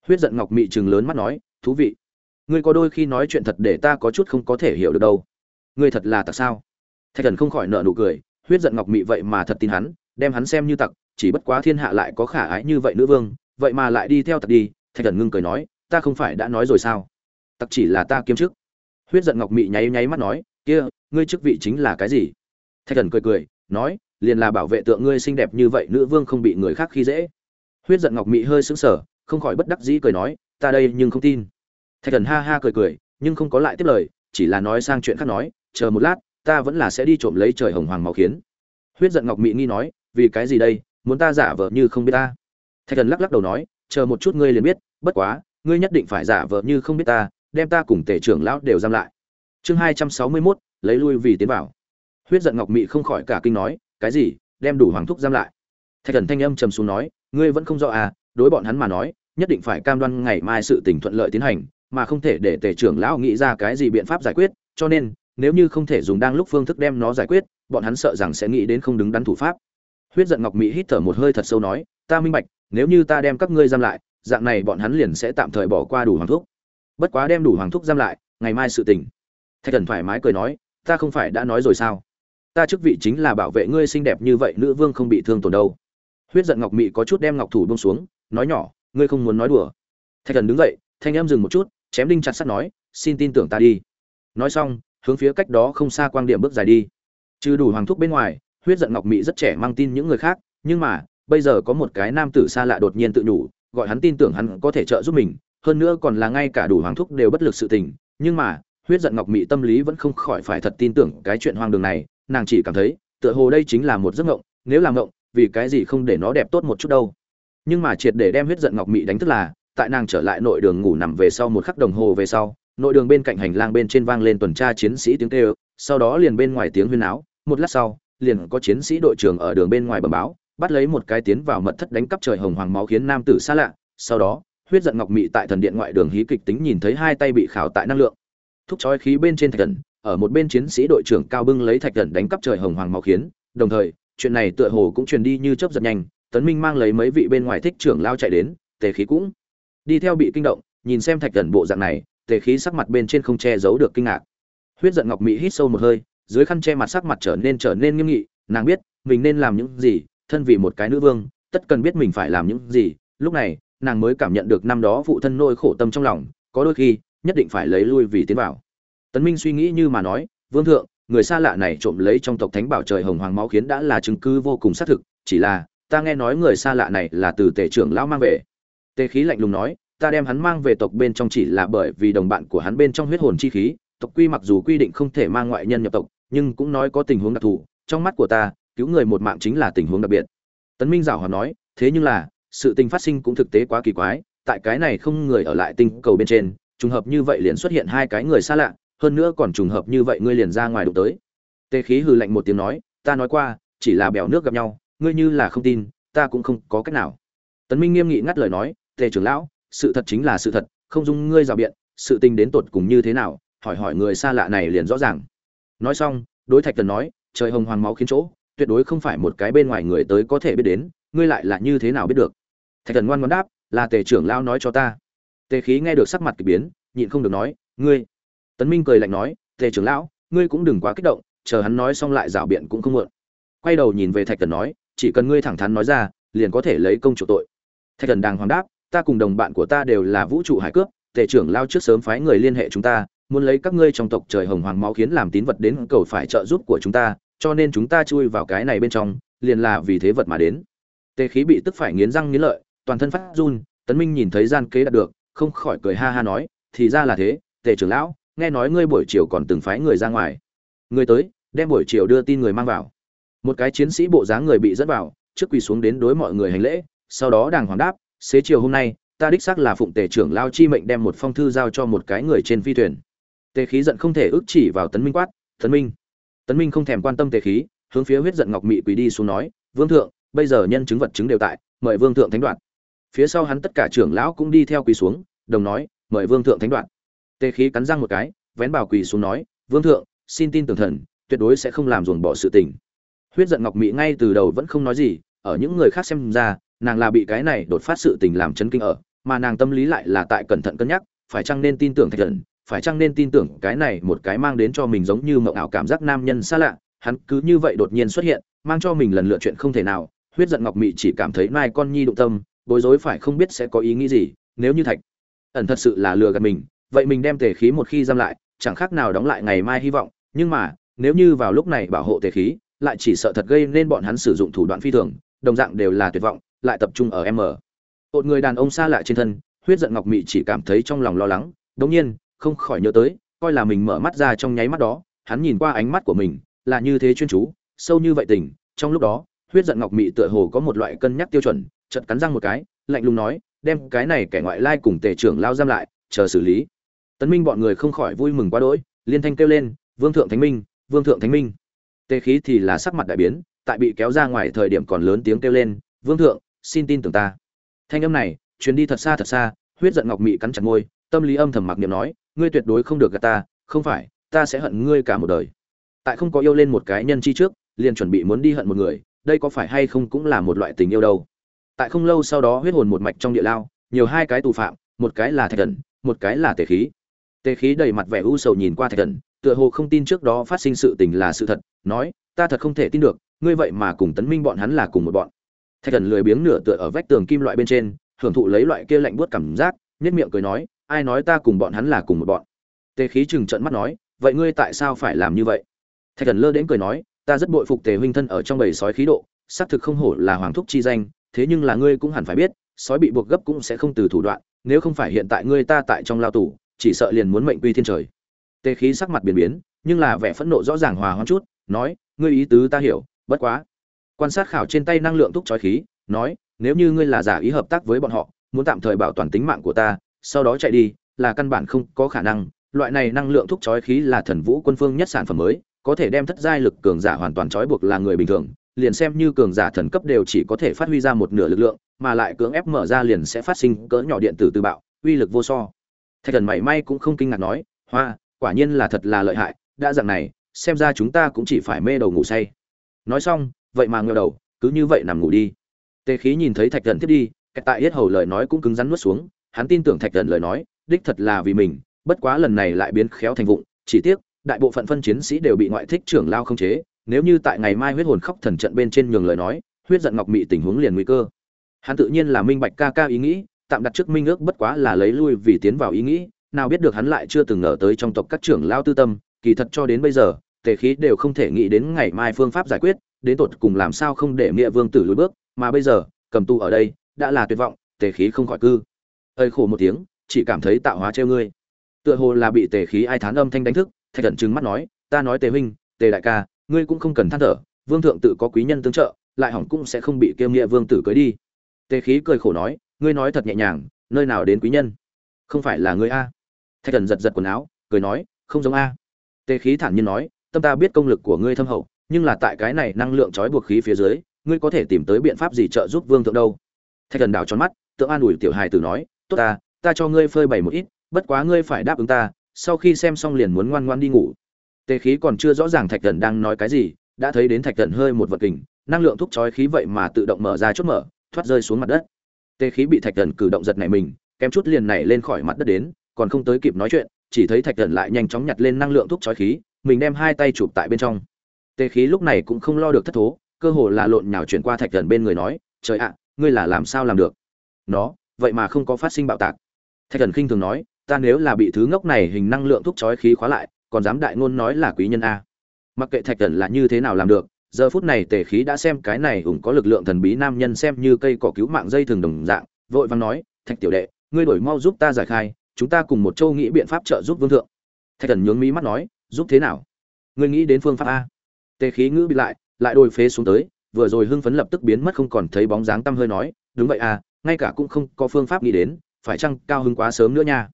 Huyết giận ngọc mị chừng lớn mắt nói, thú vị. Ngươi có đôi khi nói chuyện thật để ta có chút không có thể hiểu được đâu. Ngươi thật là tặc sao? Thạch thần không khỏi nợ nụ cười, huyết giận ngọc mị vậy mà thật tin hắn, đem hắn xem như tặc, chỉ bất quá thiên hạ lại có khả ái như vậy nữ vương, vậy mà lại đi theo tặc đi, thạch thần ngưng cười nói, ta không phải đã nói rồi sao? Tặc chỉ là ta kiếm chức. Huyết giận ngọc mị nháy nháy mắt nói, kia, ngươi chức vị chính là cái gì? Thạch thần cười cười, nói, liền là bảo vệ tượng ngươi xinh đẹp như vậy, nữ vương không bị người khác khi dễ. Huyết giận ngọc mị hơi sững sờ, không khỏi bất đắc dĩ cười nói, ta đây nhưng không tin. Thạch thần ha ha cười cười, nhưng không có lại tiếp lời, chỉ là nói sang chuyện khác nói, chờ một lát, ta vẫn là sẽ đi trộm lấy trời hồng hoàng màu khiến. Huyết giận ngọc mị nghi nói, vì cái gì đây, muốn ta giả vờ như không biết ta? Thạch thần lắc lắc đầu nói, chờ một chút ngươi liền biết, bất quá, ngươi nhất định phải giả vờ như không biết ta, đem ta cùng tể trưởng lão đều giam lại. Chương hai trăm sáu mươi mốt, lấy lui vì tiến vào huyết giận ngọc mị không khỏi cả kinh nói, cái gì? Đem đủ hoàng thúc giam lại? Thạch thần thanh âm trầm xuống nói, ngươi vẫn không rõ à đối bọn hắn mà nói, nhất định phải cam đoan ngày mai sự tình thuận lợi tiến hành, mà không thể để tề trưởng lão nghĩ ra cái gì biện pháp giải quyết, cho nên, nếu như không thể dùng đang lúc phương thức đem nó giải quyết, bọn hắn sợ rằng sẽ nghĩ đến không đứng đắn thủ pháp. Huyết giận ngọc mỹ hít thở một hơi thật sâu nói, ta minh bạch, nếu như ta đem các ngươi giam lại, dạng này bọn hắn liền sẽ tạm thời bỏ qua đủ hoàng thúc. Bất quá đem đủ hoàng thúc giam lại, ngày mai sự tình. Thạch thần thoải mái cười nói, ta không phải đã nói rồi sao? Ta chức vị chính là bảo vệ ngươi xinh đẹp như vậy, nữ vương không bị thương tổn đâu. Huyết giận ngọc mị có chút đem ngọc thủ bông xuống, nói nhỏ, ngươi không muốn nói đùa. Thạch thần đứng dậy, thanh em dừng một chút, chém đinh chặt sắt nói, xin tin tưởng ta đi. Nói xong, hướng phía cách đó không xa quang điểm bước dài đi. Trừ đủ hoàng thúc bên ngoài, huyết giận ngọc mị rất trẻ mang tin những người khác, nhưng mà, bây giờ có một cái nam tử xa lạ đột nhiên tự nhủ, gọi hắn tin tưởng hắn có thể trợ giúp mình, hơn nữa còn là ngay cả đủ hoàng thúc đều bất lực sự tình, nhưng mà, huyết giận ngọc mị tâm lý vẫn không khỏi phải thật tin tưởng cái chuyện hoang đường này nàng chỉ cảm thấy, tựa hồ đây chính là một giấc ngộng, nếu làm ngộng, vì cái gì không để nó đẹp tốt một chút đâu. Nhưng mà triệt để đem huyết giận ngọc mị đánh thức là, tại nàng trở lại nội đường ngủ nằm về sau một khắc đồng hồ về sau, nội đường bên cạnh hành lang bên trên vang lên tuần tra chiến sĩ tiếng kêu, sau đó liền bên ngoài tiếng huyên áo một lát sau, liền có chiến sĩ đội trưởng ở đường bên ngoài bờ báo, bắt lấy một cái tiến vào mật thất đánh cắp trời hồng hoàng máu khiến nam tử xa lạ, sau đó, huyết giận ngọc mị tại thần điện ngoại đường hí kịch tính nhìn thấy hai tay bị khảo tại năng lượng. Thúc chói khí bên trên thạch thần ở một bên chiến sĩ đội trưởng cao bưng lấy thạch thần đánh cắp trời hồng hoàng màu khiến, đồng thời, chuyện này tựa hồ cũng truyền đi như chớp giật nhanh, tấn minh mang lấy mấy vị bên ngoài thích trưởng lao chạy đến, tề khí cũng đi theo bị kinh động, nhìn xem thạch thần bộ dạng này, tề khí sắc mặt bên trên không che giấu được kinh ngạc. Huyết giận ngọc mỹ hít sâu một hơi, dưới khăn che mặt sắc mặt trở nên trở nên nghiêm nghị, nàng biết, mình nên làm những gì, thân vì một cái nữ vương, tất cần biết mình phải làm những gì, lúc này, nàng mới cảm nhận được năm đó phụ thân nôi khổ tâm trong lòng, có đôi khi, nhất định phải lấy lui vì tiến vào tấn minh suy nghĩ như mà nói, vương thượng, người xa lạ này trộm lấy trong tộc thánh bảo trời hồng hoàng máu khiến đã là chứng cứ vô cùng xác thực, chỉ là, ta nghe nói người xa lạ này là từ tể trưởng lão mang về. Tề khí lạnh lùng nói, ta đem hắn mang về tộc bên trong chỉ là bởi vì đồng bạn của hắn bên trong huyết hồn chi khí, tộc quy mặc dù quy định không thể mang ngoại nhân nhập tộc, nhưng cũng nói có tình huống đặc thù, trong mắt của ta, cứu người một mạng chính là tình huống đặc biệt. Tấn minh giảo hòa nói, thế nhưng là, sự tình phát sinh cũng thực tế quá kỳ quái, tại cái này không người ở lại tinh cầu bên trên, trùng hợp như vậy liền xuất hiện hai cái người xa lạ hơn nữa còn trùng hợp như vậy ngươi liền ra ngoài đụng tới. Tề khí hừ lạnh một tiếng nói, ta nói qua, chỉ là bèo nước gặp nhau, ngươi như là không tin, ta cũng không có cách nào. Tấn minh nghiêm nghị ngắt lời nói, tề trưởng lão, sự thật chính là sự thật, không dung ngươi rào biện, sự tình đến tột cùng như thế nào, hỏi hỏi người xa lạ này liền rõ ràng. Nói xong, đối thạch tần nói, trời hồng hoàng máu khiến chỗ, tuyệt đối không phải một cái bên ngoài người tới có thể biết đến, ngươi lại là như thế nào biết được? Thạch thần ngoan ngoãn đáp, là tề trưởng lão nói cho ta. Tề khí nghe được sắc mặt kỳ biến, nhịn không được nói, ngươi tấn minh cười lạnh nói, tề trưởng lão, ngươi cũng đừng quá kích động, chờ hắn nói xong lại rảo biện cũng không muộn. Quay đầu nhìn về thạch thần nói, chỉ cần ngươi thẳng thắn nói ra, liền có thể lấy công chủ tội. Thạch thần đàng hoàng đáp, ta cùng đồng bạn của ta đều là vũ trụ hải cướp, tề trưởng lao trước sớm phái người liên hệ chúng ta, muốn lấy các ngươi trong tộc trời hồng hoàng máu khiến làm tín vật đến cầu phải trợ giúp của chúng ta, cho nên chúng ta chui vào cái này bên trong, liền là vì thế vật mà đến. Tề khí bị tức phải nghiến răng nghiến lợi, toàn thân phát run, tấn minh nhìn thấy gian kế đạt được, không khỏi cười ha ha nói, thì ra là thế, tề trưởng lão nghe nói ngươi buổi chiều còn từng phái người ra ngoài. Người tới, đem buổi chiều đưa tin người mang vào. Một cái chiến sĩ bộ dáng người bị dẫn vào, trước quỳ xuống đến đối mọi người hành lễ, sau đó đàng hoàng đáp, xế chiều hôm nay, ta đích xác là phụng tề trưởng lao chi mệnh đem một phong thư giao cho một cái người trên phi thuyền. Tề khí giận không thể ước chỉ vào tấn minh quát, tấn minh. Tấn minh không thèm quan tâm tề khí, hướng phía huyết giận ngọc mị quỳ đi xuống nói, vương thượng, bây giờ nhân chứng vật chứng đều tại, mời vương thượng thánh đoạn phía sau hắn tất cả trưởng lão cũng đi theo quỳ xuống, đồng nói, mời vương thượng thánh đoạn tề khí cắn răng một cái, vén bào quỳ xuống nói, vương thượng, xin tin tưởng thần, tuyệt đối sẽ không làm dồn bỏ sự tình. Huyết giận ngọc mỹ ngay từ đầu vẫn không nói gì, ở những người khác xem ra, nàng là bị cái này đột phát sự tình làm chấn kinh ở, mà nàng tâm lý lại là tại cẩn thận cân nhắc, phải chăng nên tin tưởng thạch thần, phải chăng nên tin tưởng cái này một cái mang đến cho mình giống như mộng ảo cảm giác nam nhân xa lạ. Hắn cứ như vậy đột nhiên xuất hiện, mang cho mình lần lựa chuyện không thể nào, huyết giận ngọc mị chỉ cảm thấy mai con nhi đụng tâm, bối rối phải không biết sẽ có ý nghĩ gì, nếu như thạch ẩn thật sự là lừa gạt mình vậy mình đem tề khí một khi giam lại, chẳng khác nào đóng lại ngày mai hy vọng, nhưng mà, nếu như vào lúc này bảo hộ tề khí, lại chỉ sợ thật gây nên bọn hắn sử dụng thủ đoạn phi thường, đồng dạng đều là tuyệt vọng, lại tập trung ở m một người đàn ông xa lạ trên thân, huyết giận ngọc mị chỉ cảm thấy trong lòng lo lắng, đống nhiên, không khỏi nhớ tới, coi là mình mở mắt ra trong nháy mắt đó, hắn nhìn qua ánh mắt của mình, là như thế chuyên chú, sâu như vậy tình, trong lúc đó, huyết giận ngọc mị tựa hồ có một loại cân nhắc tiêu chuẩn chật cắn răng một cái, lạnh lùng nói, đem cái này kẻ ngoại lai cùng tề trưởng lao giam lại, chờ xử lý tấn minh bọn người không khỏi vui mừng quá đỗi, liên thanh kêu lên, vương thượng thánh minh, vương thượng thánh minh. Tề khí thì là sắc mặt đại biến, tại bị kéo ra ngoài thời điểm còn lớn tiếng kêu lên, vương thượng, xin tin tưởng ta. Thanh âm này chuyến đi thật xa thật xa, huyết giận ngọc mị cắn chặt môi, tâm lý âm thầm mặc niệm nói, ngươi tuyệt đối không được gạt ta, không phải, ta sẽ hận ngươi cả một đời. Tại không có yêu lên một cái nhân chi trước, liền chuẩn bị muốn đi hận một người, đây có phải hay không cũng là một loại tình yêu đâu. Tại không lâu sau đó huyết hồn một mạch trong địa lao, nhiều hai cái tù phạm, một cái là thạch thần, một cái là tề khí tề khí đầy mặt vẻ u sầu nhìn qua thạch thần, tựa hồ không tin trước đó phát sinh sự tình là sự thật, nói, ta thật không thể tin được, ngươi vậy mà cùng tấn minh bọn hắn là cùng một bọn. Thạch thần lười biếng nửa tựa ở vách tường kim loại bên trên, hưởng thụ lấy loại kia lạnh buốt cảm giác nhất miệng cười nói, ai nói ta cùng bọn hắn là cùng một bọn? Tề khí chừng trận mắt nói, vậy ngươi tại sao phải làm như vậy? Thạch thần lơ đến cười nói, ta rất bội phục tề huynh thân ở trong bầy sói khí độ, xác thực không hổ là hoàng thúc chi danh, thế nhưng là ngươi cũng hẳn phải biết, sói bị buộc gấp cũng sẽ không từ thủ đoạn, nếu không phải hiện tại ngươi ta tại trong lao tù chỉ sợ liền muốn mệnh quy thiên trời. Tề khí sắc mặt biến biến, nhưng là vẻ phẫn nộ rõ ràng hòa hoãn chút, nói, ngươi ý tứ ta hiểu, bất quá. Quan sát khảo trên tay năng lượng thúc chói khí, nói, nếu như ngươi là giả ý hợp tác với bọn họ, muốn tạm thời bảo toàn tính mạng của ta, sau đó chạy đi, là căn bản không có khả năng. Loại này năng lượng thúc chói khí là thần vũ quân phương nhất sản phẩm mới, có thể đem thất giai lực cường giả hoàn toàn trói buộc là người bình thường, liền xem như cường giả thần cấp đều chỉ có thể phát huy ra một nửa lực lượng, mà lại cưỡng ép mở ra liền sẽ phát sinh cỡ nhỏ điện tử tự bạo, uy lực vô so thạch thần mảy may cũng không kinh ngạc nói, hoa, quả nhiên là thật là lợi hại, đã dạng này, xem ra chúng ta cũng chỉ phải mê đầu ngủ say. Nói xong, vậy mà ngờ đầu, cứ như vậy nằm ngủ đi. Tề khí nhìn thấy thạch thần thiết đi cái tại hết hầu lời nói cũng cứng rắn nuốt xuống, hắn tin tưởng thạch thần lời nói, đích thật là vì mình, bất quá lần này lại biến khéo thành vụng, chỉ tiếc, đại bộ phận phân chiến sĩ đều bị ngoại thích trưởng lao không chế, nếu như tại ngày mai huyết hồn khóc thần trận bên trên nhường lời nói, huyết giận ngọc mị tình huống liền nguy cơ. Hắn tự nhiên là minh bạch ca ca ý nghĩ tạm đặt trước minh ước bất quá là lấy lui vì tiến vào ý nghĩ, nào biết được hắn lại chưa từng ngờ tới trong tộc các trưởng lao tư tâm, kỳ thật cho đến bây giờ, tề khí đều không thể nghĩ đến ngày mai phương pháp giải quyết, đến tột cùng làm sao không để nghĩa vương tử lùi bước, mà bây giờ, cầm tu ở đây, đã là tuyệt vọng, tề khí không khỏi cư. Ơi khổ một tiếng, chỉ cảm thấy tạo hóa treo ngươi. Tựa hồ là bị tề khí ai thán âm thanh đánh thức, thạch thần trừng mắt nói, ta nói tề huynh, tề đại ca, ngươi cũng không cần than thở, vương thượng tự có quý nhân tương trợ, lại hỏng cũng sẽ không bị kiêm nghĩa vương tử cưới đi. Tề khí cười khổ nói ngươi nói thật nhẹ nhàng, nơi nào đến quý nhân? Không phải là ngươi a? Thạch thần giật giật quần áo, cười nói, không giống a. Tề khí thản nhiên nói, tâm ta biết công lực của ngươi thâm hậu, nhưng là tại cái này năng lượng trói buộc khí phía dưới, ngươi có thể tìm tới biện pháp gì trợ giúp vương thượng đâu? Thạch thần đảo tròn mắt, tượng an ủi tiểu hài tử nói, tốt ta ta cho ngươi phơi bày một ít, bất quá ngươi phải đáp ứng ta, sau khi xem xong liền muốn ngoan ngoan đi ngủ. Tề khí còn chưa rõ ràng thạch thần đang nói cái gì, đã thấy đến thạch thần hơi một vật kình, năng lượng thúc chói khí vậy mà tự động mở ra chốt mở, thoát rơi xuống mặt đất tề khí bị thạch thần cử động giật này mình, kém chút liền này lên khỏi mặt đất đến, còn không tới kịp nói chuyện, chỉ thấy thạch thần lại nhanh chóng nhặt lên năng lượng thuốc chói khí, mình đem hai tay chụp tại bên trong. Tề khí lúc này cũng không lo được thất thố, cơ hồ là lộn nhào chuyển qua thạch thần bên người nói, trời ạ, ngươi là làm sao làm được? Nó, vậy mà không có phát sinh bạo tạc. Thạch thần khinh thường nói, ta nếu là bị thứ ngốc này hình năng lượng thuốc chói khí khóa lại, còn dám đại ngôn nói là quý nhân a? Mặc kệ thạch thần là như thế nào làm được giờ phút này tề khí đã xem cái này ủng có lực lượng thần bí nam nhân xem như cây cỏ cứu mạng dây thường đồng dạng, vội vàng nói, thạch tiểu đệ, ngươi đổi mau giúp ta giải khai, chúng ta cùng một châu nghĩ biện pháp trợ giúp vương thượng. Thạch thần nhướng mí mắt nói, giúp thế nào? Ngươi nghĩ đến phương pháp a. Tề khí ngữ bị lại lại đôi phế xuống tới, vừa rồi hưng phấn lập tức biến mất không còn thấy bóng dáng tăm hơi nói, đúng vậy à ngay cả cũng không có phương pháp nghĩ đến, phải chăng cao hứng quá sớm nữa nha?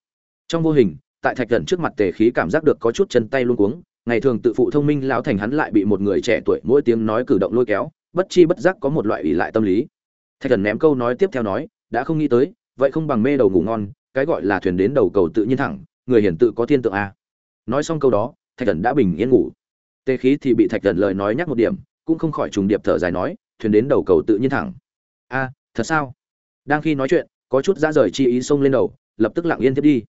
Trong vô hình, tại thạch thần trước mặt tề khí cảm giác được có chút chân tay luôn cuống ngày thường tự phụ thông minh lão thành hắn lại bị một người trẻ tuổi mỗi tiếng nói cử động lôi kéo, bất chi bất giác có một loại ủy lại tâm lý. Thạch thần ném câu nói tiếp theo nói, đã không nghĩ tới, vậy không bằng mê đầu ngủ ngon, cái gọi là thuyền đến đầu cầu tự nhiên thẳng, người hiển tự có thiên tượng a. Nói xong câu đó, thạch thần đã bình yên ngủ. Tề khí thì bị thạch thần lời nói nhắc một điểm, cũng không khỏi trùng điệp thở dài nói, thuyền đến đầu cầu tự nhiên thẳng. A, thật sao? Đang khi nói chuyện, có chút ra rời chi ý xông lên đầu, lập tức lặng yên tiếp đi.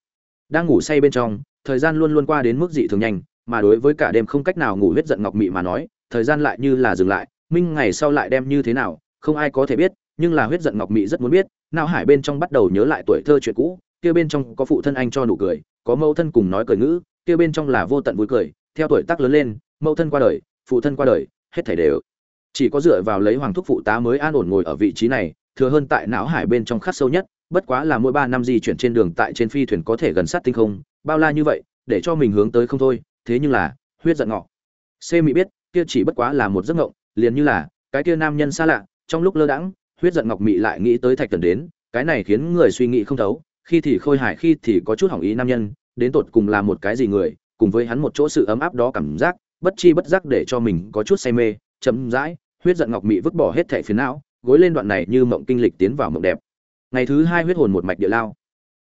Đang ngủ say bên trong, thời gian luôn luôn qua đến mức dị thường nhanh mà đối với cả đêm không cách nào ngủ huyết giận ngọc mị mà nói, thời gian lại như là dừng lại, minh ngày sau lại đem như thế nào, không ai có thể biết, nhưng là huyết giận ngọc mị rất muốn biết não hải bên trong bắt đầu nhớ lại tuổi thơ chuyện cũ, kia bên trong có phụ thân anh cho nụ cười, có mẫu thân cùng nói cười ngữ, kia bên trong là vô tận vui cười, theo tuổi tác lớn lên, mẫu thân qua đời, phụ thân qua đời, hết thảy đều chỉ có dựa vào lấy hoàng thúc phụ tá mới an ổn ngồi ở vị trí này, thừa hơn tại não hải bên trong khắc sâu nhất, bất quá là mỗi ba năm di chuyển trên đường tại trên phi thuyền có thể gần sát tinh không, bao la như vậy, để cho mình hướng tới không thôi thế nhưng là, huyết giận ngọ. Xê mỹ biết, kia chỉ bất quá là một giấc ngộng, liền như là, cái kia nam nhân xa lạ, trong lúc lơ đãng, huyết giận ngọc mị lại nghĩ tới thạch thần đến, cái này khiến người suy nghĩ không thấu, khi thì khôi hài, khi thì có chút hỏng ý nam nhân, đến tột cùng là một cái gì người, cùng với hắn một chỗ sự ấm áp đó cảm giác, bất chi bất giác để cho mình có chút say mê chấm dãi huyết giận ngọc mị vứt bỏ hết thẻ phiến não, gối lên đoạn này như mộng kinh lịch tiến vào mộng đẹp. Ngày thứ hai huyết hồn một mạch địa lao.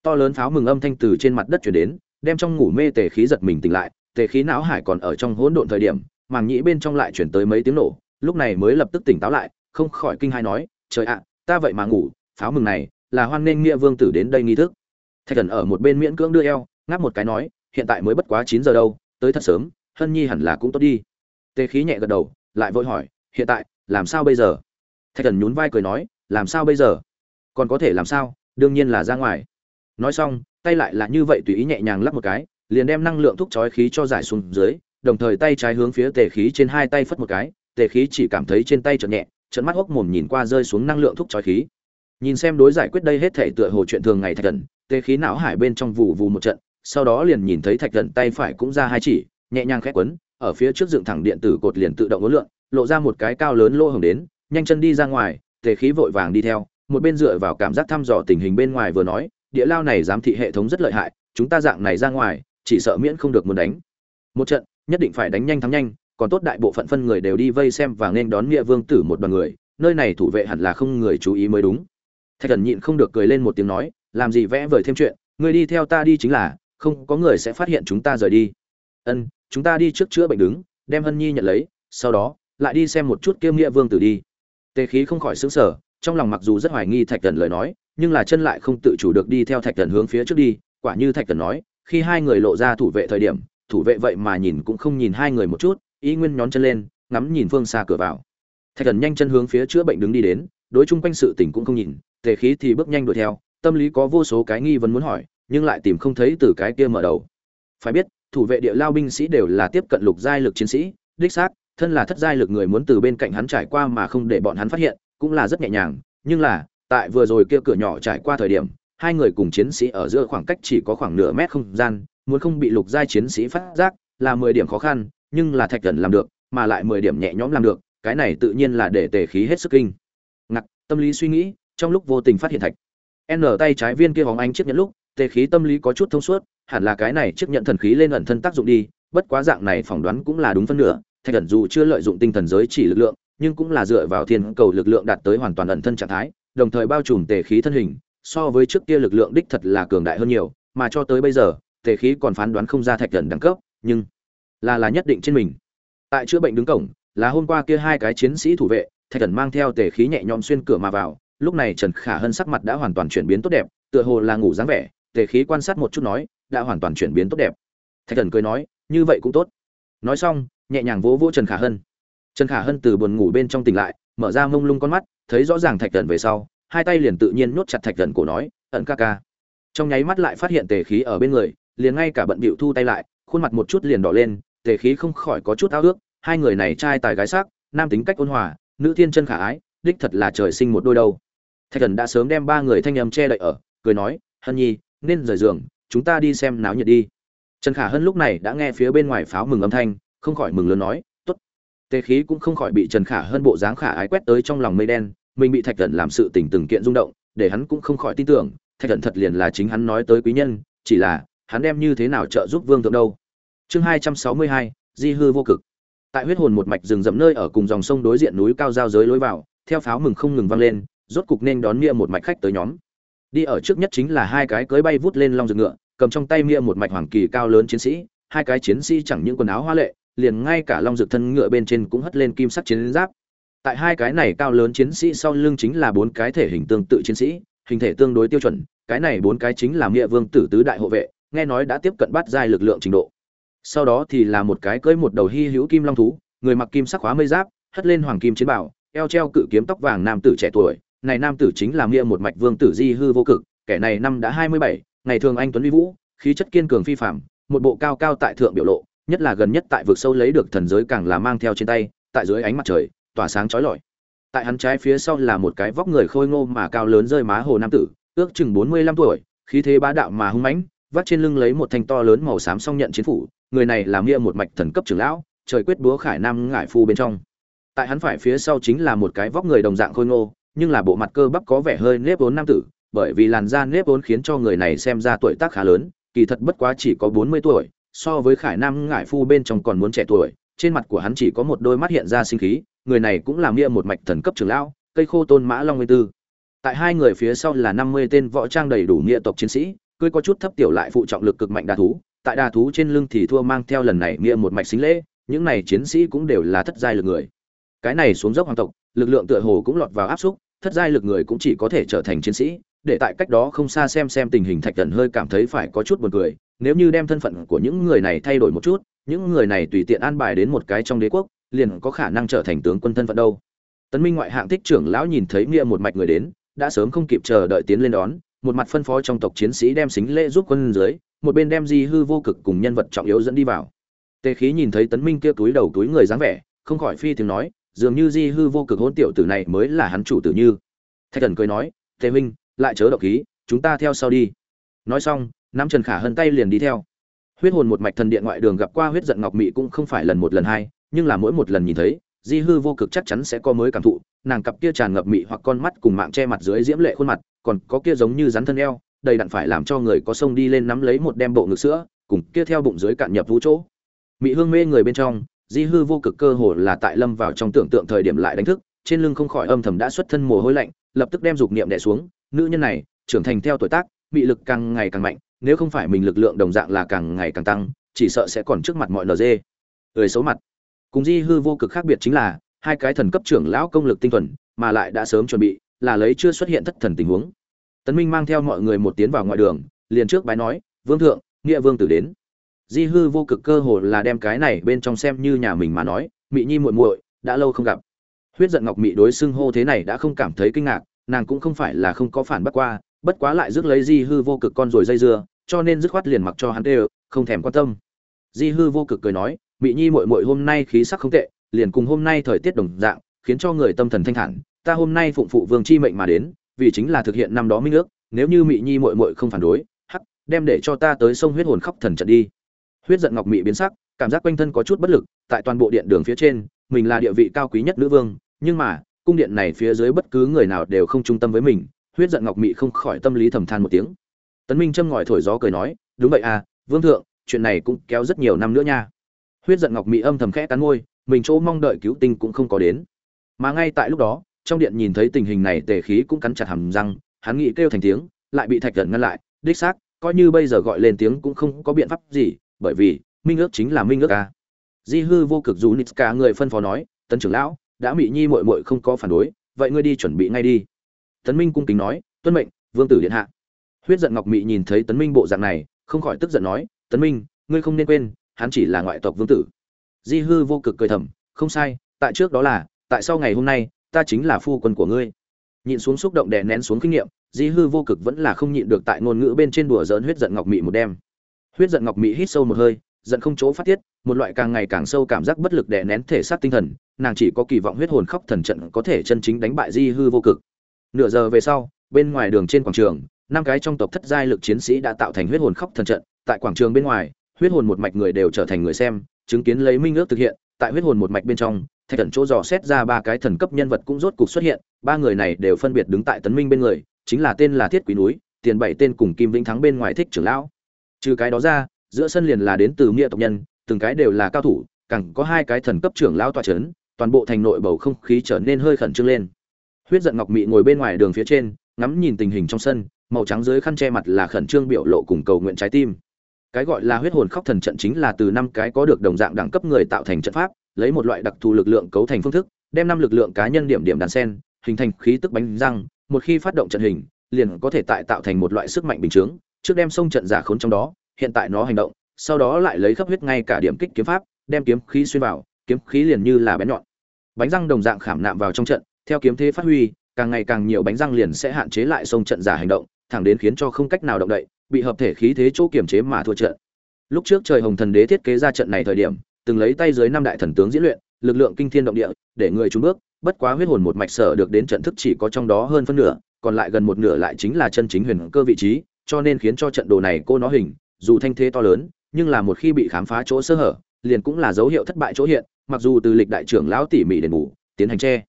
To lớn pháo mừng âm thanh từ trên mặt đất chuyển đến, đem trong ngủ mê tề khí giật mình tỉnh lại tề khí não hải còn ở trong hỗn độn thời điểm, màng nhĩ bên trong lại chuyển tới mấy tiếng nổ, lúc này mới lập tức tỉnh táo lại, không khỏi kinh hai nói, trời ạ, ta vậy mà ngủ, pháo mừng này, là hoan nghênh nghĩa vương tử đến đây nghi thức. Thạch thần ở một bên miễn cưỡng đưa eo, ngáp một cái nói, hiện tại mới bất quá chín giờ đâu, tới thật sớm, hân nhi hẳn là cũng tốt đi. Tề khí nhẹ gật đầu, lại vội hỏi, hiện tại, làm sao bây giờ? Thạch thần nhún vai cười nói, làm sao bây giờ? Còn có thể làm sao? Đương nhiên là ra ngoài. Nói xong, tay lại là như vậy tùy ý nhẹ nhàng lắp một cái liền đem năng lượng thúc chói khí cho giải xuống dưới, đồng thời tay trái hướng phía tề khí trên hai tay phất một cái, tề khí chỉ cảm thấy trên tay chợt nhẹ trận mắt hốc mồm nhìn qua rơi xuống năng lượng thúc chói khí. Nhìn xem đối giải quyết đây hết thể tựa hồ chuyện thường ngày thạch thần, tề khí não hải bên trong vụ vù một trận, sau đó liền nhìn thấy thạch thần tay phải cũng ra hai chỉ, nhẹ nhàng khẽ quấn, ở phía trước dựng thẳng điện tử cột liền tự động uốn lượn, lộ ra một cái cao lớn lỗ hồng đến, nhanh chân đi ra ngoài, tề khí vội vàng đi theo, một bên dựa vào cảm giác thăm dò tình hình bên ngoài vừa nói, địa lao này giám thị hệ thống rất lợi hại, chúng ta dạng này ra ngoài chỉ sợ miễn không được muốn đánh. Một trận, nhất định phải đánh nhanh thắng nhanh, còn tốt đại bộ phận phân người đều đi vây xem và nên đón nghĩa vương tử một đoàn người, nơi này thủ vệ hẳn là không người chú ý mới đúng. Thạch thần nhịn không được cười lên một tiếng nói, làm gì vẽ vời thêm chuyện, người đi theo ta đi chính là, không có người sẽ phát hiện chúng ta rời đi. Ân, chúng ta đi trước chữa bệnh đứng, đem hân nhi nhận lấy, sau đó, lại đi xem một chút kiêm nghĩa vương tử đi. Tề khí không khỏi xứng sở trong lòng mặc dù rất hoài nghi thạch thần lời nói, nhưng là chân lại không tự chủ được đi theo thạch thần hướng phía trước đi, quả như thạch thần nói khi hai người lộ ra thủ vệ thời điểm, thủ vệ vậy mà nhìn cũng không nhìn hai người một chút ý nguyên nhón chân lên, ngắm nhìn phương xa cửa vào. Thạch thần nhanh chân hướng phía chữa bệnh đứng đi đến, đối chung quanh sự tình cũng không nhìn, tề khí thì bước nhanh đuổi theo, tâm lý có vô số cái nghi vấn muốn hỏi, nhưng lại tìm không thấy từ cái kia mở đầu. Phải biết, thủ vệ địa lao binh sĩ đều là tiếp cận lục giai lực chiến sĩ, đích xác, thân là thất giai lực người muốn từ bên cạnh hắn trải qua mà không để bọn hắn phát hiện, cũng là rất nhẹ nhàng, nhưng là, tại vừa rồi kia cửa nhỏ trải qua thời điểm hai người cùng chiến sĩ ở giữa khoảng cách chỉ có khoảng nửa mét không gian, muốn không bị lục giai chiến sĩ phát giác là mười điểm khó khăn, nhưng là thạch thần làm được, mà lại mười điểm nhẹ nhõm làm được, cái này tự nhiên là để tề khí hết sức kinh. Ngặt tâm lý suy nghĩ, trong lúc vô tình phát hiện thạch, n tay trái viên kia hóng anh chiếc nhẫn lúc, tề khí tâm lý có chút thông suốt, hẳn là cái này chiếc nhận thần khí lên ẩn thân tác dụng đi, bất quá dạng này phỏng đoán cũng là đúng phân nửa, thạch thần dù chưa lợi dụng tinh thần giới chỉ lực lượng, nhưng cũng là dựa vào thiên cầu lực lượng đạt tới hoàn toàn ẩn thân trạng thái, đồng thời bao trùm tề khí thân hình so với trước kia lực lượng đích thật là cường đại hơn nhiều, mà cho tới bây giờ, tề khí còn phán đoán không ra thạch thần đẳng cấp, nhưng là là nhất định trên mình. Tại chữa bệnh đứng cổng, là hôm qua kia hai cái chiến sĩ thủ vệ, thạch thần mang theo tề khí nhẹ nhõm xuyên cửa mà vào, lúc này trần khả hân sắc mặt đã hoàn toàn chuyển biến tốt đẹp, tựa hồ là ngủ dáng vẻ, tề khí quan sát một chút nói, đã hoàn toàn chuyển biến tốt đẹp. Thạch thần cười nói, như vậy cũng tốt. Nói xong, nhẹ nhàng vỗ vỗ trần khả hân. Trần khả hân từ buồn ngủ bên trong tỉnh lại, mở ra mông lung con mắt, thấy rõ ràng thạch thần về sau hai tay liền tự nhiên nhốt chặt thạch thần cổ nói, ẩn ca ca. Trong nháy mắt lại phát hiện tề khí ở bên người, liền ngay cả bận bịu thu tay lại, khuôn mặt một chút liền đỏ lên, tề khí không khỏi có chút ao ước, hai người này trai tài gái sắc, nam tính cách ôn hòa, nữ thiên chân khả ái, đích thật là trời sinh một đôi đâu. Thạch thần đã sớm đem ba người thanh âm che đậy ở, cười nói, hân nhi, nên rời giường, chúng ta đi xem náo nhiệt đi. Trần khả hân lúc này đã nghe phía bên ngoài pháo mừng âm thanh, không khỏi mừng lớn nói, tốt. Tề khí cũng không khỏi bị trần khả hân bộ dáng khả ái quét tới trong lòng mây đen mình bị thạch thần làm sự tình từng kiện rung động, để hắn cũng không khỏi tin tưởng, thạch thần thật liền là chính hắn nói tới quý nhân, chỉ là, hắn đem như thế nào trợ giúp vương thượng đâu. Chương hai trăm sáu mươi hai, di hư vô cực. Tại huyết hồn một mạch rừng rậm nơi ở cùng dòng sông đối diện núi cao giao giới lối vào, theo pháo mừng không ngừng vang lên, rốt cục nên đón mia một mạch khách tới nhóm. Đi ở trước nhất chính là hai cái cưới bay vút lên long rực ngựa, cầm trong tay mia một mạch hoàng kỳ cao lớn chiến sĩ, hai cái chiến sĩ chẳng những quần áo hoa lệ, liền ngay cả long rực thân ngựa bên trên cũng hất lên kim sắc chiến giáp tại hai cái này cao lớn chiến sĩ sau lưng chính là bốn cái thể hình tương tự chiến sĩ, hình thể tương đối tiêu chuẩn, cái này bốn cái chính là nghĩa vương tử tứ đại hộ vệ, nghe nói đã tiếp cận bắt giai lực lượng trình độ. Sau đó thì là một cái cưỡi một đầu hy hữu kim long thú, người mặc kim sắc khóa mây giáp, hất lên hoàng kim chiến bảo, eo treo cự kiếm tóc vàng nam tử trẻ tuổi, này nam tử chính là nghĩa một mạch vương tử di hư vô cực, kẻ này năm đã hai mươi bảy, ngày thường anh tuấn uy vũ, khí chất kiên cường phi phạm một bộ cao cao tại thượng biểu lộ, nhất là gần nhất tại vực sâu lấy được thần giới càng là mang theo trên tay, tại dưới ánh mặt trời tỏa sáng chói lọi. Tại hắn trái phía sau là một cái vóc người khôi ngô mà cao lớn rơi má hồ nam tử, ước chừng bốn mươi lăm tuổi, khí thế bá đạo mà hung mãnh, vắt trên lưng lấy một thanh to lớn màu xám song nhận chiến phủ, người này làm nghĩa một mạch thần cấp trưởng lão, trời quyết búa khải nam ngải phu bên trong. Tại hắn phải phía sau chính là một cái vóc người đồng dạng khôi ngô, nhưng là bộ mặt cơ bắp có vẻ hơi nếp vốn nam tử, bởi vì làn da nếp vốn khiến cho người này xem ra tuổi tác khá lớn, kỳ thật bất quá chỉ có bốn mươi tuổi, so với khải nam ngải phu bên trong còn muốn trẻ tuổi, trên mặt của hắn chỉ có một đôi mắt hiện ra sinh khí người này cũng làm nghĩa một mạch thần cấp trưởng lão, cây khô tôn mã long nguyên tư. Tại hai người phía sau là năm mươi tên võ trang đầy đủ nghĩa tộc chiến sĩ, cưới có chút thấp tiểu lại phụ trọng lực cực mạnh đà thú, tại đà thú trên lưng thì thua mang theo lần này nghĩa một mạch xính lễ, những này chiến sĩ cũng đều là thất giai lực người. Cái này xuống dốc hoàng tộc, lực lượng tựa hồ cũng lọt vào áp xúc, thất giai lực người cũng chỉ có thể trở thành chiến sĩ, để tại cách đó không xa xem xem tình hình thạch thần hơi cảm thấy phải có chút buồn cười, nếu như đem thân phận của những người này thay đổi một chút những người này tùy tiện an bài đến một cái trong đế quốc, liền có khả năng trở thành tướng quân thân phận đâu. Tấn minh ngoại hạng thích trưởng lão nhìn thấy nghĩa một mạch người đến, đã sớm không kịp chờ đợi tiến lên đón, một mặt phân phó trong tộc chiến sĩ đem xính lễ giúp quân dưới, một bên đem di hư vô cực cùng nhân vật trọng yếu dẫn đi vào. Tề khí nhìn thấy tấn minh kia túi đầu túi người dáng vẻ, không khỏi phi tiếng nói, dường như di hư vô cực hôn tiểu tử này mới là hắn chủ tử như. Thạch thần cười nói, tề minh lại chớ độc khí chúng ta theo sau đi. Nói xong nắm trần khả hân tay liền đi theo huyết hồn một mạch thần điện ngoại đường gặp qua huyết giận ngọc mị cũng không phải lần một lần hai, nhưng là mỗi một lần nhìn thấy, di hư vô cực chắc chắn sẽ có mới cảm thụ, nàng cặp kia tràn ngập mị hoặc con mắt cùng mạng che mặt dưới diễm lệ khuôn mặt, còn có kia giống như rắn thân eo, đầy đặn phải làm cho người có sông đi lên nắm lấy một đem bộ ngực sữa, cùng kia theo bụng dưới cạn nhập vũ chỗ. Mị hương mê người bên trong, di hư vô cực cơ hồ là tại lâm vào trong tưởng tượng thời điểm lại đánh thức, trên lưng không khỏi âm thầm đã xuất thân mồ hôi lạnh, lập tức đem dục niệm đè xuống, nữ nhân này, trưởng thành theo tuổi tác bị lực càng ngày càng mạnh nếu không phải mình lực lượng đồng dạng là càng ngày càng tăng, chỉ sợ sẽ còn trước mặt mọi nd người xấu mặt. Cùng di hư vô cực khác biệt chính là, hai cái thần cấp trưởng lão công lực tinh thuần, mà lại đã sớm chuẩn bị, là lấy chưa xuất hiện thất thần tình huống. Tấn minh mang theo mọi người một tiến vào ngoại đường, liền trước bái nói, vương thượng, nghĩa vương tử đến. Di hư vô cực cơ hồ là đem cái này bên trong xem như nhà mình mà nói, mị nhi muội muội đã lâu không gặp. Huyết giận ngọc mị đối xưng hô thế này đã không cảm thấy kinh ngạc, nàng cũng không phải là không có phản bất qua, bất quá lại rước lấy di hư vô cực con rồi dây dưa cho nên dứt khoát liền mặc cho hắn tê không thèm quan tâm. Di hư vô cực cười nói, mị nhi Mội Mội hôm nay khí sắc không tệ, liền cùng hôm nay thời tiết đồng dạng, khiến cho người tâm thần thanh thản, ta hôm nay phụng phụ vương chi mệnh mà đến, vì chính là thực hiện năm đó minh ước, nếu như mị nhi Mội Mội không phản đối, hắc, đem để cho ta tới sông huyết hồn khóc thần trận đi. Huyết giận ngọc mị biến sắc, cảm giác quanh thân có chút bất lực, tại toàn bộ điện đường phía trên, mình là địa vị cao quý nhất nữ vương, nhưng mà, cung điện này phía dưới bất cứ người nào đều không trung tâm với mình, huyết giận ngọc mị không khỏi tâm lý thầm than một tiếng tấn minh châm ngòi thổi gió cười nói, đúng vậy à vương thượng, chuyện này cũng kéo rất nhiều năm nữa nha. Huyết giận ngọc mị âm thầm khẽ cắn môi, mình chỗ mong đợi cứu tinh cũng không có đến. Mà ngay tại lúc đó, trong điện nhìn thấy tình hình này, tề khí cũng cắn chặt hàm răng, hắn nghĩ kêu thành tiếng, lại bị thạch thần ngăn lại, đích xác, coi như bây giờ gọi lên tiếng cũng không có biện pháp gì, bởi vì, minh ước chính là minh ước ca di hư vô cực dù nitska người phân phó nói, tấn trưởng lão, đã mị nhi mội mội không có phản đối, vậy ngươi đi chuẩn bị ngay đi. Tấn minh cung kính nói, tuân mệnh, vương tử điện hạ huyết giận ngọc mị nhìn thấy tấn minh bộ dạng này, không khỏi tức giận nói, tấn minh, ngươi không nên quên, hắn chỉ là ngoại tộc vương tử. Di hư vô cực cười thầm, không sai, tại trước đó là, tại sau ngày hôm nay, ta chính là phu quân của ngươi. Nhịn xuống xúc động đè nén xuống kinh nghiệm, di hư vô cực vẫn là không nhịn được tại ngôn ngữ bên trên đùa dỡn huyết giận ngọc mị một đêm. Huyết giận ngọc mị hít sâu một hơi, giận không chỗ phát tiết, một loại càng ngày càng sâu cảm giác bất lực đè nén thể xác tinh thần, nàng chỉ có kỳ vọng huyết hồn khóc thần trận có thể chân chính đánh bại di hư vô cực. Nửa giờ về sau, bên ngoài đường trên quảng trường năm cái trong tộc thất giai lực chiến sĩ đã tạo thành huyết hồn khóc thần trận, tại quảng trường bên ngoài, huyết hồn một mạch người đều trở thành người xem, chứng kiến lấy minh ước thực hiện, tại huyết hồn một mạch bên trong, thạch thần chỗ dò xét ra ba cái thần cấp nhân vật cũng rốt cục xuất hiện, ba người này đều phân biệt đứng tại tấn minh bên người, chính là tên là thiết quý núi, tiền bảy tên cùng kim vĩnh thắng bên ngoài thích trưởng lão. Trừ cái đó ra, giữa sân liền là đến từ nghĩa tộc nhân, từng cái đều là cao thủ cẳng có hai cái thần cấp trưởng lão tọa chấn, toàn bộ thành nội bầu không khí trở nên hơi khẩn trương lên. Huyết giận ngọc mị ngồi bên ngoài đường phía trên, ngắm nhìn tình hình trong sân màu trắng dưới khăn che mặt là khẩn trương biểu lộ cùng cầu nguyện trái tim. Cái gọi là huyết hồn khóc thần trận chính là từ năm cái có được đồng dạng đẳng cấp người tạo thành trận pháp, lấy một loại đặc thù lực lượng cấu thành phương thức, đem năm lực lượng cá nhân điểm điểm đàn sen, hình thành khí tức bánh răng, một khi phát động trận hình, liền có thể tại tạo thành một loại sức mạnh bình chướng, trước đem sông trận giả khốn trong đó, hiện tại nó hành động, sau đó lại lấy khắp huyết ngay cả điểm kích kiếm pháp, đem kiếm khí xuyên vào, kiếm khí liền như là bén nhọn. Bánh răng đồng dạng khảm nạm vào trong trận, theo kiếm thế phát huy, càng ngày càng nhiều bánh răng liền sẽ hạn chế lại sông trận giả hành động thẳng đến khiến cho không cách nào động đậy, bị hợp thể khí thế chỗ kiểm chế mà thua trận. Lúc trước trời hồng thần đế thiết kế ra trận này thời điểm, từng lấy tay dưới năm đại thần tướng diễn luyện, lực lượng kinh thiên động địa, để người chúng bước, bất quá huyết hồn một mạch sở được đến trận thức chỉ có trong đó hơn phân nửa, còn lại gần một nửa lại chính là chân chính huyền cơ vị trí, cho nên khiến cho trận đồ này cô nó hình, dù thanh thế to lớn, nhưng là một khi bị khám phá chỗ sơ hở, liền cũng là dấu hiệu thất bại chỗ hiện, mặc dù từ lịch đại trưởng lão tỉ mỉ đền bù, tiến hành che.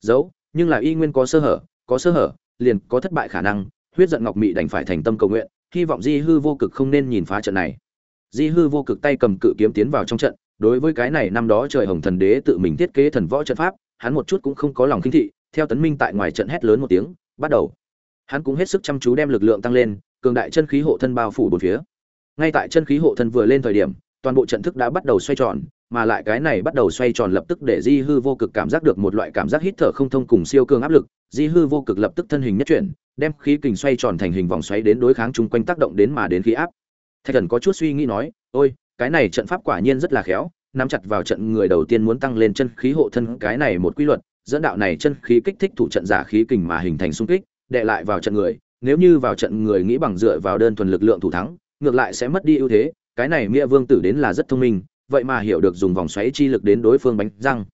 Giấu nhưng là y nguyên có sơ hở, có sơ hở, liền có thất bại khả năng huyết giận ngọc mị đành phải thành tâm cầu nguyện, hy vọng di hư vô cực không nên nhìn phá trận này. Di hư vô cực tay cầm cự kiếm tiến vào trong trận, đối với cái này năm đó trời hồng thần đế tự mình thiết kế thần võ trận pháp, hắn một chút cũng không có lòng khinh thị, theo tấn minh tại ngoài trận hét lớn một tiếng, bắt đầu. Hắn cũng hết sức chăm chú đem lực lượng tăng lên, cường đại chân khí hộ thân bao phủ bốn phía. Ngay tại chân khí hộ thân vừa lên thời điểm, toàn bộ trận thức đã bắt đầu xoay tròn mà lại cái này bắt đầu xoay tròn lập tức để di hư vô cực cảm giác được một loại cảm giác hít thở không thông cùng siêu cường áp lực. Di hư vô cực lập tức thân hình nhất chuyển, đem khí kình xoay tròn thành hình vòng xoáy đến đối kháng chung quanh tác động đến mà đến khí áp. Thạch thần có chút suy nghĩ nói, ôi, cái này trận pháp quả nhiên rất là khéo, nắm chặt vào trận người đầu tiên muốn tăng lên chân khí hộ thân, cái này một quy luật, dẫn đạo này chân khí kích thích thủ trận giả khí kình mà hình thành xung kích, đệ lại vào trận người, nếu như vào trận người nghĩ bằng dựa vào đơn thuần lực lượng thủ thắng, ngược lại sẽ mất đi ưu thế, cái này nghĩa vương tử đến là rất thông minh vậy mà hiểu được dùng vòng xoáy chi lực đến đối phương bánh răng.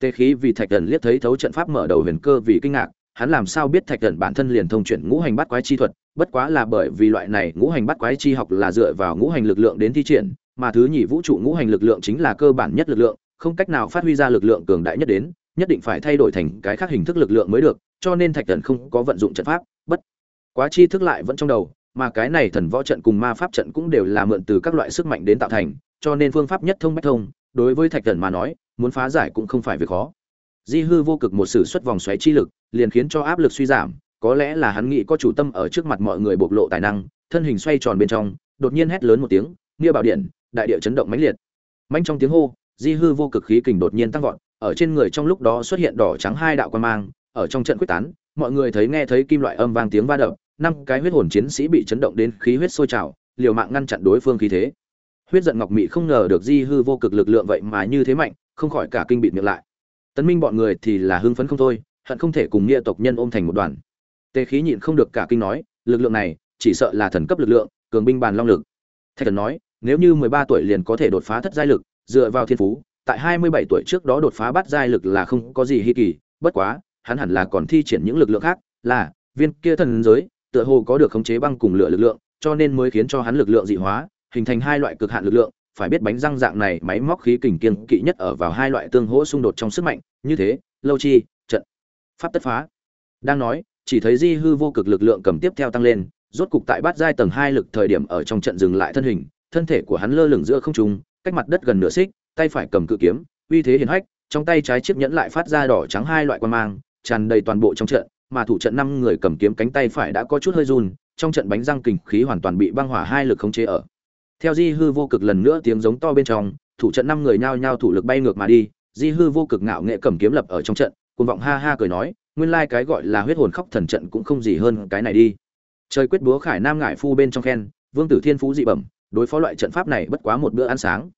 Tê khí vì thạch thần liếc thấy thấu trận pháp mở đầu huyền cơ vì kinh ngạc, hắn làm sao biết thạch thần bản thân liền thông chuyển ngũ hành bắt quái chi thuật, bất quá là bởi vì loại này ngũ hành bắt quái chi học là dựa vào ngũ hành lực lượng đến thi triển, mà thứ nhì vũ trụ ngũ hành lực lượng chính là cơ bản nhất lực lượng, không cách nào phát huy ra lực lượng cường đại nhất đến, nhất định phải thay đổi thành cái khác hình thức lực lượng mới được, cho nên thạch thần không có vận dụng trận pháp, bất quá chi thức lại vẫn trong đầu, mà cái này thần võ trận cùng ma pháp trận cũng đều là mượn từ các loại sức mạnh đến tạo thành cho nên phương pháp nhất thông bách thông, đối với thạch thần mà nói, muốn phá giải cũng không phải việc khó. Di hư vô cực một sự xuất vòng xoáy chi lực, liền khiến cho áp lực suy giảm, có lẽ là hắn nghĩ có chủ tâm ở trước mặt mọi người bộc lộ tài năng, thân hình xoay tròn bên trong, đột nhiên hét lớn một tiếng nia bảo điện, đại địa chấn động mãnh liệt. Mãnh trong tiếng hô, di hư vô cực khí kình đột nhiên tăng vọt, ở trên người trong lúc đó xuất hiện đỏ trắng hai đạo quan mang, ở trong trận quyết tán, mọi người thấy nghe thấy kim loại âm vang tiếng va đập, năm cái huyết hồn chiến sĩ bị chấn động đến khí huyết sôi trào, liều mạng ngăn chặn đối phương khí thế huyết giận ngọc mị không ngờ được di hư vô cực lực lượng vậy mà như thế mạnh, không khỏi cả kinh bị miệng lại. Tấn minh bọn người thì là hưng phấn không thôi, hận không thể cùng nghĩa tộc nhân ôm thành một đoàn. Tề khí nhịn không được cả kinh nói, lực lượng này, chỉ sợ là thần cấp lực lượng, cường binh bàn long lực. Thạch thần nói, nếu như mười ba tuổi liền có thể đột phá thất giai lực, dựa vào thiên phú, tại hai mươi bảy tuổi trước đó đột phá bắt giai lực là không có gì hi kỳ, bất quá, hắn hẳn là còn thi triển những lực lượng khác, là, viên kia thần giới, tựa hồ có được khống chế băng cùng lửa lực lượng, cho nên mới khiến cho hắn lực lượng dị hóa hình thành hai loại cực hạn lực lượng, phải biết bánh răng dạng này máy móc khí kình kiên kỵ nhất ở vào hai loại tương hỗ xung đột trong sức mạnh, như thế, lâu chi, trận, pháp tất phá. Đang nói, chỉ thấy di hư vô cực lực lượng cầm tiếp theo tăng lên, rốt cục tại bát giai tầng hai lực thời điểm ở trong trận dừng lại thân hình, thân thể của hắn lơ lửng giữa không trung, cách mặt đất gần nửa xích, tay phải cầm cự kiếm, uy thế hiển hách, trong tay trái chiếc nhẫn lại phát ra đỏ trắng hai loại quan mang, tràn đầy toàn bộ trong trận, mà thủ trận năm người cầm kiếm cánh tay phải đã có chút hơi run, trong trận bánh răng kình khí hoàn toàn bị băng hỏa hai lực khống chế ở theo di hư vô cực lần nữa tiếng giống to bên trong, thủ trận năm người nhao nhao thủ lực bay ngược mà đi, di hư vô cực ngạo nghệ cầm kiếm lập ở trong trận, cuồng vọng ha ha cười nói, nguyên lai cái gọi là huyết hồn khóc thần trận cũng không gì hơn cái này đi. Trời quyết búa khải nam ngải phu bên trong khen, vương tử thiên phú dị bẩm, đối phó loại trận pháp này bất quá một bữa ăn sáng.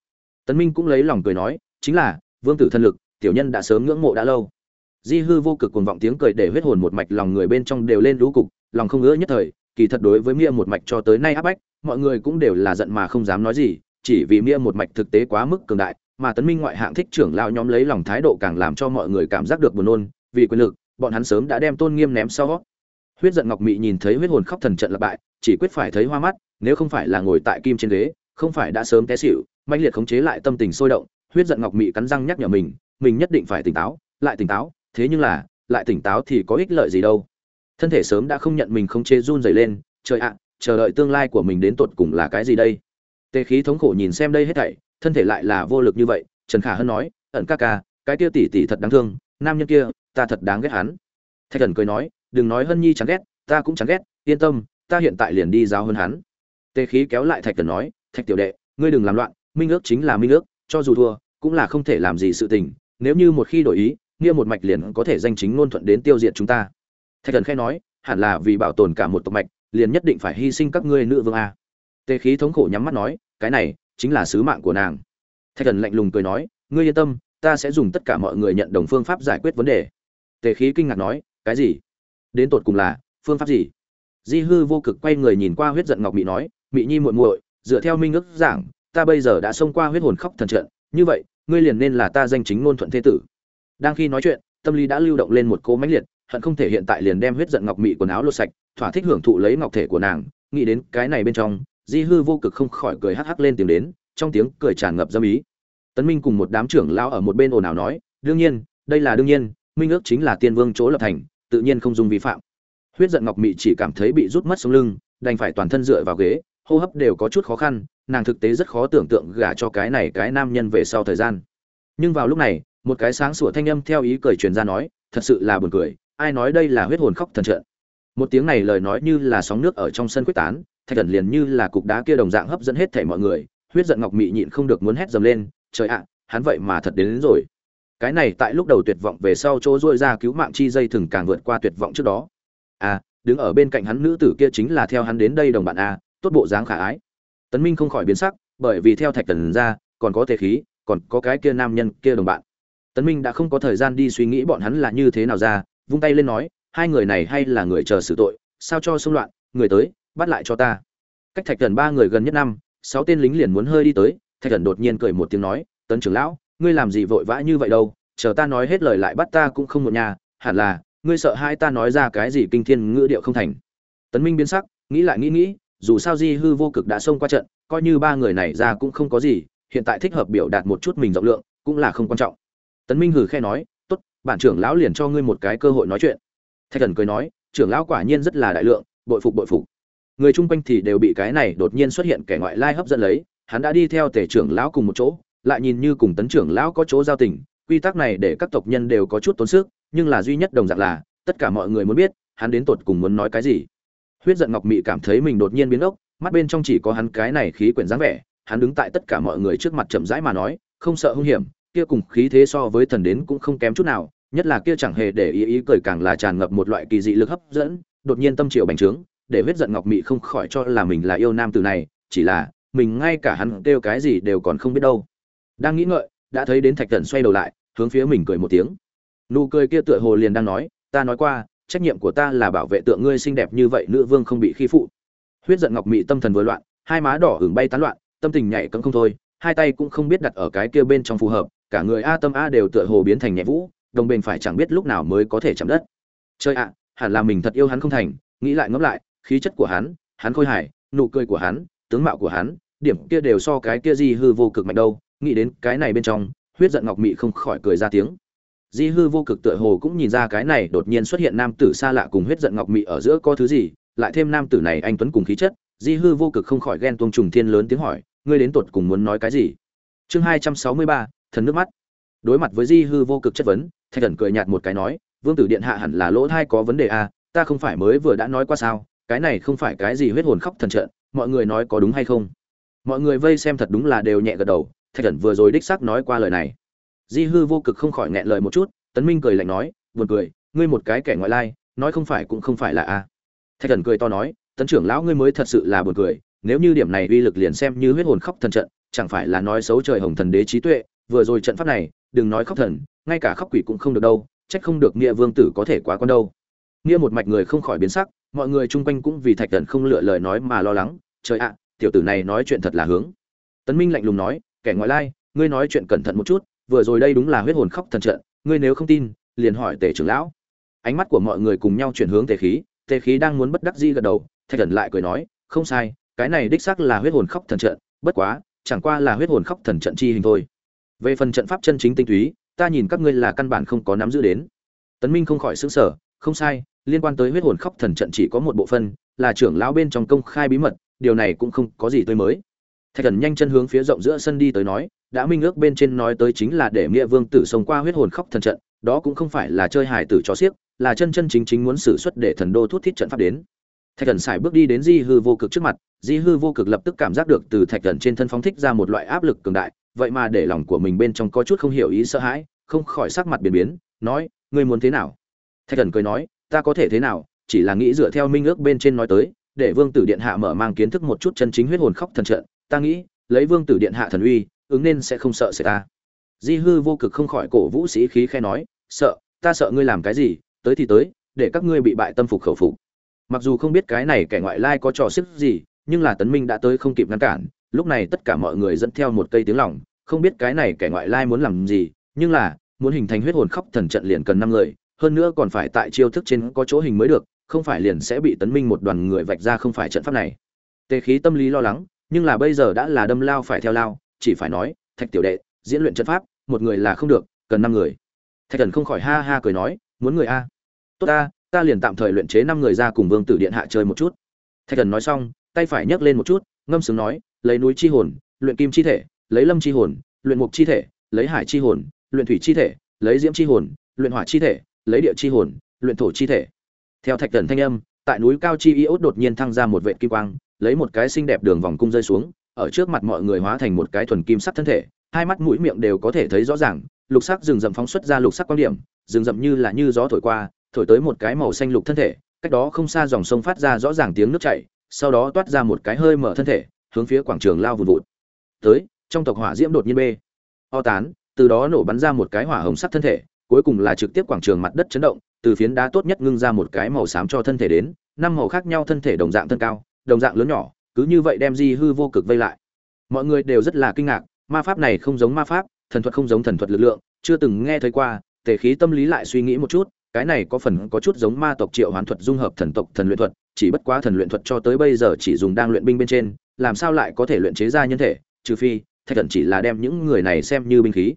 Tấn minh cũng lấy lòng cười nói, chính là, vương tử thân lực, tiểu nhân đã sớm ngưỡng mộ đã lâu. Di hư vô cực cuồng vọng tiếng cười để huyết hồn một mạch lòng người bên trong đều lên lũ cục, lòng không ngỡ nhất thời kỳ thật đối với mia một mạch cho tới nay áp bách, mọi người cũng đều là giận mà không dám nói gì, chỉ vì mia một mạch thực tế quá mức cường đại, mà tấn minh ngoại hạng thích trưởng lao nhóm lấy lòng thái độ càng làm cho mọi người cảm giác được buồn nôn, vì quyền lực, bọn hắn sớm đã đem tôn nghiêm ném sau. Huyết giận ngọc mị nhìn thấy huyết hồn khóc thần trận lập bại, chỉ quyết phải thấy hoa mắt, nếu không phải là ngồi tại kim trên ghế, không phải đã sớm té xỉu mạnh liệt khống chế lại tâm tình sôi động, huyết giận ngọc mị cắn răng nhắc nhở mình mình nhất định phải tỉnh táo, lại tỉnh táo, thế nhưng là, lại tỉnh táo thì có ích lợi gì đâu thân thể sớm đã không nhận mình không chế run rẩy lên, trời ạ, chờ đợi tương lai của mình đến tột cùng là cái gì đây? Tề khí thống khổ nhìn xem đây hết thảy, thân thể lại là vô lực như vậy, trần khả hân nói, ẩn ca ca, cái kia tỷ tỷ thật đáng thương, nam nhân kia, ta thật đáng ghét hắn. Thạch thần cười nói, đừng nói hân nhi chán ghét, ta cũng chán ghét, yên tâm, ta hiện tại liền đi giáo hơn hắn. Tề khí kéo lại thạch thần nói, thạch tiểu đệ, ngươi đừng làm loạn, minh ước chính là minh ước, cho dù thua, cũng là không thể làm gì sự tình, nếu như một khi đổi ý, nghĩa một mạch liền có thể danh chính ngôn thuận đến tiêu diệt chúng ta thạch thần khẽ nói, hẳn là vì bảo tồn cả một tộc mạch, liền nhất định phải hy sinh các ngươi nữ vương a. Tề khí thống khổ nhắm mắt nói, cái này chính là sứ mạng của nàng. Thạch thần lạnh lùng cười nói, ngươi yên tâm, ta sẽ dùng tất cả mọi người nhận đồng phương pháp giải quyết vấn đề. Tề khí kinh ngạc nói, cái gì? Đến tột cùng là phương pháp gì? Di hư vô cực quay người nhìn qua huyết giận ngọc mỹ nói mỹ nhi muội muội, dựa theo minh ước giảng, ta bây giờ đã xông qua huyết hồn khóc thần trận, như vậy, ngươi liền nên là ta danh chính ngôn thuận thế tử. Đang khi nói chuyện, tâm lý đã lưu động lên một cô mãnh liệt hận không thể hiện tại liền đem huyết giận ngọc mị quần áo lột sạch, thỏa thích hưởng thụ lấy ngọc thể của nàng, nghĩ đến cái này bên trong, di hư vô cực không khỏi cười hắc hắc lên tiếng đến, trong tiếng cười tràn ngập dâm ý. Tấn minh cùng một đám trưởng lao ở một bên ồn ào nói, đương nhiên, đây là đương nhiên, minh ước chính là tiên vương chỗ lập thành, tự nhiên không dùng vi phạm. Huyết giận ngọc mị chỉ cảm thấy bị rút mất sống lưng, đành phải toàn thân dựa vào ghế, hô hấp đều có chút khó khăn, nàng thực tế rất khó tưởng tượng gả cho cái này cái nam nhân về sau thời gian. Nhưng vào lúc này, một cái sáng sủa thanh âm theo ý cười truyền ra nói, thật sự là buồn cười ai nói đây là huyết hồn khóc thần trận? Một tiếng này lời nói như là sóng nước ở trong sân quyết tán thạch thần liền như là cục đá kia đồng dạng hấp dẫn hết thảy mọi người huyết giận ngọc mị nhịn không được muốn hét dầm lên trời ạ hắn vậy mà thật đến, đến rồi. Cái này tại lúc đầu tuyệt vọng về sau chỗ dôi ra cứu mạng chi dây thừng càng vượt qua tuyệt vọng trước đó. À đứng ở bên cạnh hắn nữ tử kia chính là theo hắn đến đây đồng bạn a tốt bộ dáng khả ái. Tấn minh không khỏi biến sắc bởi vì theo thạch thần ra còn có thể khí còn có cái kia nam nhân kia đồng bạn. Tấn minh đã không có thời gian đi suy nghĩ bọn hắn là như thế nào ra vung tay lên nói, hai người này hay là người chờ xử tội, sao cho xung loạn, người tới, bắt lại cho ta. Cách thạch thần ba người gần nhất năm, sáu tên lính liền muốn hơi đi tới, thạch thần đột nhiên cười một tiếng nói, tấn trưởng lão, ngươi làm gì vội vã như vậy đâu, chờ ta nói hết lời lại bắt ta cũng không một nhà hẳn là, ngươi sợ hai ta nói ra cái gì kinh thiên ngữ điệu không thành. Tấn minh biến sắc, nghĩ lại nghĩ nghĩ, dù sao di hư vô cực đã xông qua trận, coi như ba người này ra cũng không có gì, hiện tại thích hợp biểu đạt một chút mình rộng lượng, cũng là không quan trọng. Tấn minh hử khe nói bản trưởng lão liền cho ngươi một cái cơ hội nói chuyện. Thạch thần cười nói, trưởng lão quả nhiên rất là đại lượng, bội phục bội phục. Người chung quanh thì đều bị cái này đột nhiên xuất hiện kẻ ngoại lai hấp dẫn lấy, hắn đã đi theo tể trưởng lão cùng một chỗ, lại nhìn như cùng tấn trưởng lão có chỗ giao tình, quy tắc này để các tộc nhân đều có chút tốn sức, nhưng là duy nhất đồng dạng là, tất cả mọi người muốn biết, hắn đến tột cùng muốn nói cái gì. Huyết giận ngọc mị cảm thấy mình đột nhiên biến ốc, mắt bên trong chỉ có hắn cái này khí quyển dáng vẻ, hắn đứng tại tất cả mọi người trước mặt chậm rãi mà nói, không sợ hung hiểm kia cùng khí thế so với thần đến cũng không kém chút nào, nhất là kia chẳng hề để ý ý cười càng là tràn ngập một loại kỳ dị lực hấp dẫn, đột nhiên tâm triệu bành trướng, để huyết giận ngọc mị không khỏi cho là mình là yêu nam từ này, chỉ là, mình ngay cả hắn kêu cái gì đều còn không biết đâu. Đang nghĩ ngợi, đã thấy đến thạch thần xoay đầu lại, hướng phía mình cười một tiếng. Nụ cười kia tựa hồ liền đang nói, ta nói qua, trách nhiệm của ta là bảo vệ tượng ngươi xinh đẹp như vậy, nữ vương không bị khi phụ. Huyết giận ngọc mị tâm thần vừa loạn, hai má đỏ ửng bay tán loạn, tâm tình nhảy cấm không thôi, hai tay cũng không biết đặt ở cái kia bên trong phù hợp cả người a tâm a đều tựa hồ biến thành nhẹ vũ, đồng bền phải chẳng biết lúc nào mới có thể chạm đất. Chơi ạ, hẳn là mình thật yêu hắn không thành, nghĩ lại ngẫm lại, khí chất của hắn hắn khôi hài, nụ cười của hắn, tướng mạo của hắn, điểm kia đều so cái kia di hư vô cực mạnh đâu, nghĩ đến cái này bên trong, huyết giận ngọc mị không khỏi cười ra tiếng. Di hư vô cực tựa hồ cũng nhìn ra cái này đột nhiên xuất hiện nam tử xa lạ cùng huyết giận ngọc mị ở giữa có thứ gì, lại thêm nam tử này anh tuấn cùng khí chất, di hư vô cực không khỏi ghen tuông trùng thiên lớn tiếng hỏi, ngươi đến tột cùng muốn nói cái gì? Chương hai trăm sáu mươi ba thần nước mắt. Đối mặt với di hư vô cực chất vấn thạch thần cười nhạt một cái nói vương tử điện hạ hẳn là lỗ thai có vấn đề à, ta không phải mới vừa đã nói qua sao cái này không phải cái gì huyết hồn khóc thần trận mọi người nói có đúng hay không? Mọi người vây xem thật đúng là đều nhẹ gật đầu thạch thần vừa rồi đích xác nói qua lời này. Di hư vô cực không khỏi nghẹn lời một chút tấn minh cười lạnh nói buồn cười ngươi một cái kẻ ngoại lai nói không phải cũng không phải là a. Thạch thần cười to nói tấn trưởng lão ngươi mới thật sự là buồn cười nếu như điểm này uy lực liền xem như huyết hồn khóc thần trận chẳng phải là nói xấu trời hồng thần đế trí tuệ vừa rồi trận pháp này, đừng nói khóc thần, ngay cả khóc quỷ cũng không được đâu trách không được nghĩa vương tử có thể quá con đâu. Nghĩa một mạch người không khỏi biến sắc, mọi người chung quanh cũng vì thạch thần không lựa lời nói mà lo lắng, trời ạ, tiểu tử này nói chuyện thật là hướng. Tấn minh lạnh lùng nói, kẻ ngoại lai, ngươi nói chuyện cẩn thận một chút, vừa rồi đây đúng là huyết hồn khóc thần trận, ngươi nếu không tin, liền hỏi tề trưởng lão. Ánh mắt của mọi người cùng nhau chuyển hướng tề khí tề khí đang muốn bất đắc dĩ gật đầu, thạch thần lại cười nói, không sai, cái này đích xác là huyết hồn khóc thần trận, bất quá, chẳng qua là huyết hồn khóc thần trận chi hình thôi về phần trận pháp chân chính tinh túy, ta nhìn các ngươi là căn bản không có nắm giữ đến. Tấn minh không khỏi xứng sở không sai, liên quan tới huyết hồn khóc thần trận chỉ có một bộ phân là trưởng lão bên trong công khai bí mật, điều này cũng không có gì tươi mới. Thạch thần nhanh chân hướng phía rộng giữa sân đi tới nói, đã minh ước bên trên nói tới chính là để nghĩa vương tử sống qua huyết hồn khóc thần trận, đó cũng không phải là chơi hài tử cho xiếc, là chân chân chính chính muốn xử xuất để thần đô thút thiết trận pháp đến. Thạch thần sải bước đi đến di hư vô cực trước mặt, di hư vô cực lập tức cảm giác được từ thạch thần trên thân phóng thích ra một loại áp lực cường đại vậy mà để lòng của mình bên trong có chút không hiểu ý sợ hãi, không khỏi sắc mặt biến biến, nói, ngươi muốn thế nào? Thạch thần cười nói, ta có thể thế nào, chỉ là nghĩ dựa theo minh ước bên trên nói tới, để vương tử điện hạ mở mang kiến thức một chút chân chính huyết hồn khóc thần trận, ta nghĩ, lấy vương tử điện hạ thần uy, ứng nên sẽ không sợ sẽ ta. Di hư vô cực không khỏi cổ vũ sĩ khí khe nói, sợ, ta sợ ngươi làm cái gì, tới thì tới, để các ngươi bị bại tâm phục khẩu phục. Mặc dù không biết cái này kẻ ngoại lai có trò sức gì, nhưng là tấn minh đã tới không kịp ngăn cản lúc này tất cả mọi người dẫn theo một cây tiếng lòng, không biết cái này kẻ ngoại lai muốn làm gì, nhưng là, muốn hình thành huyết hồn khóc thần trận liền cần năm người, hơn nữa còn phải tại chiêu thức trên có chỗ hình mới được, không phải liền sẽ bị tấn minh một đoàn người vạch ra không phải trận pháp này. Tề khí tâm lý lo lắng, nhưng là bây giờ đã là đâm lao phải theo lao, chỉ phải nói, thạch tiểu đệ, diễn luyện trận pháp, một người là không được, cần năm người. Thạch thần không khỏi ha ha cười nói, muốn người a? Tốt ta ta liền tạm thời luyện chế năm người ra cùng vương tử điện hạ chơi một chút. Thạch thần nói xong, tay phải nhấc lên một chút ngâm sướng nói, lấy núi chi hồn, luyện kim chi thể, lấy lâm chi hồn, luyện mục chi thể, lấy hải chi hồn, luyện thủy chi thể, lấy diễm chi hồn, luyện hỏa chi thể, lấy địa chi hồn, luyện thổ chi thể. Theo thạch thần thanh âm, tại núi cao chi iốt đột nhiên thăng ra một vệ kim quang, lấy một cái xinh đẹp đường vòng cung rơi xuống, ở trước mặt mọi người hóa thành một cái thuần kim sắc thân thể, hai mắt mũi miệng đều có thể thấy rõ ràng, lục sắc rừng rậm phóng xuất ra lục sắc quan điểm, rừng rậm như là như gió thổi qua, thổi tới một cái màu xanh lục thân thể, cách đó không xa dòng sông phát ra rõ ràng tiếng nước chảy sau đó toát ra một cái hơi mở thân thể, hướng phía quảng trường lao vùn vụt. Tới, trong tộc hỏa diễm đột nhiên bê. O tán, từ đó nổ bắn ra một cái hỏa hồng sắc thân thể, cuối cùng là trực tiếp quảng trường mặt đất chấn động, từ phiến đá tốt nhất ngưng ra một cái màu xám cho thân thể đến, năm màu khác nhau thân thể đồng dạng thân cao, đồng dạng lớn nhỏ, cứ như vậy đem di hư vô cực vây lại. Mọi người đều rất là kinh ngạc, ma pháp này không giống ma pháp, thần thuật không giống thần thuật lực lượng, chưa từng nghe thấy qua, tề khí tâm lý lại suy nghĩ một chút cái này có phần có chút giống ma tộc triệu hoán thuật dung hợp thần tộc thần luyện thuật, chỉ bất quá thần luyện thuật cho tới bây giờ chỉ dùng đang luyện binh bên trên, làm sao lại có thể luyện chế ra nhân thể, trừ phi, thạch thần chỉ là đem những người này xem như binh khí.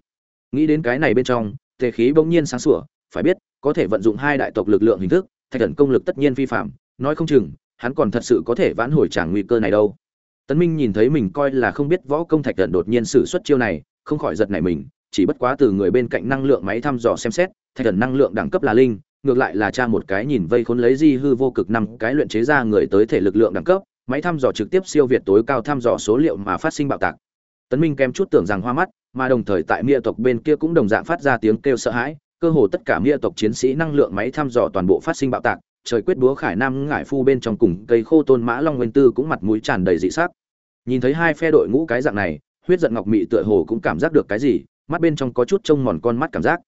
Nghĩ đến cái này bên trong, tề khí bỗng nhiên sáng sủa, phải biết, có thể vận dụng hai đại tộc lực lượng hình thức, thạch thần công lực tất nhiên vi phạm, nói không chừng, hắn còn thật sự có thể vãn hồi trả nguy cơ này đâu. Tấn minh nhìn thấy mình coi là không biết võ công thạch thần đột nhiên sử xuất chiêu này, không khỏi giật nảy mình chỉ bất quá từ người bên cạnh năng lượng máy thăm dò xem xét thạch thần năng lượng đẳng cấp là linh, ngược lại là cha một cái nhìn vây khốn lấy di hư vô cực năm cái luyện chế ra người tới thể lực lượng đẳng cấp, máy thăm dò trực tiếp siêu việt tối cao thăm dò số liệu mà phát sinh bạo tạc. Tấn minh kém chút tưởng rằng hoa mắt, mà đồng thời tại mia tộc bên kia cũng đồng dạng phát ra tiếng kêu sợ hãi, cơ hồ tất cả mia tộc chiến sĩ năng lượng máy thăm dò toàn bộ phát sinh bạo tạc, trời quyết búa khải nam ngải phu bên trong cùng cây khô tôn mã long nguyên tư cũng mặt mũi tràn đầy dị sắc. Nhìn thấy hai phe đội ngũ cái dạng này, huyết giận ngọc mị tựa hồ cũng cảm giác được cái gì mắt bên trong có chút trông mòn con mắt cảm giác.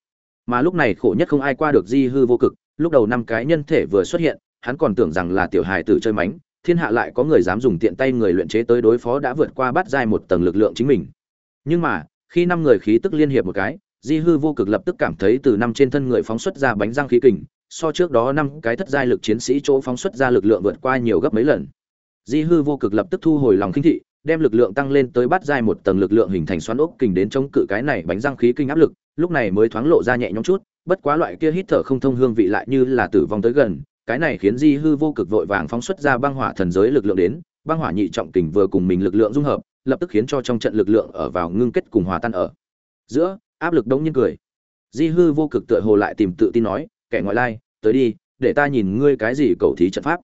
Mà lúc này khổ nhất không ai qua được di hư vô cực, lúc đầu năm cái nhân thể vừa xuất hiện, hắn còn tưởng rằng là tiểu hài tử chơi mánh, thiên hạ lại có người dám dùng tiện tay người luyện chế tới đối phó đã vượt qua bắt dai một tầng lực lượng chính mình. Nhưng mà, khi năm người khí tức liên hiệp một cái, di hư vô cực lập tức cảm thấy từ năm trên thân người phóng xuất ra bánh răng khí kình, so trước đó năm cái thất giai lực chiến sĩ chỗ phóng xuất ra lực lượng vượt qua nhiều gấp mấy lần. Di hư vô cực lập tức thu hồi lòng khinh thị đem lực lượng tăng lên tới bắt dài một tầng lực lượng hình thành xoắn ốc kình đến chống cự cái này bánh răng khí kinh áp lực, lúc này mới thoáng lộ ra nhẹ nhõm chút, bất quá loại kia hít thở không thông hương vị lại như là tử vong tới gần, cái này khiến di hư vô cực vội vàng phóng xuất ra băng hỏa thần giới lực lượng đến, băng hỏa nhị trọng kình vừa cùng mình lực lượng dung hợp, lập tức khiến cho trong trận lực lượng ở vào ngưng kết cùng hòa tan ở. Giữa, áp lực đống nhiên cười. Di hư vô cực tựa hồ lại tìm tự tin nói, kẻ ngoại lai, tới đi, để ta nhìn ngươi cái gì cầu thí trận pháp.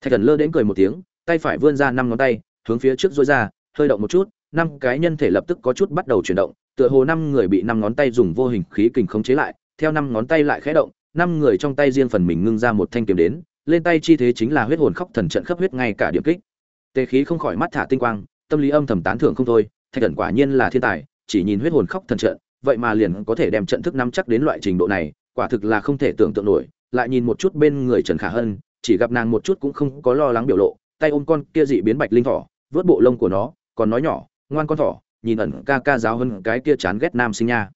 Thạch thần lơ đến cười một tiếng, tay phải vươn ra năm ngón tay hướng phía trước dối ra, hơi động một chút, năm cái nhân thể lập tức có chút bắt đầu chuyển động, tựa hồ năm người bị năm ngón tay dùng vô hình khí kình khống chế lại, theo năm ngón tay lại khẽ động, năm người trong tay riêng phần mình ngưng ra một thanh kiếm đến, lên tay chi thế chính là huyết hồn khóc thần trận khắp huyết ngay cả điểm kích. Tề khí không khỏi mắt thả tinh quang, tâm lý âm thầm tán thưởng không thôi, thạch thần quả nhiên là thiên tài, chỉ nhìn huyết hồn khóc thần trận, vậy mà liền có thể đem trận thức nắm chắc đến loại trình độ này, quả thực là không thể tưởng tượng nổi, lại nhìn một chút bên người trần khả hân, chỉ gặp nàng một chút cũng không có lo lắng biểu lộ, tay ôm con kia dị biến bạch linh thỏ vớt bộ lông của nó, còn nói nhỏ, ngoan con thỏ, nhìn ẩn ca ca giáo hơn cái kia chán ghét nam sinh nha.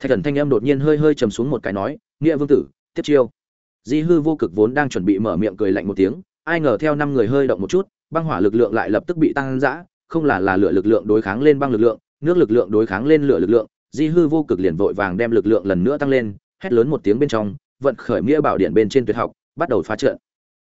Thạch thần thanh em đột nhiên hơi hơi trầm xuống một cái nói, nghĩa vương tử, tiếp chiêu. Di hư vô cực vốn đang chuẩn bị mở miệng cười lạnh một tiếng, ai ngờ theo năm người hơi động một chút, băng hỏa lực lượng lại lập tức bị tăng giã không là là lửa lực lượng đối kháng lên băng lực lượng, nước lực lượng đối kháng lên lửa lực lượng, di hư vô cực liền vội vàng đem lực lượng lần nữa tăng lên, hét lớn một tiếng bên trong, vận khởi nghĩa bảo điện bên trên tuyệt học, bắt đầu phá trận.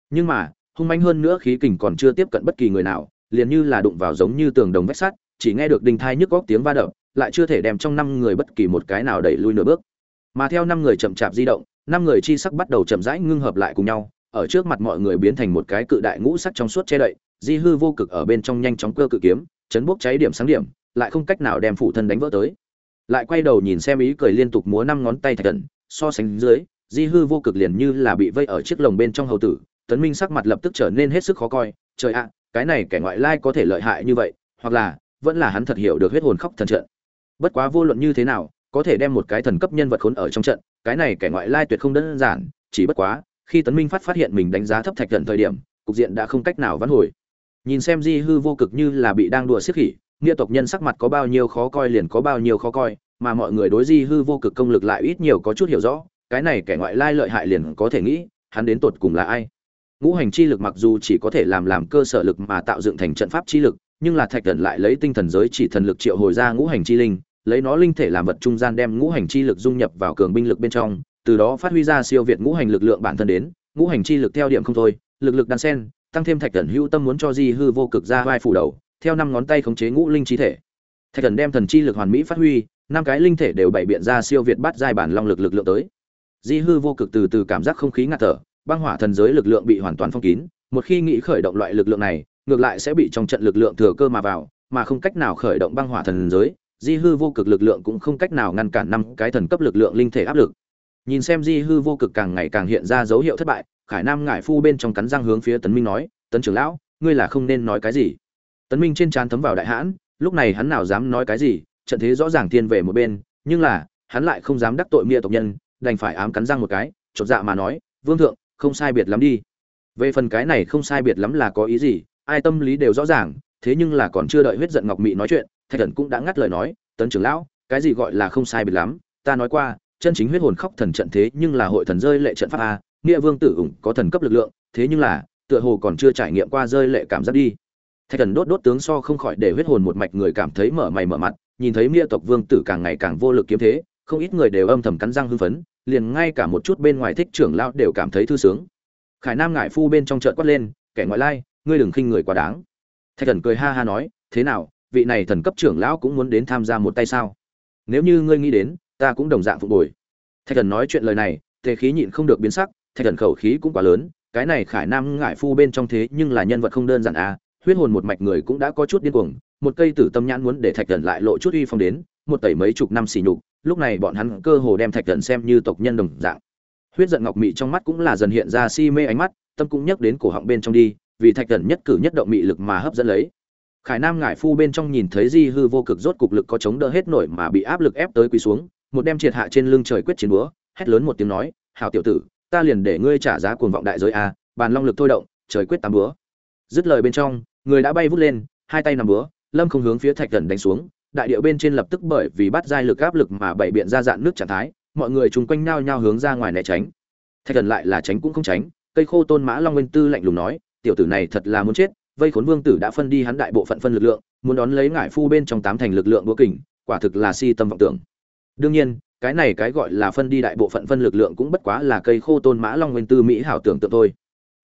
Nhưng mà, hung manh hơn nữa khí kình còn chưa tiếp cận bất kỳ người nào liền như là đụng vào giống như tường đồng vách sắt, chỉ nghe được đình thai nhức góc tiếng va đập, lại chưa thể đem trong năm người bất kỳ một cái nào đẩy lui nửa bước. Mà theo năm người chậm chạp di động, năm người chi sắc bắt đầu chậm rãi ngưng hợp lại cùng nhau, ở trước mặt mọi người biến thành một cái cự đại ngũ sắc trong suốt che đậy, di hư vô cực ở bên trong nhanh chóng cơ cự kiếm, chấn bốc cháy điểm sáng điểm, lại không cách nào đem phụ thân đánh vỡ tới. Lại quay đầu nhìn xem ý cười liên tục múa năm ngón tay thạch thần so sánh dưới, di hư vô cực liền như là bị vây ở chiếc lồng bên trong hầu tử, tấn minh sắc mặt lập tức trở nên hết sức khó coi, trời ạ cái này kẻ ngoại lai có thể lợi hại như vậy, hoặc là, vẫn là hắn thật hiểu được huyết hồn khóc thần trận. Bất quá vô luận như thế nào, có thể đem một cái thần cấp nhân vật khốn ở trong trận, cái này kẻ ngoại lai tuyệt không đơn giản, chỉ bất quá, khi tấn minh phát phát hiện mình đánh giá thấp thạch trận thời điểm, cục diện đã không cách nào vãn hồi. Nhìn xem di hư vô cực như là bị đang đùa xiết khỉ, nghĩa tộc nhân sắc mặt có bao nhiêu khó coi liền có bao nhiêu khó coi, mà mọi người đối di hư vô cực công lực lại ít nhiều có chút hiểu rõ, cái này kẻ ngoại lai lợi hại liền có thể nghĩ, hắn đến tột cùng là ai ngũ hành chi lực mặc dù chỉ có thể làm làm cơ sở lực mà tạo dựng thành trận pháp chi lực, nhưng là thạch thần lại lấy tinh thần giới chỉ thần lực triệu hồi ra ngũ hành chi linh, lấy nó linh thể làm vật trung gian đem ngũ hành chi lực dung nhập vào cường binh lực bên trong, từ đó phát huy ra siêu việt ngũ hành lực lượng bản thân đến, ngũ hành chi lực theo điểm không thôi, lực lực đan sen, tăng thêm thạch thần hữu tâm muốn cho di hư vô cực ra vai phủ đầu, theo năm ngón tay khống chế ngũ linh chi thể. Thạch thần đem thần chi lực hoàn mỹ phát huy, năm cái linh thể đều bày biện ra siêu việt bắt giai bản long lực lực lượng tới. Di hư vô cực từ từ cảm giác không khí ngạt thở băng hỏa thần giới lực lượng bị hoàn toàn phong kín, một khi nghĩ khởi động loại lực lượng này, ngược lại sẽ bị trong trận lực lượng thừa cơ mà vào, mà không cách nào khởi động băng hỏa thần giới, di hư vô cực lực lượng cũng không cách nào ngăn cản năm cái thần cấp lực lượng linh thể áp lực. Nhìn xem di hư vô cực càng ngày càng hiện ra dấu hiệu thất bại, khải nam ngải phu bên trong cắn răng hướng phía tấn minh nói, tấn trưởng lão, ngươi là không nên nói cái gì. Tấn minh trên trán thấm vào đại hãn, lúc này hắn nào dám nói cái gì, trận thế rõ ràng thiên về một bên, nhưng là, hắn lại không dám đắc tội mia tộc nhân, đành phải ám cắn răng một cái, chột dạ mà nói, vương thượng không sai biệt lắm đi. Về phần cái này không sai biệt lắm là có ý gì, ai tâm lý đều rõ ràng, thế nhưng là còn chưa đợi huyết giận ngọc mị nói chuyện, thạch thần cũng đã ngắt lời nói, tấn trưởng lão, cái gì gọi là không sai biệt lắm? Ta nói qua, chân chính huyết hồn khóc thần trận thế nhưng là hội thần rơi lệ trận pháp a, nghĩa vương tử ủng có thần cấp lực lượng, thế nhưng là, tựa hồ còn chưa trải nghiệm qua rơi lệ cảm giác đi. Thạch thần đốt đốt tướng so không khỏi để huyết hồn một mạch người cảm thấy mở mày mở mặt, nhìn thấy nghĩa tộc vương tử càng ngày càng vô lực kiếm thế không ít người đều âm thầm cắn răng hưng phấn, liền ngay cả một chút bên ngoài thích trưởng lão đều cảm thấy thư sướng. Khải nam ngại phu bên trong chợt quát lên, kẻ ngoại lai, ngươi đừng khinh người quá đáng. Thạch thần cười ha ha nói, thế nào, vị này thần cấp trưởng lão cũng muốn đến tham gia một tay sao? Nếu như ngươi nghĩ đến, ta cũng đồng dạng phục bồi. Thạch thần nói chuyện lời này, tề khí nhịn không được biến sắc, thạch thần khẩu khí cũng quá lớn, cái này khải nam ngại phu bên trong thế nhưng là nhân vật không đơn giản à huyết hồn một mạch người cũng đã có chút điên cuồng, một cây tử tâm nhãn muốn để thạch thần lại lộ chút uy phong đến, một tẩy mấy chục năm xỉ nhục lúc này bọn hắn cơ hồ đem thạch thần xem như tộc nhân đồng dạng. Huyết giận ngọc mị trong mắt cũng là dần hiện ra si mê ánh mắt, tâm cũng nhắc đến cổ họng bên trong đi, vì thạch thần nhất cử nhất động mị lực mà hấp dẫn lấy. Khải nam ngải phu bên trong nhìn thấy di hư vô cực rốt cục lực có chống đỡ hết nổi mà bị áp lực ép tới quỳ xuống, một đem triệt hạ trên lưng trời quyết chiến búa, hét lớn một tiếng nói hào tiểu tử, ta liền để ngươi trả giá cuồng vọng đại giới a, bàn long lực thôi động, trời quyết tám búa. Dứt lời bên trong, người đã bay vút lên, hai tay nằm búa, lâm không hướng phía thạch thần đánh xuống đại điệu bên trên lập tức bởi vì bắt giai lực áp lực mà bảy biện ra dạn nước trạng thái, mọi người chung quanh nhao nhao hướng ra ngoài né tránh. Thạch thần lại là tránh cũng không tránh, cây khô tôn mã long nguyên tư lạnh lùng nói, tiểu tử này thật là muốn chết, vây khốn vương tử đã phân đi hắn đại bộ phận phân lực lượng, muốn đón lấy ngải phu bên trong tám thành lực lượng đua kình, quả thực là si tâm vọng tưởng. Đương nhiên, cái này cái gọi là phân đi đại bộ phận phân lực lượng cũng bất quá là cây khô tôn mã long nguyên tư mỹ hảo tưởng tượng thôi.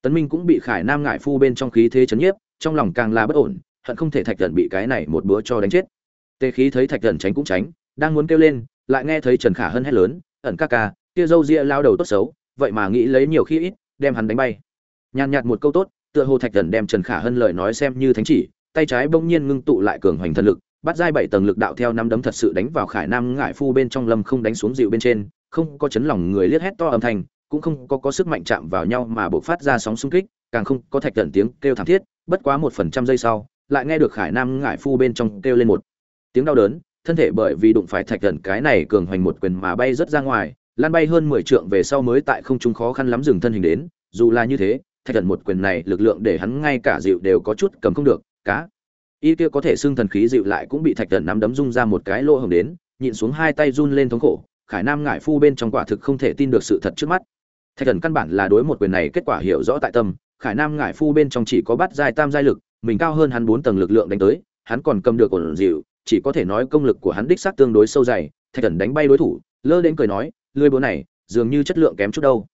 Tấn minh cũng bị khải nam ngải phu bên trong khí thế chấn nhiếp, trong lòng càng là bất ổn, hận không thể thạch thần bị cái này một bữa cho đánh chết tê khí thấy thạch thần tránh cũng tránh, đang muốn kêu lên, lại nghe thấy trần khả hân hét lớn, ẩn ca ca, kia dâu ria lao đầu tốt xấu, vậy mà nghĩ lấy nhiều khi ít, đem hắn đánh bay. Nhàn nhạt một câu tốt, tựa hồ thạch thần đem trần khả hân lời nói xem như thánh chỉ, tay trái bỗng nhiên ngưng tụ lại cường hoành thần lực, bắt giai bảy tầng lực đạo theo năm đấm thật sự đánh vào khải nam ngải phu bên trong lâm không đánh xuống dịu bên trên, không có chấn lòng người liếc hét to âm thanh, cũng không có có sức mạnh chạm vào nhau mà buộc phát ra sóng xung kích, càng không có thạch thần tiếng kêu thảm thiết, bất quá một phần trăm giây sau, lại nghe được khải nam ngải phu bên trong kêu lên một tiếng đau đớn, thân thể bởi vì đụng phải thạch thần cái này cường hoành một quyền mà bay rất ra ngoài, lan bay hơn mười trượng về sau mới tại không trung khó khăn lắm dừng thân hình đến, dù là như thế, thạch thần một quyền này lực lượng để hắn ngay cả dịu đều có chút cầm không được, cá. Y kia có thể xưng thần khí dịu lại cũng bị thạch thần nắm đấm rung ra một cái lỗ hồng đến, nhịn xuống hai tay run lên thống khổ, khải nam ngải phu bên trong quả thực không thể tin được sự thật trước mắt. Thạch thần căn bản là đối một quyền này kết quả hiểu rõ tại tâm, khải nam ngải phu bên trong chỉ có bắt giai tam giai lực, mình cao hơn hắn bốn tầng lực lượng đánh tới, hắn còn cầm được ổn dịu chỉ có thể nói công lực của hắn đích xác tương đối sâu dày, thạch thần đánh bay đối thủ, lơ đến cười nói, lưới búa này, dường như chất lượng kém chút đâu.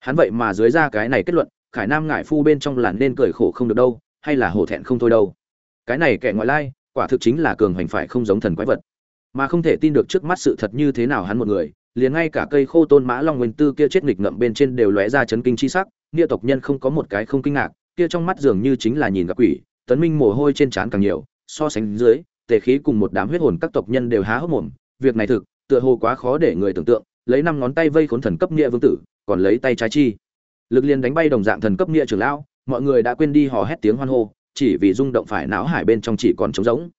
Hắn vậy mà dưới ra cái này kết luận, khải nam ngại phu bên trong làn nên cười khổ không được đâu, hay là hổ thẹn không thôi đâu. Cái này kẻ ngoại lai, quả thực chính là cường hành phải không giống thần quái vật. Mà không thể tin được trước mắt sự thật như thế nào hắn một người, liền ngay cả cây khô tôn mã long nguyên tư kia chết nghịch ngậm bên trên đều lóe ra chấn kinh chi sắc, nghĩa tộc nhân không có một cái không kinh ngạc, kia trong mắt dường như chính là nhìn gặp quỷ, tấn minh mồ hôi trên trán càng nhiều, so sánh dưới tề khí cùng một đám huyết hồn các tộc nhân đều há hốc mồm, việc này thực, tựa hồ quá khó để người tưởng tượng, lấy năm ngón tay vây khốn thần cấp nghĩa vương tử, còn lấy tay trái chi. Lực liền đánh bay đồng dạng thần cấp nghĩa trưởng lão, mọi người đã quên đi hò hét tiếng hoan hô, chỉ vì rung động phải não hải bên trong chỉ còn trống rỗng.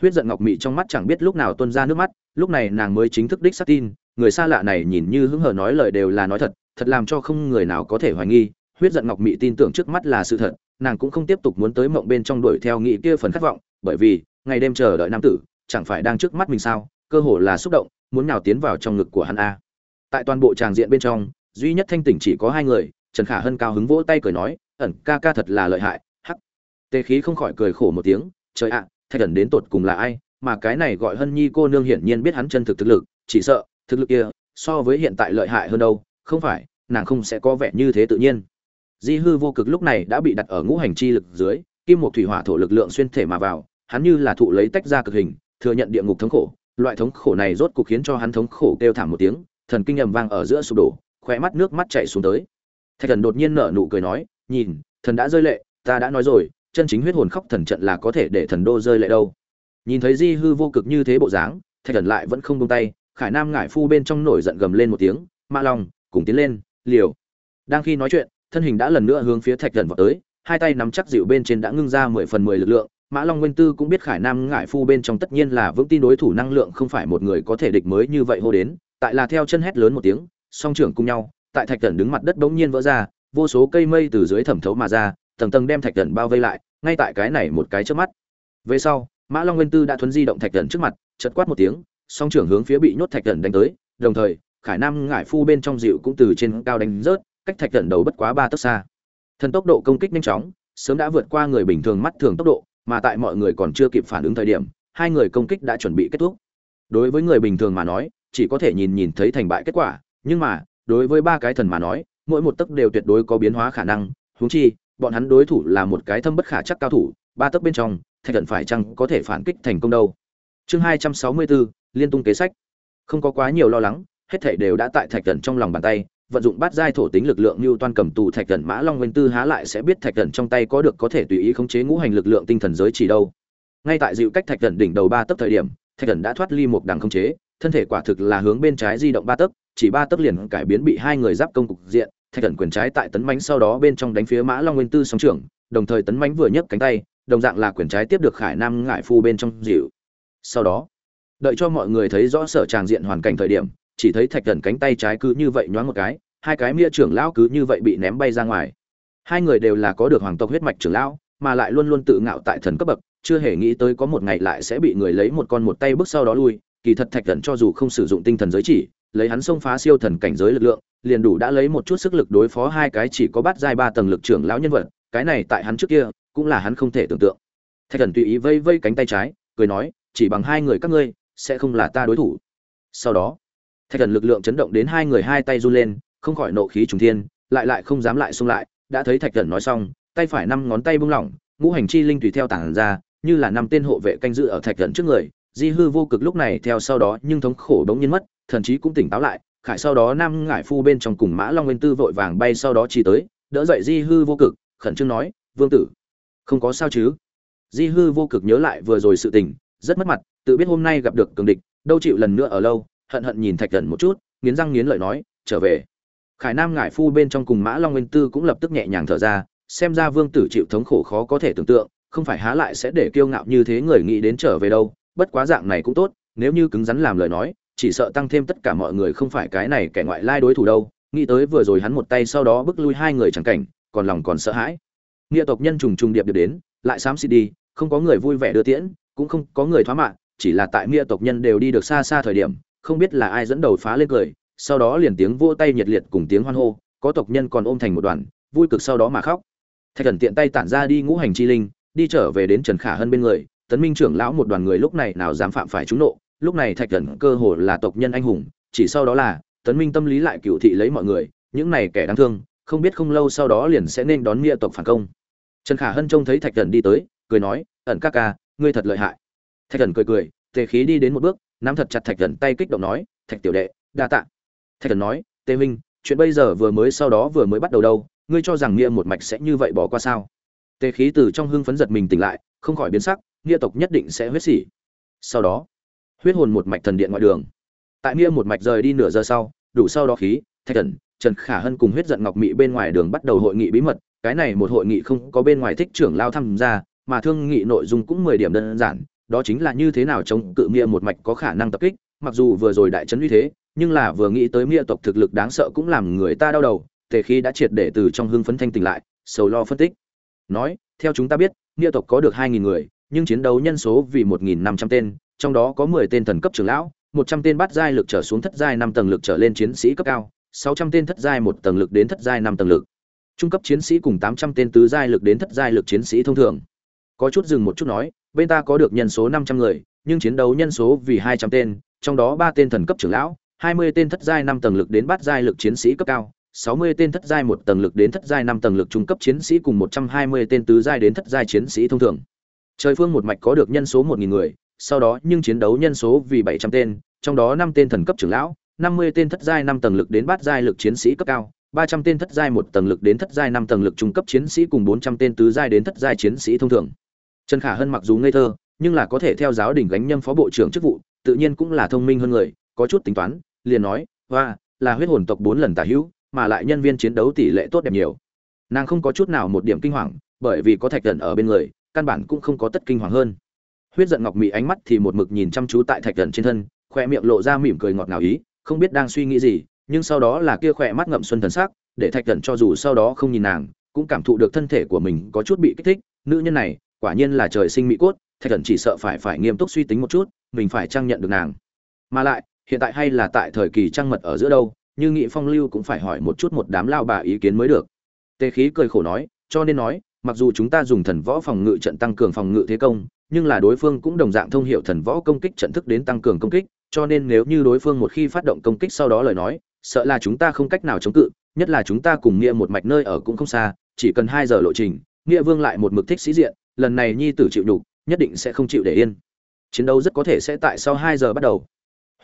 Huyết giận ngọc mị trong mắt chẳng biết lúc nào tuôn ra nước mắt, lúc này nàng mới chính thức đích xác tin, người xa lạ này nhìn như hứng hờ nói lời đều là nói thật thật làm cho không người nào có thể hoài nghi, huyết giận ngọc mị tin tưởng trước mắt là sự thật, nàng cũng không tiếp tục muốn tới mộng bên trong đuổi theo nghị kia phần khát vọng, bởi vì ngày đêm chờ đợi nam tử chẳng phải đang trước mắt mình sao? Cơ hồ là xúc động muốn nào tiến vào trong ngực của hắn a. Tại toàn bộ tràng diện bên trong duy nhất thanh tỉnh chỉ có hai người trần khả hân cao hứng vỗ tay cười nói ẩn ca ca thật là lợi hại hắc. Tề khí không khỏi cười khổ một tiếng trời ạ à, thạch ẩn đến tột cùng là ai? Mà cái này gọi hân nhi cô nương hiển nhiên biết hắn chân thực thực lực chỉ sợ thực lực kia so với hiện tại lợi hại hơn đâu không phải nàng không sẽ có vẻ như thế tự nhiên. Di hư vô cực lúc này đã bị đặt ở ngũ hành chi lực dưới kim một thủy hỏa thổ lực lượng xuyên thể mà vào hắn như là thụ lấy tách ra cực hình, thừa nhận địa ngục thống khổ. Loại thống khổ này rốt cục khiến cho hắn thống khổ kêu thảm một tiếng, thần kinh ầm vang ở giữa sụp đổ, khóe mắt nước mắt chảy xuống tới. Thạch thần đột nhiên nở nụ cười nói, nhìn, thần đã rơi lệ, ta đã nói rồi, chân chính huyết hồn khóc thần trận là có thể để thần đô rơi lệ đâu. Nhìn thấy di hư vô cực như thế bộ dáng, thạch thần lại vẫn không buông tay, khải nam ngải phu bên trong nổi giận gầm lên một tiếng Ma long, cùng tiến lên, liều. Đang khi nói chuyện, thân hình đã lần nữa hướng phía thạch thần vọt tới, hai tay nắm chắc dịu bên trên đã ngưng ra mười phần mười lực lượng mã long nguyên tư cũng biết khải nam ngải phu bên trong tất nhiên là vững tin đối thủ năng lượng không phải một người có thể địch mới như vậy hô đến, tại là theo chân hét lớn một tiếng, song trưởng cùng nhau, tại thạch Tần đứng mặt đất bỗng nhiên vỡ ra, vô số cây mây từ dưới thẩm thấu mà ra, tầng tầng đem thạch Tần bao vây lại, ngay tại cái này một cái trước mắt. Về sau, mã long nguyên tư đã thuấn di động thạch Tần trước mặt, chật quát một tiếng, song trưởng hướng phía bị nhốt thạch Tần đánh tới, đồng thời, khải nam ngải phu bên trong dịu cũng từ trên cao đánh rớt, cách thạch Tần đầu bất quá ba tấc xa. Thần tốc độ công kích nhanh chóng, sớm đã vượt qua người bình thường mắt thường tốc độ mà tại mọi người còn chưa kịp phản ứng thời điểm, hai người công kích đã chuẩn bị kết thúc. Đối với người bình thường mà nói, chỉ có thể nhìn nhìn thấy thành bại kết quả, nhưng mà, đối với ba cái thần mà nói, mỗi một tấc đều tuyệt đối có biến hóa khả năng. Huống chi, bọn hắn đối thủ là một cái thâm bất khả chắc cao thủ, ba tấc bên trong, thạch thần phải chăng có thể phản kích thành công đâu? Chương hai trăm sáu mươi bốn, liên tung kế sách. Không có quá nhiều lo lắng, hết thảy đều đã tại thạch thần trong lòng bàn tay vận dụng bát giai thổ tính lực lượng như toan cầm tù thạch thần mã long nguyên tư há lại sẽ biết thạch thần trong tay có được có thể tùy ý khống chế ngũ hành lực lượng tinh thần giới chỉ đâu. Ngay tại dịu cách thạch thần đỉnh đầu ba tấc thời điểm, thạch thần đã thoát ly một đằng khống chế, thân thể quả thực là hướng bên trái di động ba tấc, chỉ ba tấc liền cải biến bị hai người giáp công cục diện, thạch thần quyền trái tại tấn mánh sau đó bên trong đánh phía mã long nguyên tư sóng trưởng, đồng thời tấn mánh vừa nhấc cánh tay, đồng dạng là quyền trái tiếp được khải nam ngải phu bên trong dịu. Sau đó, đợi cho mọi người thấy rõ sở tràng diện hoàn cảnh thời điểm chỉ thấy thạch thần cánh tay trái cứ như vậy nhoáng một cái, hai cái mia trưởng lão cứ như vậy bị ném bay ra ngoài. Hai người đều là có được hoàng tộc huyết mạch trưởng lão, mà lại luôn luôn tự ngạo tại thần cấp bậc, chưa hề nghĩ tới có một ngày lại sẽ bị người lấy một con một tay bước sau đó lui. Kỳ thật thạch thần cho dù không sử dụng tinh thần giới chỉ, lấy hắn xông phá siêu thần cảnh giới lực lượng, liền đủ đã lấy một chút sức lực đối phó hai cái chỉ có bắt giai ba tầng lực trưởng lão nhân vật, cái này tại hắn trước kia, cũng là hắn không thể tưởng tượng. Thạch thần tùy ý vây vây cánh tay trái, cười nói, chỉ bằng hai người các ngươi, sẽ không là ta đối thủ. Sau đó thạch thần lực lượng chấn động đến hai người hai tay run lên, không khỏi nộ khí trùng thiên, lại lại không dám lại xung lại, đã thấy thạch thần nói xong, tay phải năm ngón tay bung lỏng, ngũ hành chi linh tùy theo tản ra, như là năm tên hộ vệ canh giữ ở thạch thần trước người, di hư vô cực lúc này theo sau đó nhưng thống khổ đống nhiên mất, thần chí cũng tỉnh táo lại, khải sau đó nam ngải phu bên trong cùng mã long nguyên tư vội vàng bay sau đó chỉ tới, đỡ dậy di hư vô cực, khẩn trương nói, vương tử, không có sao chứ? Di hư vô cực nhớ lại vừa rồi sự tình, rất mất mặt, tự biết hôm nay gặp được cường địch, đâu chịu lần nữa ở lâu hận hận nhìn thạch thần một chút, nghiến răng nghiến lợi nói, trở về. Khải nam ngải phu bên trong cùng mã long nguyên tư cũng lập tức nhẹ nhàng thở ra, xem ra vương tử chịu thống khổ khó có thể tưởng tượng, không phải há lại sẽ để kiêu ngạo như thế người nghĩ đến trở về đâu, bất quá dạng này cũng tốt, nếu như cứng rắn làm lời nói, chỉ sợ tăng thêm tất cả mọi người không phải cái này kẻ ngoại lai đối thủ đâu, nghĩ tới vừa rồi hắn một tay sau đó bức lui hai người chẳng cảnh, còn lòng còn sợ hãi. Nghĩa tộc nhân trùng trùng điệp điệp đến, lại xám xịt đi, không có người vui vẻ đưa tiễn, cũng không có người thoá mạng chỉ là tại nghĩa tộc nhân đều đi được xa xa thời điểm không biết là ai dẫn đầu phá lên cười, sau đó liền tiếng vỗ tay nhiệt liệt cùng tiếng hoan hô, có tộc nhân còn ôm thành một đoàn, vui cực sau đó mà khóc. Thạch thần tiện tay tản ra đi ngũ hành chi linh, đi trở về đến trần khả hơn bên người, tấn minh trưởng lão một đoàn người lúc này nào dám phạm phải trúng nộ, lúc này thạch thần cơ hồ là tộc nhân anh hùng, chỉ sau đó là tấn minh tâm lý lại cựu thị lấy mọi người, những này kẻ đáng thương, không biết không lâu sau đó liền sẽ nên đón nghĩa tộc phản công. Trần khả hân trông thấy thạch thần đi tới, cười nói, ẩn các ca, ngươi thật lợi hại. Thạch thần cười cười, tề khí đi đến một bước nắm thật chặt thạch thần tay kích động nói, thạch tiểu đệ, đa tạ. Thạch thần nói, tề minh chuyện bây giờ vừa mới sau đó vừa mới bắt đầu đâu, ngươi cho rằng nghĩa một mạch sẽ như vậy bỏ qua sao? Tề khí từ trong hưng phấn giật mình tỉnh lại, không khỏi biến sắc, nghĩa tộc nhất định sẽ huyết sỉ. Sau đó, huyết hồn một mạch thần điện ngoại đường. Tại nghĩa một mạch rời đi nửa giờ sau, đủ sau đó khí, thạch thần, trần khả hân cùng huyết giận ngọc mị bên ngoài đường bắt đầu hội nghị bí mật, cái này một hội nghị không có bên ngoài thích trưởng lao tham gia, mà thương nghị nội dung cũng mười điểm đơn giản đó chính là như thế nào chống cự nghĩa một mạch có khả năng tập kích, mặc dù vừa rồi đại trấn uy thế, nhưng là vừa nghĩ tới nghĩa tộc thực lực đáng sợ cũng làm người ta đau đầu, tề khí đã triệt để từ trong hưng phấn thanh tỉnh lại, sầu lo phân tích. Nói, theo chúng ta biết nghĩa tộc có được hai nghìn người, nhưng chiến đấu nhân số vì một nghìn năm trăm tên, trong đó có mười tên thần cấp trưởng lão, một trăm tên bắt giai lực trở xuống thất giai năm tầng lực trở lên chiến sĩ cấp cao, sáu trăm tên thất giai một tầng lực đến thất giai năm tầng lực. Trung cấp chiến sĩ cùng tám trăm tên tứ giai lực đến thất giai lực chiến sĩ thông thường. Có chút dừng một chút nói bên ta có được nhân số năm trăm người, nhưng chiến đấu nhân số vì hai trăm tên, trong đó ba tên thần cấp trưởng lão, hai mươi tên thất giai năm tầng lực đến bát giai lực chiến sĩ cấp cao, sáu mươi tên thất giai một tầng lực đến thất giai năm tầng lực trung cấp chiến sĩ cùng một trăm hai mươi tên tứ giai đến thất giai chiến sĩ thông thường. Trời phương một mạch có được nhân số một nghìn người, sau đó nhưng chiến đấu nhân số vì bảy trăm tên, trong đó năm tên thần cấp trưởng lão, năm mươi tên thất giai năm tầng lực đến bát giai lực chiến sĩ cấp cao, ba trăm tên thất giai một tầng lực đến thất giai năm tầng lực trung cấp chiến sĩ cùng bốn trăm tên tứ giai đến thất giai chiến sĩ thông thường trần khả hân mặc dù ngây thơ nhưng là có thể theo giáo đình gánh nhâm phó bộ trưởng chức vụ tự nhiên cũng là thông minh hơn người có chút tính toán liền nói "Oa, là huyết hồn tộc bốn lần tả hữu mà lại nhân viên chiến đấu tỷ lệ tốt đẹp nhiều. Nàng không có chút nào một điểm kinh hoàng bởi vì có thạch Cẩn ở bên người căn bản cũng không có tất kinh hoàng hơn. Huyết giận ngọc mị ánh mắt thì một mực nhìn chăm chú tại thạch Cẩn trên thân khoe miệng lộ ra mỉm cười ngọt ngào ý không biết đang suy nghĩ gì nhưng sau đó là kia khóe mắt ngậm xuân thần sắc để thạch Cẩn cho dù sau đó không nhìn nàng cũng cảm thụ được thân thể của mình có chút bị kích thích. Nữ nhân này quả nhiên là trời sinh mỹ cốt, thạch thần chỉ sợ phải phải nghiêm túc suy tính một chút, mình phải trang nhận được nàng. Mà lại, hiện tại hay là tại thời kỳ trăng mật ở giữa đâu, như nghị phong lưu cũng phải hỏi một chút một đám lao bà ý kiến mới được. Tề khí cười khổ nói, cho nên nói, mặc dù chúng ta dùng thần võ phòng ngự trận tăng cường phòng ngự thế công, nhưng là đối phương cũng đồng dạng thông hiệu thần võ công kích trận thức đến tăng cường công kích, cho nên nếu như đối phương một khi phát động công kích sau đó lời nói, sợ là chúng ta không cách nào chống cự, nhất là chúng ta cùng nghĩa một mạch nơi ở cũng không xa, chỉ cần hai giờ lộ trình, nghĩa vương lại một mực thích sĩ diện lần này nhi tử chịu đủ nhất định sẽ không chịu để yên. Chiến đấu rất có thể sẽ tại sau hai giờ bắt đầu.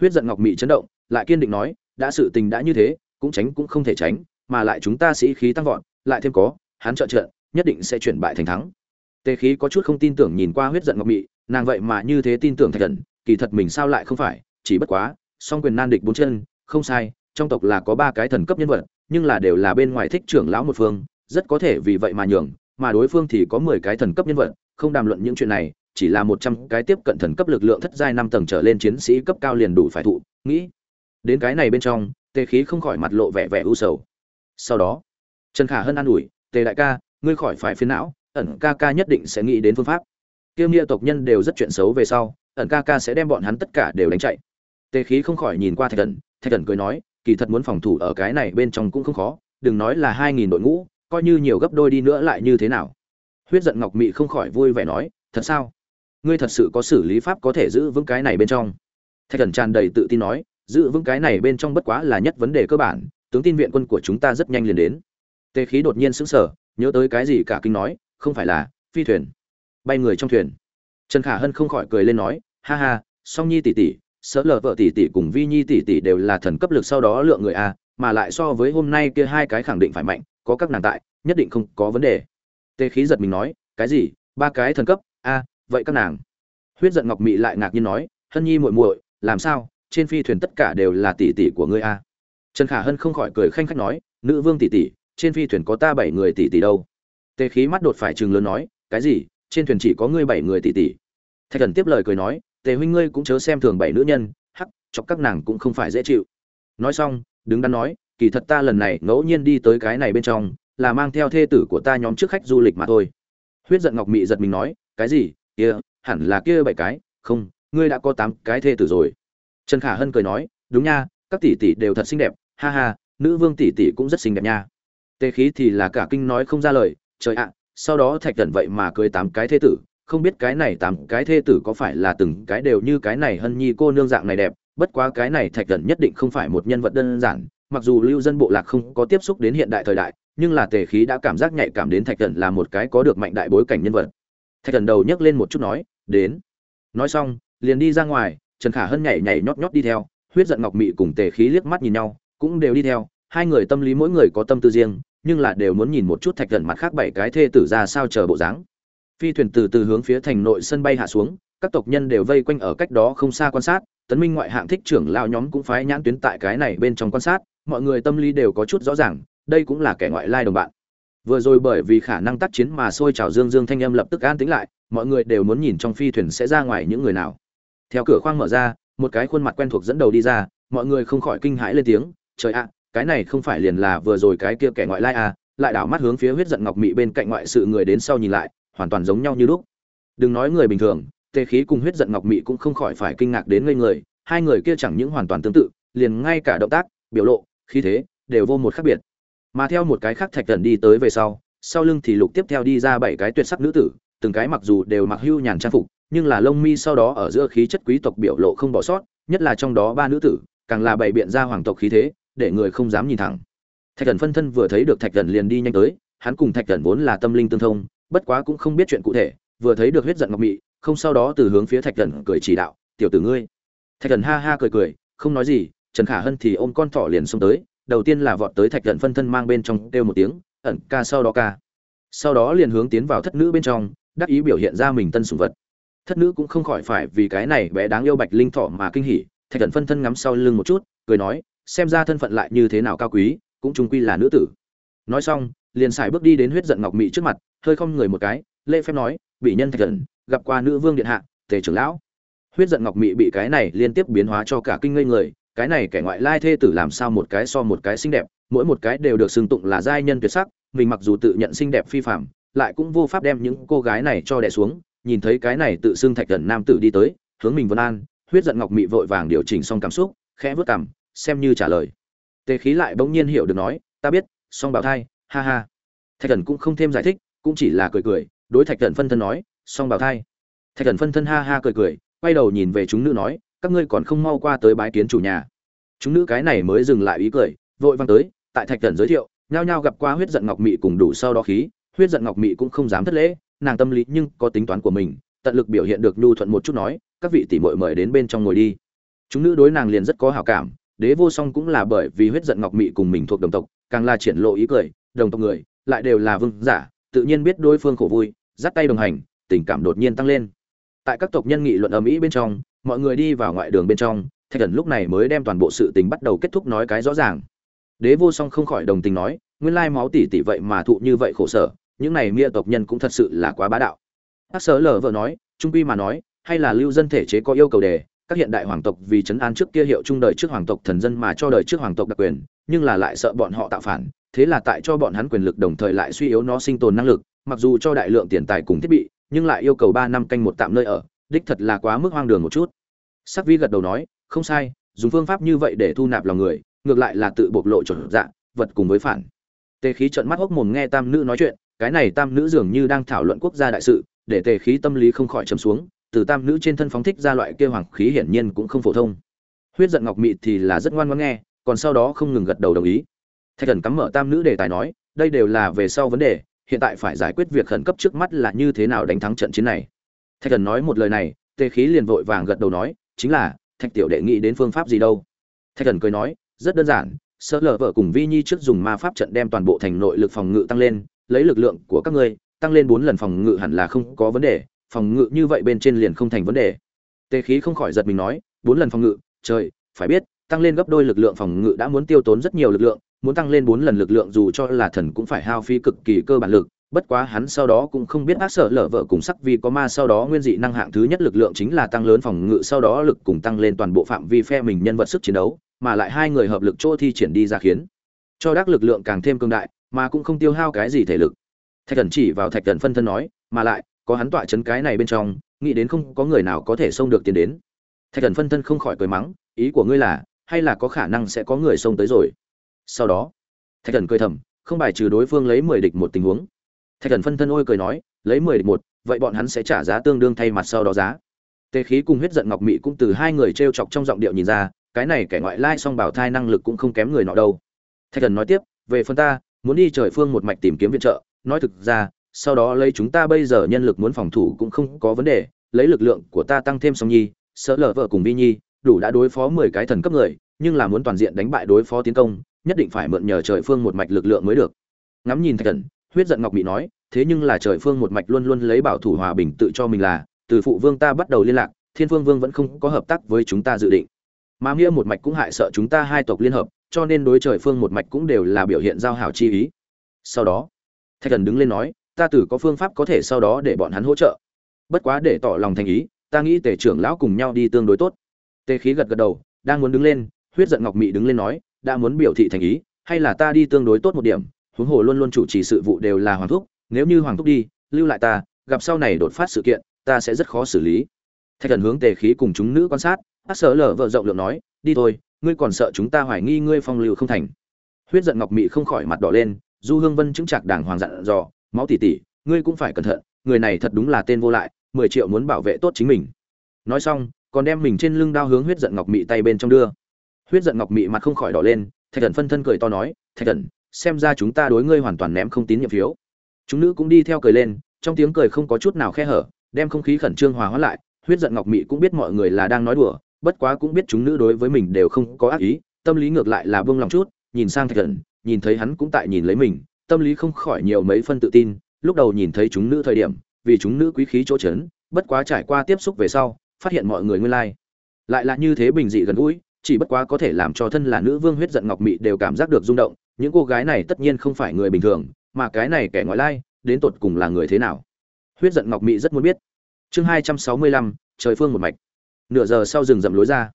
Huyết giận ngọc mị chấn động, lại kiên định nói, đã sự tình đã như thế, cũng tránh cũng không thể tránh, mà lại chúng ta sĩ khí tăng vọt, lại thêm có, hắn trợ trợ, nhất định sẽ chuyển bại thành thắng. Tề khí có chút không tin tưởng nhìn qua huyết giận ngọc mị, nàng vậy mà như thế tin tưởng thạch thần, kỳ thật mình sao lại không phải, chỉ bất quá, song quyền nan địch bốn chân, không sai, trong tộc là có ba cái thần cấp nhân vật, nhưng là đều là bên ngoài thích trưởng lão một phương, rất có thể vì vậy mà nhường mà đối phương thì có mười cái thần cấp nhân vật, không đàm luận những chuyện này, chỉ là một trăm cái tiếp cận thần cấp lực lượng thất giai năm tầng trở lên chiến sĩ cấp cao liền đủ phải thụ, nghĩ đến cái này bên trong, tề khí không khỏi mặt lộ vẻ vẻ u sầu. Sau đó, trần khả hân an ủi, tề đại ca, ngươi khỏi phải phiền não, ẩn ca ca nhất định sẽ nghĩ đến phương pháp. Kiêm nghĩa tộc nhân đều rất chuyện xấu về sau, ẩn ca ca sẽ đem bọn hắn tất cả đều đánh chạy. Tề khí không khỏi nhìn qua thạch thần thạch thần cười nói, kỳ thật muốn phòng thủ ở cái này bên trong cũng không khó, đừng nói là hai nghìn đội ngũ coi như nhiều gấp đôi đi nữa lại như thế nào? Huyết giận ngọc mị không khỏi vui vẻ nói, thật sao? Ngươi thật sự có xử lý pháp có thể giữ vững cái này bên trong? Thạch thần tràn đầy tự tin nói, giữ vững cái này bên trong bất quá là nhất vấn đề cơ bản, tướng tin viện quân của chúng ta rất nhanh liền đến. Tề khí đột nhiên sững sờ, nhớ tới cái gì cả kinh nói, không phải là, phi thuyền, bay người trong thuyền. Trần khả hân không khỏi cười lên nói, ha ha, song nhi tỷ tỷ sợ lờ vợ tỷ tỷ cùng vi nhi tỷ tỷ đều là thần cấp lực sau đó lượng người a mà lại so với hôm nay kia hai cái khẳng định phải mạnh, có các nàng tại, nhất định không có vấn đề. Tề khí giật mình nói, cái gì? Ba cái thần cấp? A, vậy các nàng? Huyết giận ngọc mị lại ngạc nhiên nói, hân nhi muội muội, làm sao? Trên phi thuyền tất cả đều là tỷ tỷ của ngươi a. Trần khả hân không khỏi cười khanh khách nói, nữ vương tỷ tỷ, trên phi thuyền có ta bảy người tỷ tỷ đâu? Tề khí mắt đột phải chừng lớn nói, cái gì? Trên thuyền chỉ có ngươi bảy người tỷ tỷ. Thạch thần tiếp lời cười nói, tề huynh ngươi cũng chớ xem thường bảy nữ nhân, hắc, chọc các nàng cũng không phải dễ chịu. Nói xong đứng đắn nói, kỳ thật ta lần này ngẫu nhiên đi tới cái này bên trong, là mang theo thê tử của ta nhóm trước khách du lịch mà thôi. Huyết giận ngọc mị giật mình nói, cái gì? Kia, hẳn là kia bảy cái. Không, ngươi đã có tám cái thê tử rồi. Trần khả hân cười nói, đúng nha, các tỷ tỷ đều thật xinh đẹp. Ha ha, nữ vương tỷ tỷ cũng rất xinh đẹp nha. Tề khí thì là cả kinh nói không ra lời. Trời ạ, sau đó thạch thần vậy mà cưới tám cái thê tử. Không biết cái này tám cái thê tử có phải là từng cái đều như cái này hân nhi cô nương dạng này đẹp bất quá cái này thạch thần nhất định không phải một nhân vật đơn giản, mặc dù lưu dân bộ lạc không có tiếp xúc đến hiện đại thời đại, nhưng là tề khí đã cảm giác nhạy cảm đến thạch thần là một cái có được mạnh đại bối cảnh nhân vật. Thạch thần đầu nhấc lên một chút nói, đến. Nói xong, liền đi ra ngoài, trần khả hân nhảy nhảy nhót nhót đi theo, huyết giận ngọc mị cùng tề khí liếc mắt nhìn nhau, cũng đều đi theo. Hai người tâm lý mỗi người có tâm tư riêng, nhưng là đều muốn nhìn một chút thạch thần mặt khác bảy cái thê tử ra sao chờ bộ dáng. Phi thuyền từ từ hướng phía thành nội sân bay hạ xuống các tộc nhân đều vây quanh ở cách đó không xa quan sát, tấn minh ngoại hạng thích trưởng lao nhóm cũng phái nhãn tuyến tại cái này bên trong quan sát, mọi người tâm lý đều có chút rõ ràng, đây cũng là kẻ ngoại lai đồng bạn. Vừa rồi bởi vì khả năng tác chiến mà sôi trào dương dương thanh âm lập tức an tĩnh lại, mọi người đều muốn nhìn trong phi thuyền sẽ ra ngoài những người nào. Theo cửa khoang mở ra, một cái khuôn mặt quen thuộc dẫn đầu đi ra, mọi người không khỏi kinh hãi lên tiếng, trời ạ, cái này không phải liền là vừa rồi cái kia kẻ ngoại lai à? Lại đảo mắt hướng phía huyết giận ngọc mị bên cạnh ngoại sự người đến sau nhìn lại, hoàn toàn giống nhau như lúc. Đừng nói người bình thường tề khí cùng huyết giận ngọc mị cũng không khỏi phải kinh ngạc đến ngây người, hai người kia chẳng những hoàn toàn tương tự, liền ngay cả động tác, biểu lộ, khí thế, đều vô một khác biệt. Mà theo một cái khác thạch thần đi tới về sau sau lưng thì lục tiếp theo đi ra bảy cái tuyệt sắc nữ tử, từng cái mặc dù đều mặc hưu nhàn trang phục, nhưng là lông mi sau đó ở giữa khí chất quý tộc biểu lộ không bỏ sót, nhất là trong đó ba nữ tử, càng là bảy biện ra hoàng tộc khí thế, để người không dám nhìn thẳng. Thạch thần phân thân vừa thấy được thạch thần liền đi nhanh tới, hắn cùng thạch thần vốn là tâm linh tương thông, bất quá cũng không biết chuyện cụ thể, vừa thấy được huyết giận ngọc mị không sau đó từ hướng phía thạch thần cười chỉ đạo, tiểu tử ngươi. Thạch thần ha ha cười cười, không nói gì, trần khả hân thì ôm con thỏ liền xông tới, đầu tiên là vọt tới thạch thần phân thân mang bên trong, kêu một tiếng, ẩn ca sau đó ca. Sau đó liền hướng tiến vào thất nữ bên trong, đắc ý biểu hiện ra mình tân sủng vật. Thất nữ cũng không khỏi phải vì cái này bé đáng yêu bạch linh thỏ mà kinh hỉ, thạch thần phân thân ngắm sau lưng một chút, cười nói, xem ra thân phận lại như thế nào cao quý, cũng trung quy là nữ tử. Nói xong, liền xài bước đi đến huyết giận ngọc mị trước mặt, hơi không người một cái, lễ phép nói bị nhân thạch thần gặp qua nữ vương điện hạ, tề trưởng lão. Huyết giận ngọc mị bị cái này liên tiếp biến hóa cho cả kinh ngây người, cái này kẻ ngoại lai thê tử làm sao một cái so một cái xinh đẹp, mỗi một cái đều được xưng tụng là giai nhân tuyệt sắc, mình mặc dù tự nhận xinh đẹp phi phạm lại cũng vô pháp đem những cô gái này cho đẻ xuống, nhìn thấy cái này tự xưng thạch thần nam tử đi tới, hướng mình vân an, huyết giận ngọc mị vội vàng điều chỉnh xong cảm xúc, khẽ vớt cảm, xem như trả lời. Tề khí lại bỗng nhiên hiểu được nói, ta biết, song bảo thai, ha ha. Thạch thần cũng không thêm giải thích, cũng chỉ là cười cười, đối thạch thần phân thân nói song bảo thai. Thạch thần phân thân ha ha cười cười, quay đầu nhìn về chúng nữ nói, các ngươi còn không mau qua tới bái kiến chủ nhà. Chúng nữ cái này mới dừng lại ý cười, vội văng tới, tại thạch thần giới thiệu, nhao nhao gặp qua huyết giận ngọc mị cùng đủ sau đó khí, huyết giận ngọc mị cũng không dám thất lễ, nàng tâm lý nhưng có tính toán của mình, tận lực biểu hiện được nhu thuận một chút nói, các vị tỷ muội mời đến bên trong ngồi đi. Chúng nữ đối nàng liền rất có hảo cảm, đế vô song cũng là bởi vì huyết giận ngọc mị cùng mình thuộc đồng tộc, càng là triển lộ ý cười, đồng tộc người, lại đều là vương giả, tự nhiên biết đối phương khổ vui, dắt tay đồng hành tình cảm đột nhiên tăng lên. Tại các tộc nhân nghị luận ở mỹ bên trong, mọi người đi vào ngoại đường bên trong, thạch thần lúc này mới đem toàn bộ sự tình bắt đầu kết thúc nói cái rõ ràng. Đế vô song không khỏi đồng tình nói, nguyên lai máu tỷ tỷ vậy mà thụ như vậy khổ sở, những này mia tộc nhân cũng thật sự là quá bá đạo. Bác sở lở vợ nói, trung quy mà nói, hay là lưu dân thể chế có yêu cầu đề, các hiện đại hoàng tộc vì chấn an trước kia hiệu trung đời trước hoàng tộc thần dân mà cho đời trước hoàng tộc đặc quyền, nhưng là lại sợ bọn họ tạo phản, thế là tại cho bọn hắn quyền lực đồng thời lại suy yếu nó sinh tồn năng lực, mặc dù cho đại lượng tiền tài cùng thiết bị nhưng lại yêu cầu ba năm canh một tạm nơi ở, đích thật là quá mức hoang đường một chút. Sắc vi gật đầu nói, không sai, dùng phương pháp như vậy để thu nạp lòng người, ngược lại là tự bộc lộ chuẩn dạ vật cùng với phản. Tề khí trợn mắt hốc mồm nghe tam nữ nói chuyện, cái này tam nữ dường như đang thảo luận quốc gia đại sự, để tề khí tâm lý không khỏi trầm xuống, từ tam nữ trên thân phóng thích ra loại kia hoàng khí hiển nhiên cũng không phổ thông. Huyết giận ngọc mị thì là rất ngoan ngoãn nghe, còn sau đó không ngừng gật đầu đồng ý. Thạch thần cắm mở tam nữ đề tài nói, đây đều là về sau vấn đề hiện tại phải giải quyết việc khẩn cấp trước mắt là như thế nào đánh thắng trận chiến này. Thạch thần nói một lời này, tề khí liền vội vàng gật đầu nói, chính là, thạch tiểu đệ nghĩ đến phương pháp gì đâu? Thạch thần cười nói, rất đơn giản, sở lờ vợ cùng vi nhi trước dùng ma pháp trận đem toàn bộ thành nội lực phòng ngự tăng lên, lấy lực lượng của các ngươi, tăng lên bốn lần phòng ngự hẳn là không có vấn đề, phòng ngự như vậy bên trên liền không thành vấn đề. Tề khí không khỏi giật mình nói, bốn lần phòng ngự, trời, phải biết, tăng lên gấp đôi lực lượng phòng ngự đã muốn tiêu tốn rất nhiều lực lượng muốn tăng lên bốn lần lực lượng dù cho là thần cũng phải hao phí cực kỳ cơ bản lực, bất quá hắn sau đó cũng không biết ác sợ lở vợ cùng sắc vì có ma sau đó nguyên dị năng hạng thứ nhất lực lượng chính là tăng lớn phòng ngự sau đó lực cùng tăng lên toàn bộ phạm vi phe mình nhân vật sức chiến đấu, mà lại hai người hợp lực chỗ thi triển đi ra khiến cho đắc lực lượng càng thêm cường đại, mà cũng không tiêu hao cái gì thể lực. Thạch thần chỉ vào thạch thần phân thân nói, mà lại, có hắn tọa chấn cái này bên trong, nghĩ đến không có người nào có thể xông được tiến đến. Thạch thần phân thân không khỏi cười mắng, ý của ngươi là, hay là có khả năng sẽ có người xông tới rồi? Sau đó, thạch thần cười thầm, không bài trừ đối phương lấy mười địch một tình huống. Thạch thần phân thân ôi cười nói, lấy mười địch một, vậy bọn hắn sẽ trả giá tương đương thay mặt sau đó giá. Tề khí cùng huyết giận ngọc mị cũng từ hai người t r e o chọc trong giọng điệu nhìn ra, cái này kẻ ngoại lai song bảo thai năng lực cũng không kém người nọ đâu. Thạch thần nói tiếp, về phần ta, muốn đi trời phương một mạch tìm kiếm viện trợ, nói thực ra, sau đó lấy chúng ta bây giờ nhân lực muốn phòng thủ cũng không có vấn đề, lấy lực lượng của ta tăng thêm song nhi, sợ lờ vợ cùng vi nhi, đủ đã đối phó mười cái thần cấp người, nhưng là muốn toàn diện đánh bại đối phó tiến công nhất định phải mượn nhờ trời phương một mạch lực lượng mới được. Ngắm nhìn thạch thần, huyết giận ngọc bị nói, thế nhưng là trời phương một mạch luôn luôn lấy bảo thủ hòa bình tự cho mình là, từ phụ vương ta bắt đầu liên lạc, thiên phương vương vẫn không có hợp tác với chúng ta dự định. Mà nghĩa một mạch cũng hại sợ chúng ta hai tộc liên hợp, cho nên đối trời phương một mạch cũng đều là biểu hiện giao hảo chi ý. Sau đó, thạch thần đứng lên nói, ta tử có phương pháp có thể sau đó để bọn hắn hỗ trợ. Bất quá để tỏ lòng thành ý, ta nghĩ tề trưởng lão cùng nhau đi tương đối tốt. Tề khí gật gật đầu, đang muốn đứng lên, huyết giận ngọc mị đứng lên nói đã muốn biểu thị thành ý, hay là ta đi tương đối tốt một điểm, huống hồ luôn luôn chủ trì sự vụ đều là hoàng thúc, nếu như hoàng thúc đi, lưu lại ta, gặp sau này đột phát sự kiện, ta sẽ rất khó xử lý. Thạch thần hướng tề khí cùng chúng nữ quan sát ác sở lở vợ rộng lượng nói, đi thôi, ngươi còn sợ chúng ta hoài nghi ngươi phong lưu không thành. Huyết giận ngọc mị không khỏi mặt đỏ lên, du hương vân chứng chặt đàng hoàng dặn dò, máu tỉ tỉ, ngươi cũng phải cẩn thận, người này thật đúng là tên vô lại, mười triệu muốn bảo vệ tốt chính mình. Nói xong, còn đem mình trên lưng đao hướng huyết giận ngọc mị tay bên trong đưa huyết giận ngọc mị mặt không khỏi đỏ lên, thạch thần phân thân cười to nói, thạch thần, xem ra chúng ta đối ngươi hoàn toàn ném không tín nhiệm phiếu. Chúng nữ cũng đi theo cười lên, trong tiếng cười không có chút nào khe hở, đem không khí khẩn trương hòa hóa lại. Huyết giận ngọc mị cũng biết mọi người là đang nói đùa, bất quá cũng biết chúng nữ đối với mình đều không có ác ý, tâm lý ngược lại là buông lòng chút, nhìn sang thạch thần, nhìn thấy hắn cũng tại nhìn lấy mình, tâm lý không khỏi nhiều mấy phân tự tin. Lúc đầu nhìn thấy chúng nữ thời điểm, vì chúng nữ quý khí chỗ chấn bất quá trải qua tiếp xúc về sau, phát hiện mọi người nguyên lai, lại là như thế bình dị gần gũi chỉ bất quá có thể làm cho thân là nữ vương huyết giận ngọc mị đều cảm giác được rung động, những cô gái này tất nhiên không phải người bình thường, mà cái này kẻ ngoại lai, đến tột cùng là người thế nào? Huyết giận ngọc mị rất muốn biết. Chương hai trăm sáu mươi lăm, trời phương một mạch. Nửa giờ sau rừng rậm lối ra.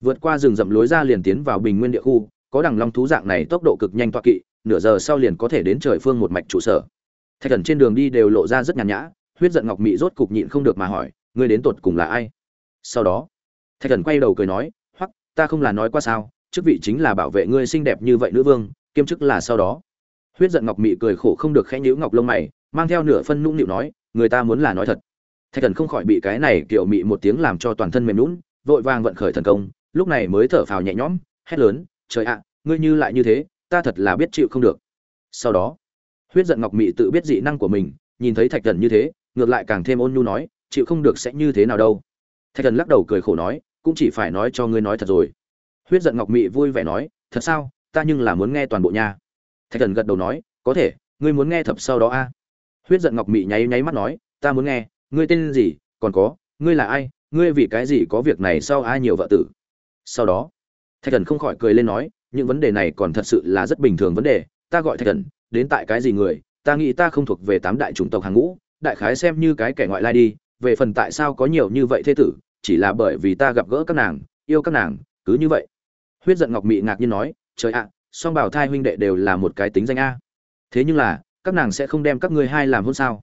Vượt qua rừng rậm lối ra liền tiến vào bình nguyên địa khu, có đằng long thú dạng này tốc độ cực nhanh toa kỵ, nửa giờ sau liền có thể đến trời phương một mạch trụ sở. Thạch thần trên đường đi đều lộ ra rất nhàn nhã, huyết giận ngọc mị rốt cục nhịn không được mà hỏi, ngươi đến tột cùng là ai? Sau đó, thạch thần quay đầu cười nói ta không là nói qua sao, chức vị chính là bảo vệ ngươi xinh đẹp như vậy nữ vương, kiêm chức là sau đó. Huyết giận ngọc mị cười khổ không được khẽ nhíu ngọc lông mày, mang theo nửa phân nũng nịu nói, người ta muốn là nói thật. Thạch thần không khỏi bị cái này kiểu mị một tiếng làm cho toàn thân mềm lún vội vàng vận khởi thần công, lúc này mới thở phào nhẹ nhõm, hét lớn, trời ạ, ngươi như lại như thế, ta thật là biết chịu không được. Sau đó, huyết giận ngọc mị tự biết dị năng của mình, nhìn thấy thạch thần như thế, ngược lại càng thêm ôn nhu nói, chịu không được sẽ như thế nào đâu. Thạch thần lắc đầu cười khổ nói cũng chỉ phải nói cho ngươi nói thật rồi. Huyết giận ngọc mị vui vẻ nói, thật sao? Ta nhưng là muốn nghe toàn bộ nha. Thạch thần gật đầu nói, có thể, ngươi muốn nghe thập sau đó a? Huyết giận ngọc mị nháy nháy mắt nói, ta muốn nghe, ngươi tên gì, còn có, ngươi là ai, ngươi vì cái gì có việc này sau ai nhiều vợ tử? Sau đó, thạch thần không khỏi cười lên nói, những vấn đề này còn thật sự là rất bình thường vấn đề, ta gọi thạch thần, đến tại cái gì người, ta nghĩ ta không thuộc về tám đại chủng tộc hàng ngũ, đại khái xem như cái kẻ ngoại lai đi, về phần tại sao có nhiều như vậy thế tử chỉ là bởi vì ta gặp gỡ các nàng, yêu các nàng, cứ như vậy. Huyết giận ngọc mị ngạc nhiên nói, trời ạ, song bảo thai huynh đệ đều là một cái tính danh a. Thế nhưng là, các nàng sẽ không đem các ngươi hai làm hôn sao?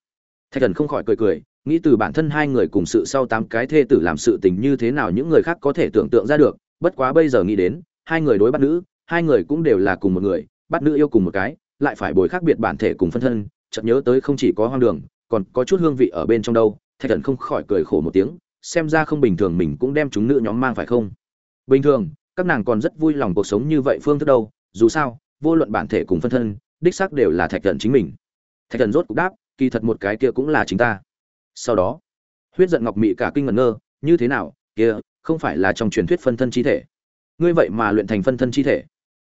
Thạch thần không khỏi cười cười, nghĩ từ bản thân hai người cùng sự sau tám cái thê tử làm sự tình như thế nào những người khác có thể tưởng tượng ra được, bất quá bây giờ nghĩ đến, hai người đối bắt nữ, hai người cũng đều là cùng một người, bắt nữ yêu cùng một cái, lại phải bồi khác biệt bản thể cùng phân thân, chợt nhớ tới không chỉ có hoang đường, còn có chút hương vị ở bên trong đâu, thạch thần không khỏi cười khổ một tiếng xem ra không bình thường mình cũng đem chúng nữ nhóm mang phải không? Bình thường, các nàng còn rất vui lòng cuộc sống như vậy phương thức đâu, dù sao, vô luận bản thể cùng phân thân, đích xác đều là thạch thần chính mình. Thạch thần rốt cục đáp, kỳ thật một cái kia cũng là chính ta. Sau đó, huyết giận ngọc mị cả kinh ngẩn ngơ, như thế nào, kia, không phải là trong truyền thuyết phân thân chi thể. Ngươi vậy mà luyện thành phân thân chi thể.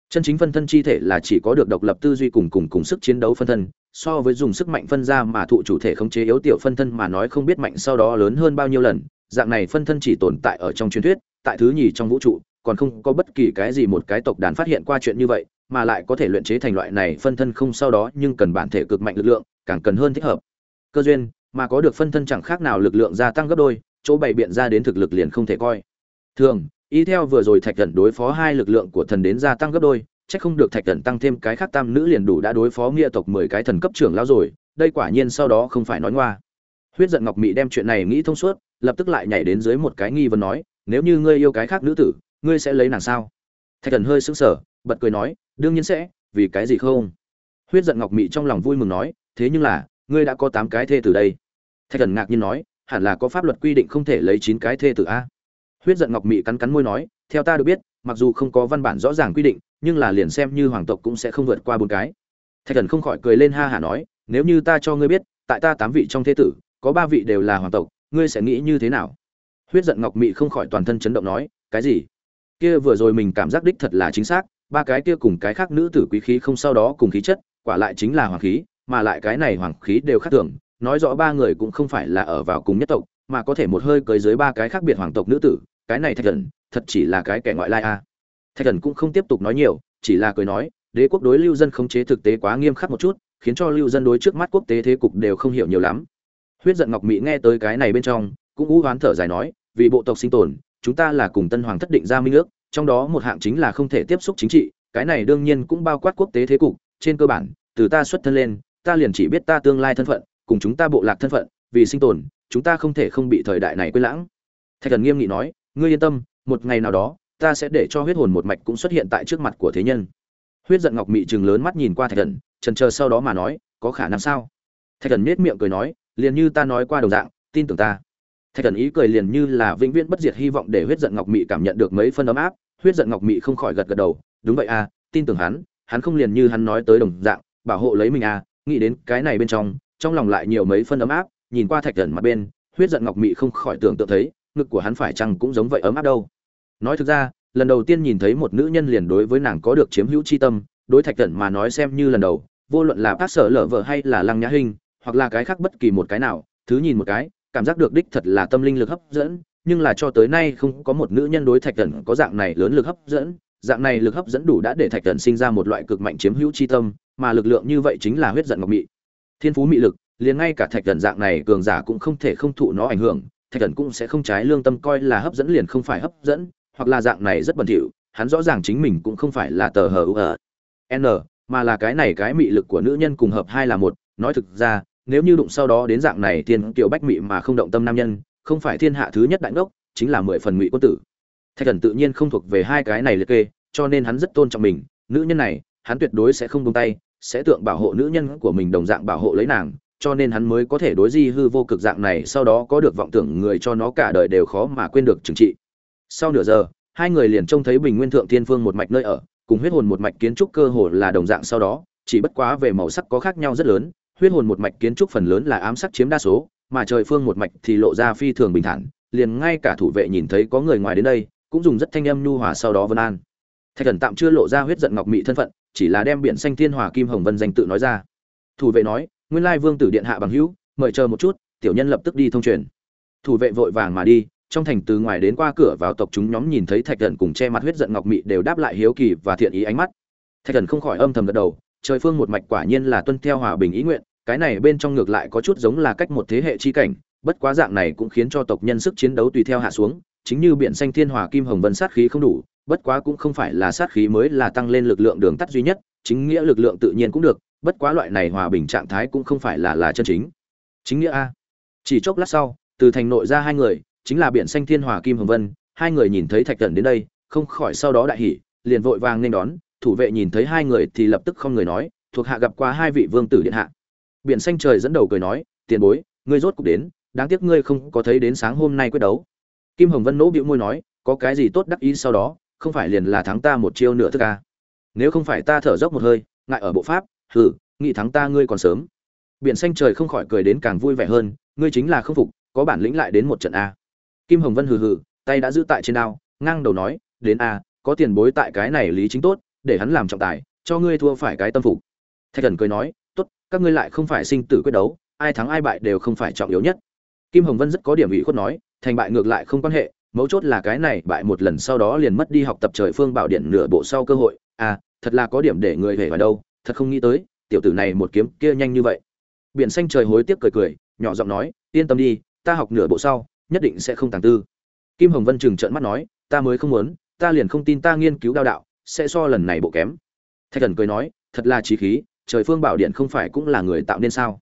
Chân chính phân thân chi thể là chỉ có được độc lập tư duy cùng cùng cùng sức chiến đấu phân thân, so với dùng sức mạnh phân ra mà thụ chủ thể khống chế yếu tiểu phân thân mà nói không biết mạnh sau đó lớn hơn bao nhiêu lần dạng này phân thân chỉ tồn tại ở trong truyền thuyết, tại thứ nhì trong vũ trụ, còn không có bất kỳ cái gì một cái tộc đàn phát hiện qua chuyện như vậy, mà lại có thể luyện chế thành loại này phân thân không sau đó nhưng cần bản thể cực mạnh lực lượng, càng cần hơn thích hợp. Cơ duyên, mà có được phân thân chẳng khác nào lực lượng gia tăng gấp đôi, chỗ bày biện ra đến thực lực liền không thể coi. Thường, y theo vừa rồi thạch thần đối phó hai lực lượng của thần đến gia tăng gấp đôi, chắc không được thạch thần tăng thêm cái khác tam nữ liền đủ đã đối phó nghĩa tộc mười cái thần cấp trưởng lão rồi, đây quả nhiên sau đó không phải nói ngoa huyết giận ngọc mị đem chuyện này nghĩ thông suốt, lập tức lại nhảy đến dưới một cái nghi vấn nói, nếu như ngươi yêu cái khác nữ tử, ngươi sẽ lấy nàng sao? Thạch thần hơi sững sờ, bật cười nói, đương nhiên sẽ, vì cái gì không? Huyết giận ngọc mị trong lòng vui mừng nói, thế nhưng là, ngươi đã có tám cái thê tử đây. Thạch thần ngạc nhiên nói, hẳn là có pháp luật quy định không thể lấy chín cái thê tử a. Huyết giận ngọc mị cắn cắn môi nói, theo ta được biết, mặc dù không có văn bản rõ ràng quy định, nhưng là liền xem như hoàng tộc cũng sẽ không vượt qua bốn cái. Thạch thần không khỏi cười lên ha hả nói, nếu như ta cho ngươi biết, tại ta tám vị trong thế tử có ba vị đều là hoàng tộc, ngươi sẽ nghĩ như thế nào huyết giận ngọc mị không khỏi toàn thân chấn động nói, cái gì kia vừa rồi mình cảm giác đích thật là chính xác, ba cái kia cùng cái khác nữ tử quý khí không sau đó cùng khí chất, quả lại chính là hoàng khí, mà lại cái này hoàng khí đều khác thường, nói rõ ba người cũng không phải là ở vào cùng nhất tộc, mà có thể một hơi cưới dưới ba cái khác biệt hoàng tộc nữ tử, cái này thạch thần, thật chỉ là cái kẻ ngoại lai a à. thạch thần cũng không tiếp tục nói nhiều, chỉ là cười nói, đế quốc đối lưu dân khống chế thực tế quá nghiêm khắc một chút, khiến cho lưu dân đối trước mắt quốc tế thế cục đều không hiểu nhiều lắm huyết giận ngọc mỹ nghe tới cái này bên trong, cũng u hoán thở dài nói, vì bộ tộc sinh tồn, chúng ta là cùng tân hoàng thất định ra minh ước, trong đó một hạng chính là không thể tiếp xúc chính trị, cái này đương nhiên cũng bao quát quốc tế thế cục, trên cơ bản, từ ta xuất thân lên, ta liền chỉ biết ta tương lai thân phận, cùng chúng ta bộ lạc thân phận, vì sinh tồn, chúng ta không thể không bị thời đại này quên lãng. Thạch thần nghiêm nghị nói, ngươi yên tâm, một ngày nào đó, ta sẽ để cho huyết hồn một mạch cũng xuất hiện tại trước mặt của thế nhân. Huyết giận ngọc mị chừng lớn mắt nhìn qua thạch thần, trần chờ sau đó mà nói, có khả năng sao? Thạch thần nết miệng cười nói liền như ta nói qua đồng dạng, tin tưởng ta. Thạch thần ý cười liền như là vĩnh viễn bất diệt hy vọng để huyết giận ngọc mị cảm nhận được mấy phân ấm áp, huyết giận ngọc mị không khỏi gật gật đầu, đúng vậy à tin tưởng hắn hắn không liền như hắn nói tới đồng dạng, bảo hộ lấy mình à nghĩ đến cái này bên trong trong lòng lại nhiều mấy phân ấm áp, nhìn qua thạch thần mặt bên, huyết giận ngọc mị không khỏi tưởng tượng thấy, ngực của hắn phải chăng cũng giống vậy ấm áp đâu. Nói thực ra, lần đầu tiên nhìn thấy một nữ nhân liền đối với nàng có được chiếm hữu chi tâm, đối thạch thần mà nói xem như lần đầu, vô luận là bác sở lở vợ hay là lăng nhã hình hoặc là cái khác bất kỳ một cái nào, thứ nhìn một cái, cảm giác được đích thật là tâm linh lực hấp dẫn, nhưng là cho tới nay không có một nữ nhân đối thạch thần có dạng này lớn lực hấp dẫn. Dạng này lực hấp dẫn đủ đã để thạch thần sinh ra một loại cực mạnh chiếm hữu chi tâm, mà lực lượng như vậy chính là huyết giận ngọc mị. Thiên phú mị lực, liền ngay cả thạch thần dạng này cường giả cũng không thể không thụ nó ảnh hưởng. Thạch thần cũng sẽ không trái lương tâm coi là hấp dẫn liền không phải hấp dẫn, hoặc là dạng này rất bẩn thỉu, hắn rõ ràng chính mình cũng không phải là tờ hờ u n, mà là cái này cái mị lực của nữ nhân cùng hợp hai là một. Nói thực ra nếu như đụng sau đó đến dạng này thiên kiều bách mị mà không động tâm nam nhân, không phải thiên hạ thứ nhất đại ngốc, chính là mười phần ngụy quân tử. Thạch thần tự nhiên không thuộc về hai cái này liệt kê, cho nên hắn rất tôn trọng mình, nữ nhân này, hắn tuyệt đối sẽ không buông tay, sẽ tượng bảo hộ nữ nhân của mình đồng dạng bảo hộ lấy nàng, cho nên hắn mới có thể đối di hư vô cực dạng này, sau đó có được vọng tưởng người cho nó cả đời đều khó mà quên được trừng trị. Sau nửa giờ, hai người liền trông thấy bình nguyên thượng thiên phương một mạch nơi ở, cùng huyết hồn một mạch kiến trúc cơ hồ là đồng dạng sau đó, chỉ bất quá về màu sắc có khác nhau rất lớn huyết hồn một mạch kiến trúc phần lớn là ám sắc chiếm đa số, mà trời phương một mạch thì lộ ra phi thường bình thản, liền ngay cả thủ vệ nhìn thấy có người ngoài đến đây, cũng dùng rất thanh âm nhu hòa sau đó vân an. Thạch Cẩn tạm chưa lộ ra huyết giận ngọc mị thân phận, chỉ là đem biển xanh thiên hòa kim hồng vân danh tự nói ra. Thủ vệ nói, nguyên lai vương tử điện hạ bằng hữu, mời chờ một chút, tiểu nhân lập tức đi thông truyền. Thủ vệ vội vàng mà đi, trong thành từ ngoài đến qua cửa vào tộc chúng nhóm nhìn thấy thạch Cẩn cùng che mặt huyết giận ngọc mị đều đáp lại hiếu kỳ và thiện ý ánh mắt. Thạch Cẩn không khỏi âm thầm gật đầu, trời phương một mạch quả nhiên là tuân theo hòa bình ý nguyện cái này bên trong ngược lại có chút giống là cách một thế hệ chi cảnh, bất quá dạng này cũng khiến cho tộc nhân sức chiến đấu tùy theo hạ xuống, chính như biển xanh thiên hỏa kim hồng vân sát khí không đủ, bất quá cũng không phải là sát khí mới là tăng lên lực lượng đường tắt duy nhất, chính nghĩa lực lượng tự nhiên cũng được, bất quá loại này hòa bình trạng thái cũng không phải là là chân chính. Chính nghĩa a. Chỉ chốc lát sau, từ thành nội ra hai người, chính là biển xanh thiên hỏa kim hồng vân, hai người nhìn thấy thạch Cẩn đến đây, không khỏi sau đó đại hỉ, liền vội vàng nên đón, thủ vệ nhìn thấy hai người thì lập tức không người nói, thuộc hạ gặp qua hai vị vương tử điện hạ biển xanh trời dẫn đầu cười nói, tiền bối, ngươi rốt cục đến, đáng tiếc ngươi không có thấy đến sáng hôm nay quyết đấu. Kim hồng vân nỗ bĩu môi nói, có cái gì tốt đắc ý sau đó, không phải liền là thắng ta một chiêu nửa thức ca nếu không phải ta thở dốc một hơi, ngại ở bộ pháp hử nghĩ thắng ta ngươi còn sớm. Biển xanh trời không khỏi cười đến càng vui vẻ hơn, ngươi chính là không phục, có bản lĩnh lại đến một trận a kim hồng vân hừ hừ, tay đã giữ tại trên đao, ngang đầu nói, đến a có tiền bối tại cái này lý chính tốt, để hắn làm trọng tài, cho ngươi thua phải cái tâm phục. Thạch thần cười nói tốt, các ngươi lại không phải sinh tử quyết đấu, ai thắng ai bại đều không phải trọng yếu nhất. Kim hồng vân rất có điểm ủy khuất nói, thành bại ngược lại không quan hệ, mấu chốt là cái này bại một lần sau đó liền mất đi học tập trời phương bảo điện nửa bộ sau cơ hội. À thật là có điểm để người hề vào đâu, thật không nghĩ tới, tiểu tử này một kiếm kia nhanh như vậy. Biển xanh trời hối tiếc cười cười, nhỏ giọng nói, yên tâm đi, ta học nửa bộ sau, nhất định sẽ không tàng tư. Kim hồng vân trừng trợn mắt nói, ta mới không muốn, ta liền không tin ta nghiên cứu đao đạo, sẽ so lần này bộ kém. Thạch thần cười nói, thật là trí khí trời phương bảo điện không phải cũng là người tạo nên sao?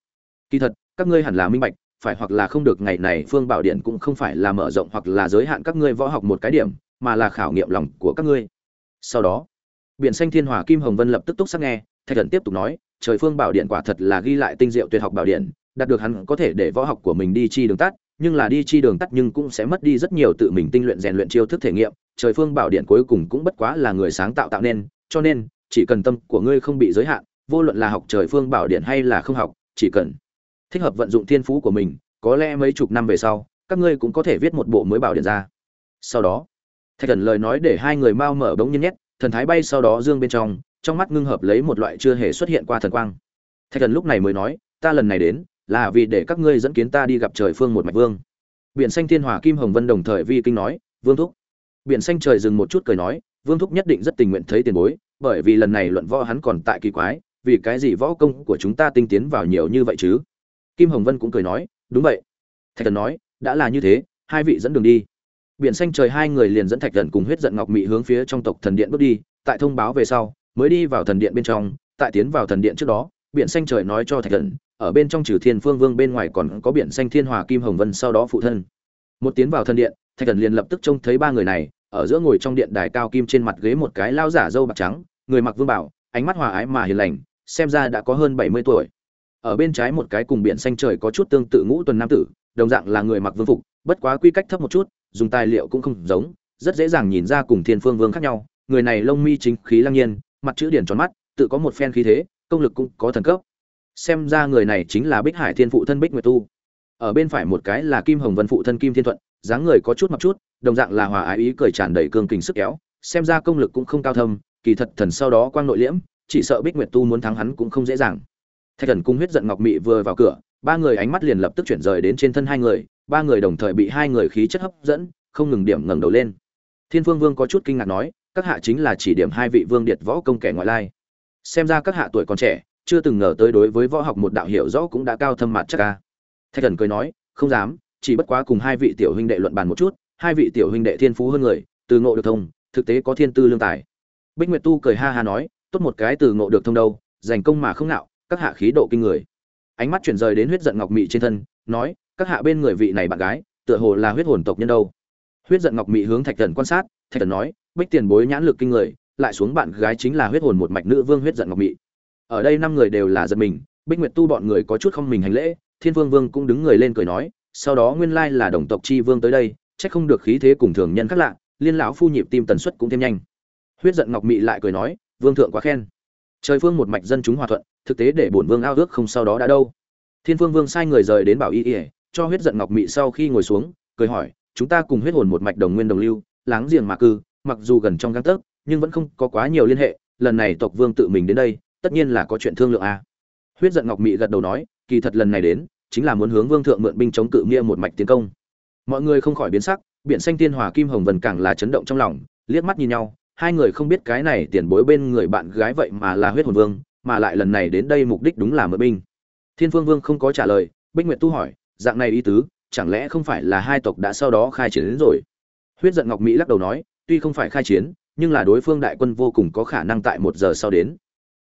Kỳ thật, các ngươi hẳn là minh bạch, phải hoặc là không được ngày này phương bảo điện cũng không phải là mở rộng hoặc là giới hạn các ngươi võ học một cái điểm, mà là khảo nghiệm lòng của các ngươi. Sau đó, biển xanh thiên hòa kim hồng vân lập tức túc sắc nghe, thạch thần tiếp tục nói, trời phương bảo điện quả thật là ghi lại tinh diệu tuyệt học bảo điện, đạt được hắn có thể để võ học của mình đi chi đường tắt, nhưng là đi chi đường tắt nhưng cũng sẽ mất đi rất nhiều tự mình tinh luyện rèn luyện chiêu thức thể nghiệm, trời phương bảo điện cuối cùng cũng bất quá là người sáng tạo tạo nên, cho nên, chỉ cần tâm của ngươi không bị giới hạn vô luận là học trời phương bảo điện hay là không học, chỉ cần thích hợp vận dụng thiên phú của mình, có lẽ mấy chục năm về sau, các ngươi cũng có thể viết một bộ mới bảo điện ra. Sau đó, thạch thần lời nói để hai người mau mở bỗng nhiên nhét, thần thái bay sau đó dương bên trong trong mắt ngưng hợp lấy một loại chưa hề xuất hiện qua thần quang. Thạch thần lúc này mới nói, ta lần này đến, là vì để các ngươi dẫn kiến ta đi gặp trời phương một mạch vương. Biển xanh thiên hòa kim hồng vân đồng thời vi kinh nói, vương thúc. Biển xanh trời dừng một chút cười nói, vương thúc nhất định rất tình nguyện thấy tiền bối, bởi vì lần này luận võ hắn còn tại kỳ quái vì cái gì võ công của chúng ta tinh tiến vào nhiều như vậy chứ? Kim hồng vân cũng cười nói, đúng vậy. Thạch thần nói, đã là như thế, hai vị dẫn đường đi. Biển xanh trời hai người liền dẫn thạch thần cùng huyết giận ngọc mị hướng phía trong tộc thần điện bước đi. Tại thông báo về sau, mới đi vào thần điện bên trong, tại tiến vào thần điện trước đó, biển xanh trời nói cho thạch thần, ở bên trong trừ thiên phương vương bên ngoài còn có biển xanh thiên hòa kim hồng vân sau đó phụ thân. Một tiến vào thần điện, thạch thần liền lập tức trông thấy ba người này, ở giữa ngồi trong điện đài cao kim trên mặt ghế một cái lao giả dâu bạc trắng, người mặc vương bảo, ánh mắt hòa ái mà hiền lành xem ra đã có hơn bảy mươi tuổi. Ở bên trái một cái cùng biển xanh trời có chút tương tự ngũ tuần nam tử, đồng dạng là người mặc vương phục, bất quá quy cách thấp một chút, dùng tài liệu cũng không giống, rất dễ dàng nhìn ra cùng thiên phương vương khác nhau. Người này lông mi chính khí lăng nhiên, mặt chữ điển tròn mắt, tự có một phen khí thế, công lực cũng có thần cấp. Xem ra người này chính là bích hải thiên phụ thân bích nguyệt tu. Ở bên phải một cái là kim hồng vân phụ thân kim thiên thuận, dáng người có chút mập chút, đồng dạng là hòa ái ý cười tràn đầy cương kình sức kéo, xem ra công lực cũng không cao thâm, kỳ thật thần sau đó quang nội liễm chỉ sợ bích nguyệt tu muốn thắng hắn cũng không dễ dàng. Thạch thần cung huyết giận ngọc mị vừa vào cửa, ba người ánh mắt liền lập tức chuyển rời đến trên thân hai người, ba người đồng thời bị hai người khí chất hấp dẫn, không ngừng điểm ngẩng đầu lên. Thiên phương vương có chút kinh ngạc nói, các hạ chính là chỉ điểm hai vị vương điệt võ công kẻ ngoại lai. Xem ra các hạ tuổi còn trẻ, chưa từng ngờ tới đối với võ học một đạo hiểu rõ cũng đã cao thâm mặt chắc a. thạch thần cười nói, không dám, chỉ bất quá cùng hai vị tiểu huynh đệ luận bàn một chút, hai vị tiểu huynh đệ thiên phú hơn người, từ ngộ được thông, thực tế có thiên tư lương tài. Bích nguyệt tu cười ha ha nói tốt một cái từ ngộ được thông đâu giành công mà không nạo các hạ khí độ kinh người. Ánh mắt chuyển rời đến huyết giận ngọc mị trên thân, nói, các hạ bên người vị này bạn gái, tựa hồ là huyết hồn tộc nhân đâu. Huyết giận ngọc mị hướng thạch thần quan sát, thạch thần nói, bích tiền bối nhãn lực kinh người, lại xuống bạn gái chính là huyết hồn một mạch nữ vương huyết giận ngọc mị. Ở đây năm người đều là giật mình, bích nguyệt tu bọn người có chút không mình hành lễ, thiên vương vương cũng đứng người lên cười nói, sau đó nguyên lai là đồng tộc chi vương tới đây, chắc không được khí thế cùng thường nhân khác lạ, liên lão phu nhịp tim tần suất cũng thêm nhanh. Huyết giận ngọc mị lại cười nói vương thượng quá khen. Trời phương một mạch dân chúng hòa thuận, thực tế để bổn vương ao ước không sau đó đã đâu. Thiên vương vương sai người rời đến bảo y ỉa cho huyết giận ngọc mị sau khi ngồi xuống, cười hỏi, chúng ta cùng huyết hồn một mạch đồng nguyên đồng lưu, láng giềng mà cư, mặc dù gần trong găng tấc, nhưng vẫn không có quá nhiều liên hệ, lần này tộc vương tự mình đến đây, tất nhiên là có chuyện thương lượng a. Huyết giận ngọc mị gật đầu nói, kỳ thật lần này đến, chính là muốn hướng vương thượng mượn binh chống cự nghĩa một mạch tiến công. Mọi người không khỏi biến sắc biện xanh tiên hòa kim hồng vần càng là chấn động trong lòng, liếc mắt nhìn nhau hai người không biết cái này tiền bối bên người bạn gái vậy mà là huyết hồn vương, mà lại lần này đến đây mục đích đúng là mượn binh. Thiên phương vương không có trả lời, bích nguyệt tu hỏi, dạng này ý tứ, chẳng lẽ không phải là hai tộc đã sau đó khai chiến đến rồi? Huyết giận ngọc mỹ lắc đầu nói, tuy không phải khai chiến, nhưng là đối phương đại quân vô cùng có khả năng tại một giờ sau đến.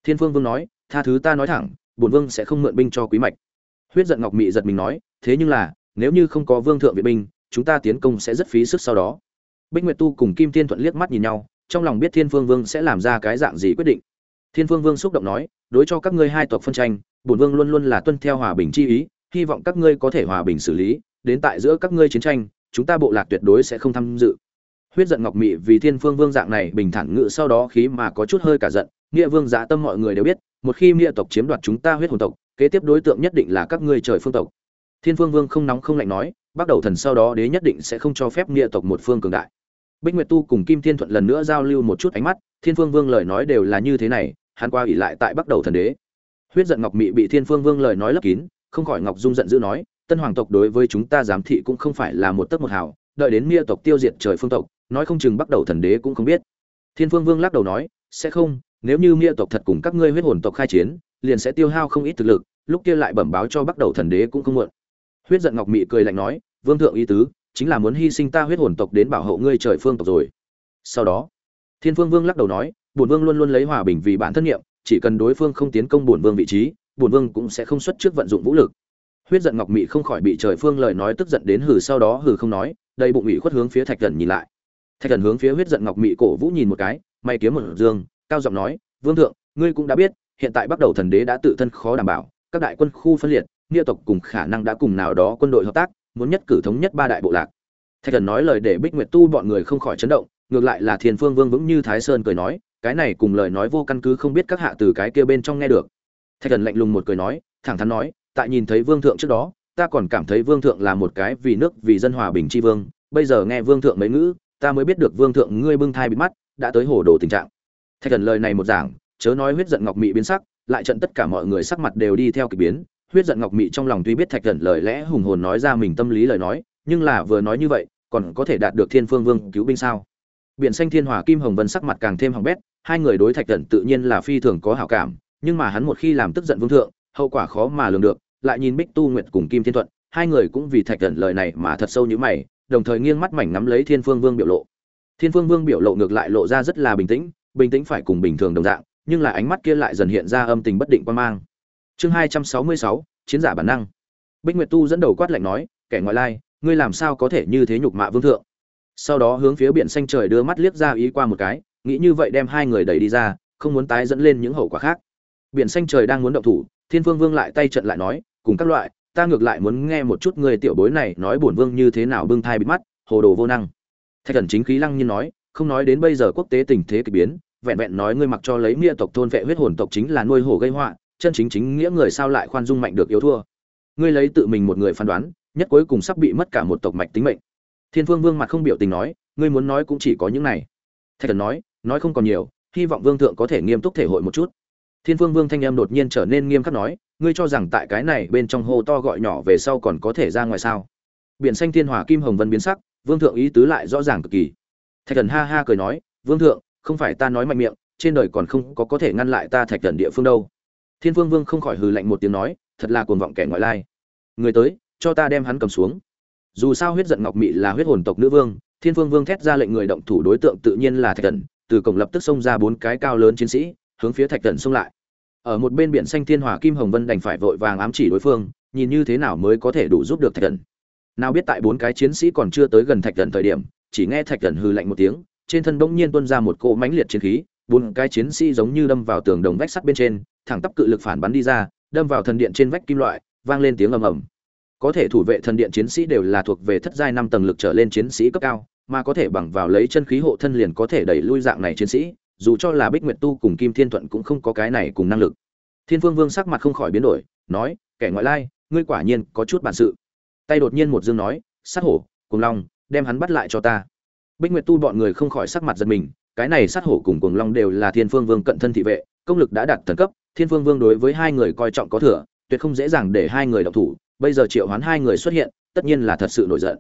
Thiên phương vương nói, tha thứ ta nói thẳng, bổn vương sẽ không mượn binh cho quý mạch. Huyết giận ngọc mỹ giật mình nói, thế nhưng là, nếu như không có vương thượng viện binh, chúng ta tiến công sẽ rất phí sức sau đó. Bích nguyệt tu cùng kim thiên thuận liếc mắt nhìn nhau trong lòng biết thiên phương vương sẽ làm ra cái dạng gì quyết định. Thiên phương vương xúc động nói, đối cho các ngươi hai tộc phân tranh, bổn vương luôn luôn là tuân theo hòa bình chi ý, hy vọng các ngươi có thể hòa bình xử lý, đến tại giữa các ngươi chiến tranh, chúng ta bộ lạc tuyệt đối sẽ không tham dự. Huyết giận ngọc mị vì thiên phương vương dạng này bình thản ngự sau đó khí mà có chút hơi cả giận, nghĩa vương giá tâm mọi người đều biết, một khi nghĩa tộc chiếm đoạt chúng ta huyết hồn tộc, kế tiếp đối tượng nhất định là các ngươi trời phương tộc. Thiên phương vương không nóng không lạnh nói, bắt đầu thần sau đó đế nhất định sẽ không cho phép nghĩa tộc một phương cường đại bích nguyệt tu cùng kim thiên thuận lần nữa giao lưu một chút ánh mắt, thiên phương vương lời nói đều là như thế này, hắn qua ủy lại tại Bắc đầu thần đế. Huyết giận ngọc mị bị thiên phương vương lời nói lấp kín, không khỏi ngọc dung giận dữ nói, tân hoàng tộc đối với chúng ta giám thị cũng không phải là một tấc một hào, đợi đến Mia tộc tiêu diệt trời phương tộc, nói không chừng Bắc đầu thần đế cũng không biết. Thiên phương vương lắc đầu nói, sẽ không, nếu như Mia tộc thật cùng các ngươi huyết hồn tộc khai chiến, liền sẽ tiêu hao không ít thực lực, lúc kia lại bẩm báo cho Bắc đầu thần đế cũng không muộn. Huyết giận ngọc mị cười lạnh nói, vương thượng ý tứ chính là muốn hy sinh ta huyết hồn tộc đến bảo hộ ngươi trời phương tộc rồi. Sau đó, thiên phương vương lắc đầu nói, bổn vương luôn luôn lấy hòa bình vì bản thân nhiệm, chỉ cần đối phương không tiến công bổn vương vị trí, bổn vương cũng sẽ không xuất trước vận dụng vũ lực. Huyết giận ngọc mị không khỏi bị trời phương lời nói tức giận đến hừ sau đó hừ không nói, đầy bụng ủy khuất hướng phía thạch thần nhìn lại. Thạch thần hướng phía huyết giận ngọc mị cổ vũ nhìn một cái may kiếm một dương, cao giọng nói, vương thượng, ngươi cũng đã biết, hiện tại bắt đầu thần đế đã tự thân khó đảm bảo, các đại quân khu phân liệt, nghĩa tộc cùng khả năng đã cùng nào đó quân đội hợp tác muốn nhất cử thống nhất ba đại bộ lạc. Thạch thần nói lời để bích nguyệt tu bọn người không khỏi chấn động, ngược lại là thiên phương vương vững như thái sơn cười nói, cái này cùng lời nói vô căn cứ không biết các hạ từ cái kia bên trong nghe được. Thạch thần lạnh lùng một cười nói, thẳng thắn nói, tại nhìn thấy vương thượng trước đó, ta còn cảm thấy vương thượng là một cái vì nước, vì dân hòa bình tri vương, bây giờ nghe vương thượng mấy ngữ, ta mới biết được vương thượng ngươi bưng thai bị mắt, đã tới hồ đồ tình trạng. Thạch thần lời này một giảng, chớ nói huyết giận ngọc mị biến sắc, lại trận tất cả mọi người sắc mặt đều đi theo kỳ biến huyết giận ngọc mị trong lòng tuy biết thạch thần lời lẽ hùng hồn nói ra mình tâm lý lời nói, nhưng là vừa nói như vậy, còn có thể đạt được thiên phương vương cứu binh sao? Biển xanh thiên hòa kim hồng vân sắc mặt càng thêm hỏng bét, hai người đối thạch thần tự nhiên là phi thường có hảo cảm, nhưng mà hắn một khi làm tức giận vương thượng, hậu quả khó mà lường được, lại nhìn bích tu nguyệt cùng kim thiên thuận, hai người cũng vì thạch thần lời này mà thật sâu như mày, đồng thời nghiêng mắt mảnh nắm lấy thiên phương vương biểu lộ. Thiên phương vương biểu lộ ngược lại lộ ra rất là bình tĩnh bình tĩnh phải cùng bình thường đồng dạng, nhưng là ánh mắt kia lại dần hiện ra âm tình bất định quan mang chương hai trăm sáu mươi sáu, chiến giả bản năng. Bích nguyệt tu dẫn đầu quát lạnh nói, kẻ ngoại lai, ngươi làm sao có thể như thế nhục mạ vương thượng? Sau đó hướng phía biển xanh trời đưa mắt liếc ra ý qua một cái, nghĩ như vậy đem hai người đẩy đi ra, không muốn tái dẫn lên những hậu quả khác. Biển xanh trời đang muốn động thủ, thiên Vương vương lại tay trận lại nói, cùng các loại, ta ngược lại muốn nghe một chút người tiểu bối này nói bổn vương như thế nào bưng thai bị mắt, hồ đồ vô năng. Thạch thần chính khí lăng nhiên nói, không nói đến bây giờ quốc tế tình thế kỳ biến, vẹn vẹn nói ngươi mặc cho lấy nghĩa tộc thôn vệ huyết hồn tộc chính là nuôi hổ gây họa chân chính chính nghĩa người sao lại khoan dung mạnh được yếu thua? Ngươi lấy tự mình một người phán đoán, nhất cuối cùng sắp bị mất cả một tộc mạch tính mệnh. Thiên phương vương mặt không biểu tình nói, ngươi muốn nói cũng chỉ có những này. Thạch thần nói nói không còn nhiều, hy vọng vương thượng có thể nghiêm túc thể hội một chút. Thiên phương vương thanh em đột nhiên trở nên nghiêm khắc nói, ngươi cho rằng tại cái này bên trong hô to gọi nhỏ về sau còn có thể ra ngoài sao? Biển xanh thiên hỏa kim hồng vân biến sắc, vương thượng ý tứ lại rõ ràng cực kỳ. Thạch thần ha ha cười nói, vương thượng, không phải ta nói mạnh miệng, trên đời còn không có có thể ngăn lại ta thạch thần địa phương đâu thiên Vương vương không khỏi hừ lạnh một tiếng nói, thật là cuồng vọng kẻ ngoại lai. Người tới, cho ta đem hắn cầm xuống. Dù sao huyết giận ngọc mị là huyết hồn tộc nữ vương, thiên Vương vương thét ra lệnh người động thủ đối tượng tự nhiên là thạch thần, từ cổng lập tức xông ra bốn cái cao lớn chiến sĩ, hướng phía thạch thần xông lại. Ở một bên biển xanh thiên hòa kim hồng vân đành phải vội vàng ám chỉ đối phương, nhìn như thế nào mới có thể đủ giúp được thạch thần. Nào biết tại bốn cái chiến sĩ còn chưa tới gần thạch thần thời điểm, chỉ nghe thạch thần hư lạnh một tiếng, trên thân bỗng nhiên tuôn ra một cỗ mãnh liệt chiến khí, bốn cái chiến sĩ giống như đâm vào tường đồng vách sắt bên trên thẳng tắp cự lực phản bắn đi ra, đâm vào thần điện trên vách kim loại, vang lên tiếng ầm ầm. Có thể thủ vệ thần điện chiến sĩ đều là thuộc về thất giai năm tầng lực trở lên chiến sĩ cấp cao, mà có thể bằng vào lấy chân khí hộ thân liền có thể đẩy lui dạng này chiến sĩ, dù cho là bích nguyệt tu cùng kim thiên thuận cũng không có cái này cùng năng lực. Thiên phương vương sắc mặt không khỏi biến đổi, nói, kẻ ngoại lai, ngươi quả nhiên có chút bản sự. Tay đột nhiên một dương nói, sát hổ cuồng long, đem hắn bắt lại cho ta. Bích nguyệt tu bọn người không khỏi sắc mặt giật mình, cái này sát hổ cùng cuồng long đều là thiên phương vương cận thân thị vệ, công lực đã đạt thần cấp thiên phương vương đối với hai người coi trọng có thừa, tuyệt không dễ dàng để hai người độc thủ, bây giờ triệu hoán hai người xuất hiện, tất nhiên là thật sự nổi giận.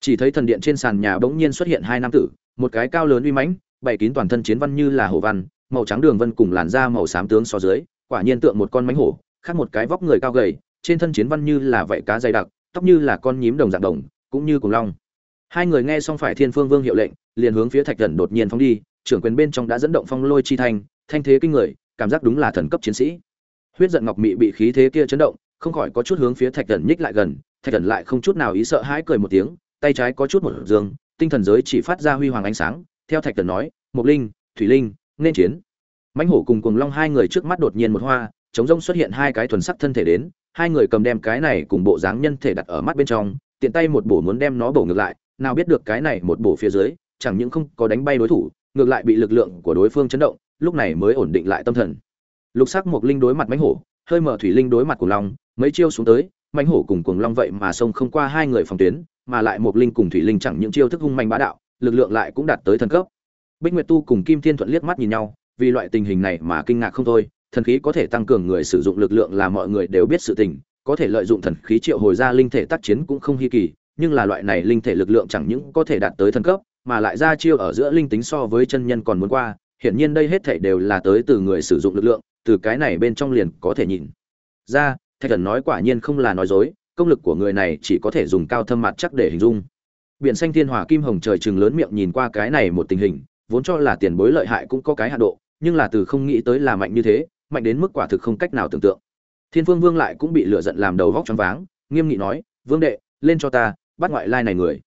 Chỉ thấy thần điện trên sàn nhà bỗng nhiên xuất hiện hai nam tử, một cái cao lớn uy mãnh, bày kín toàn thân chiến văn như là hổ văn, màu trắng đường vân cùng làn da màu xám tướng so dưới, quả nhiên tượng một con mánh hổ, khác một cái vóc người cao gầy, trên thân chiến văn như là vảy cá dày đặc, tóc như là con nhím đồng dạng đồng, cũng như cùng long. Hai người nghe xong phải thiên phương vương hiệu lệnh, liền hướng phía thạch thần đột nhiên phóng đi, trưởng quyền bên trong đã dẫn động phong lôi chi thanh thanh thế kinh người cảm giác đúng là thần cấp chiến sĩ. Huyết giận ngọc mị bị khí thế kia chấn động, không khỏi có chút hướng phía thạch thần nhích lại gần, thạch thần lại không chút nào ý sợ hãi cười một tiếng, tay trái có chút một dương, tinh thần giới chỉ phát ra huy hoàng ánh sáng, theo thạch thần nói mục linh, thủy linh, nên chiến. Mãnh hổ cùng cuồng long hai người trước mắt đột nhiên một hoa, chống rông xuất hiện hai cái thuần sắc thân thể đến, hai người cầm đem cái này cùng bộ dáng nhân thể đặt ở mắt bên trong, tiện tay một bổ muốn đem nó bổ ngược lại, nào biết được cái này một bổ phía dưới, chẳng những không có đánh bay đối thủ, ngược lại bị lực lượng của đối phương chấn động lúc này mới ổn định lại tâm thần. Lục sắc một linh đối mặt mãnh hổ, hơi mở thủy linh đối mặt cuồng long, mấy chiêu xuống tới, mãnh hổ cùng cuồng long vậy mà xông không qua hai người phòng tuyến, mà lại một linh cùng thủy linh chẳng những chiêu thức hung manh bá đạo, lực lượng lại cũng đạt tới thần cấp. Bích nguyệt tu cùng kim thiên thuận liếc mắt nhìn nhau, vì loại tình hình này mà kinh ngạc không thôi, thần khí có thể tăng cường người sử dụng lực lượng là mọi người đều biết sự tình, có thể lợi dụng thần khí triệu hồi ra linh thể tác chiến cũng không hi kỳ, nhưng là loại này linh thể lực lượng chẳng những có thể đạt tới thần cấp, mà lại ra chiêu ở giữa linh tính so với chân nhân còn muốn qua hiển nhiên đây hết thảy đều là tới từ người sử dụng lực lượng, từ cái này bên trong liền có thể nhìn. Ra, thạch thần nói quả nhiên không là nói dối, công lực của người này chỉ có thể dùng cao thâm mặt chắc để hình dung. Biển xanh thiên hỏa kim hồng trời trừng lớn miệng nhìn qua cái này một tình hình, vốn cho là tiền bối lợi hại cũng có cái hạ độ, nhưng là từ không nghĩ tới là mạnh như thế, mạnh đến mức quả thực không cách nào tưởng tượng. Thiên phương vương lại cũng bị lửa giận làm đầu vóc choáng váng, nghiêm nghị nói, vương đệ, lên cho ta, bắt ngoại lai này người.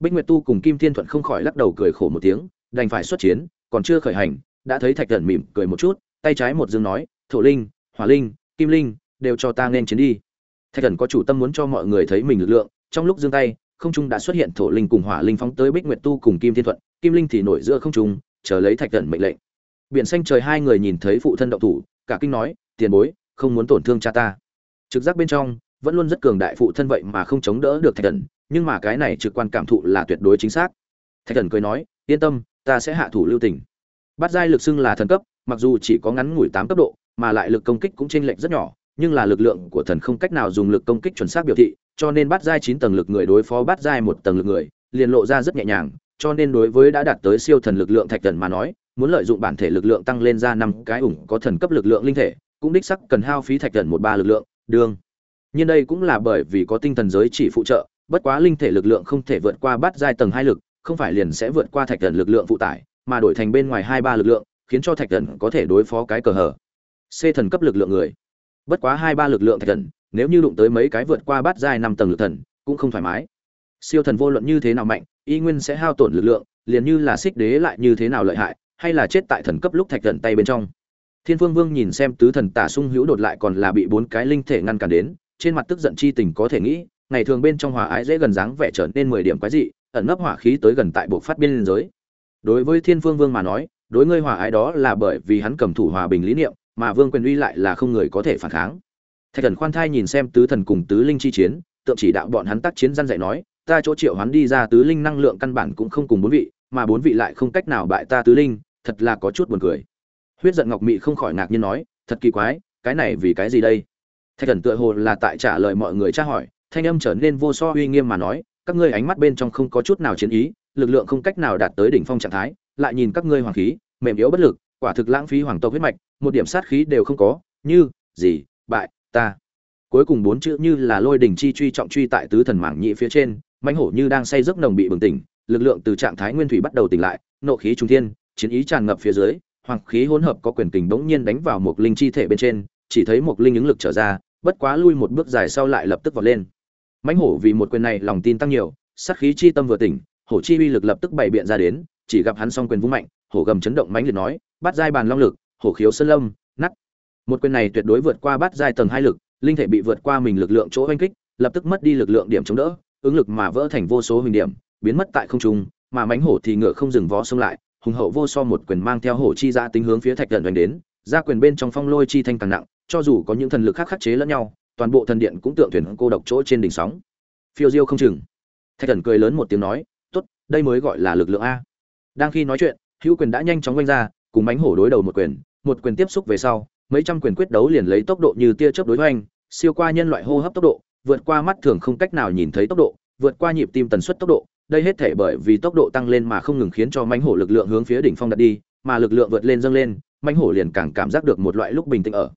Bích nguyệt tu cùng kim thiên thuận không khỏi lắc đầu cười khổ một tiếng, đành phải xuất chiến còn chưa khởi hành, đã thấy thạch thần mỉm cười một chút, tay trái một dương nói, thổ linh, hỏa linh, kim linh, đều cho ta nên chiến đi. Thạch thần có chủ tâm muốn cho mọi người thấy mình lực lượng, trong lúc giương tay, không trung đã xuất hiện thổ linh cùng hỏa linh phóng tới bích nguyệt tu cùng kim thiên thuận, kim linh thì nổi giữa không trung, chờ lấy thạch thần mệnh lệnh. Biển xanh trời hai người nhìn thấy phụ thân động thủ, cả kinh nói, tiền bối, không muốn tổn thương cha ta. Trực giác bên trong, vẫn luôn rất cường đại phụ thân vậy mà không chống đỡ được thạch thần, nhưng mà cái này trực quan cảm thụ là tuyệt đối chính xác. Thạch thần cười nói, yên tâm ta sẽ hạ thủ lưu tình. Bắt giai lực xưng là thần cấp, mặc dù chỉ có ngắn ngủi tám cấp độ, mà lại lực công kích cũng chênh lệch rất nhỏ, nhưng là lực lượng của thần không cách nào dùng lực công kích chuẩn xác biểu thị, cho nên bắt giai chín tầng lực người đối phó bắt giai một tầng lực người, liền lộ ra rất nhẹ nhàng, cho nên đối với đã đạt tới siêu thần lực lượng thạch thần mà nói, muốn lợi dụng bản thể lực lượng tăng lên ra năm cái ủng có thần cấp lực lượng linh thể, cũng đích sắc cần hao phí thạch thần một ba lực lượng, đương. Nhiên đây cũng là bởi vì có tinh thần giới chỉ phụ trợ, bất quá linh thể lực lượng không thể vượt qua bát giai tầng hai lực không phải liền sẽ vượt qua thạch thần lực lượng phụ tải, mà đổi thành bên ngoài hai ba lực lượng, khiến cho thạch thần có thể đối phó cái cờ hở c thần cấp lực lượng người. Bất quá hai ba lực lượng thạch thần, nếu như đụng tới mấy cái vượt qua bát giai năm tầng lực thần, cũng không thoải mái. Siêu thần vô luận như thế nào mạnh, y nguyên sẽ hao tổn lực lượng, liền như là xích đế lại như thế nào lợi hại, hay là chết tại thần cấp lúc thạch thần tay bên trong. Thiên phương vương nhìn xem tứ thần tả sung hữu đột lại còn là bị bốn cái linh thể ngăn cản đến, trên mặt tức giận chi tình có thể nghĩ, ngày thường bên trong hòa ái dễ gần dáng vẻ trở nên mười điểm quái dị ẩn nấp hỏa khí tới gần tại buộc phát biên giới. Đối với thiên phương vương mà nói, đối ngươi hòa ái đó là bởi vì hắn cầm thủ hòa bình lý niệm, mà vương quyền uy lại là không người có thể phản kháng. Thạch thần khoan thai nhìn xem tứ thần cùng tứ linh chi chiến, tượng chỉ đạo bọn hắn tác chiến gian dạy nói, ta chỗ triệu hắn đi ra tứ linh năng lượng căn bản cũng không cùng bốn vị, mà bốn vị lại không cách nào bại ta tứ linh, thật là có chút buồn cười. Huyết giận ngọc mị không khỏi ngạc nhiên nói, thật kỳ quái, cái này vì cái gì đây? Thạch thần tựa hồ là tại trả lời mọi người tra hỏi, thanh âm trở nên vô so uy nghiêm mà nói các ngươi ánh mắt bên trong không có chút nào chiến ý, lực lượng không cách nào đạt tới đỉnh phong trạng thái, lại nhìn các ngươi hoàng khí, mềm yếu bất lực, quả thực lãng phí hoàng tộc huyết mạch, một điểm sát khí đều không có, như, gì, bại, ta. Cuối cùng bốn chữ như là lôi đỉnh chi truy trọng truy tại tứ thần mảng nhị phía trên, mãnh hổ như đang say giấc nồng bị bừng tỉnh, lực lượng từ trạng thái nguyên thủy bắt đầu tỉnh lại, nộ khí trung thiên, chiến ý tràn ngập phía dưới, hoàng khí hỗn hợp có quyền kình bỗng nhiên đánh vào một linh chi thể bên trên, chỉ thấy một linh ứng lực trở ra, bất quá lui một bước dài sau lại lập tức vọt lên mãnh hổ vì một quyền này lòng tin tăng nhiều, sát khí chi tâm vừa tỉnh, hổ chi uy lực lập tức bày biện ra đến, chỉ gặp hắn song quyền vung mạnh, hổ gầm chấn động mãnh liệt nói, bắt giai bàn long lực, hổ khiếu sơn lâm nắt một quyền này tuyệt đối vượt qua bắt giai tầng hai lực, linh thể bị vượt qua mình lực lượng chỗ oanh kích, lập tức mất đi lực lượng điểm chống đỡ, ứng lực mà vỡ thành vô số hình điểm, biến mất tại không trung, mà mãnh hổ thì ngựa không dừng vó xông lại, hùng hậu vô so một quyền mang theo hổ chi ra tính hướng phía thạch thần đánh đến, ra quyền bên trong phong lôi chi thanh càng nặng, cho dù có những thần lực khác khắc chế lẫn nhau toàn bộ thần điện cũng tượng thuyền cô độc chỗ trên đỉnh sóng. Phiêu diêu không chừng. Thạch thần cười lớn một tiếng nói, tốt, đây mới gọi là lực lượng a. Đang khi nói chuyện, hữu quyền đã nhanh chóng quanh ra, cùng bánh hổ đối đầu một quyền một quyền tiếp xúc về sau, mấy trăm quyền quyết đấu liền lấy tốc độ như tia chớp đối hoành, siêu qua nhân loại hô hấp tốc độ, vượt qua mắt thường không cách nào nhìn thấy tốc độ, vượt qua nhịp tim tần suất tốc độ. Đây hết thể bởi vì tốc độ tăng lên mà không ngừng khiến cho mánh hổ lực lượng hướng phía đỉnh phong đặt đi, mà lực lượng vượt lên dâng lên mánh hổ liền càng cảm giác được một loại lúc bình tĩnh ở.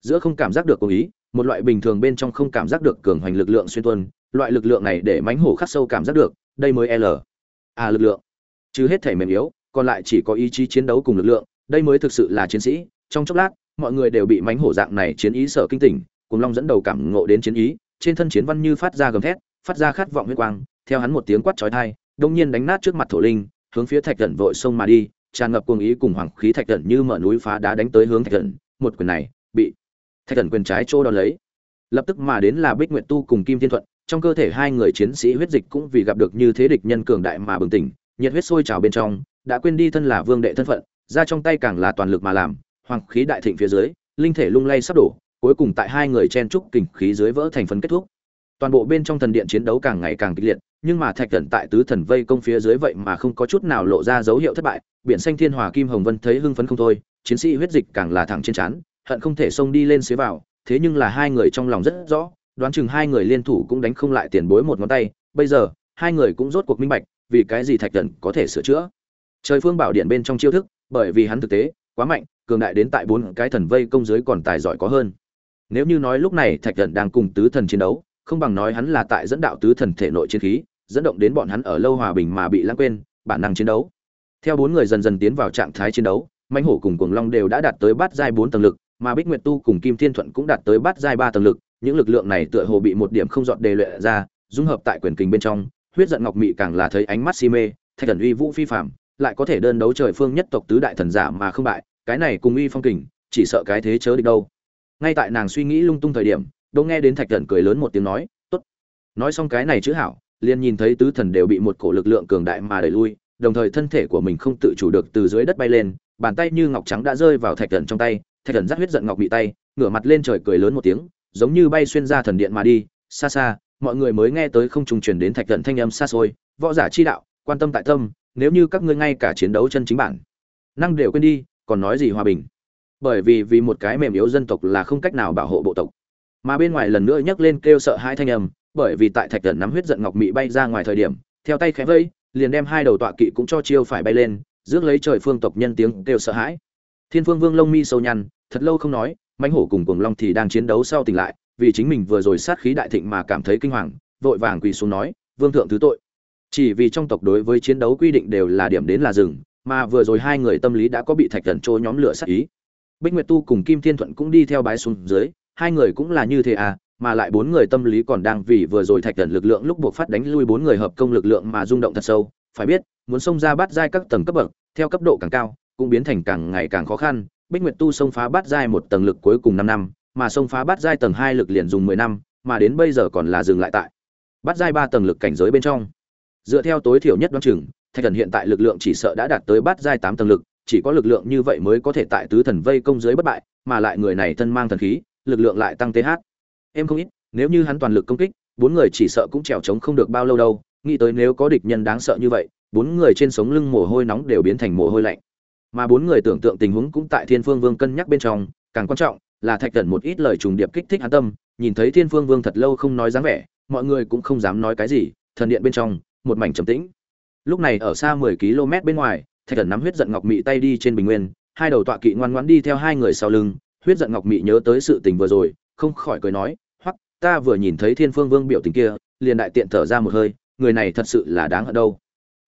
Giữa không cảm giác được cố ý một loại bình thường bên trong không cảm giác được cường hoành lực lượng xuyên tuân loại lực lượng này để mánh hổ khắc sâu cảm giác được, đây mới l. À lực lượng. Chứ hết thể mềm yếu, còn lại chỉ có ý chí chiến đấu cùng lực lượng, đây mới thực sự là chiến sĩ. Trong chốc lát, mọi người đều bị mánh hổ dạng này chiến ý sở kinh tỉnh, cùng long dẫn đầu cảm ngộ đến chiến ý, trên thân chiến văn như phát ra gầm thét, phát ra khát vọng huyết quang, theo hắn một tiếng quát chói tai đông nhiên đánh nát trước mặt thổ linh, hướng phía thạch thần vội sông mà đi, tràn ngập cuồng ý cùng hoàng khí thạch thần như mở núi phá đá đánh tới hướng thạch thần một quyền này, bị thạch thần quyền trái trô đón lấy. Lập tức mà đến là bích Nguyện tu cùng kim thiên thuận, trong cơ thể hai người chiến sĩ huyết dịch cũng vì gặp được như thế địch nhân cường đại mà bừng tỉnh, nhiệt huyết sôi trào bên trong, đã quên đi thân là vương đệ thân phận, ra trong tay càng là toàn lực mà làm, hoàng khí đại thịnh phía dưới, linh thể lung lay sắp đổ, cuối cùng tại hai người chen trúc kình khí dưới vỡ thành phấn kết thúc. Toàn bộ bên trong thần điện chiến đấu càng ngày càng kịch liệt, nhưng mà thạch thần tại tứ thần vây công phía dưới vậy mà không có chút nào lộ ra dấu hiệu thất bại, biển xanh thiên hòa kim hồng vân thấy hưng phấn không thôi, chiến sĩ huyết dịch càng là thẳng trên trán hận không thể xông đi lên xế vào, thế nhưng là hai người trong lòng rất rõ, đoán chừng hai người liên thủ cũng đánh không lại tiền bối một ngón tay. Bây giờ, hai người cũng rốt cuộc minh bạch, vì cái gì thạch thần có thể sửa chữa. Trời phương bảo điện bên trong chiêu thức, bởi vì hắn thực tế, quá mạnh, cường đại đến tại bốn cái thần vây công giới còn tài giỏi có hơn. Nếu như nói lúc này thạch thần đang cùng tứ thần chiến đấu, không bằng nói hắn là tại dẫn đạo tứ thần thể nội chiến khí, dẫn động đến bọn hắn ở lâu hòa bình mà bị lãng quên, bản năng chiến đấu. Theo bốn người dần dần tiến vào trạng thái chiến đấu, mãnh hổ cùng cuồng long đều đã đạt tới bát giai bốn tầng lực mà bích nguyệt tu cùng kim thiên thuận cũng đạt tới bát giai ba tầng lực, những lực lượng này tựa hồ bị một điểm không dọn đề luyện ra, dung hợp tại quyền kình bên trong, huyết giận ngọc mị càng là thấy ánh mắt si mê, thạch thần uy vũ phi phạm lại có thể đơn đấu trời phương nhất tộc tứ đại thần giả mà không bại, cái này cùng uy phong kình, chỉ sợ cái thế chớ địch đâu. Ngay tại nàng suy nghĩ lung tung thời điểm, đột nghe đến thạch thần cười lớn một tiếng nói, tốt. Nói xong cái này chữ hảo, liền nhìn thấy tứ thần đều bị một cổ lực lượng cường đại mà đẩy lui, đồng thời thân thể của mình không tự chủ được từ dưới đất bay lên, bàn tay như ngọc trắng đã rơi vào thạch thần trong tay thạch thần giác huyết giận ngọc bị tay, ngửa mặt lên trời cười lớn một tiếng, giống như bay xuyên ra thần điện mà đi, xa xa, mọi người mới nghe tới không trùng truyền đến thạch thần thanh âm xa xôi, võ giả chi đạo, quan tâm tại tâm, nếu như các ngươi ngay cả chiến đấu chân chính bản, năng đều quên đi, còn nói gì hòa bình. Bởi vì vì một cái mềm yếu dân tộc là không cách nào bảo hộ bộ tộc. Mà bên ngoài lần nữa nhấc lên kêu sợ hai thanh âm, bởi vì tại thạch thần nắm huyết giận ngọc mị bay ra ngoài thời điểm, theo tay khẽ vây, liền đem hai đầu tọa kỵ cũng cho chiêu phải bay lên, rước lấy trời phương tộc nhân tiếng kêu sợ hãi thiên phương vương lông mi sâu nhăn, thật lâu không nói, mãnh hổ cùng cuồng long thì đang chiến đấu sau tỉnh lại, vì chính mình vừa rồi sát khí đại thịnh mà cảm thấy kinh hoàng, vội vàng quỳ xuống nói, vương thượng thứ tội. Chỉ vì trong tộc đối với chiến đấu quy định đều là điểm đến là dừng, mà vừa rồi hai người tâm lý đã có bị thạch thần trôi nhóm lửa sát ý. Bích nguyệt tu cùng kim thiên thuận cũng đi theo bái xuống dưới, hai người cũng là như thế à mà lại bốn người tâm lý còn đang vì vừa rồi thạch thần lực lượng lúc buộc phát đánh lui bốn người hợp công lực lượng mà rung động thật sâu. Phải biết, muốn xông ra bắt giai các tầng cấp bậc, theo cấp độ càng cao cũng biến thành càng ngày càng khó khăn. Bích nguyệt tu xông phá bát giai một tầng lực cuối cùng năm năm, mà xông phá bát giai tầng hai lực liền dùng mười năm, mà đến bây giờ còn là dừng lại tại Bát giai ba tầng lực cảnh giới bên trong. Dựa theo tối thiểu nhất đoán chừng, thạch thần hiện tại lực lượng chỉ sợ đã đạt tới bát giai tám tầng lực, chỉ có lực lượng như vậy mới có thể tại tứ thần vây công dưới bất bại, mà lại người này thân mang thần khí, lực lượng lại tăng th em không ít, nếu như hắn toàn lực công kích, bốn người chỉ sợ cũng trèo chống không được bao lâu đâu, nghĩ tới nếu có địch nhân đáng sợ như vậy, bốn người trên sống lưng mồ hôi nóng đều biến thành mồ hôi lạnh mà bốn người tưởng tượng tình huống cũng tại thiên phương vương cân nhắc bên trong, càng quan trọng là thạch cẩn một ít lời trùng điệp kích thích hắn tâm, nhìn thấy thiên phương vương thật lâu không nói dáng vẻ, mọi người cũng không dám nói cái gì, thần điện bên trong, một mảnh trầm tĩnh. Lúc này ở xa 10 km bên ngoài, thạch cẩn nắm huyết giận ngọc mị tay đi trên bình nguyên, hai đầu tọa kỵ ngoan ngoãn đi theo hai người sau lưng, huyết giận ngọc mị nhớ tới sự tình vừa rồi, không khỏi cười nói hoặc ta vừa nhìn thấy thiên phương vương biểu tình kia, liền đại tiện thở ra một hơi, người này thật sự là đáng ở đâu.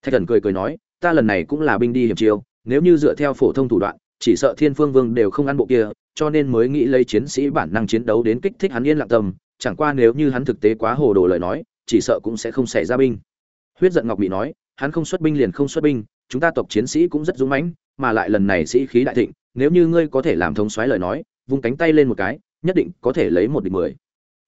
Thạch cẩn cười cười nói, ta lần này cũng là binh đi hiểm chiêu nếu như dựa theo phổ thông thủ đoạn, chỉ sợ thiên phương vương đều không ăn bộ kia, cho nên mới nghĩ lấy chiến sĩ bản năng chiến đấu đến kích thích hắn yên lặng tâm, chẳng qua nếu như hắn thực tế quá hồ đồ lời nói, chỉ sợ cũng sẽ không xảy ra binh. Huyết giận ngọc bị nói, hắn không xuất binh liền không xuất binh, chúng ta tộc chiến sĩ cũng rất dũng mãnh, mà lại lần này sĩ khí đại thịnh, nếu như ngươi có thể làm thống xoáy lời nói, vung cánh tay lên một cái, nhất định có thể lấy một địch mười.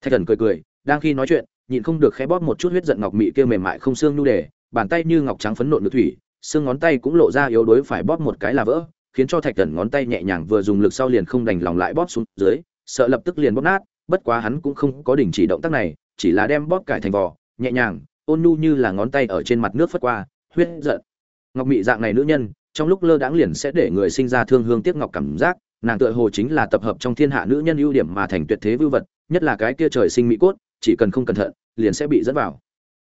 Thạch thần cười cười, đang khi nói chuyện, nhịn không được khẽ bóp một chút huyết giận ngọc mị kia mềm mại không xương nhu đề, bàn tay như ngọc trắng phấn nộn nước thủy xương ngón tay cũng lộ ra yếu đuối phải bóp một cái là vỡ, khiến cho thạch thần ngón tay nhẹ nhàng vừa dùng lực sau liền không đành lòng lại bóp xuống dưới, sợ lập tức liền bóp nát, bất quá hắn cũng không có đình chỉ động tác này, chỉ là đem bóp cải thành vỏ nhẹ nhàng, ôn nhu như là ngón tay ở trên mặt nước phất qua, huyết giận. Ngọc mị dạng này nữ nhân, trong lúc lơ đãng liền sẽ để người sinh ra thương hương tiếc ngọc cảm giác, nàng tựa hồ chính là tập hợp trong thiên hạ nữ nhân ưu điểm mà thành tuyệt thế vưu vật, nhất là cái kia trời sinh mỹ cốt, chỉ cần không cẩn thận, liền sẽ bị dẫn vào.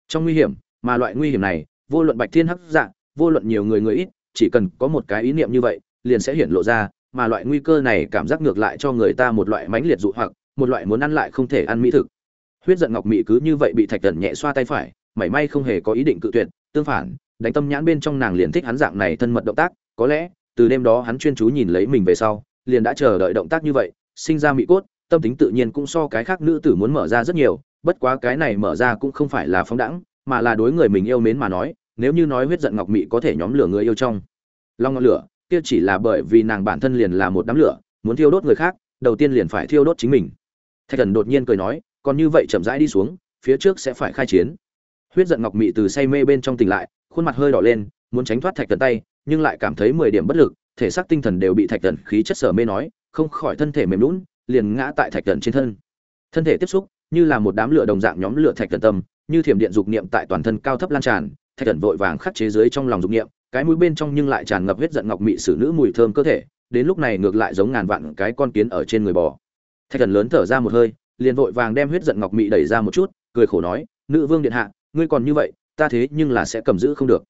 Trong nguy hiểm, mà loại nguy hiểm này, vô luận bạch thiên hắc dạng vô luận nhiều người người ít, chỉ cần có một cái ý niệm như vậy, liền sẽ hiển lộ ra, mà loại nguy cơ này cảm giác ngược lại cho người ta một loại mãnh liệt dụ hoặc, một loại muốn ăn lại không thể ăn mỹ thực. Huyết giận ngọc mị cứ như vậy bị thạch thần nhẹ xoa tay phải, mảy may không hề có ý định cự tuyệt, tương phản, đánh tâm nhãn bên trong nàng liền thích hắn dạng này thân mật động tác, có lẽ, từ đêm đó hắn chuyên chú nhìn lấy mình về sau, liền đã chờ đợi động tác như vậy, sinh ra mỹ cốt, tâm tính tự nhiên cũng so cái khác nữ tử muốn mở ra rất nhiều, bất quá cái này mở ra cũng không phải là phóng đẳng mà là đối người mình yêu mến mà nói nếu như nói huyết giận ngọc mị có thể nhóm lửa người yêu trong. Long ngọn lửa, kia chỉ là bởi vì nàng bản thân liền là một đám lửa, muốn thiêu đốt người khác, đầu tiên liền phải thiêu đốt chính mình. Thạch thần đột nhiên cười nói, còn như vậy chậm rãi đi xuống, phía trước sẽ phải khai chiến. Huyết giận ngọc mị từ say mê bên trong tỉnh lại, khuôn mặt hơi đỏ lên, muốn tránh thoát thạch thần tay, nhưng lại cảm thấy mười điểm bất lực, thể xác tinh thần đều bị thạch thần khí chất sở mê nói, không khỏi thân thể mềm lún liền ngã tại thạch thần trên thân. Thân thể tiếp xúc, như là một đám lửa đồng dạng nhóm lửa thạch thần tâm, như thiểm điện dục niệm tại toàn thân cao thấp lan tràn thạch thần vội vàng khắc chế dưới trong lòng dục niệm, cái mũi bên trong nhưng lại tràn ngập huyết giận ngọc mị sử nữ mùi thơm cơ thể, đến lúc này ngược lại giống ngàn vạn cái con kiến ở trên người bò. Thạch thần lớn thở ra một hơi, liền vội vàng đem huyết giận ngọc mị đẩy ra một chút, cười khổ nói, nữ vương điện hạ, ngươi còn như vậy, ta thế nhưng là sẽ cầm giữ không được.